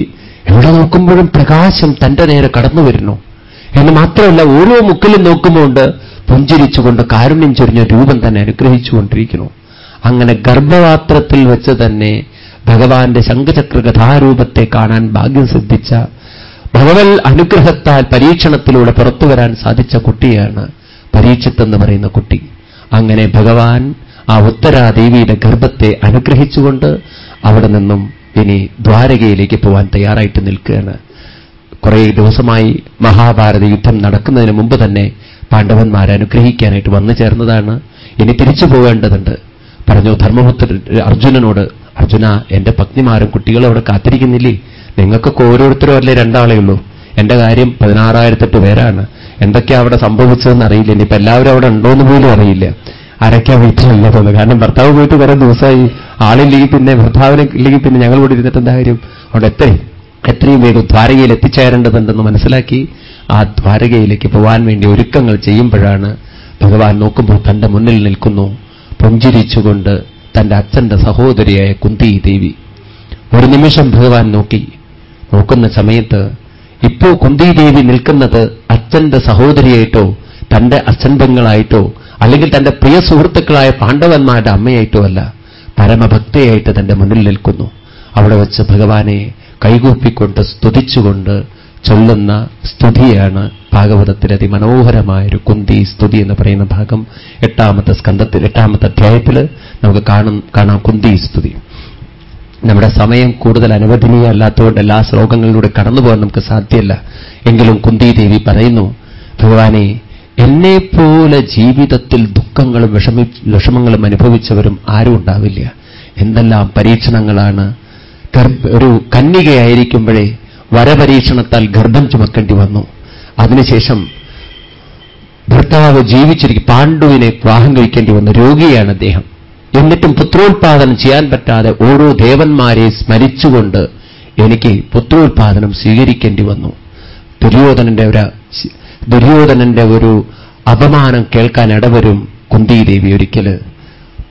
എവിടെ നോക്കുമ്പോഴും പ്രകാശം തന്റെ നേരെ കടന്നു വരുന്നു എന്ന് മാത്രമല്ല ഓരോ മുക്കിലും നോക്കുമ്പോണ്ട് പുഞ്ചിരിച്ചുകൊണ്ട് കാരുണ്യം ചൊരിഞ്ഞ രൂപം തന്നെ അനുഗ്രഹിച്ചുകൊണ്ടിരിക്കുന്നു. അങ്ങനെ ഗർഭപാത്രത്തിൽ വെച്ച് തന്നെ ഭഗവാന്റെ ശംഖചക്ര കഥാരൂപത്തെ കാണാൻ ഭാഗ്യം സിദ്ധിച്ച ഭഗവൽ അനുഗ്രഹത്താൽ പരീക്ഷണത്തിലൂടെ പുറത്തു വരാൻ സാധിച്ച കുട്ടിയാണ് പരീക്ഷത്തെന്ന് പറയുന്ന കുട്ടി. അങ്ങനെ ഭഗവാൻ ആ ഉത്തരാദേവിയുടെ ഗർഭത്തെ അനുഗ്രഹിച്ചുകൊണ്ട് അവിടെ നിന്നും ഇനി ദ്വാരകയിലേക്ക് പോവാൻ തയ്യാറായിട്ട് നിൽക്കുകയാണ്. കുറേ ദിവസമായി മഹാഭാരത യുദ്ധം നടക്കുന്നതിന് മുമ്പ് തന്നെ പാണ്ഡവന്മാരെ അനുഗ്രഹിക്കാനായിട്ട് വന്നു ചേർന്നതാണ്. ഇനി തിരിച്ചു പോകേണ്ടതുണ്ട്. പറഞ്ഞു ധർമ്മപുത്ര അർജുനനോട് അർജുന എന്റെ പത്നിമാരും കുട്ടികളും അവിടെ കാത്തിരിക്കുന്നില്ലേ? നിങ്ങൾക്കൊക്കെ ഓരോരുത്തരും അല്ലേ രണ്ടാളേ ഉള്ളൂ? എന്റെ കാര്യം പതിനാറായിരത്തെട്ട് പേരാണ്. എന്തൊക്കെയാ അവിടെ സംഭവിച്ചതെന്ന് അറിയില്ല. ഇനിയിപ്പോ എല്ലാവരും അവിടെ ഉണ്ടോ എന്ന് പോലും അറിയില്ല. ആരൊക്കെയാ വീട്ടിലല്ല തോന്നുന്നു കാരണം ഭർത്താവ് പോയിട്ട് കുറെ ദിവസമായി. ആളില്ലെങ്കിൽ പിന്നെ ഭർത്താവിനെ ഇല്ലെങ്കിൽ പിന്നെ ഞങ്ങൾ കൂടി ഇരുന്നിട്ട് എന്താ കാര്യം? അവിടെ എത്രയും എത്രയും വേഗം ദ്വാരകയിൽ എത്തിച്ചേരേണ്ടതുണ്ടെന്ന് മനസ്സിലാക്കി ആ ദ്വാരകയിലേക്ക് പോവാൻ വേണ്ടി ഒരുക്കങ്ങൾ ചെയ്യുമ്പോഴാണ് ഭഗവാൻ നോക്കുമ്പോൾ തന്റെ മുന്നിൽ നിൽക്കുന്നു. പുഞ്ചിരിച്ചുകൊണ്ട് തന്റെ അച്ഛന്റെ സഹോദരിയായ കുന്തി ദേവി ഒരു നിമിഷം ഭഗവാൻ നോക്കി. നോക്കുന്ന സമയത്ത് ഇപ്പോ കുന്തി ദേവി നിൽക്കുന്നത് അച്ഛന്റെ സഹോദരിയായിട്ടോ തന്റെ അച്ഛൻ പെങ്ങളായിട്ടോ അല്ലെങ്കിൽ തന്റെ പ്രിയ സുഹൃത്തുക്കളായ പാണ്ഡവന്മാരുടെ അമ്മയായിട്ടോ അല്ല. പരമഭക്തയായിട്ട് തന്റെ മുന്നിൽ നിൽക്കുന്നു. അവിടെ വെച്ച് ഭഗവാനെ കൈകൂപ്പിക്കൊണ്ട് സ്തുതിച്ചുകൊണ്ട് ചൊല്ലുന്ന സ്തുതിയാണ് ഭാഗവതത്തിലെ അതിമനോഹരമായ ഒരു കുന്തി സ്തുതി എന്ന് പറയുന്ന ഭാഗം. എട്ടാമത്തെ സ്കന്ധത്തിൽ എട്ടാമത്തെ അധ്യായത്തിൽ നമുക്ക് കാണും കാണാം കുന്തി സ്തുതി. നമ്മുടെ സമയം കൂടുതൽ അനുവദനീയമല്ലാത്തതുകൊണ്ട് എല്ലാ ശ്ലോകങ്ങളിലൂടെ കടന്നു പോകാൻ നമുക്ക് സാധ്യമല്ല എങ്കിലും കുന്തി ദേവി പറയുന്നു ഭഗവാനെ എന്നെപ്പോലെ ജീവിതത്തിൽ ദുഃഖങ്ങളും വിഷമി വിഷമങ്ങളും അനുഭവിച്ചവരും ആരും ഉണ്ടാവില്ല. എന്തെല്ലാം പരീക്ഷണങ്ങളാണ് ഒരു കന്യകയായിരിക്കുമ്പോഴേ വരപരീക്ഷണത്താൽ ഗർഭം ചുമക്കേണ്ടി വന്നു. അതിനുശേഷം ഭർത്താവ് ജീവിച്ചിരിക്കും പാണ്ഡുവിനെ വിവാഹം കഴിക്കേണ്ടി വന്നു രോഗിയാണ് അദ്ദേഹം. എന്നിട്ടും പുത്രോത്പാദനം ചെയ്യാൻ പറ്റാതെ ഓരോ ദേവന്മാരെ സ്മരിച്ചുകൊണ്ട് എനിക്ക് പുത്രോത്പാദനം സ്വീകരിക്കേണ്ടി വന്നു. ദുര്യോധനന്റെ ഒരു ദുര്യോധനന്റെ ഒരു അപമാനം കേൾക്കാൻ ഇടവരും കുന്തിദേവി ഒരിക്കൽ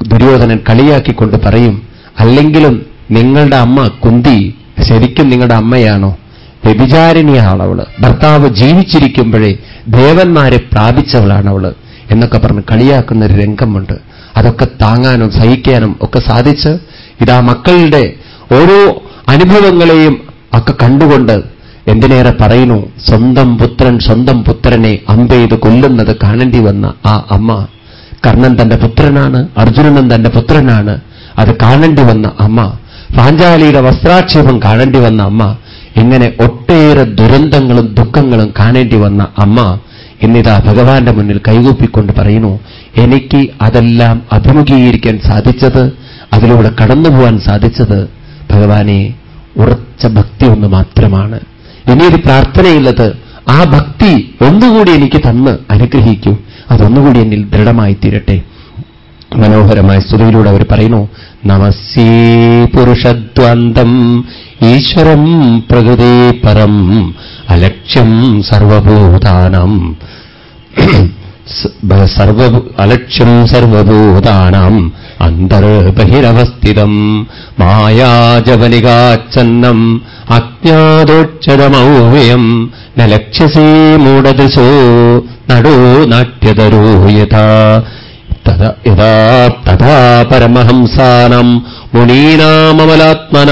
ദുര്യോധനൻ കളിയാക്കിക്കൊണ്ട് പറയും അല്ലെങ്കിലും നിങ്ങളുടെ അമ്മ കുന്തി ശരിക്കും നിങ്ങളുടെ അമ്മയാണോ? വ്യഭിചാരിണിയാണവൾ ഭർത്താവ് ജീവിച്ചിരിക്കുമ്പോഴേ ദേവന്മാരെ പ്രാപിച്ചവളാണ് അവൾ എന്നൊക്കെ പറഞ്ഞ് കളിയാക്കുന്ന ഒരു രംഗമുണ്ട്. അതൊക്കെ താങ്ങാനും സഹിക്കാനും ഒക്കെ സാധിച്ച് ഇതാ മക്കളുടെ ഓരോ അനുഭവങ്ങളെയും ഒക്കെ കണ്ടുകൊണ്ട് എന്തിനേറെ പറയുന്നു? സ്വന്തം പുത്രൻ സ്വന്തം പുത്രനെ അമ്പെയ്ത് കൊല്ലുന്നത് കാണേണ്ടി വന്ന ആ അമ്മ. കർണൻ തന്റെ പുത്രനാണ് അർജുനനും തന്റെ പുത്രനാണ്. അത് കാണേണ്ടി വന്ന അമ്മ. പാഞ്ചാലിയുടെ വസ്ത്രാക്ഷേപം കാണേണ്ടി വന്ന അമ്മ ഇങ്ങനെ ഒട്ടേറെ ദുരന്തങ്ങളും ദുഃഖങ്ങളും കാണേണ്ടി വന്ന അമ്മ എന്നിതാ ഭഗവാന്റെ മുന്നിൽ കൈകൂപ്പിക്കൊണ്ട് പറയുന്നു എനിക്ക് അതെല്ലാം അഭിമുഖീകരിക്കാൻ സാധിച്ചത് അതിലൂടെ കടന്നുപോകാൻ സാധിച്ചത് ഭഗവാനെ ഉറച്ച ഭക്തി ഒന്ന് മാത്രമാണ്. ഇനിയൊരു പ്രാർത്ഥനയുള്ളത് ആ ഭക്തി ഒന്നുകൂടി എനിക്ക് തന്ന് അനുഗ്രഹിക്കൂ. അതൊന്നുകൂടി എന്നിൽ ദൃഢമായി തീരട്ടെ മനോഹരമായ സ്തുതിയിലൂടെ അവർ പറയുന്നു നമസ്യേ പുരുഷദ്വന്തം ഈശ്വരം പ്രകൃതി പരം അലക്ഷ്യം സർവഭൂതാനം. സർവ അലക്ഷ്യം സർവഭൂതാനം അന്തർബഹിരവസ്ഥിതം മായാജവനികാച്ചന്നം അജ്ഞാതോക്ഷതമൗവ്യം ന ലക്ഷ്യസേ മൂടദൃശോ നടോ നാട്യതരോ യഥാ പരമഹംസാനം മുനീനാമലാത്മന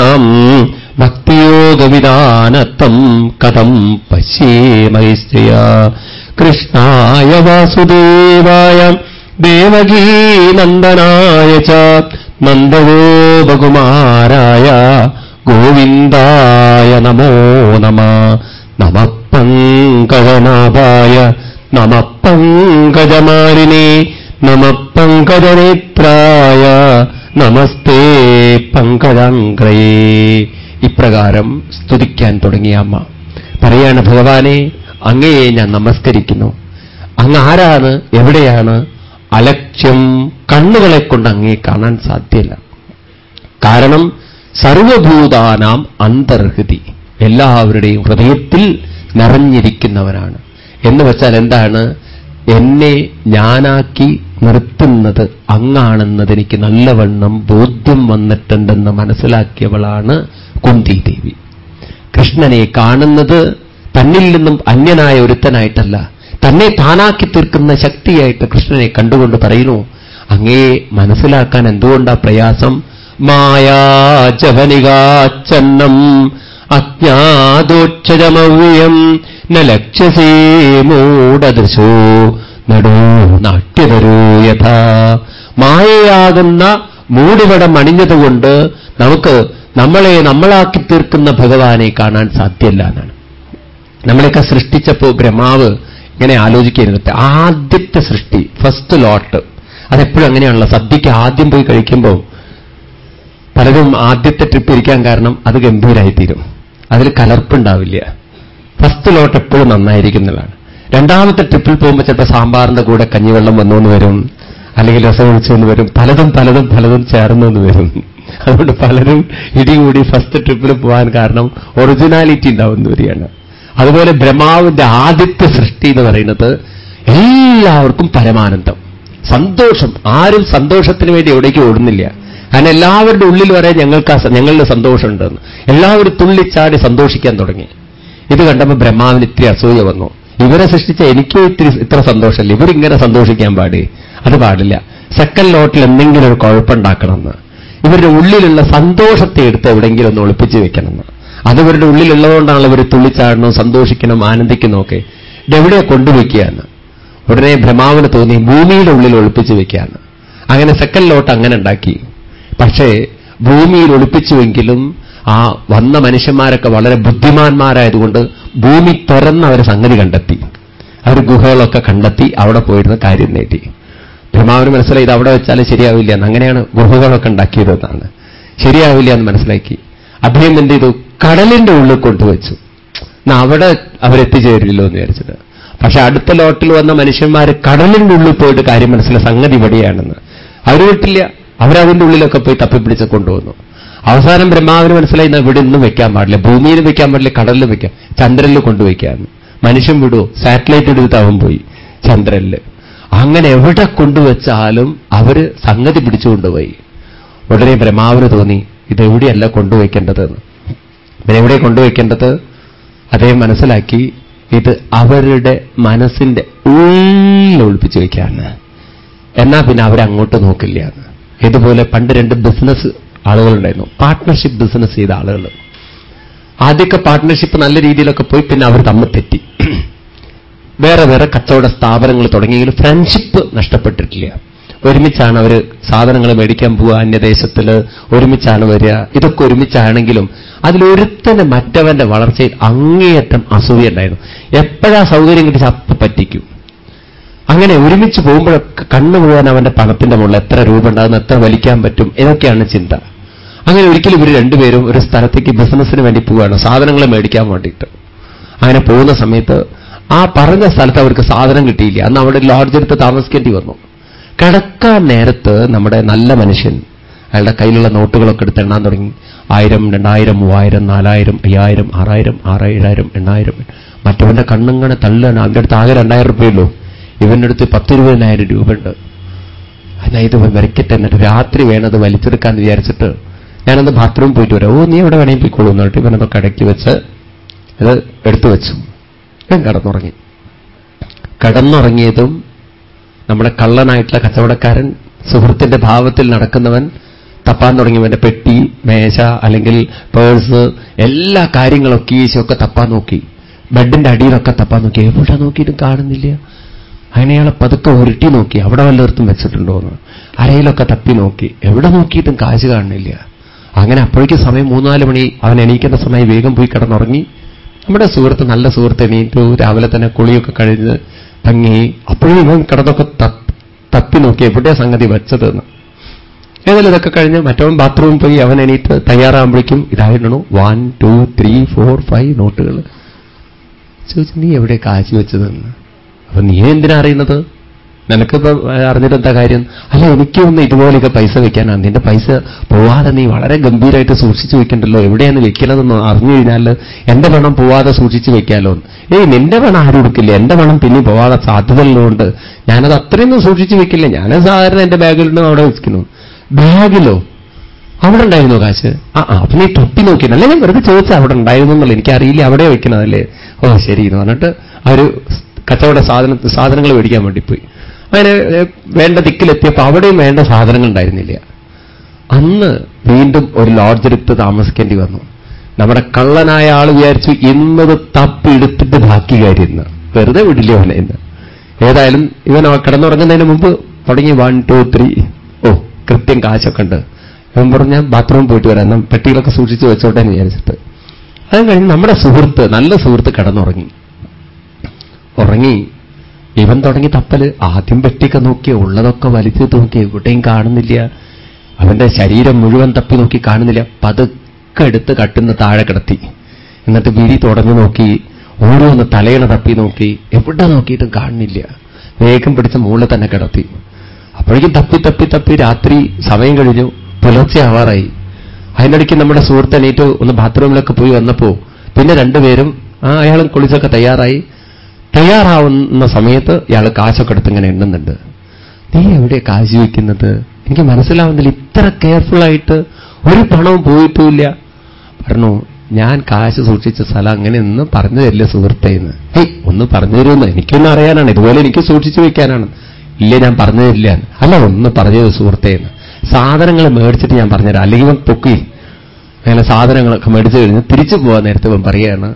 ഭക്തിയോഗവിധാനത്വം കഥം പശ്യേമൈസ്ത്രിയ. കൃഷ്ണായ വാസുദേവായ ദേവകീനന്ദനായ ച നന്ദഗോപകുമാരായ ഗോവിന്ദായ നമോ നമ. നമ പങ്കജനാഭായ നമ പങ്കജമാലിനെ നമ പങ്കജനേത്രായ നമസ്തേ പങ്കജാംഗ്രയേ ഇപ്രകാരം സ്തുതിക്കാൻ തുടങ്ങിയ അമ്മ. പറയാണ് ഭഗവാനെ അങ്ങയെ ഞാൻ നമസ്കരിക്കുന്നു. അങ്ങ് ആരാണ് എവിടെയാണ്? അലക്ഷ്യം കണ്ണുകളെ കൊണ്ട് അങ്ങേ കാണാൻ സാധ്യല്ല. കാരണം സർവഭൂതാനാം അന്തർഹൃതി. എല്ലാവരുടെയും ഹൃദയത്തിൽ നിറഞ്ഞിരിക്കുന്നവനാണ്. എന്ന് വെച്ചാൽ എന്താണ്? എന്നെ ഞാനാക്കി നിർത്തുന്നത് അങ്ങാണെന്നതെനിക്ക് നല്ലവണ്ണം ബോധ്യം വന്നിട്ടുണ്ടെന്ന് മനസ്സിലാക്കിയവളാണ് കുന്തിദേവി. കൃഷ്ണനെ കാണുന്നത് തന്നിൽ നിന്നും അന്യനായ ഒരുത്തനായിട്ടല്ല തന്നെ താനാക്കി തീർക്കുന്ന ശക്തിയായിട്ട് കൃഷ്ണനെ കണ്ടുകൊണ്ട് പറയുന്നു അങ്ങേ മനസ്സിലാക്കാൻ എന്തുകൊണ്ടാ പ്രയാസം? മായാ മായാജവനികാച്ചന്നം അജ്ഞാതോക്ഷരമവ്യം ന ലക്ഷ്യസേ മൂടദൃശോ. നടോ നാട്യതരോ യഥാ. മായയാകുന്ന മൂടുപടം അണിഞ്ഞതുകൊണ്ട് നമുക്ക് നമ്മളെ നമ്മളാക്കി തീർക്കുന്ന ഭഗവാനെ കാണാൻ സാധ്യമല്ല എന്നാണ്. നമ്മളെയൊക്കെ സൃഷ്ടിച്ചപ്പോ ബ്രഹ്മാവ് ഇങ്ങനെ ആലോചിക്കരുത് ആദ്യത്തെ സൃഷ്ടി ഫസ്റ്റ് ലോട്ട് അതെപ്പോഴും അങ്ങനെയാണല്ലോ. സദ്യക്ക് ആദ്യം പോയി കഴിക്കുമ്പോൾ പലരും ആദ്യത്തെ ട്രിപ്പ് ഇരിക്കാൻ കാരണം അത് ഗംഭീരായിത്തീരും. അതിൽ കലർപ്പുണ്ടാവില്ല ഫസ്റ്റ് ലോട്ട് എപ്പോഴും നന്നായിരിക്കും നന്നായിരിക്കുന്നതാണ് രണ്ടാമത്തെ ട്രിപ്പിൽ പോകുമ്പോൾ ചിലപ്പോൾ സാമ്പാറിന്റെ കൂടെ കഞ്ഞിവെള്ളം വന്നു വരും. അല്ലെങ്കിൽ രസം ഒഴിച്ചു വരും. പലതും പലതും പലതും ചേർന്നു വരും. അതുകൊണ്ട് പലരും ഇടികൂടി ഫസ്റ്റ് ട്രിപ്പിൽ പോകാൻ കാരണം ഒറിജിനാലിറ്റി ഉണ്ടാവുന്ന വരികയാണ് അതുപോലെ ബ്രഹ്മാവിന്റെ ആദ്യത്തെ സൃഷ്ടി എന്ന് പറയുന്നത് എല്ലാവർക്കും പരമാനന്ദം. സന്തോഷം. ആരും സന്തോഷത്തിന് വേണ്ടി എവിടേക്ക് ഓടുന്നില്ല. കാരണം എല്ലാവരുടെ ഉള്ളിൽ വരെ ഞങ്ങൾക്ക് ഞങ്ങളുടെ സന്തോഷമുണ്ടെന്ന്. എല്ലാവരും തുള്ളിച്ചാടി സന്തോഷിക്കാൻ തുടങ്ങി. ഇത് കണ്ടപ്പോൾ ബ്രഹ്മാവിന് ഇത്തിരി അസൂയ വന്നു. ഇവരെ സൃഷ്ടിച്ച എനിക്ക് ഇത്തിരി ഇത്ര സന്തോഷമല്ല. ഇവരിങ്ങനെ സന്തോഷിക്കാൻ പാടി? അത് പാടില്ല. സെക്കൻഡ് ലോട്ടിൽ എന്തെങ്കിലും ഒരു കുഴപ്പമുണ്ടാക്കണമെന്ന്. ഇവരുടെ ഉള്ളിലുള്ള സന്തോഷത്തെ എടുത്ത് എവിടെയെങ്കിലും ഒന്ന് ഒളിപ്പിച്ച് വെക്കണമെന്ന്. അത് ഇവരുടെ ഉള്ളിലുള്ളതുകൊണ്ടാണ് ഇവർ തുള്ളിച്ചാടണം സന്തോഷിക്കണം ആനന്ദിക്കണം ഒക്കെ. ഇതെവിടെ കൊണ്ടുവയ്ക്കുകയാണ് ഉടനെ ബ്രഹ്മാവിന് തോന്നി ഭൂമിയുടെ ഉള്ളിൽ ഒളിപ്പിച്ച് വെക്കുകയാണ് അങ്ങനെ സെക്കൻഡ് ലോട്ട് അങ്ങനെ ഉണ്ടാക്കി. പക്ഷേ ഭൂമിയിൽ ഒളിപ്പിച്ചുവെങ്കിലും ആ വന്ന മനുഷ്യന്മാരൊക്കെ വളരെ ബുദ്ധിമാന്മാരായതുകൊണ്ട് ഭൂമി തുറന്ന് അവർ സംഗതി കണ്ടെത്തി. അവർ ഗുഹകളൊക്കെ കണ്ടെത്തി അവിടെ പോയിരുന്ന കാര്യം നേടി. ബ്രഹ്മാവിന് മനസ്സിലായി ഇത് അവിടെ വെച്ചാലും ശരിയാവില്ല എന്ന്. അങ്ങനെയാണ് ഗുഹകളൊക്കെ ഉണ്ടാക്കിയതെന്നാണ് ശരിയാവില്ല എന്ന് മനസ്സിലാക്കി. അദ്ദേഹം എന്ത് ചെയ്തു? കടലിന്റെ ഉള്ളിൽ കൊണ്ടുവച്ചു. എന്നാ അവിടെ അവരെത്തിച്ചേരില്ലോ എന്ന് വിചാരിച്ചത് പക്ഷെ അടുത്ത ലോട്ടിൽ വന്ന മനുഷ്യന്മാർ കടലിന്റെ ഉള്ളിൽ പോയിട്ട് കാര്യം മനസ്സിലായ. സംഗതി ഇവിടെയാണെന്ന്. അവർ വിട്ടില്ല. അവരതിന്റെ ഉള്ളിലൊക്കെ പോയി തപ്പിപ്പിടിച്ച് കൊണ്ടുവന്നു. അവസാനം ബ്രഹ്മാവിന് മനസ്സിലായി ഇവിടെ ഒന്നും വെക്കാൻ പാടില്ല. ഭൂമിയിൽ വെക്കാൻ പാടില്ല കടലിൽ വെക്കാം ചന്ദ്രനിൽ കൊണ്ടുവയ്ക്കാന്ന്. മനുഷ്യൻ വിടുവോ സാറ്റലൈറ്റ് എടുത്ത് അവൻ പോയി ചന്ദ്രനിൽ അങ്ങനെ എവിടെ കൊണ്ടുവച്ചാലും അവർ സംഗതി പിടിച്ചുകൊണ്ടുപോയി ഉടനെ ബ്രഹ്മാവിന് തോന്നി ഇതെവിടെയല്ല കൊണ്ടുവയ്ക്കേണ്ടതെന്ന്? പിന്നെ എവിടെ കൊണ്ടുവയ്ക്കേണ്ടത്? അദ്ദേഹം മനസ്സിലാക്കി ഇത് അവരുടെ മനസ്സിന്റെ ഉള്ളിൽ ഒളിപ്പിച്ചു വയ്ക്കാണ് എന്നാ പിന്നെ അവരങ്ങോട്ട് നോക്കില്ല ഇതുപോലെ പണ്ട് രണ്ട് ബിസിനസ് ആളുകളുണ്ടായിരുന്നു. പാർട്ട്ണർഷിപ്പ് ബിസിനസ് ചെയ്ത ആളുകൾ ആദ്യമൊക്കെ പാർട്ട്ണർഷിപ്പ് നല്ല രീതിയിലൊക്കെ പോയി പിന്നെ അവർ തമ്മിൽ തെറ്റി. വേറെ വേറെ കച്ചവട സ്ഥാപനങ്ങൾ തുടങ്ങിയെങ്കിലും ഫ്രണ്ട്ഷിപ്പ് നഷ്ടപ്പെട്ടിട്ടില്ല. ഒരുമിച്ചാണ് അവർ സാധനങ്ങൾ മേടിക്കാൻ പോവുക അന്യദേശത്തിൽ ഒരുമിച്ചാണ് വരിക. ഇതൊക്കെ ഒരുമിച്ചാണെങ്കിലും അതിലൊരുത്തന്റെ മറ്റവന്റെ വളർച്ചയിൽ അങ്ങേയറ്റം അസൂയ ഉണ്ടായിരുന്നു. എപ്പോഴാ സൗകര്യം കിട്ടിച്ച് അപ്പ പറ്റിക്കും. അങ്ങനെ ഒരുമിച്ച് പോകുമ്പോഴൊക്കെ കണ്ണു മുഴുവൻ അവന്റെ പണത്തിന്റെ മുകളിൽ എത്ര രൂപ ഉണ്ടാകുന്ന എത്ര വലിക്കാൻ പറ്റും ഇതൊക്കെയാണ് ചിന്ത. അങ്ങനെ ഒരിക്കലും ഇവർ രണ്ടുപേരും ഒരു സ്ഥലത്തേക്ക് ബിസിനസ്സിന് വേണ്ടി പോവുകയാണ് സാധനങ്ങൾ മേടിക്കാൻ വേണ്ടിയിട്ട്. അങ്ങനെ പോകുന്ന സമയത്ത് ആ പറഞ്ഞ സ്ഥലത്ത് അവർക്ക് സാധനം കിട്ടിയില്ല. അന്ന് അവിടെ ലോഡ്ജ് എടുത്ത് താമസിക്കേണ്ടി വന്നു. കിടക്കാൻ നേരത്ത് നമ്മുടെ നല്ല മനുഷ്യൻ അയാളുടെ കയ്യിലുള്ള നോട്ടുകളൊക്കെ എടുത്ത് എണ്ണാൻ തുടങ്ങി. ആയിരം രണ്ടായിരം മൂവായിരം നാലായിരം അയ്യായിരം ആറായിരം ആറായിരം എണ്ണായിരം. മറ്റവന്റെ കണ്ണിങ്ങനെ തള്ളാണ് അവന്റെ അടുത്ത് ആകെ രണ്ടായിരം രൂപയുള്ളൂ ഇവന്റെ അടുത്ത് പത്തിരുപതിനായിരം രൂപയുണ്ട്. അതായത് ഇത് വരയ്ക്കട്ടെ എന്നിട്ട് രാത്രി വേണത് വലിച്ചെടുക്കാൻ വിചാരിച്ചിട്ട് ഞാനത് ബാത്റൂം പോയിട്ട് വരാം. ഓ നീ എവിടെ വേണമെങ്കിൽ പോയിക്കോളൂ എന്നിട്ട് ഇവനതൊക്കെ അടക്കി വെച്ച് ഇത് എടുത്തു വെച്ചു. ഞാൻ കടന്നുറങ്ങി. കടന്നുറങ്ങിയതും നമ്മുടെ കള്ളനായിട്ടുള്ള കച്ചവടക്കാരൻ സുഹൃത്തിന്റെ ഭാവത്തിൽ നടക്കുന്നവൻ തപ്പാൻ തുടങ്ങിയവന്റെ പെട്ടി മേശ അല്ലെങ്കിൽ പേഴ്സ് എല്ലാ കാര്യങ്ങളൊക്കെ ഈശൊക്കെ തപ്പാൻ നോക്കി. ബെഡിന്റെ അടിയിലൊക്കെ തപ്പാൻ നോക്കി. എവിടെ നോക്കിയിട്ടും കാണുന്നില്ല. അതിനെയാളെ പതുക്കെ ഉരുട്ടി നോക്കി. അവിടെ വല്ലയിടത്തും വെച്ചിട്ടുണ്ടോ എന്ന്. അരയിലൊക്കെ തപ്പി നോക്കി. എവിടെ നോക്കിയിട്ടും കാശ് കാണുന്നില്ല. അങ്ങനെ അപ്പോഴേക്കും സമയം മൂന്നാൽ മണി. അവൻ എണീക്കുന്ന സമയം വേഗം പോയി കിടന്നുറങ്ങി. നമ്മുടെ സുഹൃത്ത് നല്ല സുഹൃത്ത് എണീറ്റു. രാവിലെ തന്നെ കുളിയൊക്കെ കഴിഞ്ഞ് തങ്ങി. അപ്പോഴും ഇവൻ കിടന്നൊക്കെ തപ്പി നോക്കി എവിടെയാ സംഗതി വെച്ചതെന്ന് ഏതായാലും ഇതൊക്കെ കഴിഞ്ഞ് മറ്റവൻ ബാത്റൂമിൽ പോയി അവൻ എണീറ്റ് തയ്യാറാകുമ്പോഴേക്കും ഇതായിരുന്നു one two three four five നോട്ടുകൾ ചോദിച്ചു നീ എവിടെ കാശി വെച്ചതെന്ന്? അപ്പൊ നീ എന്തിനാ അറിയുന്നത്? നിനക്കിപ്പോ അറിഞ്ഞിട്ട് എന്താ കാര്യം? അല്ല എനിക്കൊന്ന് ഇതുപോലെയൊക്കെ പൈസ വെക്കാനാണ് നിന്റെ പൈസ പോവാതെ നീ വളരെ ഗംഭീരമായിട്ട് സൂക്ഷിച്ചു വെക്കണ്ടല്ലോ. എവിടെയാണ് വെക്കണതെന്ന് അറിഞ്ഞു കഴിഞ്ഞാൽ എന്റെ പണം പോവാതെ സൂക്ഷിച്ചു വെക്കാലോ. ഏയ് നിന്റെ പണം ആരും എടുക്കില്ല. എന്റെ പണം പിന്നെ പോവാതെ സാധ്യതയുള്ളതുകൊണ്ട് ഞാനത് അത്രയൊന്നും സൂക്ഷിച്ചു വെക്കില്ല. ഞാൻ സാധാരണ എന്റെ ബാഗിലുണ്ട് അവിടെ വെക്കുന്നു ബാഗിലോ? അവിടെ ഉണ്ടായിരുന്നു കാശ്? ആ അപ്പൊ നീ തൊപ്പി നോക്കിയില്ല അല്ലെങ്കിൽ വെറുതെ ചോദിച്ചാൽ അവിടെ ഉണ്ടായിരുന്നു എന്നുള്ളത്. എനിക്കറിയില്ല അവിടെ വെക്കണതല്ലേ? ഓ ശരി എന്ന് പറഞ്ഞിട്ട് ആ ഒരു കച്ചവട സാധന സാധനങ്ങൾ മേടിക്കാൻ വേണ്ടി പോയി. അങ്ങനെ വേണ്ട ദിക്കിലെത്തിയപ്പോൾ അവിടെയും വേണ്ട സാധനങ്ങൾ ഉണ്ടായിരുന്നില്ല. അന്ന് വീണ്ടും ഒരു ലോഡ്ജെടുത്ത് താമസിക്കേണ്ടി വന്നു. നമ്മുടെ കള്ളനായ ആൾ വിചാരിച്ചു ഇന്നത് തപ്പിയെടുത്തിട്ട് ബാക്കി കാര്യം വെറുതെ വിടില്ല അവനെ ഇന്ന് ഏതായാലും ഇവൻ കിടന്നുറങ്ങുന്നതിന് മുമ്പ് തുടങ്ങി വൺ ടു ത്രീ ഓ കൃത്യം കാശൊക്കെ ഉണ്ട്. ഇവൻ പറഞ്ഞ ബാത്റൂമിൽ പോയിട്ട് വരാം. പെട്ടികളൊക്കെ സൂക്ഷിച്ച് വെച്ചോട്ടെ എന്ന് വിചാരിച്ചിട്ട്. അത് കഴിഞ്ഞ് നമ്മുടെ സുഹൃത്ത് നല്ല സുഹൃത്ത് കിടന്നുറങ്ങി. ഉറങ്ങി. ഇവൻ തുടങ്ങി തപ്പൽ. ആദ്യം വെട്ടിക്ക നോക്കിയ ഉള്ളതൊക്കെ വലിച്ചു നോക്കി എവിടെയും കാണുന്നില്ല. അവന്റെ ശരീരം മുഴുവൻ തപ്പി നോക്കി കാണുന്നില്ല. പതുക്കെ എടുത്ത് കട്ടുന്ന താഴെ കിടത്തി. എന്നിട്ട് വിരി തുടഞ്ഞു നോക്കി. ഓരോന്ന് തലയിണ തപ്പി നോക്കി. എവിടെ നോക്കിയിട്ടും കാണുന്നില്ല. വേഗം പിടിച്ച മുകളിൽ തന്നെ കിടത്തി. അപ്പോഴേക്കും തപ്പി തപ്പി തപ്പി രാത്രി സമയം കഴിഞ്ഞു. പുലർച്ചെ ആവാറായി. അതിനിടയ്ക്ക് നമ്മുടെ സുഹൃത്ത് ഒന്ന് ബാത്റൂമിലൊക്കെ പോയി വന്നപ്പോ പിന്നെ രണ്ടുപേരും ആ അയാളും കുളിച്ചൊക്കെ തയ്യാറായി. തയ്യാറാവുന്ന സമയത്ത് ഇയാൾ കാശൊക്കെ എടുത്ത് ഇങ്ങനെ എണ്ണുന്നുണ്ട്. നീ എവിടെ കാശ് വയ്ക്കുന്നത് എനിക്ക് മനസ്സിലാവുന്നില്ല. ഇത്ര കെയർഫുള്ളായിട്ട് ഒരു പണവും പോയിട്ടുമില്ല. പറഞ്ഞു ഞാൻ കാശ് സൂക്ഷിച്ച സ്ഥലം അങ്ങനെ ഒന്ന് പറഞ്ഞു തരില്ല സുഹൃത്തേന്ന് ഏയ് ഒന്ന് പറഞ്ഞു തരുമെന്ന് എനിക്കൊന്നും അറിയാനാണ്. ഇതുപോലെ എനിക്ക് സൂക്ഷിച്ചു വയ്ക്കാനാണ് ഇല്ല ഞാൻ പറഞ്ഞു തരില്ല. അല്ല ഒന്ന് പറഞ്ഞത് സുഹൃത്തേന്ന് സാധനങ്ങൾ മേടിച്ചിട്ട് ഞാൻ പറഞ്ഞുതരാം അല്ലെങ്കിൽ ഇവൻ പൊക്കി. അങ്ങനെ സാധനങ്ങളൊക്കെ മേടിച്ചു കഴിഞ്ഞ് തിരിച്ചു പോകാൻ നേരത്തെ ഇവൻ പറയുകയാണ്.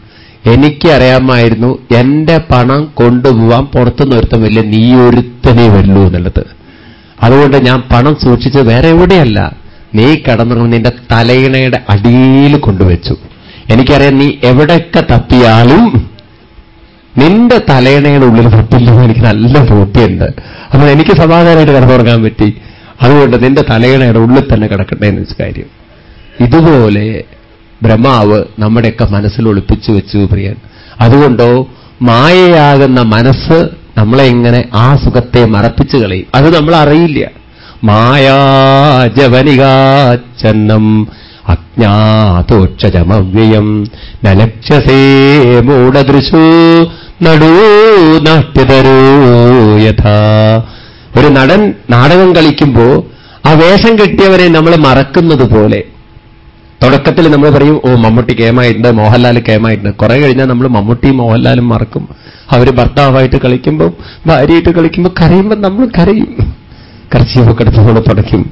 എനിക്കറിയാമായിരുന്നു എന്റെ പണം കൊണ്ടുപോവാൻ പുറത്തുനിന്ന് ഒരുത്തമില്ല നീ ഒരുത്തനേ വരൂ എന്നുള്ളത്. അതുകൊണ്ട് ഞാൻ പണം സൂക്ഷിച്ചത് വേറെ എവിടെയല്ല. നീ കടന്നു നിന്റെ തലയിണയുടെ അടിയിൽ കൊണ്ടുവച്ചു. എനിക്കറിയാം നീ എവിടെയൊക്കെ തപ്പിയാലും നിന്റെ തലയിണയുടെ ഉള്ളിൽ തപ്പില്ലെന്ന് എനിക്ക് നല്ല ബോധ്യമുണ്ട്. അപ്പോൾ എനിക്ക് സമാധാനമായിട്ട് കിടന്നുറങ്ങാൻ പറ്റി. അതുകൊണ്ട് നിന്റെ തലയിണയുടെ ഉള്ളിൽ തന്നെ കിടക്കട്ടെ എന്ന് വെച്ച കാര്യം. ഇതുപോലെ ബ്രഹ്മാവ് നമ്മുടെയൊക്കെ മനസ്സിൽ ഒളിപ്പിച്ചു വെച്ചു പ്രിയൻ. അതുകൊണ്ടോ മായയാകുന്ന മനസ്സ് നമ്മളെ ഇങ്ങനെ ആ സുഖത്തെ മറപ്പിച്ചു കളയും. അത് നമ്മൾ അറിയില്ല മായാജവനികാച്ചന്നം അജ്ഞാതോക്ഷജമവ്യയം നലക്ഷസേ മൂടദൃശോ നടൂ നാട്യതരോ യഥാ. ഒരു നടൻ നാടകം കളിക്കുമ്പോ ആ വേഷം കെട്ടിയവരെ നമ്മൾ മറക്കുന്നത് പോലെ തുടക്കത്തിൽ നമ്മൾ പറയും ഓ മമ്മൂട്ടി കേമായിട്ടുണ്ട് മോഹൻലാൽ കേമായിട്ടുണ്ട്. കുറെ കഴിഞ്ഞാൽ നമ്മൾ മമ്മൂട്ടിയും മോഹൻലാലും മറക്കും അവർ ഭർത്താവായിട്ട് കളിക്കുമ്പോൾ ഭാര്യയായിട്ട് കളിക്കുമ്പോൾ കരയുമ്പോൾ നമ്മൾ കരയും. കർച്ചീവൊക്കെ എടുത്തുകൊണ്ട് തുടയ്ക്കും.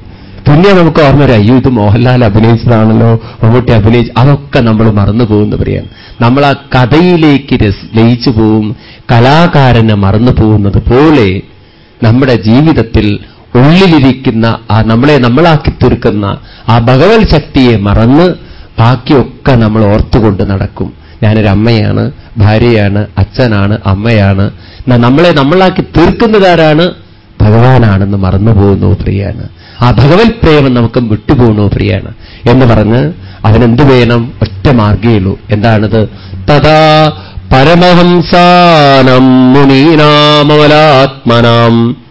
പിന്നെ നമുക്ക് ഓർമ്മ വരും അയ്യോ ഇത് മോഹൻലാൽ അഭിനയിച്ചതാണല്ലോ മമ്മൂട്ടി അഭിനയിച്ച്. അതൊക്കെ നമ്മൾ മറന്നു പോകുന്ന പറയാൻ നമ്മൾ ആ കഥയിലേക്ക് ലയിച്ചു പോവും കലാകാരനെ മറന്നു പോകുന്നത് പോലെ നമ്മുടെ ജീവിതത്തിൽ ഉള്ളിലിരിക്കുന്ന ആ നമ്മളെ നമ്മളാക്കി തീർക്കുന്ന ആ ഭഗവത് ശക്തിയെ മറന്ന് ബാക്കിയൊക്കെ നമ്മൾ ഓർത്തുകൊണ്ട് നടക്കും. ഞാനൊരു അമ്മയാണ് ഭാര്യയാണ് അച്ഛനാണ് അമ്മയാണ്. നമ്മളെ നമ്മളാക്കി തീർക്കുന്നതാരാണ് ഭഗവാനാണെന്ന് മറന്നുപോകുന്നു പ്രിയാണ്. ആ ഭഗവത് പ്രേമം നമുക്ക് വിട്ടുപോകുന്നു പ്രിയാണ്. എന്ന് പറഞ്ഞ് അവനെന്ത് വേണം? ഒറ്റ മാർഗേയുള്ളൂ എന്താണിത്? തഥാ പരമഹംസാനം മുനീനാമലാത്മനാം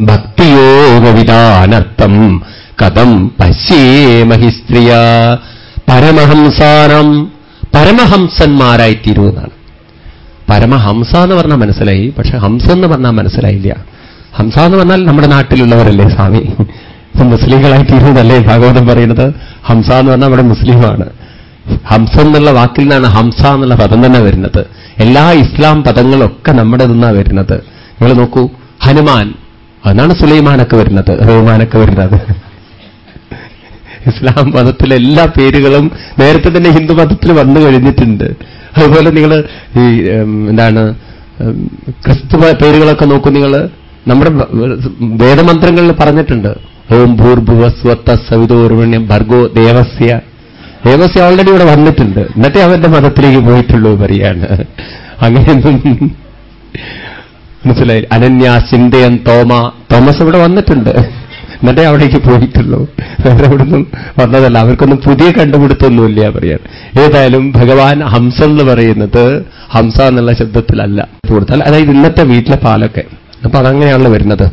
ഭക്തിയോഗവിധാനർത്ഥം കഥം പശ്യേമഹി സ്ത്രീയ. പരമഹംസാനം പരമഹംസന്മാരായിത്തീരുമെന്നാണ് പരമഹംസ എന്ന് പറഞ്ഞാൽ മനസ്സിലായി പക്ഷെ ഹംസ എന്ന് പറഞ്ഞാൽ മനസ്സിലായില്ല. ഹംസ എന്ന് പറഞ്ഞാൽ നമ്മുടെ നാട്ടിലുള്ളവരല്ലേ സ്വാമി? മുസ്ലിങ്ങളായി തീരുന്നതല്ലേ ഭാഗവതം പറയുന്നത്? ഹംസ എന്ന് പറഞ്ഞാൽ നമ്മുടെ മുസ്ലിമാണ്. ഹംസ എന്നുള്ള വാക്കിൽ നിന്നാണ് ഹംസ എന്നുള്ള പദം തന്നെ വരുന്നത്. എല്ലാ ഇസ്ലാം പദങ്ങളൊക്കെ നമ്മുടെ നിന്നാണ് വരുന്നത്. നിങ്ങൾ നോക്കൂ ഹനുമാൻ അതാണ് സുലൈമാനൊക്കെ വരുന്നത് റഹ്മാനൊക്കെ വരുന്നത്. ഇസ്ലാം മതത്തിലെ എല്ലാ പേരുകളും നേരത്തെ തന്നെ ഹിന്ദു മതത്തിൽ വന്നു കഴിഞ്ഞിട്ടുണ്ട്. അതുപോലെ നിങ്ങൾ ഈ എന്താണ് ക്രിസ്തു പേരുകളൊക്കെ നോക്കൂ നിങ്ങൾ. നമ്മുടെ വേദമന്ത്രങ്ങളിൽ പറഞ്ഞിട്ടുണ്ട്. ഓം ഭൂർഭുവ സ്വത്ത സവിതോർവണ്യം ഭർഗോ ദേവസ്യ. ദേവസ്യ ഓൾറെഡി ഇവിടെ വന്നിട്ടുണ്ട്. എന്നിട്ടേ അവന്റെ മതത്തിലേക്ക് പോയിട്ടുള്ളൂ പറയാണ് അങ്ങനെയൊന്നും മനസ്സിലായി. അനന്യ ചിന്തയൻ തോമ തോമസ് ഇവിടെ വന്നിട്ടുണ്ട്. എന്നിട്ടേ അവിടേക്ക് പോയിട്ടുള്ളൂ. വേറെ എവിടുന്നും വന്നതല്ല. അവർക്കൊന്നും പുതിയ കണ്ടുപിടുത്തൊന്നുമില്ല പറയാൻ. ഏതായാലും ഭഗവാൻ ഹംസ എന്ന് പറയുന്നത് ഹംസ എന്നുള്ള ശബ്ദത്തിലല്ല. കൊടുത്താൽ അതായത് ഇന്നത്തെ വീട്ടിലെ പാലൊക്കെ. അപ്പൊ അതങ്ങനെയാണല്ലോ വരുന്നത്.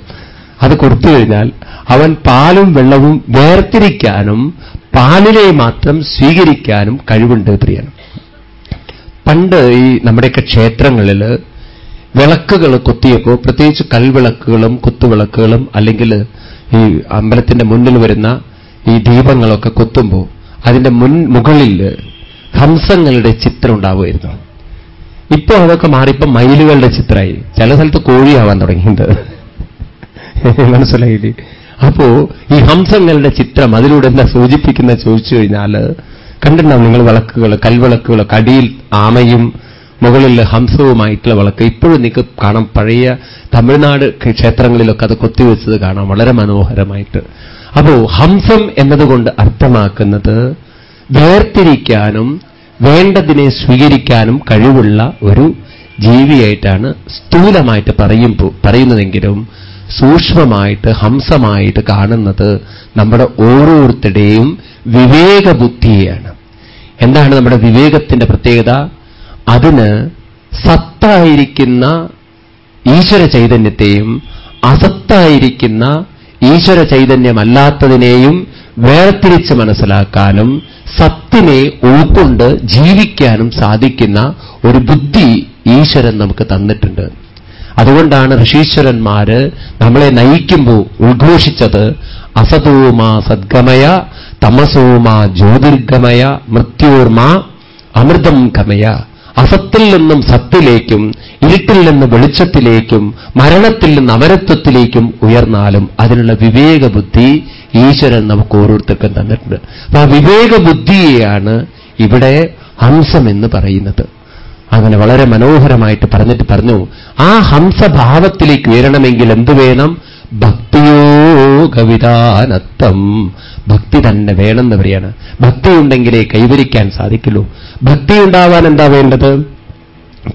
അത് കൊടുത്തു കഴിഞ്ഞാൽ അവൻ പാലും വെള്ളവും വേർതിരിക്കാനും പാലിലെ മാത്രം സ്വീകരിക്കാനും കഴിവുണ്ട് പണ്ട് ഈ നമ്മുടെയൊക്കെ ക്ഷേത്രങ്ങളിൽ വിളക്കുകൾ കൊത്തിയപ്പോൾ പ്രത്യേകിച്ച് കൽവിളക്കുകളും കുത്തുവിളക്കുകളും അല്ലെങ്കിൽ ഈ അമ്പലത്തിന്റെ മുന്നിൽ വരുന്ന ഈ ദീപങ്ങളൊക്കെ കൊത്തുമ്പോൾ അതിന്റെ മുൻ മുകളിൽ ഹംസങ്ങളുടെ ചിത്രം ഉണ്ടാവുമായിരുന്നു. ഇപ്പോൾ അതൊക്കെ മാറിയപ്പോൾ മയിലുകളുടെ ചിത്രമായി. ചില സ്ഥലത്ത് കോഴിയാവാൻ തുടങ്ങിയിട്ടുണ്ട്. മനസ്സിലായില്ലേ? അപ്പോ ഈ ഹംസങ്ങളുടെ ചിത്രം അതിലൂടെ എന്താ സൂചിപ്പിക്കുന്ന ചോദിച്ചു കഴിഞ്ഞാൽ കണ്ടിട്ടുണ്ടാവും നിങ്ങൾ വിളക്കുകൾ കൽവിളക്കുകൾ കടിയിൽ ആമയും മുകളിൽ ഹംസവുമായിട്ടുള്ള വിളക്ക്. ഇപ്പോഴും നിങ്ങൾക്ക് കാണാം. പഴയ തമിഴ്നാട് ക്ഷേത്രങ്ങളിലൊക്കെ അത് കൊത്തിവെച്ചത് കാണാം. വളരെ മനോഹരമായിട്ട്. അപ്പോ ഹംസം എന്നതുകൊണ്ട് അർത്ഥമാക്കുന്നത് വേർതിരിക്കാനും വേണ്ടതിനെ സ്വീകരിക്കാനും കഴിവുള്ള ഒരു ജീവിയായിട്ടാണ് സ്ഥൂലമായിട്ട് പറയുമ്പോൾ പറയുന്നതെങ്കിലും സൂക്ഷ്മമായിട്ട് ഹംസമായിട്ട് കാണുന്നത് നമ്മുടെ ഓരോരുത്തരുടെയും വിവേകബുദ്ധിയെയാണ്. എന്താണ് നമ്മുടെ വിവേകത്തിന്റെ പ്രത്യേകത? അതിന് സത്തായിരിക്കുന്ന ഈശ്വര ചൈതന്യത്തെയും അസത്തായിരിക്കുന്ന ഈശ്വര ചൈതന്യമല്ലാത്തതിനെയും വേർതിരിച്ച് മനസ്സിലാക്കാനും സത്തിനെ ഉൾക്കൊണ്ട് ജീവിക്കാനും സാധിക്കുന്ന ഒരു ബുദ്ധി ഈശ്വരൻ നമുക്ക് തന്നിട്ടുണ്ട്. അതുകൊണ്ടാണ് ഋഷീശ്വരന്മാര് നമ്മളെ നയിക്കുമ്പോൾ ഉദ്ഘോഷിച്ചത് അസതോമാ സദ്ഗമയ തമസോമാ ജ്യോതിർഗമയ മൃത്യോർമാ അമൃതം ഗമയ. അസത്തിൽ നിന്നും സത്തിലേക്കും ഇരുട്ടിൽ നിന്ന് വെളിച്ചത്തിലേക്കും മരണത്തിൽ നിന്ന് അമരത്വത്തിലേക്കും ഉയർന്നാലും അതിനുള്ള വിവേക ബുദ്ധി ഈശ്വരൻ നമുക്ക് ഓരോരുത്തർക്കും തന്നിട്ടുണ്ട്. അപ്പൊ ആ വിവേക ബുദ്ധിയെയാണ് ഇവിടെ ഹംസം എന്ന് പറയുന്നത്. അങ്ങനെ വളരെ മനോഹരമായിട്ട് പറഞ്ഞിട്ട് പറഞ്ഞു ആ ഹംസഭാവത്തിലേക്ക് ഉയരണമെങ്കിൽ എന്തു വേണം? ഭക്തിയോഗവിധാനത്വം ഭക്തി തന്നെ വേണമെന്ന് പറയാണ് ഭക്തിയുണ്ടെങ്കിലേ കൈവരിക്കാൻ സാധിക്കുള്ളൂ. ഭക്തി ഉണ്ടാവാൻ എന്താ വേണ്ടത്?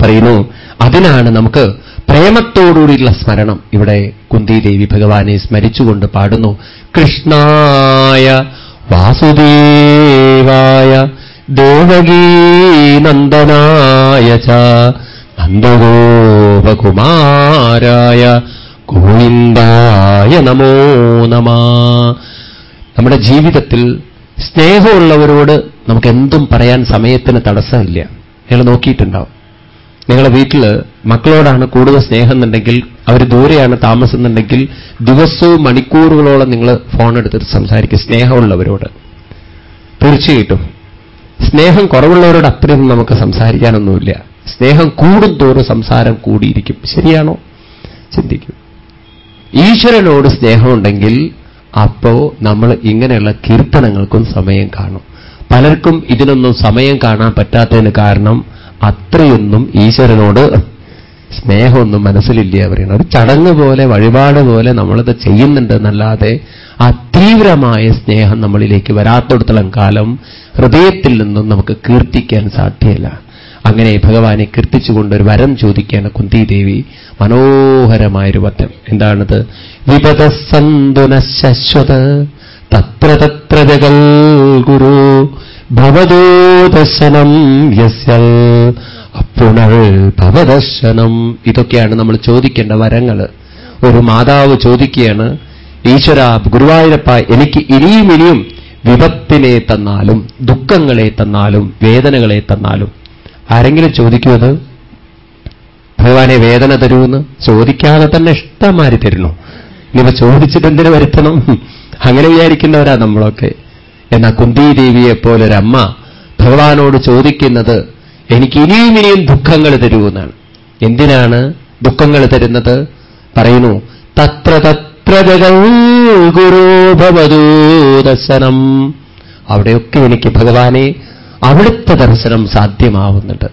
പറയുന്നു അതിനാണ് നമുക്ക് പ്രേമത്തോടുകൂടിയുള്ള സ്മരണം ഇവിടെ കുന്തിദേവി ഭഗവാനെ സ്മരിച്ചുകൊണ്ട് പാടുന്നു. കൃഷ്ണായ വാസുദേവായ ദേവകീനന്ദനായ ച നന്ദഗോപകുമാരായ ഗോവിന്ദായ നമോ നമ. നമ്മുടെ ജീവിതത്തിൽ സ്നേഹമുള്ളവരോട് നമുക്ക് എന്തും പറയാൻ സമയത്തിന് തടസ്സമില്ല. നിങ്ങൾ നോക്കിയിട്ടുണ്ടാവും. നിങ്ങളുടെ വീട്ടിൽ മക്കളോടാണ് കൂടുതൽ സ്നേഹം എന്നുണ്ടെങ്കിൽ അവർ ദൂരെയാണ് താമസം എന്നുണ്ടെങ്കിൽ ദിവസവും മണിക്കൂറുകളോളം നിങ്ങൾ ഫോൺ എടുത്തിട്ട് സംസാരിക്കും സ്നേഹമുള്ളവരോട്. തീർച്ചയായിട്ടും. സ്നേഹം കുറവുള്ളവരോട് അത്രയും നമുക്ക് സംസാരിക്കാനൊന്നുമില്ല. സ്നേഹം കൂടും തോറും സംസാരം കൂടിയിരിക്കും. ശരിയാണോ? ചിന്തിക്കും. ഈശ്വരനോട് സ്നേഹമുണ്ടെങ്കിൽ അപ്പോ നമ്മൾ ഇങ്ങനെയുള്ള കീർത്തനങ്ങൾക്കും സമയം കാണും. പലർക്കും ഇതിനൊന്നും സമയം കാണാൻ പറ്റാത്തതിന് കാരണം അത്രയൊന്നും ഈശ്വരനോട് സ്നേഹമൊന്നും മനസ്സിലില്ല പറയണം ഒരു ചടങ്ങ് പോലെ വഴിപാട് പോലെ നമ്മളത് ചെയ്യുന്നുണ്ട് എന്നല്ലാതെ ആ തീവ്രമായ സ്നേഹം നമ്മളിലേക്ക് വരാത്തടത്തോളം കാലം ഹൃദയത്തിൽ നിന്നും നമുക്ക് കീർത്തിക്കാൻ സാധ്യമല്ല അങ്ങനെ ഭഗവാനെ കീർത്തിച്ചുകൊണ്ട് ഒരു വരം ചോദിക്കുകയാണ് കുന്തിദേവി. മനോഹരമായൊരു പദ്യം എന്താണത്? വിപത ശശ്വത തത്ര തത്ര ജഗൽ ഗുരു. ഭവദോദശനം യസ്യൽ. അപ്പുണൾ ഭവദർശനം. ഇതൊക്കെയാണ് നമ്മൾ ചോദിക്കേണ്ട വരങ്ങൾ ഒരു മാതാവ് ചോദിക്കുകയാണ് ഈശ്വര ഗുരുവായൂരപ്പ എനിക്ക് ഇനിയും ഇനിയും വിപത്തിനെ തന്നാലും ദുഃഖങ്ങളെ തന്നാലും വേദനകളെ തന്നാലും ആരെങ്കിലും ചോദിക്കുമത് ഭഗവാനെ വേദന തരുമെന്ന് ചോദിക്കാതെ തന്നെ ഇഷ്ടമാരി തരുന്നു. ഇനിയിപ്പോ ചോദിച്ചിട്ട് എന്തിനു വരുത്തണം? അങ്ങനെ വിചാരിക്കുന്നവരാ നമ്മളൊക്കെ. എന്നാ കുന്തിദേവിയെ പോലൊരമ്മ ഭഗവാനോട് ചോദിക്കുന്നത് എനിക്ക് ഇനിയും ഇനിയും ദുഃഖങ്ങൾ തരുമെന്നാണ്. എന്തിനാണ് ദുഃഖങ്ങൾ തരുന്നത്? പറയുന്നു തത്ര തത്ര ജഗൽ ഗുരു ഭവതൂ ദർശനം. അവിടെയൊക്കെ എനിക്ക് ഭഗവാനെ അവിടുത്തെ ദർശനം സാധ്യമാവുന്നുണ്ട്.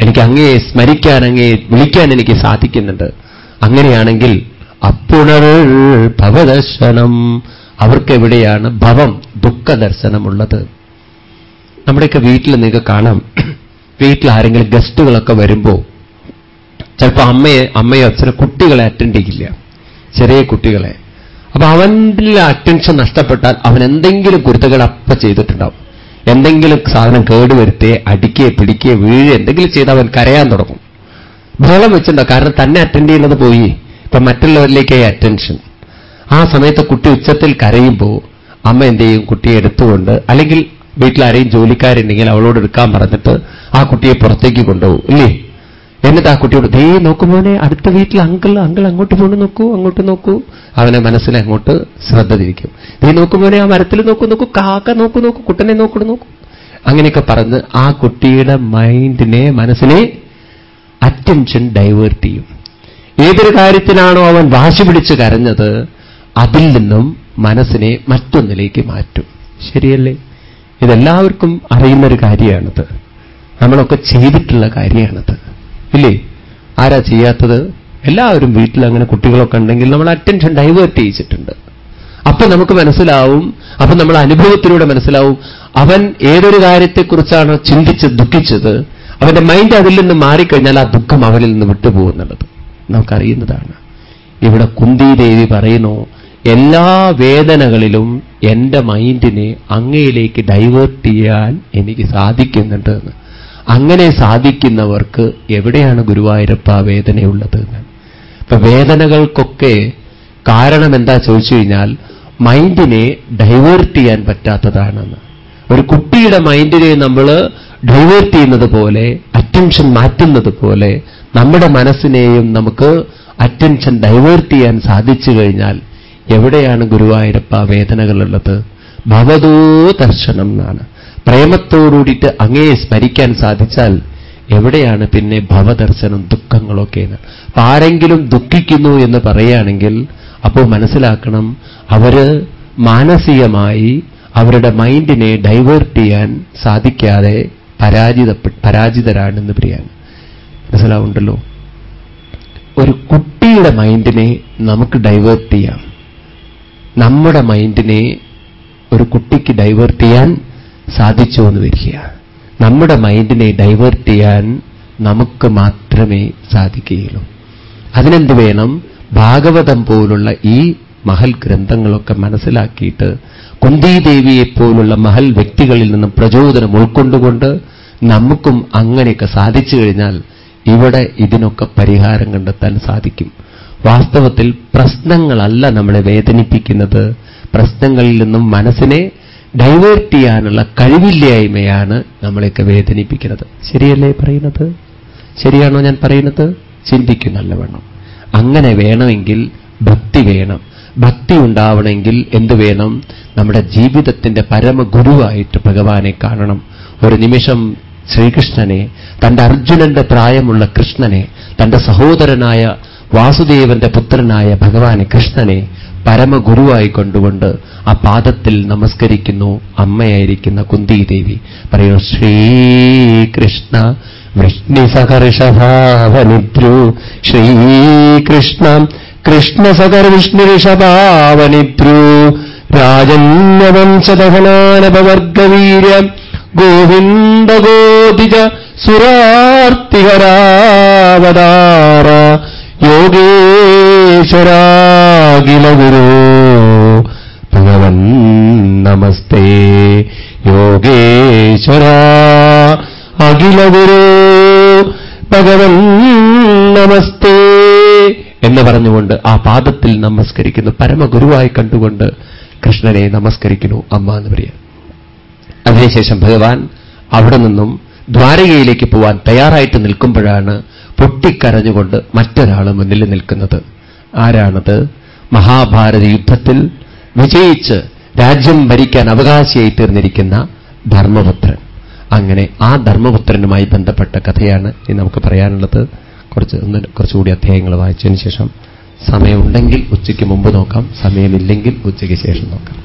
എനിക്ക് അങ്ങേ സ്മരിക്കാൻ അങ്ങേ വിളിക്കാൻ എനിക്ക് സാധിക്കുന്നുണ്ട്. അങ്ങനെയാണെങ്കിൽ അപ്പുണർ ഭവദർശനം. അവർക്കെവിടെയാണ് ഭവം ദുഃഖദർശനമുള്ളത്? നമ്മുടെയൊക്കെ വീട്ടിൽ നിങ്ങൾക്ക് കാണാം. വീട്ടിൽ ആരെങ്കിലും ഗസ്റ്റുകളൊക്കെ വരുമ്പോൾ ചിലപ്പോൾ അമ്മയെ അമ്മയോ അച്ഛനോ കുട്ടികളെ അറ്റൻഡ് ചെയ്യില്ല. ചെറിയ കുട്ടികളെ. അപ്പൊ അവന്റെ അറ്റൻഷൻ നഷ്ടപ്പെട്ടാൽ അവൻ എന്തെങ്കിലും കുരുത്തകൾ അപ്പ ചെയ്തിട്ടുണ്ടാവും. എന്തെങ്കിലും സാധനം കേടുവരുത്തേ അടിക്കേ പിടിക്കേ വീഴ് എന്തെങ്കിലും ചെയ്ത് അവൻ കരയാൻ തുടങ്ങും. ബഹളം വെച്ചിട്ടുണ്ടോ? കാരണം തന്നെ അറ്റൻഡ് ചെയ്യുന്നത് പോയി. ഇപ്പൊ മറ്റുള്ളവരിലേക്കായി അറ്റൻഷൻ ആ സമയത്ത് കുട്ടി ഉച്ചത്തിൽ കരയുമ്പോൾ അമ്മ എന്ത് ചെയ്യും? കുട്ടിയെ എടുത്തുകൊണ്ട് അല്ലെങ്കിൽ വീട്ടിൽ ആരെയും ജോലിക്കാരുണ്ടെങ്കിൽ അവളോട് എടുക്കാൻ പറഞ്ഞിട്ട് ആ കുട്ടിയെ പുറത്തേക്ക് കൊണ്ടുപോകും. ഇല്ലേ? എന്നിട്ട് ആ കുട്ടിയോട് ദേ നോക്കുമ്പോനെ അടുത്ത വീട്ടിൽ അങ്കിൾ അങ്കിൾ അങ്ങോട്ട് പോണു നോക്കൂ അങ്ങോട്ട് നോക്കൂ. അവനെ മനസ്സിൽ അങ്ങോട്ട് ശ്രദ്ധ തിരിക്കും. ദേ നോക്കുമ്പോനെ ആ മരത്തിൽ നോക്കൂ നോക്കൂ കാക്ക നോക്കൂ നോക്കൂ കുട്ടനെ നോക്കൂ നോക്കൂ. അങ്ങനെയൊക്കെ പറഞ്ഞ് ആ കുട്ടിയുടെ മൈൻഡിനെ മനസ്സിനെ അറ്റൻഷൻ ഡൈവേർട്ട് ചെയ്യും. ഏതൊരു കാര്യത്തിനാണോ അവൻ വാശി പിടിച്ച് കരഞ്ഞത് അതിൽ നിന്നും മനസ്സിനെ മറ്റൊന്നിലേക്ക് മാറ്റും. ശരിയല്ലേ? ഇതെല്ലാവർക്കും അറിയുന്നൊരു കാര്യമാണത്. നമ്മളൊക്കെ ചെയ്തിട്ടുള്ള കാര്യമാണത്. ഇല്ലേ? ആരാ ചെയ്യാത്തത്? എല്ലാവരും വീട്ടിൽ അങ്ങനെ കുട്ടികളൊക്കെ ഉണ്ടെങ്കിൽ നമ്മൾ അറ്റൻഷൻ ഡൈവേർട്ട് ചെയ്യിച്ചിട്ടുണ്ട്. അപ്പൊ നമുക്ക് മനസ്സിലാവും അപ്പൊ നമ്മൾ അനുഭവത്തിലൂടെ മനസ്സിലാവും അവൻ ഏതൊരു കാര്യത്തെക്കുറിച്ചാണ് ചിന്തിച്ച് ദുഃഖിച്ചത് അവന്റെ മൈൻഡ് അതിൽ നിന്ന് മാറിക്കഴിഞ്ഞാൽ ആ ദുഃഖം അവനിൽ നിന്ന് വിട്ടുപോകുന്നുള്ളത്. നമുക്കറിയുന്നതാണ്. ഇവിടെ കുന്തിദേവി പറയുന്നു എല്ലാ വേദനകളിലും എന്റെ മൈൻഡിനെ അങ്ങയിലേക്ക് ഡൈവേർട്ട് ചെയ്യാൻ എനിക്ക് സാധിക്കുന്നുണ്ട് എന്ന്. അങ്ങനെ സാധിക്കുന്നവർക്ക് എവിടെയാണ് ഗുരുവായൂരപ്പ വേദനയുള്ളത് ഇപ്പൊ വേദനകൾക്കൊക്കെ കാരണം എന്താ ചോദിച്ചു കഴിഞ്ഞാൽ മൈൻഡിനെ ഡൈവേർട്ട് ചെയ്യാൻ പറ്റാത്തതാണെന്ന്. ഒരു കുട്ടിയുടെ മൈൻഡിനെ നമ്മൾ ഡൈവേർട്ട് ചെയ്യുന്നത് പോലെ അറ്റൻഷൻ മാറ്റുന്നത് പോലെ നമ്മുടെ മനസ്സിനെയും നമുക്ക് അറ്റൻഷൻ ഡൈവേർട്ട് ചെയ്യാൻ സാധിച്ചു കഴിഞ്ഞാൽ എവിടെയാണ് ഗുരുവായൂരപ്പ വേദനകളുള്ളത്? ഭവതോ ദർശനം എന്നാണ്. പ്രേമത്തോടുകൂടിയിട്ട് അങ്ങയെ സ്മരിക്കാൻ സാധിച്ചാൽ എവിടെയാണ് പിന്നെ ഭവദർശനം ദുഃഖങ്ങളൊക്കെ എന്ന് അപ്പൊ ആരെങ്കിലും ദുഃഖിക്കുന്നു എന്ന് പറയുകയാണെങ്കിൽ അപ്പോൾ മനസ്സിലാക്കണം അവർ മാനസികമായി അവരുടെ മൈൻഡിനെ ഡൈവേർട്ട് ചെയ്യാൻ സാധിക്കാതെ പരാജിത പരാജിതരാണെന്ന് പറയാൻ. മനസ്സിലാവുണ്ടല്ലോ ഒരു കുട്ടിയുടെ മൈൻഡിനെ നമുക്ക് ഡൈവേർട്ട് ചെയ്യാം. നമ്മുടെ മൈൻഡിനെ ഒരു കുട്ടിക്ക് ഡൈവേർട്ട് ചെയ്യാൻ സാധിച്ചു എന്ന് വരിക നമ്മുടെ മൈൻഡിനെ ഡൈവേർട്ട് ചെയ്യാൻ നമുക്ക് മാത്രമേ സാധിക്കുകയുള്ളൂ. അതിനെന്ത് വേണം? ഭാഗവതം പോലുള്ള ഈ മഹൽ ഗ്രന്ഥങ്ങളൊക്കെ മനസ്സിലാക്കിയിട്ട് കുന്തിദേവിയെപ്പോലുള്ള മഹൽ വ്യക്തികളിൽ നിന്നും പ്രചോദനം ഉൾക്കൊണ്ടുകൊണ്ട് നമുക്കും അങ്ങനെയൊക്കെ സാധിച്ചു കഴിഞ്ഞാൽ ഇവിടെ ഇതിനൊക്കെ പരിഹാരം കണ്ടെത്താൻ സാധിക്കും. വാസ്തവത്തിൽ പ്രശ്നങ്ങളല്ല നമ്മളെ വേദനിപ്പിക്കുന്നത്. പ്രശ്നങ്ങളിൽ നിന്നും മനസ്സിനെ ഡൈവേർട്ട് ചെയ്യാനുള്ള കഴിവില്ലായ്മയാണ് നമ്മളെയൊക്കെ വേദനിപ്പിക്കുന്നത്. ശരിയല്ലേ പറയുന്നത്? ശരിയാണോ ഞാൻ പറയുന്നത്? ചിന്തിക്കും നല്ലവണ്ണം. അങ്ങനെ വേണമെങ്കിൽ ഭക്തി വേണം. ഭക്തി ഉണ്ടാവണമെങ്കിൽ എന്തു വേണം? നമ്മുടെ ജീവിതത്തിന്റെ പരമഗുരുവായിട്ട് ഭഗവാനെ കാണണം. ഒരു നിമിഷം ശ്രീകൃഷ്ണനെ തന്റെ അർജുനന്റെ പ്രായമുള്ള കൃഷ്ണനെ തന്റെ സഹോദരനായ വാസുദേവന്റെ പുത്രനായ ഭഗവാനെ കൃഷ്ണനെ പരമഗുരുവായി കൊണ്ടുകൊണ്ട് ആ പാദത്തിൽ നമസ്കരിക്കുന്നു. അമ്മയായിരിക്കുന്ന കുന്തിദേവി പറയൂ ശ്രീകൃഷ്ണ വൃഷ്ണിസകർഷഭാവനിദ്രു ശ്രീകൃഷ്ണ കൃഷ്ണസകർ വിഷ്ണുഋഷഭാവനിദ്രു രാജന്യവംശദഹനാനപവർഗവീര്യ ഗോവിന്ദഗോതിജ സുരാർത്തിഹരാവതാര യോഗേശ്വരാഖില ഗുരു ഭഗവൻ നമസ്തേ. യോഗേശ്വര അഖില ഗുരു ഭഗവൻ നമസ്തേ എന്ന് പറഞ്ഞുകൊണ്ട് ആ പാദത്തിൽ നമസ്കരിക്കുന്നു. പരമഗുരുവായി കണ്ടുകൊണ്ട് കൃഷ്ണനെ നമസ്കരിക്കുന്നു. അമ്മ എന്ന് പറയാം അതിനുശേഷം ഭഗവാൻ അവിടെ നിന്നും ദ്വാരകയിലേക്ക് പോവാൻ തയ്യാറായിട്ട് നിൽക്കുമ്പോഴാണ് പൊട്ടിക്കരഞ്ഞുകൊണ്ട് മറ്റൊരാൾ മുന്നിൽ നിൽക്കുന്നത്. ആരാണത്? മഹാഭാരത യുദ്ധത്തിൽ വിജയിച്ച് രാജ്യം ഭരിക്കാൻ അവകാശിയായി തീർന്നിരിക്കുന്ന ധർമ്മപുത്രൻ. അങ്ങനെ ആ ധർമ്മപുത്രനുമായി ബന്ധപ്പെട്ട കഥയാണ് ഇനി നമുക്ക് പറയാനുള്ളത്. കുറച്ച് ഒന്ന് കുറച്ചുകൂടി അധ്യായങ്ങൾ വായിച്ചതിന് ശേഷം സമയമുണ്ടെങ്കിൽ ഉച്ചയ്ക്ക് മുമ്പ് നോക്കാം. സമയമില്ലെങ്കിൽ ഉച്ചയ്ക്ക് ശേഷം നോക്കാം.